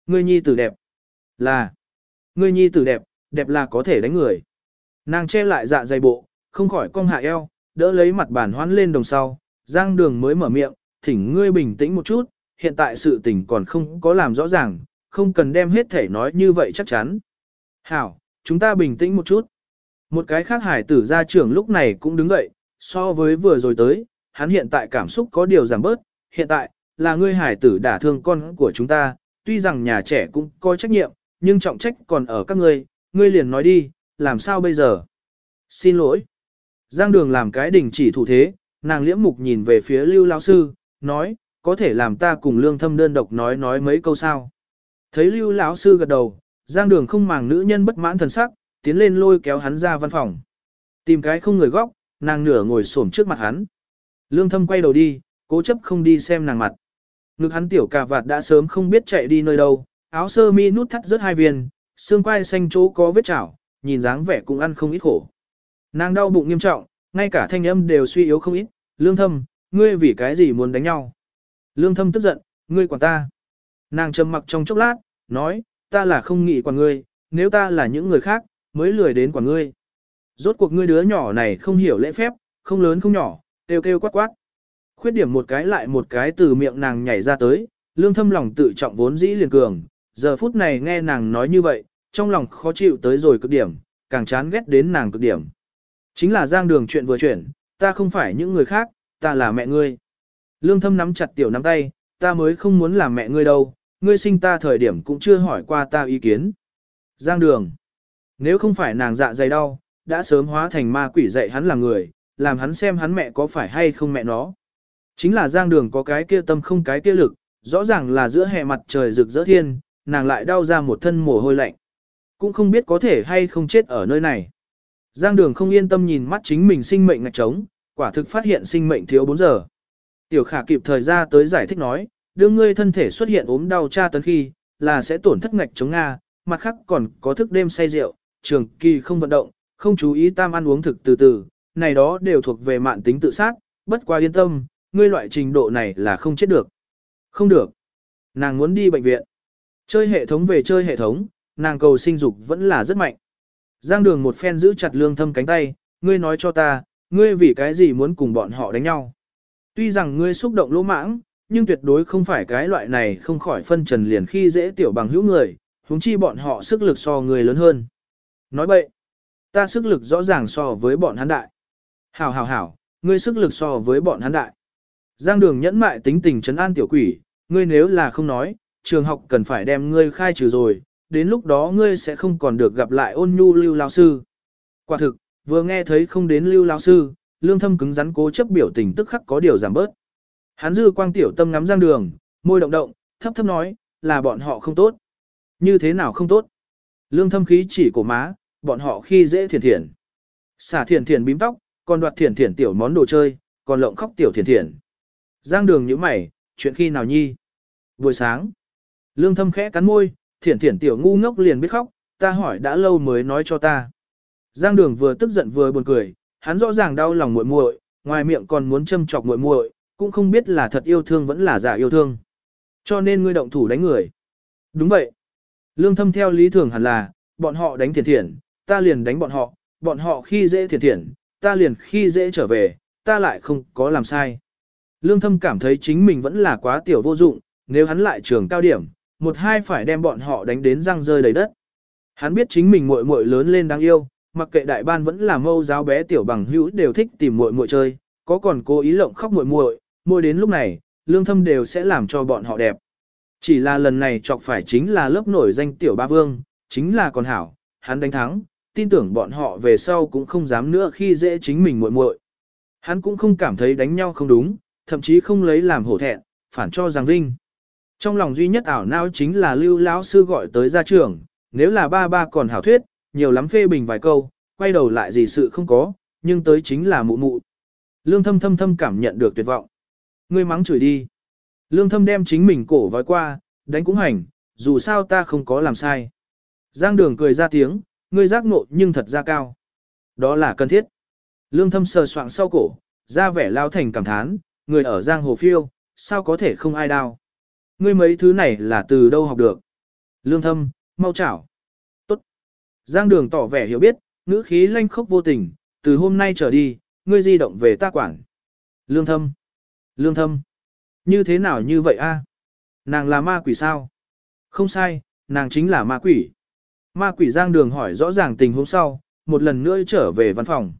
Ngươi nhi tử đẹp. Là. Ngươi nhi tử đẹp, đẹp là có thể đánh người. Nàng che lại dạ dày bộ, không khỏi cong hạ eo, đỡ lấy mặt bàn hoán lên đồng sau, giang đường mới mở miệng, thỉnh ngươi bình tĩnh một chút, hiện tại sự tình còn không có làm rõ ràng, không cần đem hết thể nói như vậy chắc chắn. Hảo, chúng ta bình tĩnh một chút. Một cái khác hải tử gia trưởng lúc này cũng đứng dậy, so với vừa rồi tới, hắn hiện tại cảm xúc có điều giảm bớt, hiện tại, là ngươi hải tử đả thương con của chúng ta, tuy rằng nhà trẻ cũng có trách nhiệm, nhưng trọng trách còn ở các ngươi, ngươi liền nói đi, làm sao bây giờ? Xin lỗi. Giang đường làm cái đình chỉ thủ thế, nàng liễm mục nhìn về phía lưu lão sư, nói, có thể làm ta cùng lương thâm đơn độc nói nói mấy câu sao. Thấy lưu lão sư gật đầu, giang đường không màng nữ nhân bất mãn thần sắc, tiến lên lôi kéo hắn ra văn phòng. Tìm cái không người góc, nàng nửa ngồi xổm trước mặt hắn. Lương thâm quay đầu đi, cố chấp không đi xem nàng mặt. Ngực hắn tiểu cà vạt đã sớm không biết chạy đi nơi đâu, áo sơ mi nút thắt rất hai viên, xương quai xanh chỗ có vết chảo, nhìn dáng vẻ cũng ăn không ít khổ. Nàng đau bụng nghiêm trọng, ngay cả thanh âm đều suy yếu không ít, lương thâm, ngươi vì cái gì muốn đánh nhau. Lương thâm tức giận, ngươi quản ta. Nàng trầm mặc trong chốc lát, nói, ta là không nghĩ quản ngươi, nếu ta là những người khác, mới lười đến quản ngươi. Rốt cuộc ngươi đứa nhỏ này không hiểu lễ phép, không lớn không nhỏ, kêu kêu quát quát. Khuyết điểm một cái lại một cái từ miệng nàng nhảy ra tới, lương thâm lòng tự trọng vốn dĩ liền cường, giờ phút này nghe nàng nói như vậy, trong lòng khó chịu tới rồi cực điểm, càng chán ghét đến nàng cực điểm. Chính là giang đường chuyện vừa chuyển, ta không phải những người khác, ta là mẹ ngươi. Lương thâm nắm chặt tiểu nắm tay, ta mới không muốn làm mẹ ngươi đâu, ngươi sinh ta thời điểm cũng chưa hỏi qua ta ý kiến. Giang đường. Nếu không phải nàng dạ dày đau, đã sớm hóa thành ma quỷ dạy hắn là người, làm hắn xem hắn mẹ có phải hay không mẹ nó. Chính là giang đường có cái kia tâm không cái kia lực, rõ ràng là giữa hè mặt trời rực rỡ thiên, nàng lại đau ra một thân mồ hôi lạnh. Cũng không biết có thể hay không chết ở nơi này. Giang đường không yên tâm nhìn mắt chính mình sinh mệnh ngạch trống, quả thực phát hiện sinh mệnh thiếu 4 giờ. Tiểu khả kịp thời ra tới giải thích nói, đưa ngươi thân thể xuất hiện ốm đau tra tấn khi, là sẽ tổn thất ngạch chống Nga, mặt khác còn có thức đêm say rượu, trường kỳ không vận động, không chú ý tam ăn uống thực từ từ, này đó đều thuộc về mạng tính tự sát, bất quá yên tâm, ngươi loại trình độ này là không chết được. Không được. Nàng muốn đi bệnh viện. Chơi hệ thống về chơi hệ thống, nàng cầu sinh dục vẫn là rất mạnh. Giang đường một phen giữ chặt lương thâm cánh tay, ngươi nói cho ta, ngươi vì cái gì muốn cùng bọn họ đánh nhau. Tuy rằng ngươi xúc động lỗ mãng, nhưng tuyệt đối không phải cái loại này không khỏi phân trần liền khi dễ tiểu bằng hữu người, huống chi bọn họ sức lực so người lớn hơn. Nói bậy, ta sức lực rõ ràng so với bọn hắn đại. Hảo hảo hảo, ngươi sức lực so với bọn hắn đại. Giang đường nhẫn mại tính tình trấn an tiểu quỷ, ngươi nếu là không nói, trường học cần phải đem ngươi khai trừ rồi, đến lúc đó ngươi sẽ không còn được gặp lại ôn nhu lưu lao sư. Quả thực, vừa nghe thấy không đến lưu lao sư, lương thâm cứng rắn cố chấp biểu tình tức khắc có điều giảm bớt. Hắn dư quang tiểu tâm ngắm giang đường, môi động động, thấp thấp nói, là bọn họ không tốt. Như thế nào không tốt? Lương thâm khí chỉ cổ má, bọn họ khi dễ thiền thiền. Xả thiền thiền bím tóc, còn đoạt thiền thiền tiểu món đồ chơi, còn lộng khóc tiểu thiền thiền. Giang đường như mày, chuyện khi nào nhi? Buổi sáng. Lương thâm khẽ cắn môi, thiển thiển tiểu ngu ngốc liền biết khóc, ta hỏi đã lâu mới nói cho ta. Giang đường vừa tức giận vừa buồn cười, hắn rõ ràng đau lòng muội muội, ngoài miệng còn muốn châm chọc muội muội, cũng không biết là thật yêu thương vẫn là giả yêu thương. Cho nên ngươi động thủ đánh người. Đúng vậy. Lương thâm theo lý thường hẳn là, bọn họ đánh thiển thiển, ta liền đánh bọn họ, bọn họ khi dễ thiển thiển, ta liền khi dễ trở về, ta lại không có làm sai. Lương thâm cảm thấy chính mình vẫn là quá tiểu vô dụng, nếu hắn lại trường cao điểm, một hai phải đem bọn họ đánh đến răng rơi đầy đất. Hắn biết chính mình muội muội lớn lên đáng yêu, mặc kệ đại ban vẫn là mâu giáo bé tiểu bằng hữu đều thích tìm muội muội chơi, có còn cố ý lộng khóc muội muội, mỗi đến lúc này, lương thâm đều sẽ làm cho bọn họ đẹp. Chỉ là lần này chọc phải chính là lớp nổi danh tiểu ba vương, chính là còn hảo, hắn đánh thắng, tin tưởng bọn họ về sau cũng không dám nữa khi dễ chính mình muội muội. Hắn cũng không cảm thấy đánh nhau không đúng, thậm chí không lấy làm hổ thẹn, phản cho Giang Vinh. Trong lòng duy nhất ảo não chính là lưu lão sư gọi tới gia trưởng, nếu là ba ba còn hảo thuyết, nhiều lắm phê bình vài câu, quay đầu lại gì sự không có, nhưng tới chính là mụ mụ. Lương thâm thâm thâm cảm nhận được tuyệt vọng. Ngươi mắng chửi đi. Lương thâm đem chính mình cổ vói qua, đánh cũng hành, dù sao ta không có làm sai. Giang đường cười ra tiếng, ngươi giác nộ nhưng thật ra cao. Đó là cần thiết. Lương thâm sờ soạng sau cổ, ra vẻ lao thành cảm thán, người ở giang hồ phiêu, sao có thể không ai đau. Ngươi mấy thứ này là từ đâu học được. Lương thâm, mau chảo. Tốt. Giang đường tỏ vẻ hiểu biết, ngữ khí lanh khốc vô tình, từ hôm nay trở đi, ngươi di động về ta quản. Lương thâm. Lương thâm. Như thế nào như vậy a? Nàng là ma quỷ sao? Không sai, nàng chính là ma quỷ. Ma quỷ giang đường hỏi rõ ràng tình huống sau, một lần nữa trở về văn phòng.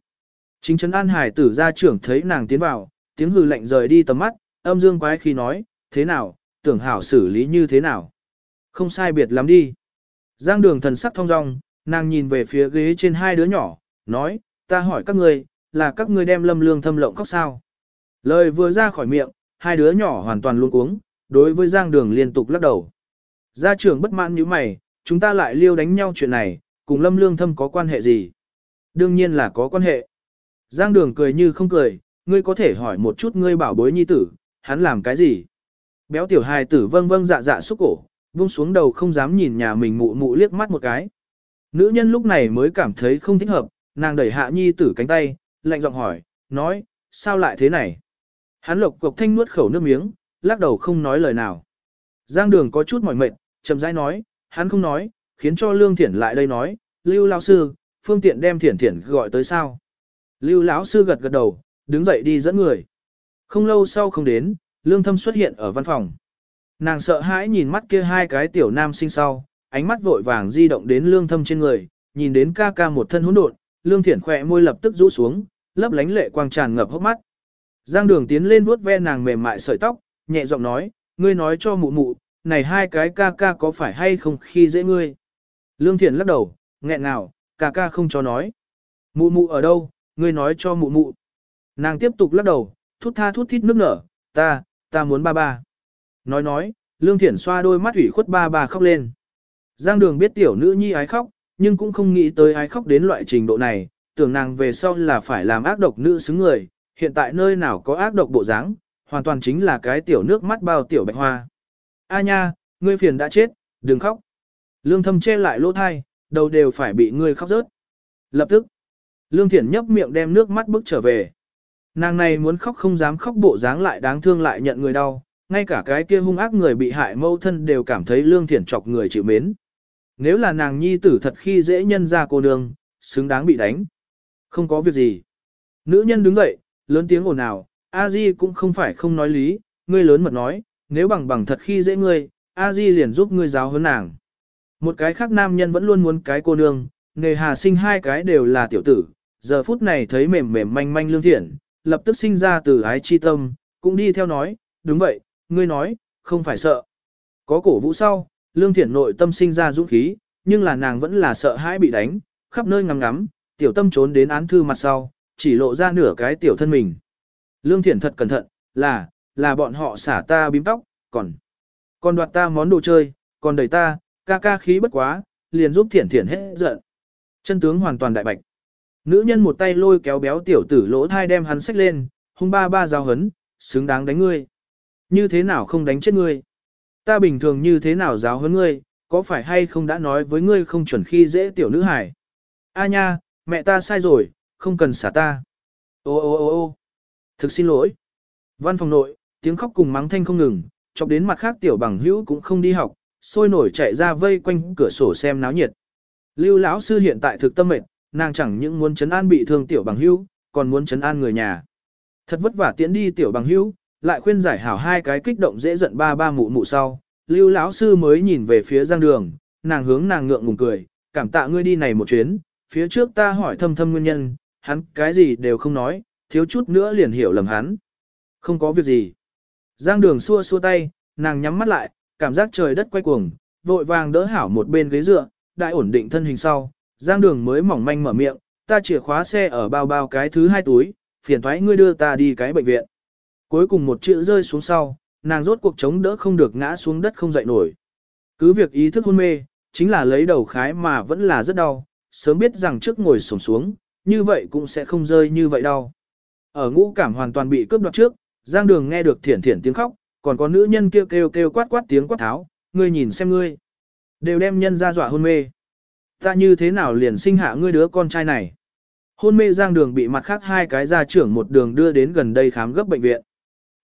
Chính trấn an hải tử gia trưởng thấy nàng tiến vào, tiếng hừ lạnh rời đi tầm mắt, âm dương quái khi nói, thế nào, tưởng hảo xử lý như thế nào. Không sai biệt lắm đi. Giang đường thần sắc thong dong, nàng nhìn về phía ghế trên hai đứa nhỏ, nói, ta hỏi các ngươi, là các ngươi đem lâm lương thâm lộng khóc sao. Lời vừa ra khỏi miệng, hai đứa nhỏ hoàn toàn luôn cuống, đối với Giang đường liên tục lắc đầu. Gia trưởng bất mãn như mày, chúng ta lại liêu đánh nhau chuyện này, cùng lâm lương thâm có quan hệ gì? Đương nhiên là có quan hệ. Giang đường cười như không cười, ngươi có thể hỏi một chút ngươi bảo bối nhi tử, hắn làm cái gì? Béo tiểu hài tử vâng vâng dạ dạ xúc cổ, buông xuống đầu không dám nhìn nhà mình mụ mụ liếc mắt một cái. Nữ nhân lúc này mới cảm thấy không thích hợp, nàng đẩy hạ nhi tử cánh tay, lạnh giọng hỏi, nói, sao lại thế này? Hắn lộc cục thanh nuốt khẩu nước miếng, lắc đầu không nói lời nào. Giang đường có chút mỏi mệt, chậm rãi nói, hắn không nói, khiến cho Lương Thiển lại đây nói, Lưu lão sư, phương tiện đem Thiển Thiển gọi tới sao. Lưu lão sư gật gật đầu, đứng dậy đi dẫn người. Không lâu sau không đến, Lương Thâm xuất hiện ở văn phòng. Nàng sợ hãi nhìn mắt kia hai cái tiểu nam sinh sau, ánh mắt vội vàng di động đến Lương Thâm trên người, nhìn đến ca ca một thân hỗn độn, Lương Thiển khỏe môi lập tức rũ xuống, lấp lánh lệ quang tràn ngập hốc mắt. Giang Đường tiến lên vuốt ve nàng mềm mại sợi tóc, nhẹ giọng nói, ngươi nói cho mụ mụ, này hai cái ca ca có phải hay không khi dễ ngươi. Lương Thiển lắc đầu, nghẹn nào, ca ca không cho nói. Mụ mụ ở đâu, ngươi nói cho mụ mụ. Nàng tiếp tục lắc đầu, thút tha thút thít nước nở, ta, ta muốn ba ba. Nói nói, Lương Thiển xoa đôi mắt ủy khuất ba ba khóc lên. Giang đường biết tiểu nữ nhi ái khóc, nhưng cũng không nghĩ tới ái khóc đến loại trình độ này, tưởng nàng về sau là phải làm ác độc nữ xứng người, hiện tại nơi nào có ác độc bộ dáng, hoàn toàn chính là cái tiểu nước mắt bao tiểu bạch hoa. A nha, ngươi phiền đã chết, đừng khóc. Lương thâm che lại lỗ thai, đầu đều phải bị ngươi khóc rớt. Lập tức, Lương Thiển nhấp miệng đem nước mắt bước trở về. Nàng này muốn khóc không dám khóc bộ dáng lại đáng thương lại nhận người đau, ngay cả cái kia hung ác người bị hại mâu thân đều cảm thấy Lương Thiển chọc người chịu mến. Nếu là nàng nhi tử thật khi dễ nhân ra cô nương, xứng đáng bị đánh. Không có việc gì. Nữ nhân đứng dậy, lớn tiếng ồn ào, A Di cũng không phải không nói lý, ngươi lớn mật nói, nếu bằng bằng thật khi dễ ngươi, A Di liền giúp ngươi giáo hơn nàng. Một cái khác nam nhân vẫn luôn muốn cái cô nương, nghề hà sinh hai cái đều là tiểu tử, giờ phút này thấy mềm mềm manh manh lương thiện, lập tức sinh ra từ ái chi tâm, cũng đi theo nói, đúng vậy, ngươi nói, không phải sợ. Có cổ vũ sau, lương thiện nội tâm sinh ra dũng khí, nhưng là nàng vẫn là sợ hãi bị đánh, khắp nơi ngắm ngắm, tiểu tâm trốn đến án thư mặt sau, chỉ lộ ra nửa cái tiểu thân mình. Lương thiện thật cẩn thận, là, là bọn họ xả ta bím tóc, còn, còn đoạt ta món đồ chơi, còn đẩy ta, ca ca khí bất quá, liền giúp thiện thiện hết giận. Chân tướng hoàn toàn đại bạch. Nữ nhân một tay lôi kéo béo tiểu tử lỗ thai đem hắn xách lên, hung ba ba giao hấn, xứng đáng đánh ngươi. Như thế nào không đánh chết ngươi? Ta bình thường như thế nào giáo hấn ngươi, có phải hay không đã nói với ngươi không chuẩn khi dễ tiểu nữ hải? A nha, mẹ ta sai rồi, không cần xả ta. Ô ô ô ô thực xin lỗi. Văn phòng nội, tiếng khóc cùng mắng thanh không ngừng, chọc đến mặt khác tiểu bằng hữu cũng không đi học, sôi nổi chạy ra vây quanh cửa sổ xem náo nhiệt. Lưu lão sư hiện tại thực tâm mệt, nàng chẳng những muốn chấn an bị thương tiểu bằng hữu, còn muốn chấn an người nhà. Thật vất vả tiễn đi tiểu bằng hữu, lại khuyên giải hảo hai cái kích động dễ giận ba ba mụ mụ sau. Lưu lão sư mới nhìn về phía Giang Đường, nàng hướng nàng ngượng ngùng cười, cảm tạ ngươi đi này một chuyến, phía trước ta hỏi thâm thâm nguyên nhân, hắn cái gì đều không nói, thiếu chút nữa liền hiểu lầm hắn. Không có việc gì. Giang Đường xua xua tay, nàng nhắm mắt lại, cảm giác trời đất quay cuồng, vội vàng đỡ hảo một bên ghế dựa, đại ổn định thân hình sau, Giang Đường mới mỏng manh mở miệng, ta chìa khóa xe ở bao bao cái thứ hai túi, phiền thoái ngươi đưa ta đi cái bệnh viện. Cuối cùng một chữ rơi xuống sau, nàng rốt cuộc chống đỡ không được ngã xuống đất không dậy nổi. Cứ việc ý thức hôn mê, chính là lấy đầu khái mà vẫn là rất đau, sớm biết rằng trước ngồi sổng xuống, như vậy cũng sẽ không rơi như vậy đau. Ở ngũ cảm hoàn toàn bị cướp đoạt trước, Giang Đường nghe được thiển thiển tiếng khóc, còn có nữ nhân kêu kêu kêu quát quát tiếng quát tháo, ngươi nhìn xem ngươi. Đều đem nhân ra dọa hôn mê. Ta như thế nào liền sinh hạ ngươi đứa con trai này. Hôn mê giang đường bị mặt khác hai cái gia trưởng một đường đưa đến gần đây khám gấp bệnh viện.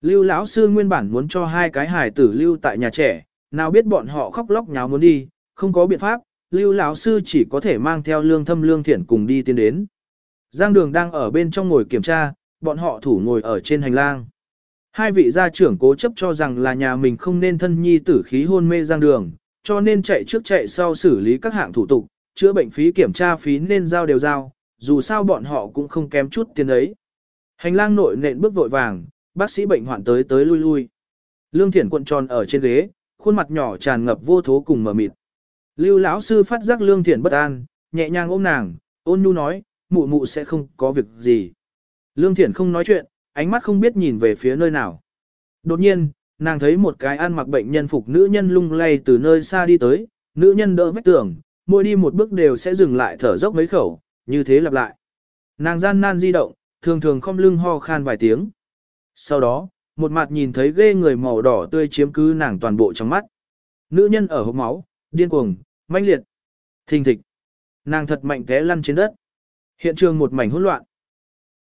Lưu lão sư nguyên bản muốn cho hai cái hài tử lưu tại nhà trẻ, nào biết bọn họ khóc lóc nháo muốn đi, không có biện pháp, lưu lão sư chỉ có thể mang theo lương thâm lương thiện cùng đi tiến đến. Giang đường đang ở bên trong ngồi kiểm tra, bọn họ thủ ngồi ở trên hành lang. Hai vị gia trưởng cố chấp cho rằng là nhà mình không nên thân nhi tử khí hôn mê giang đường, cho nên chạy trước chạy sau xử lý các hạng thủ tục, chữa bệnh phí kiểm tra phí nên giao đều giao, dù sao bọn họ cũng không kém chút tiền ấy. Hành lang nội nện bước vội vàng, bác sĩ bệnh hoạn tới tới lui lui. Lương Thiển cuộn tròn ở trên ghế, khuôn mặt nhỏ tràn ngập vô thố cùng mờ mịt. Lưu lão sư phát giác Lương Thiển bất an, nhẹ nhàng ôm nàng, ôn nhu nói, mụ mụ sẽ không có việc gì. Lương Thiển không nói chuyện, ánh mắt không biết nhìn về phía nơi nào. Đột nhiên, nàng thấy một cái ăn mặc bệnh nhân phục nữ nhân lung lay từ nơi xa đi tới, nữ nhân đỡ vách tường, mỗi đi một bước đều sẽ dừng lại thở dốc mấy khẩu, như thế lặp lại. Nàng gian nan di động, thường thường không lưng ho khan vài tiếng. Sau đó, một mặt nhìn thấy ghê người màu đỏ tươi chiếm cứ nàng toàn bộ trong mắt. Nữ nhân ở hốc máu, điên cuồng, mãnh liệt, thình thịch. Nàng thật mạnh té lăn trên đất. Hiện trường một mảnh hỗn loạn.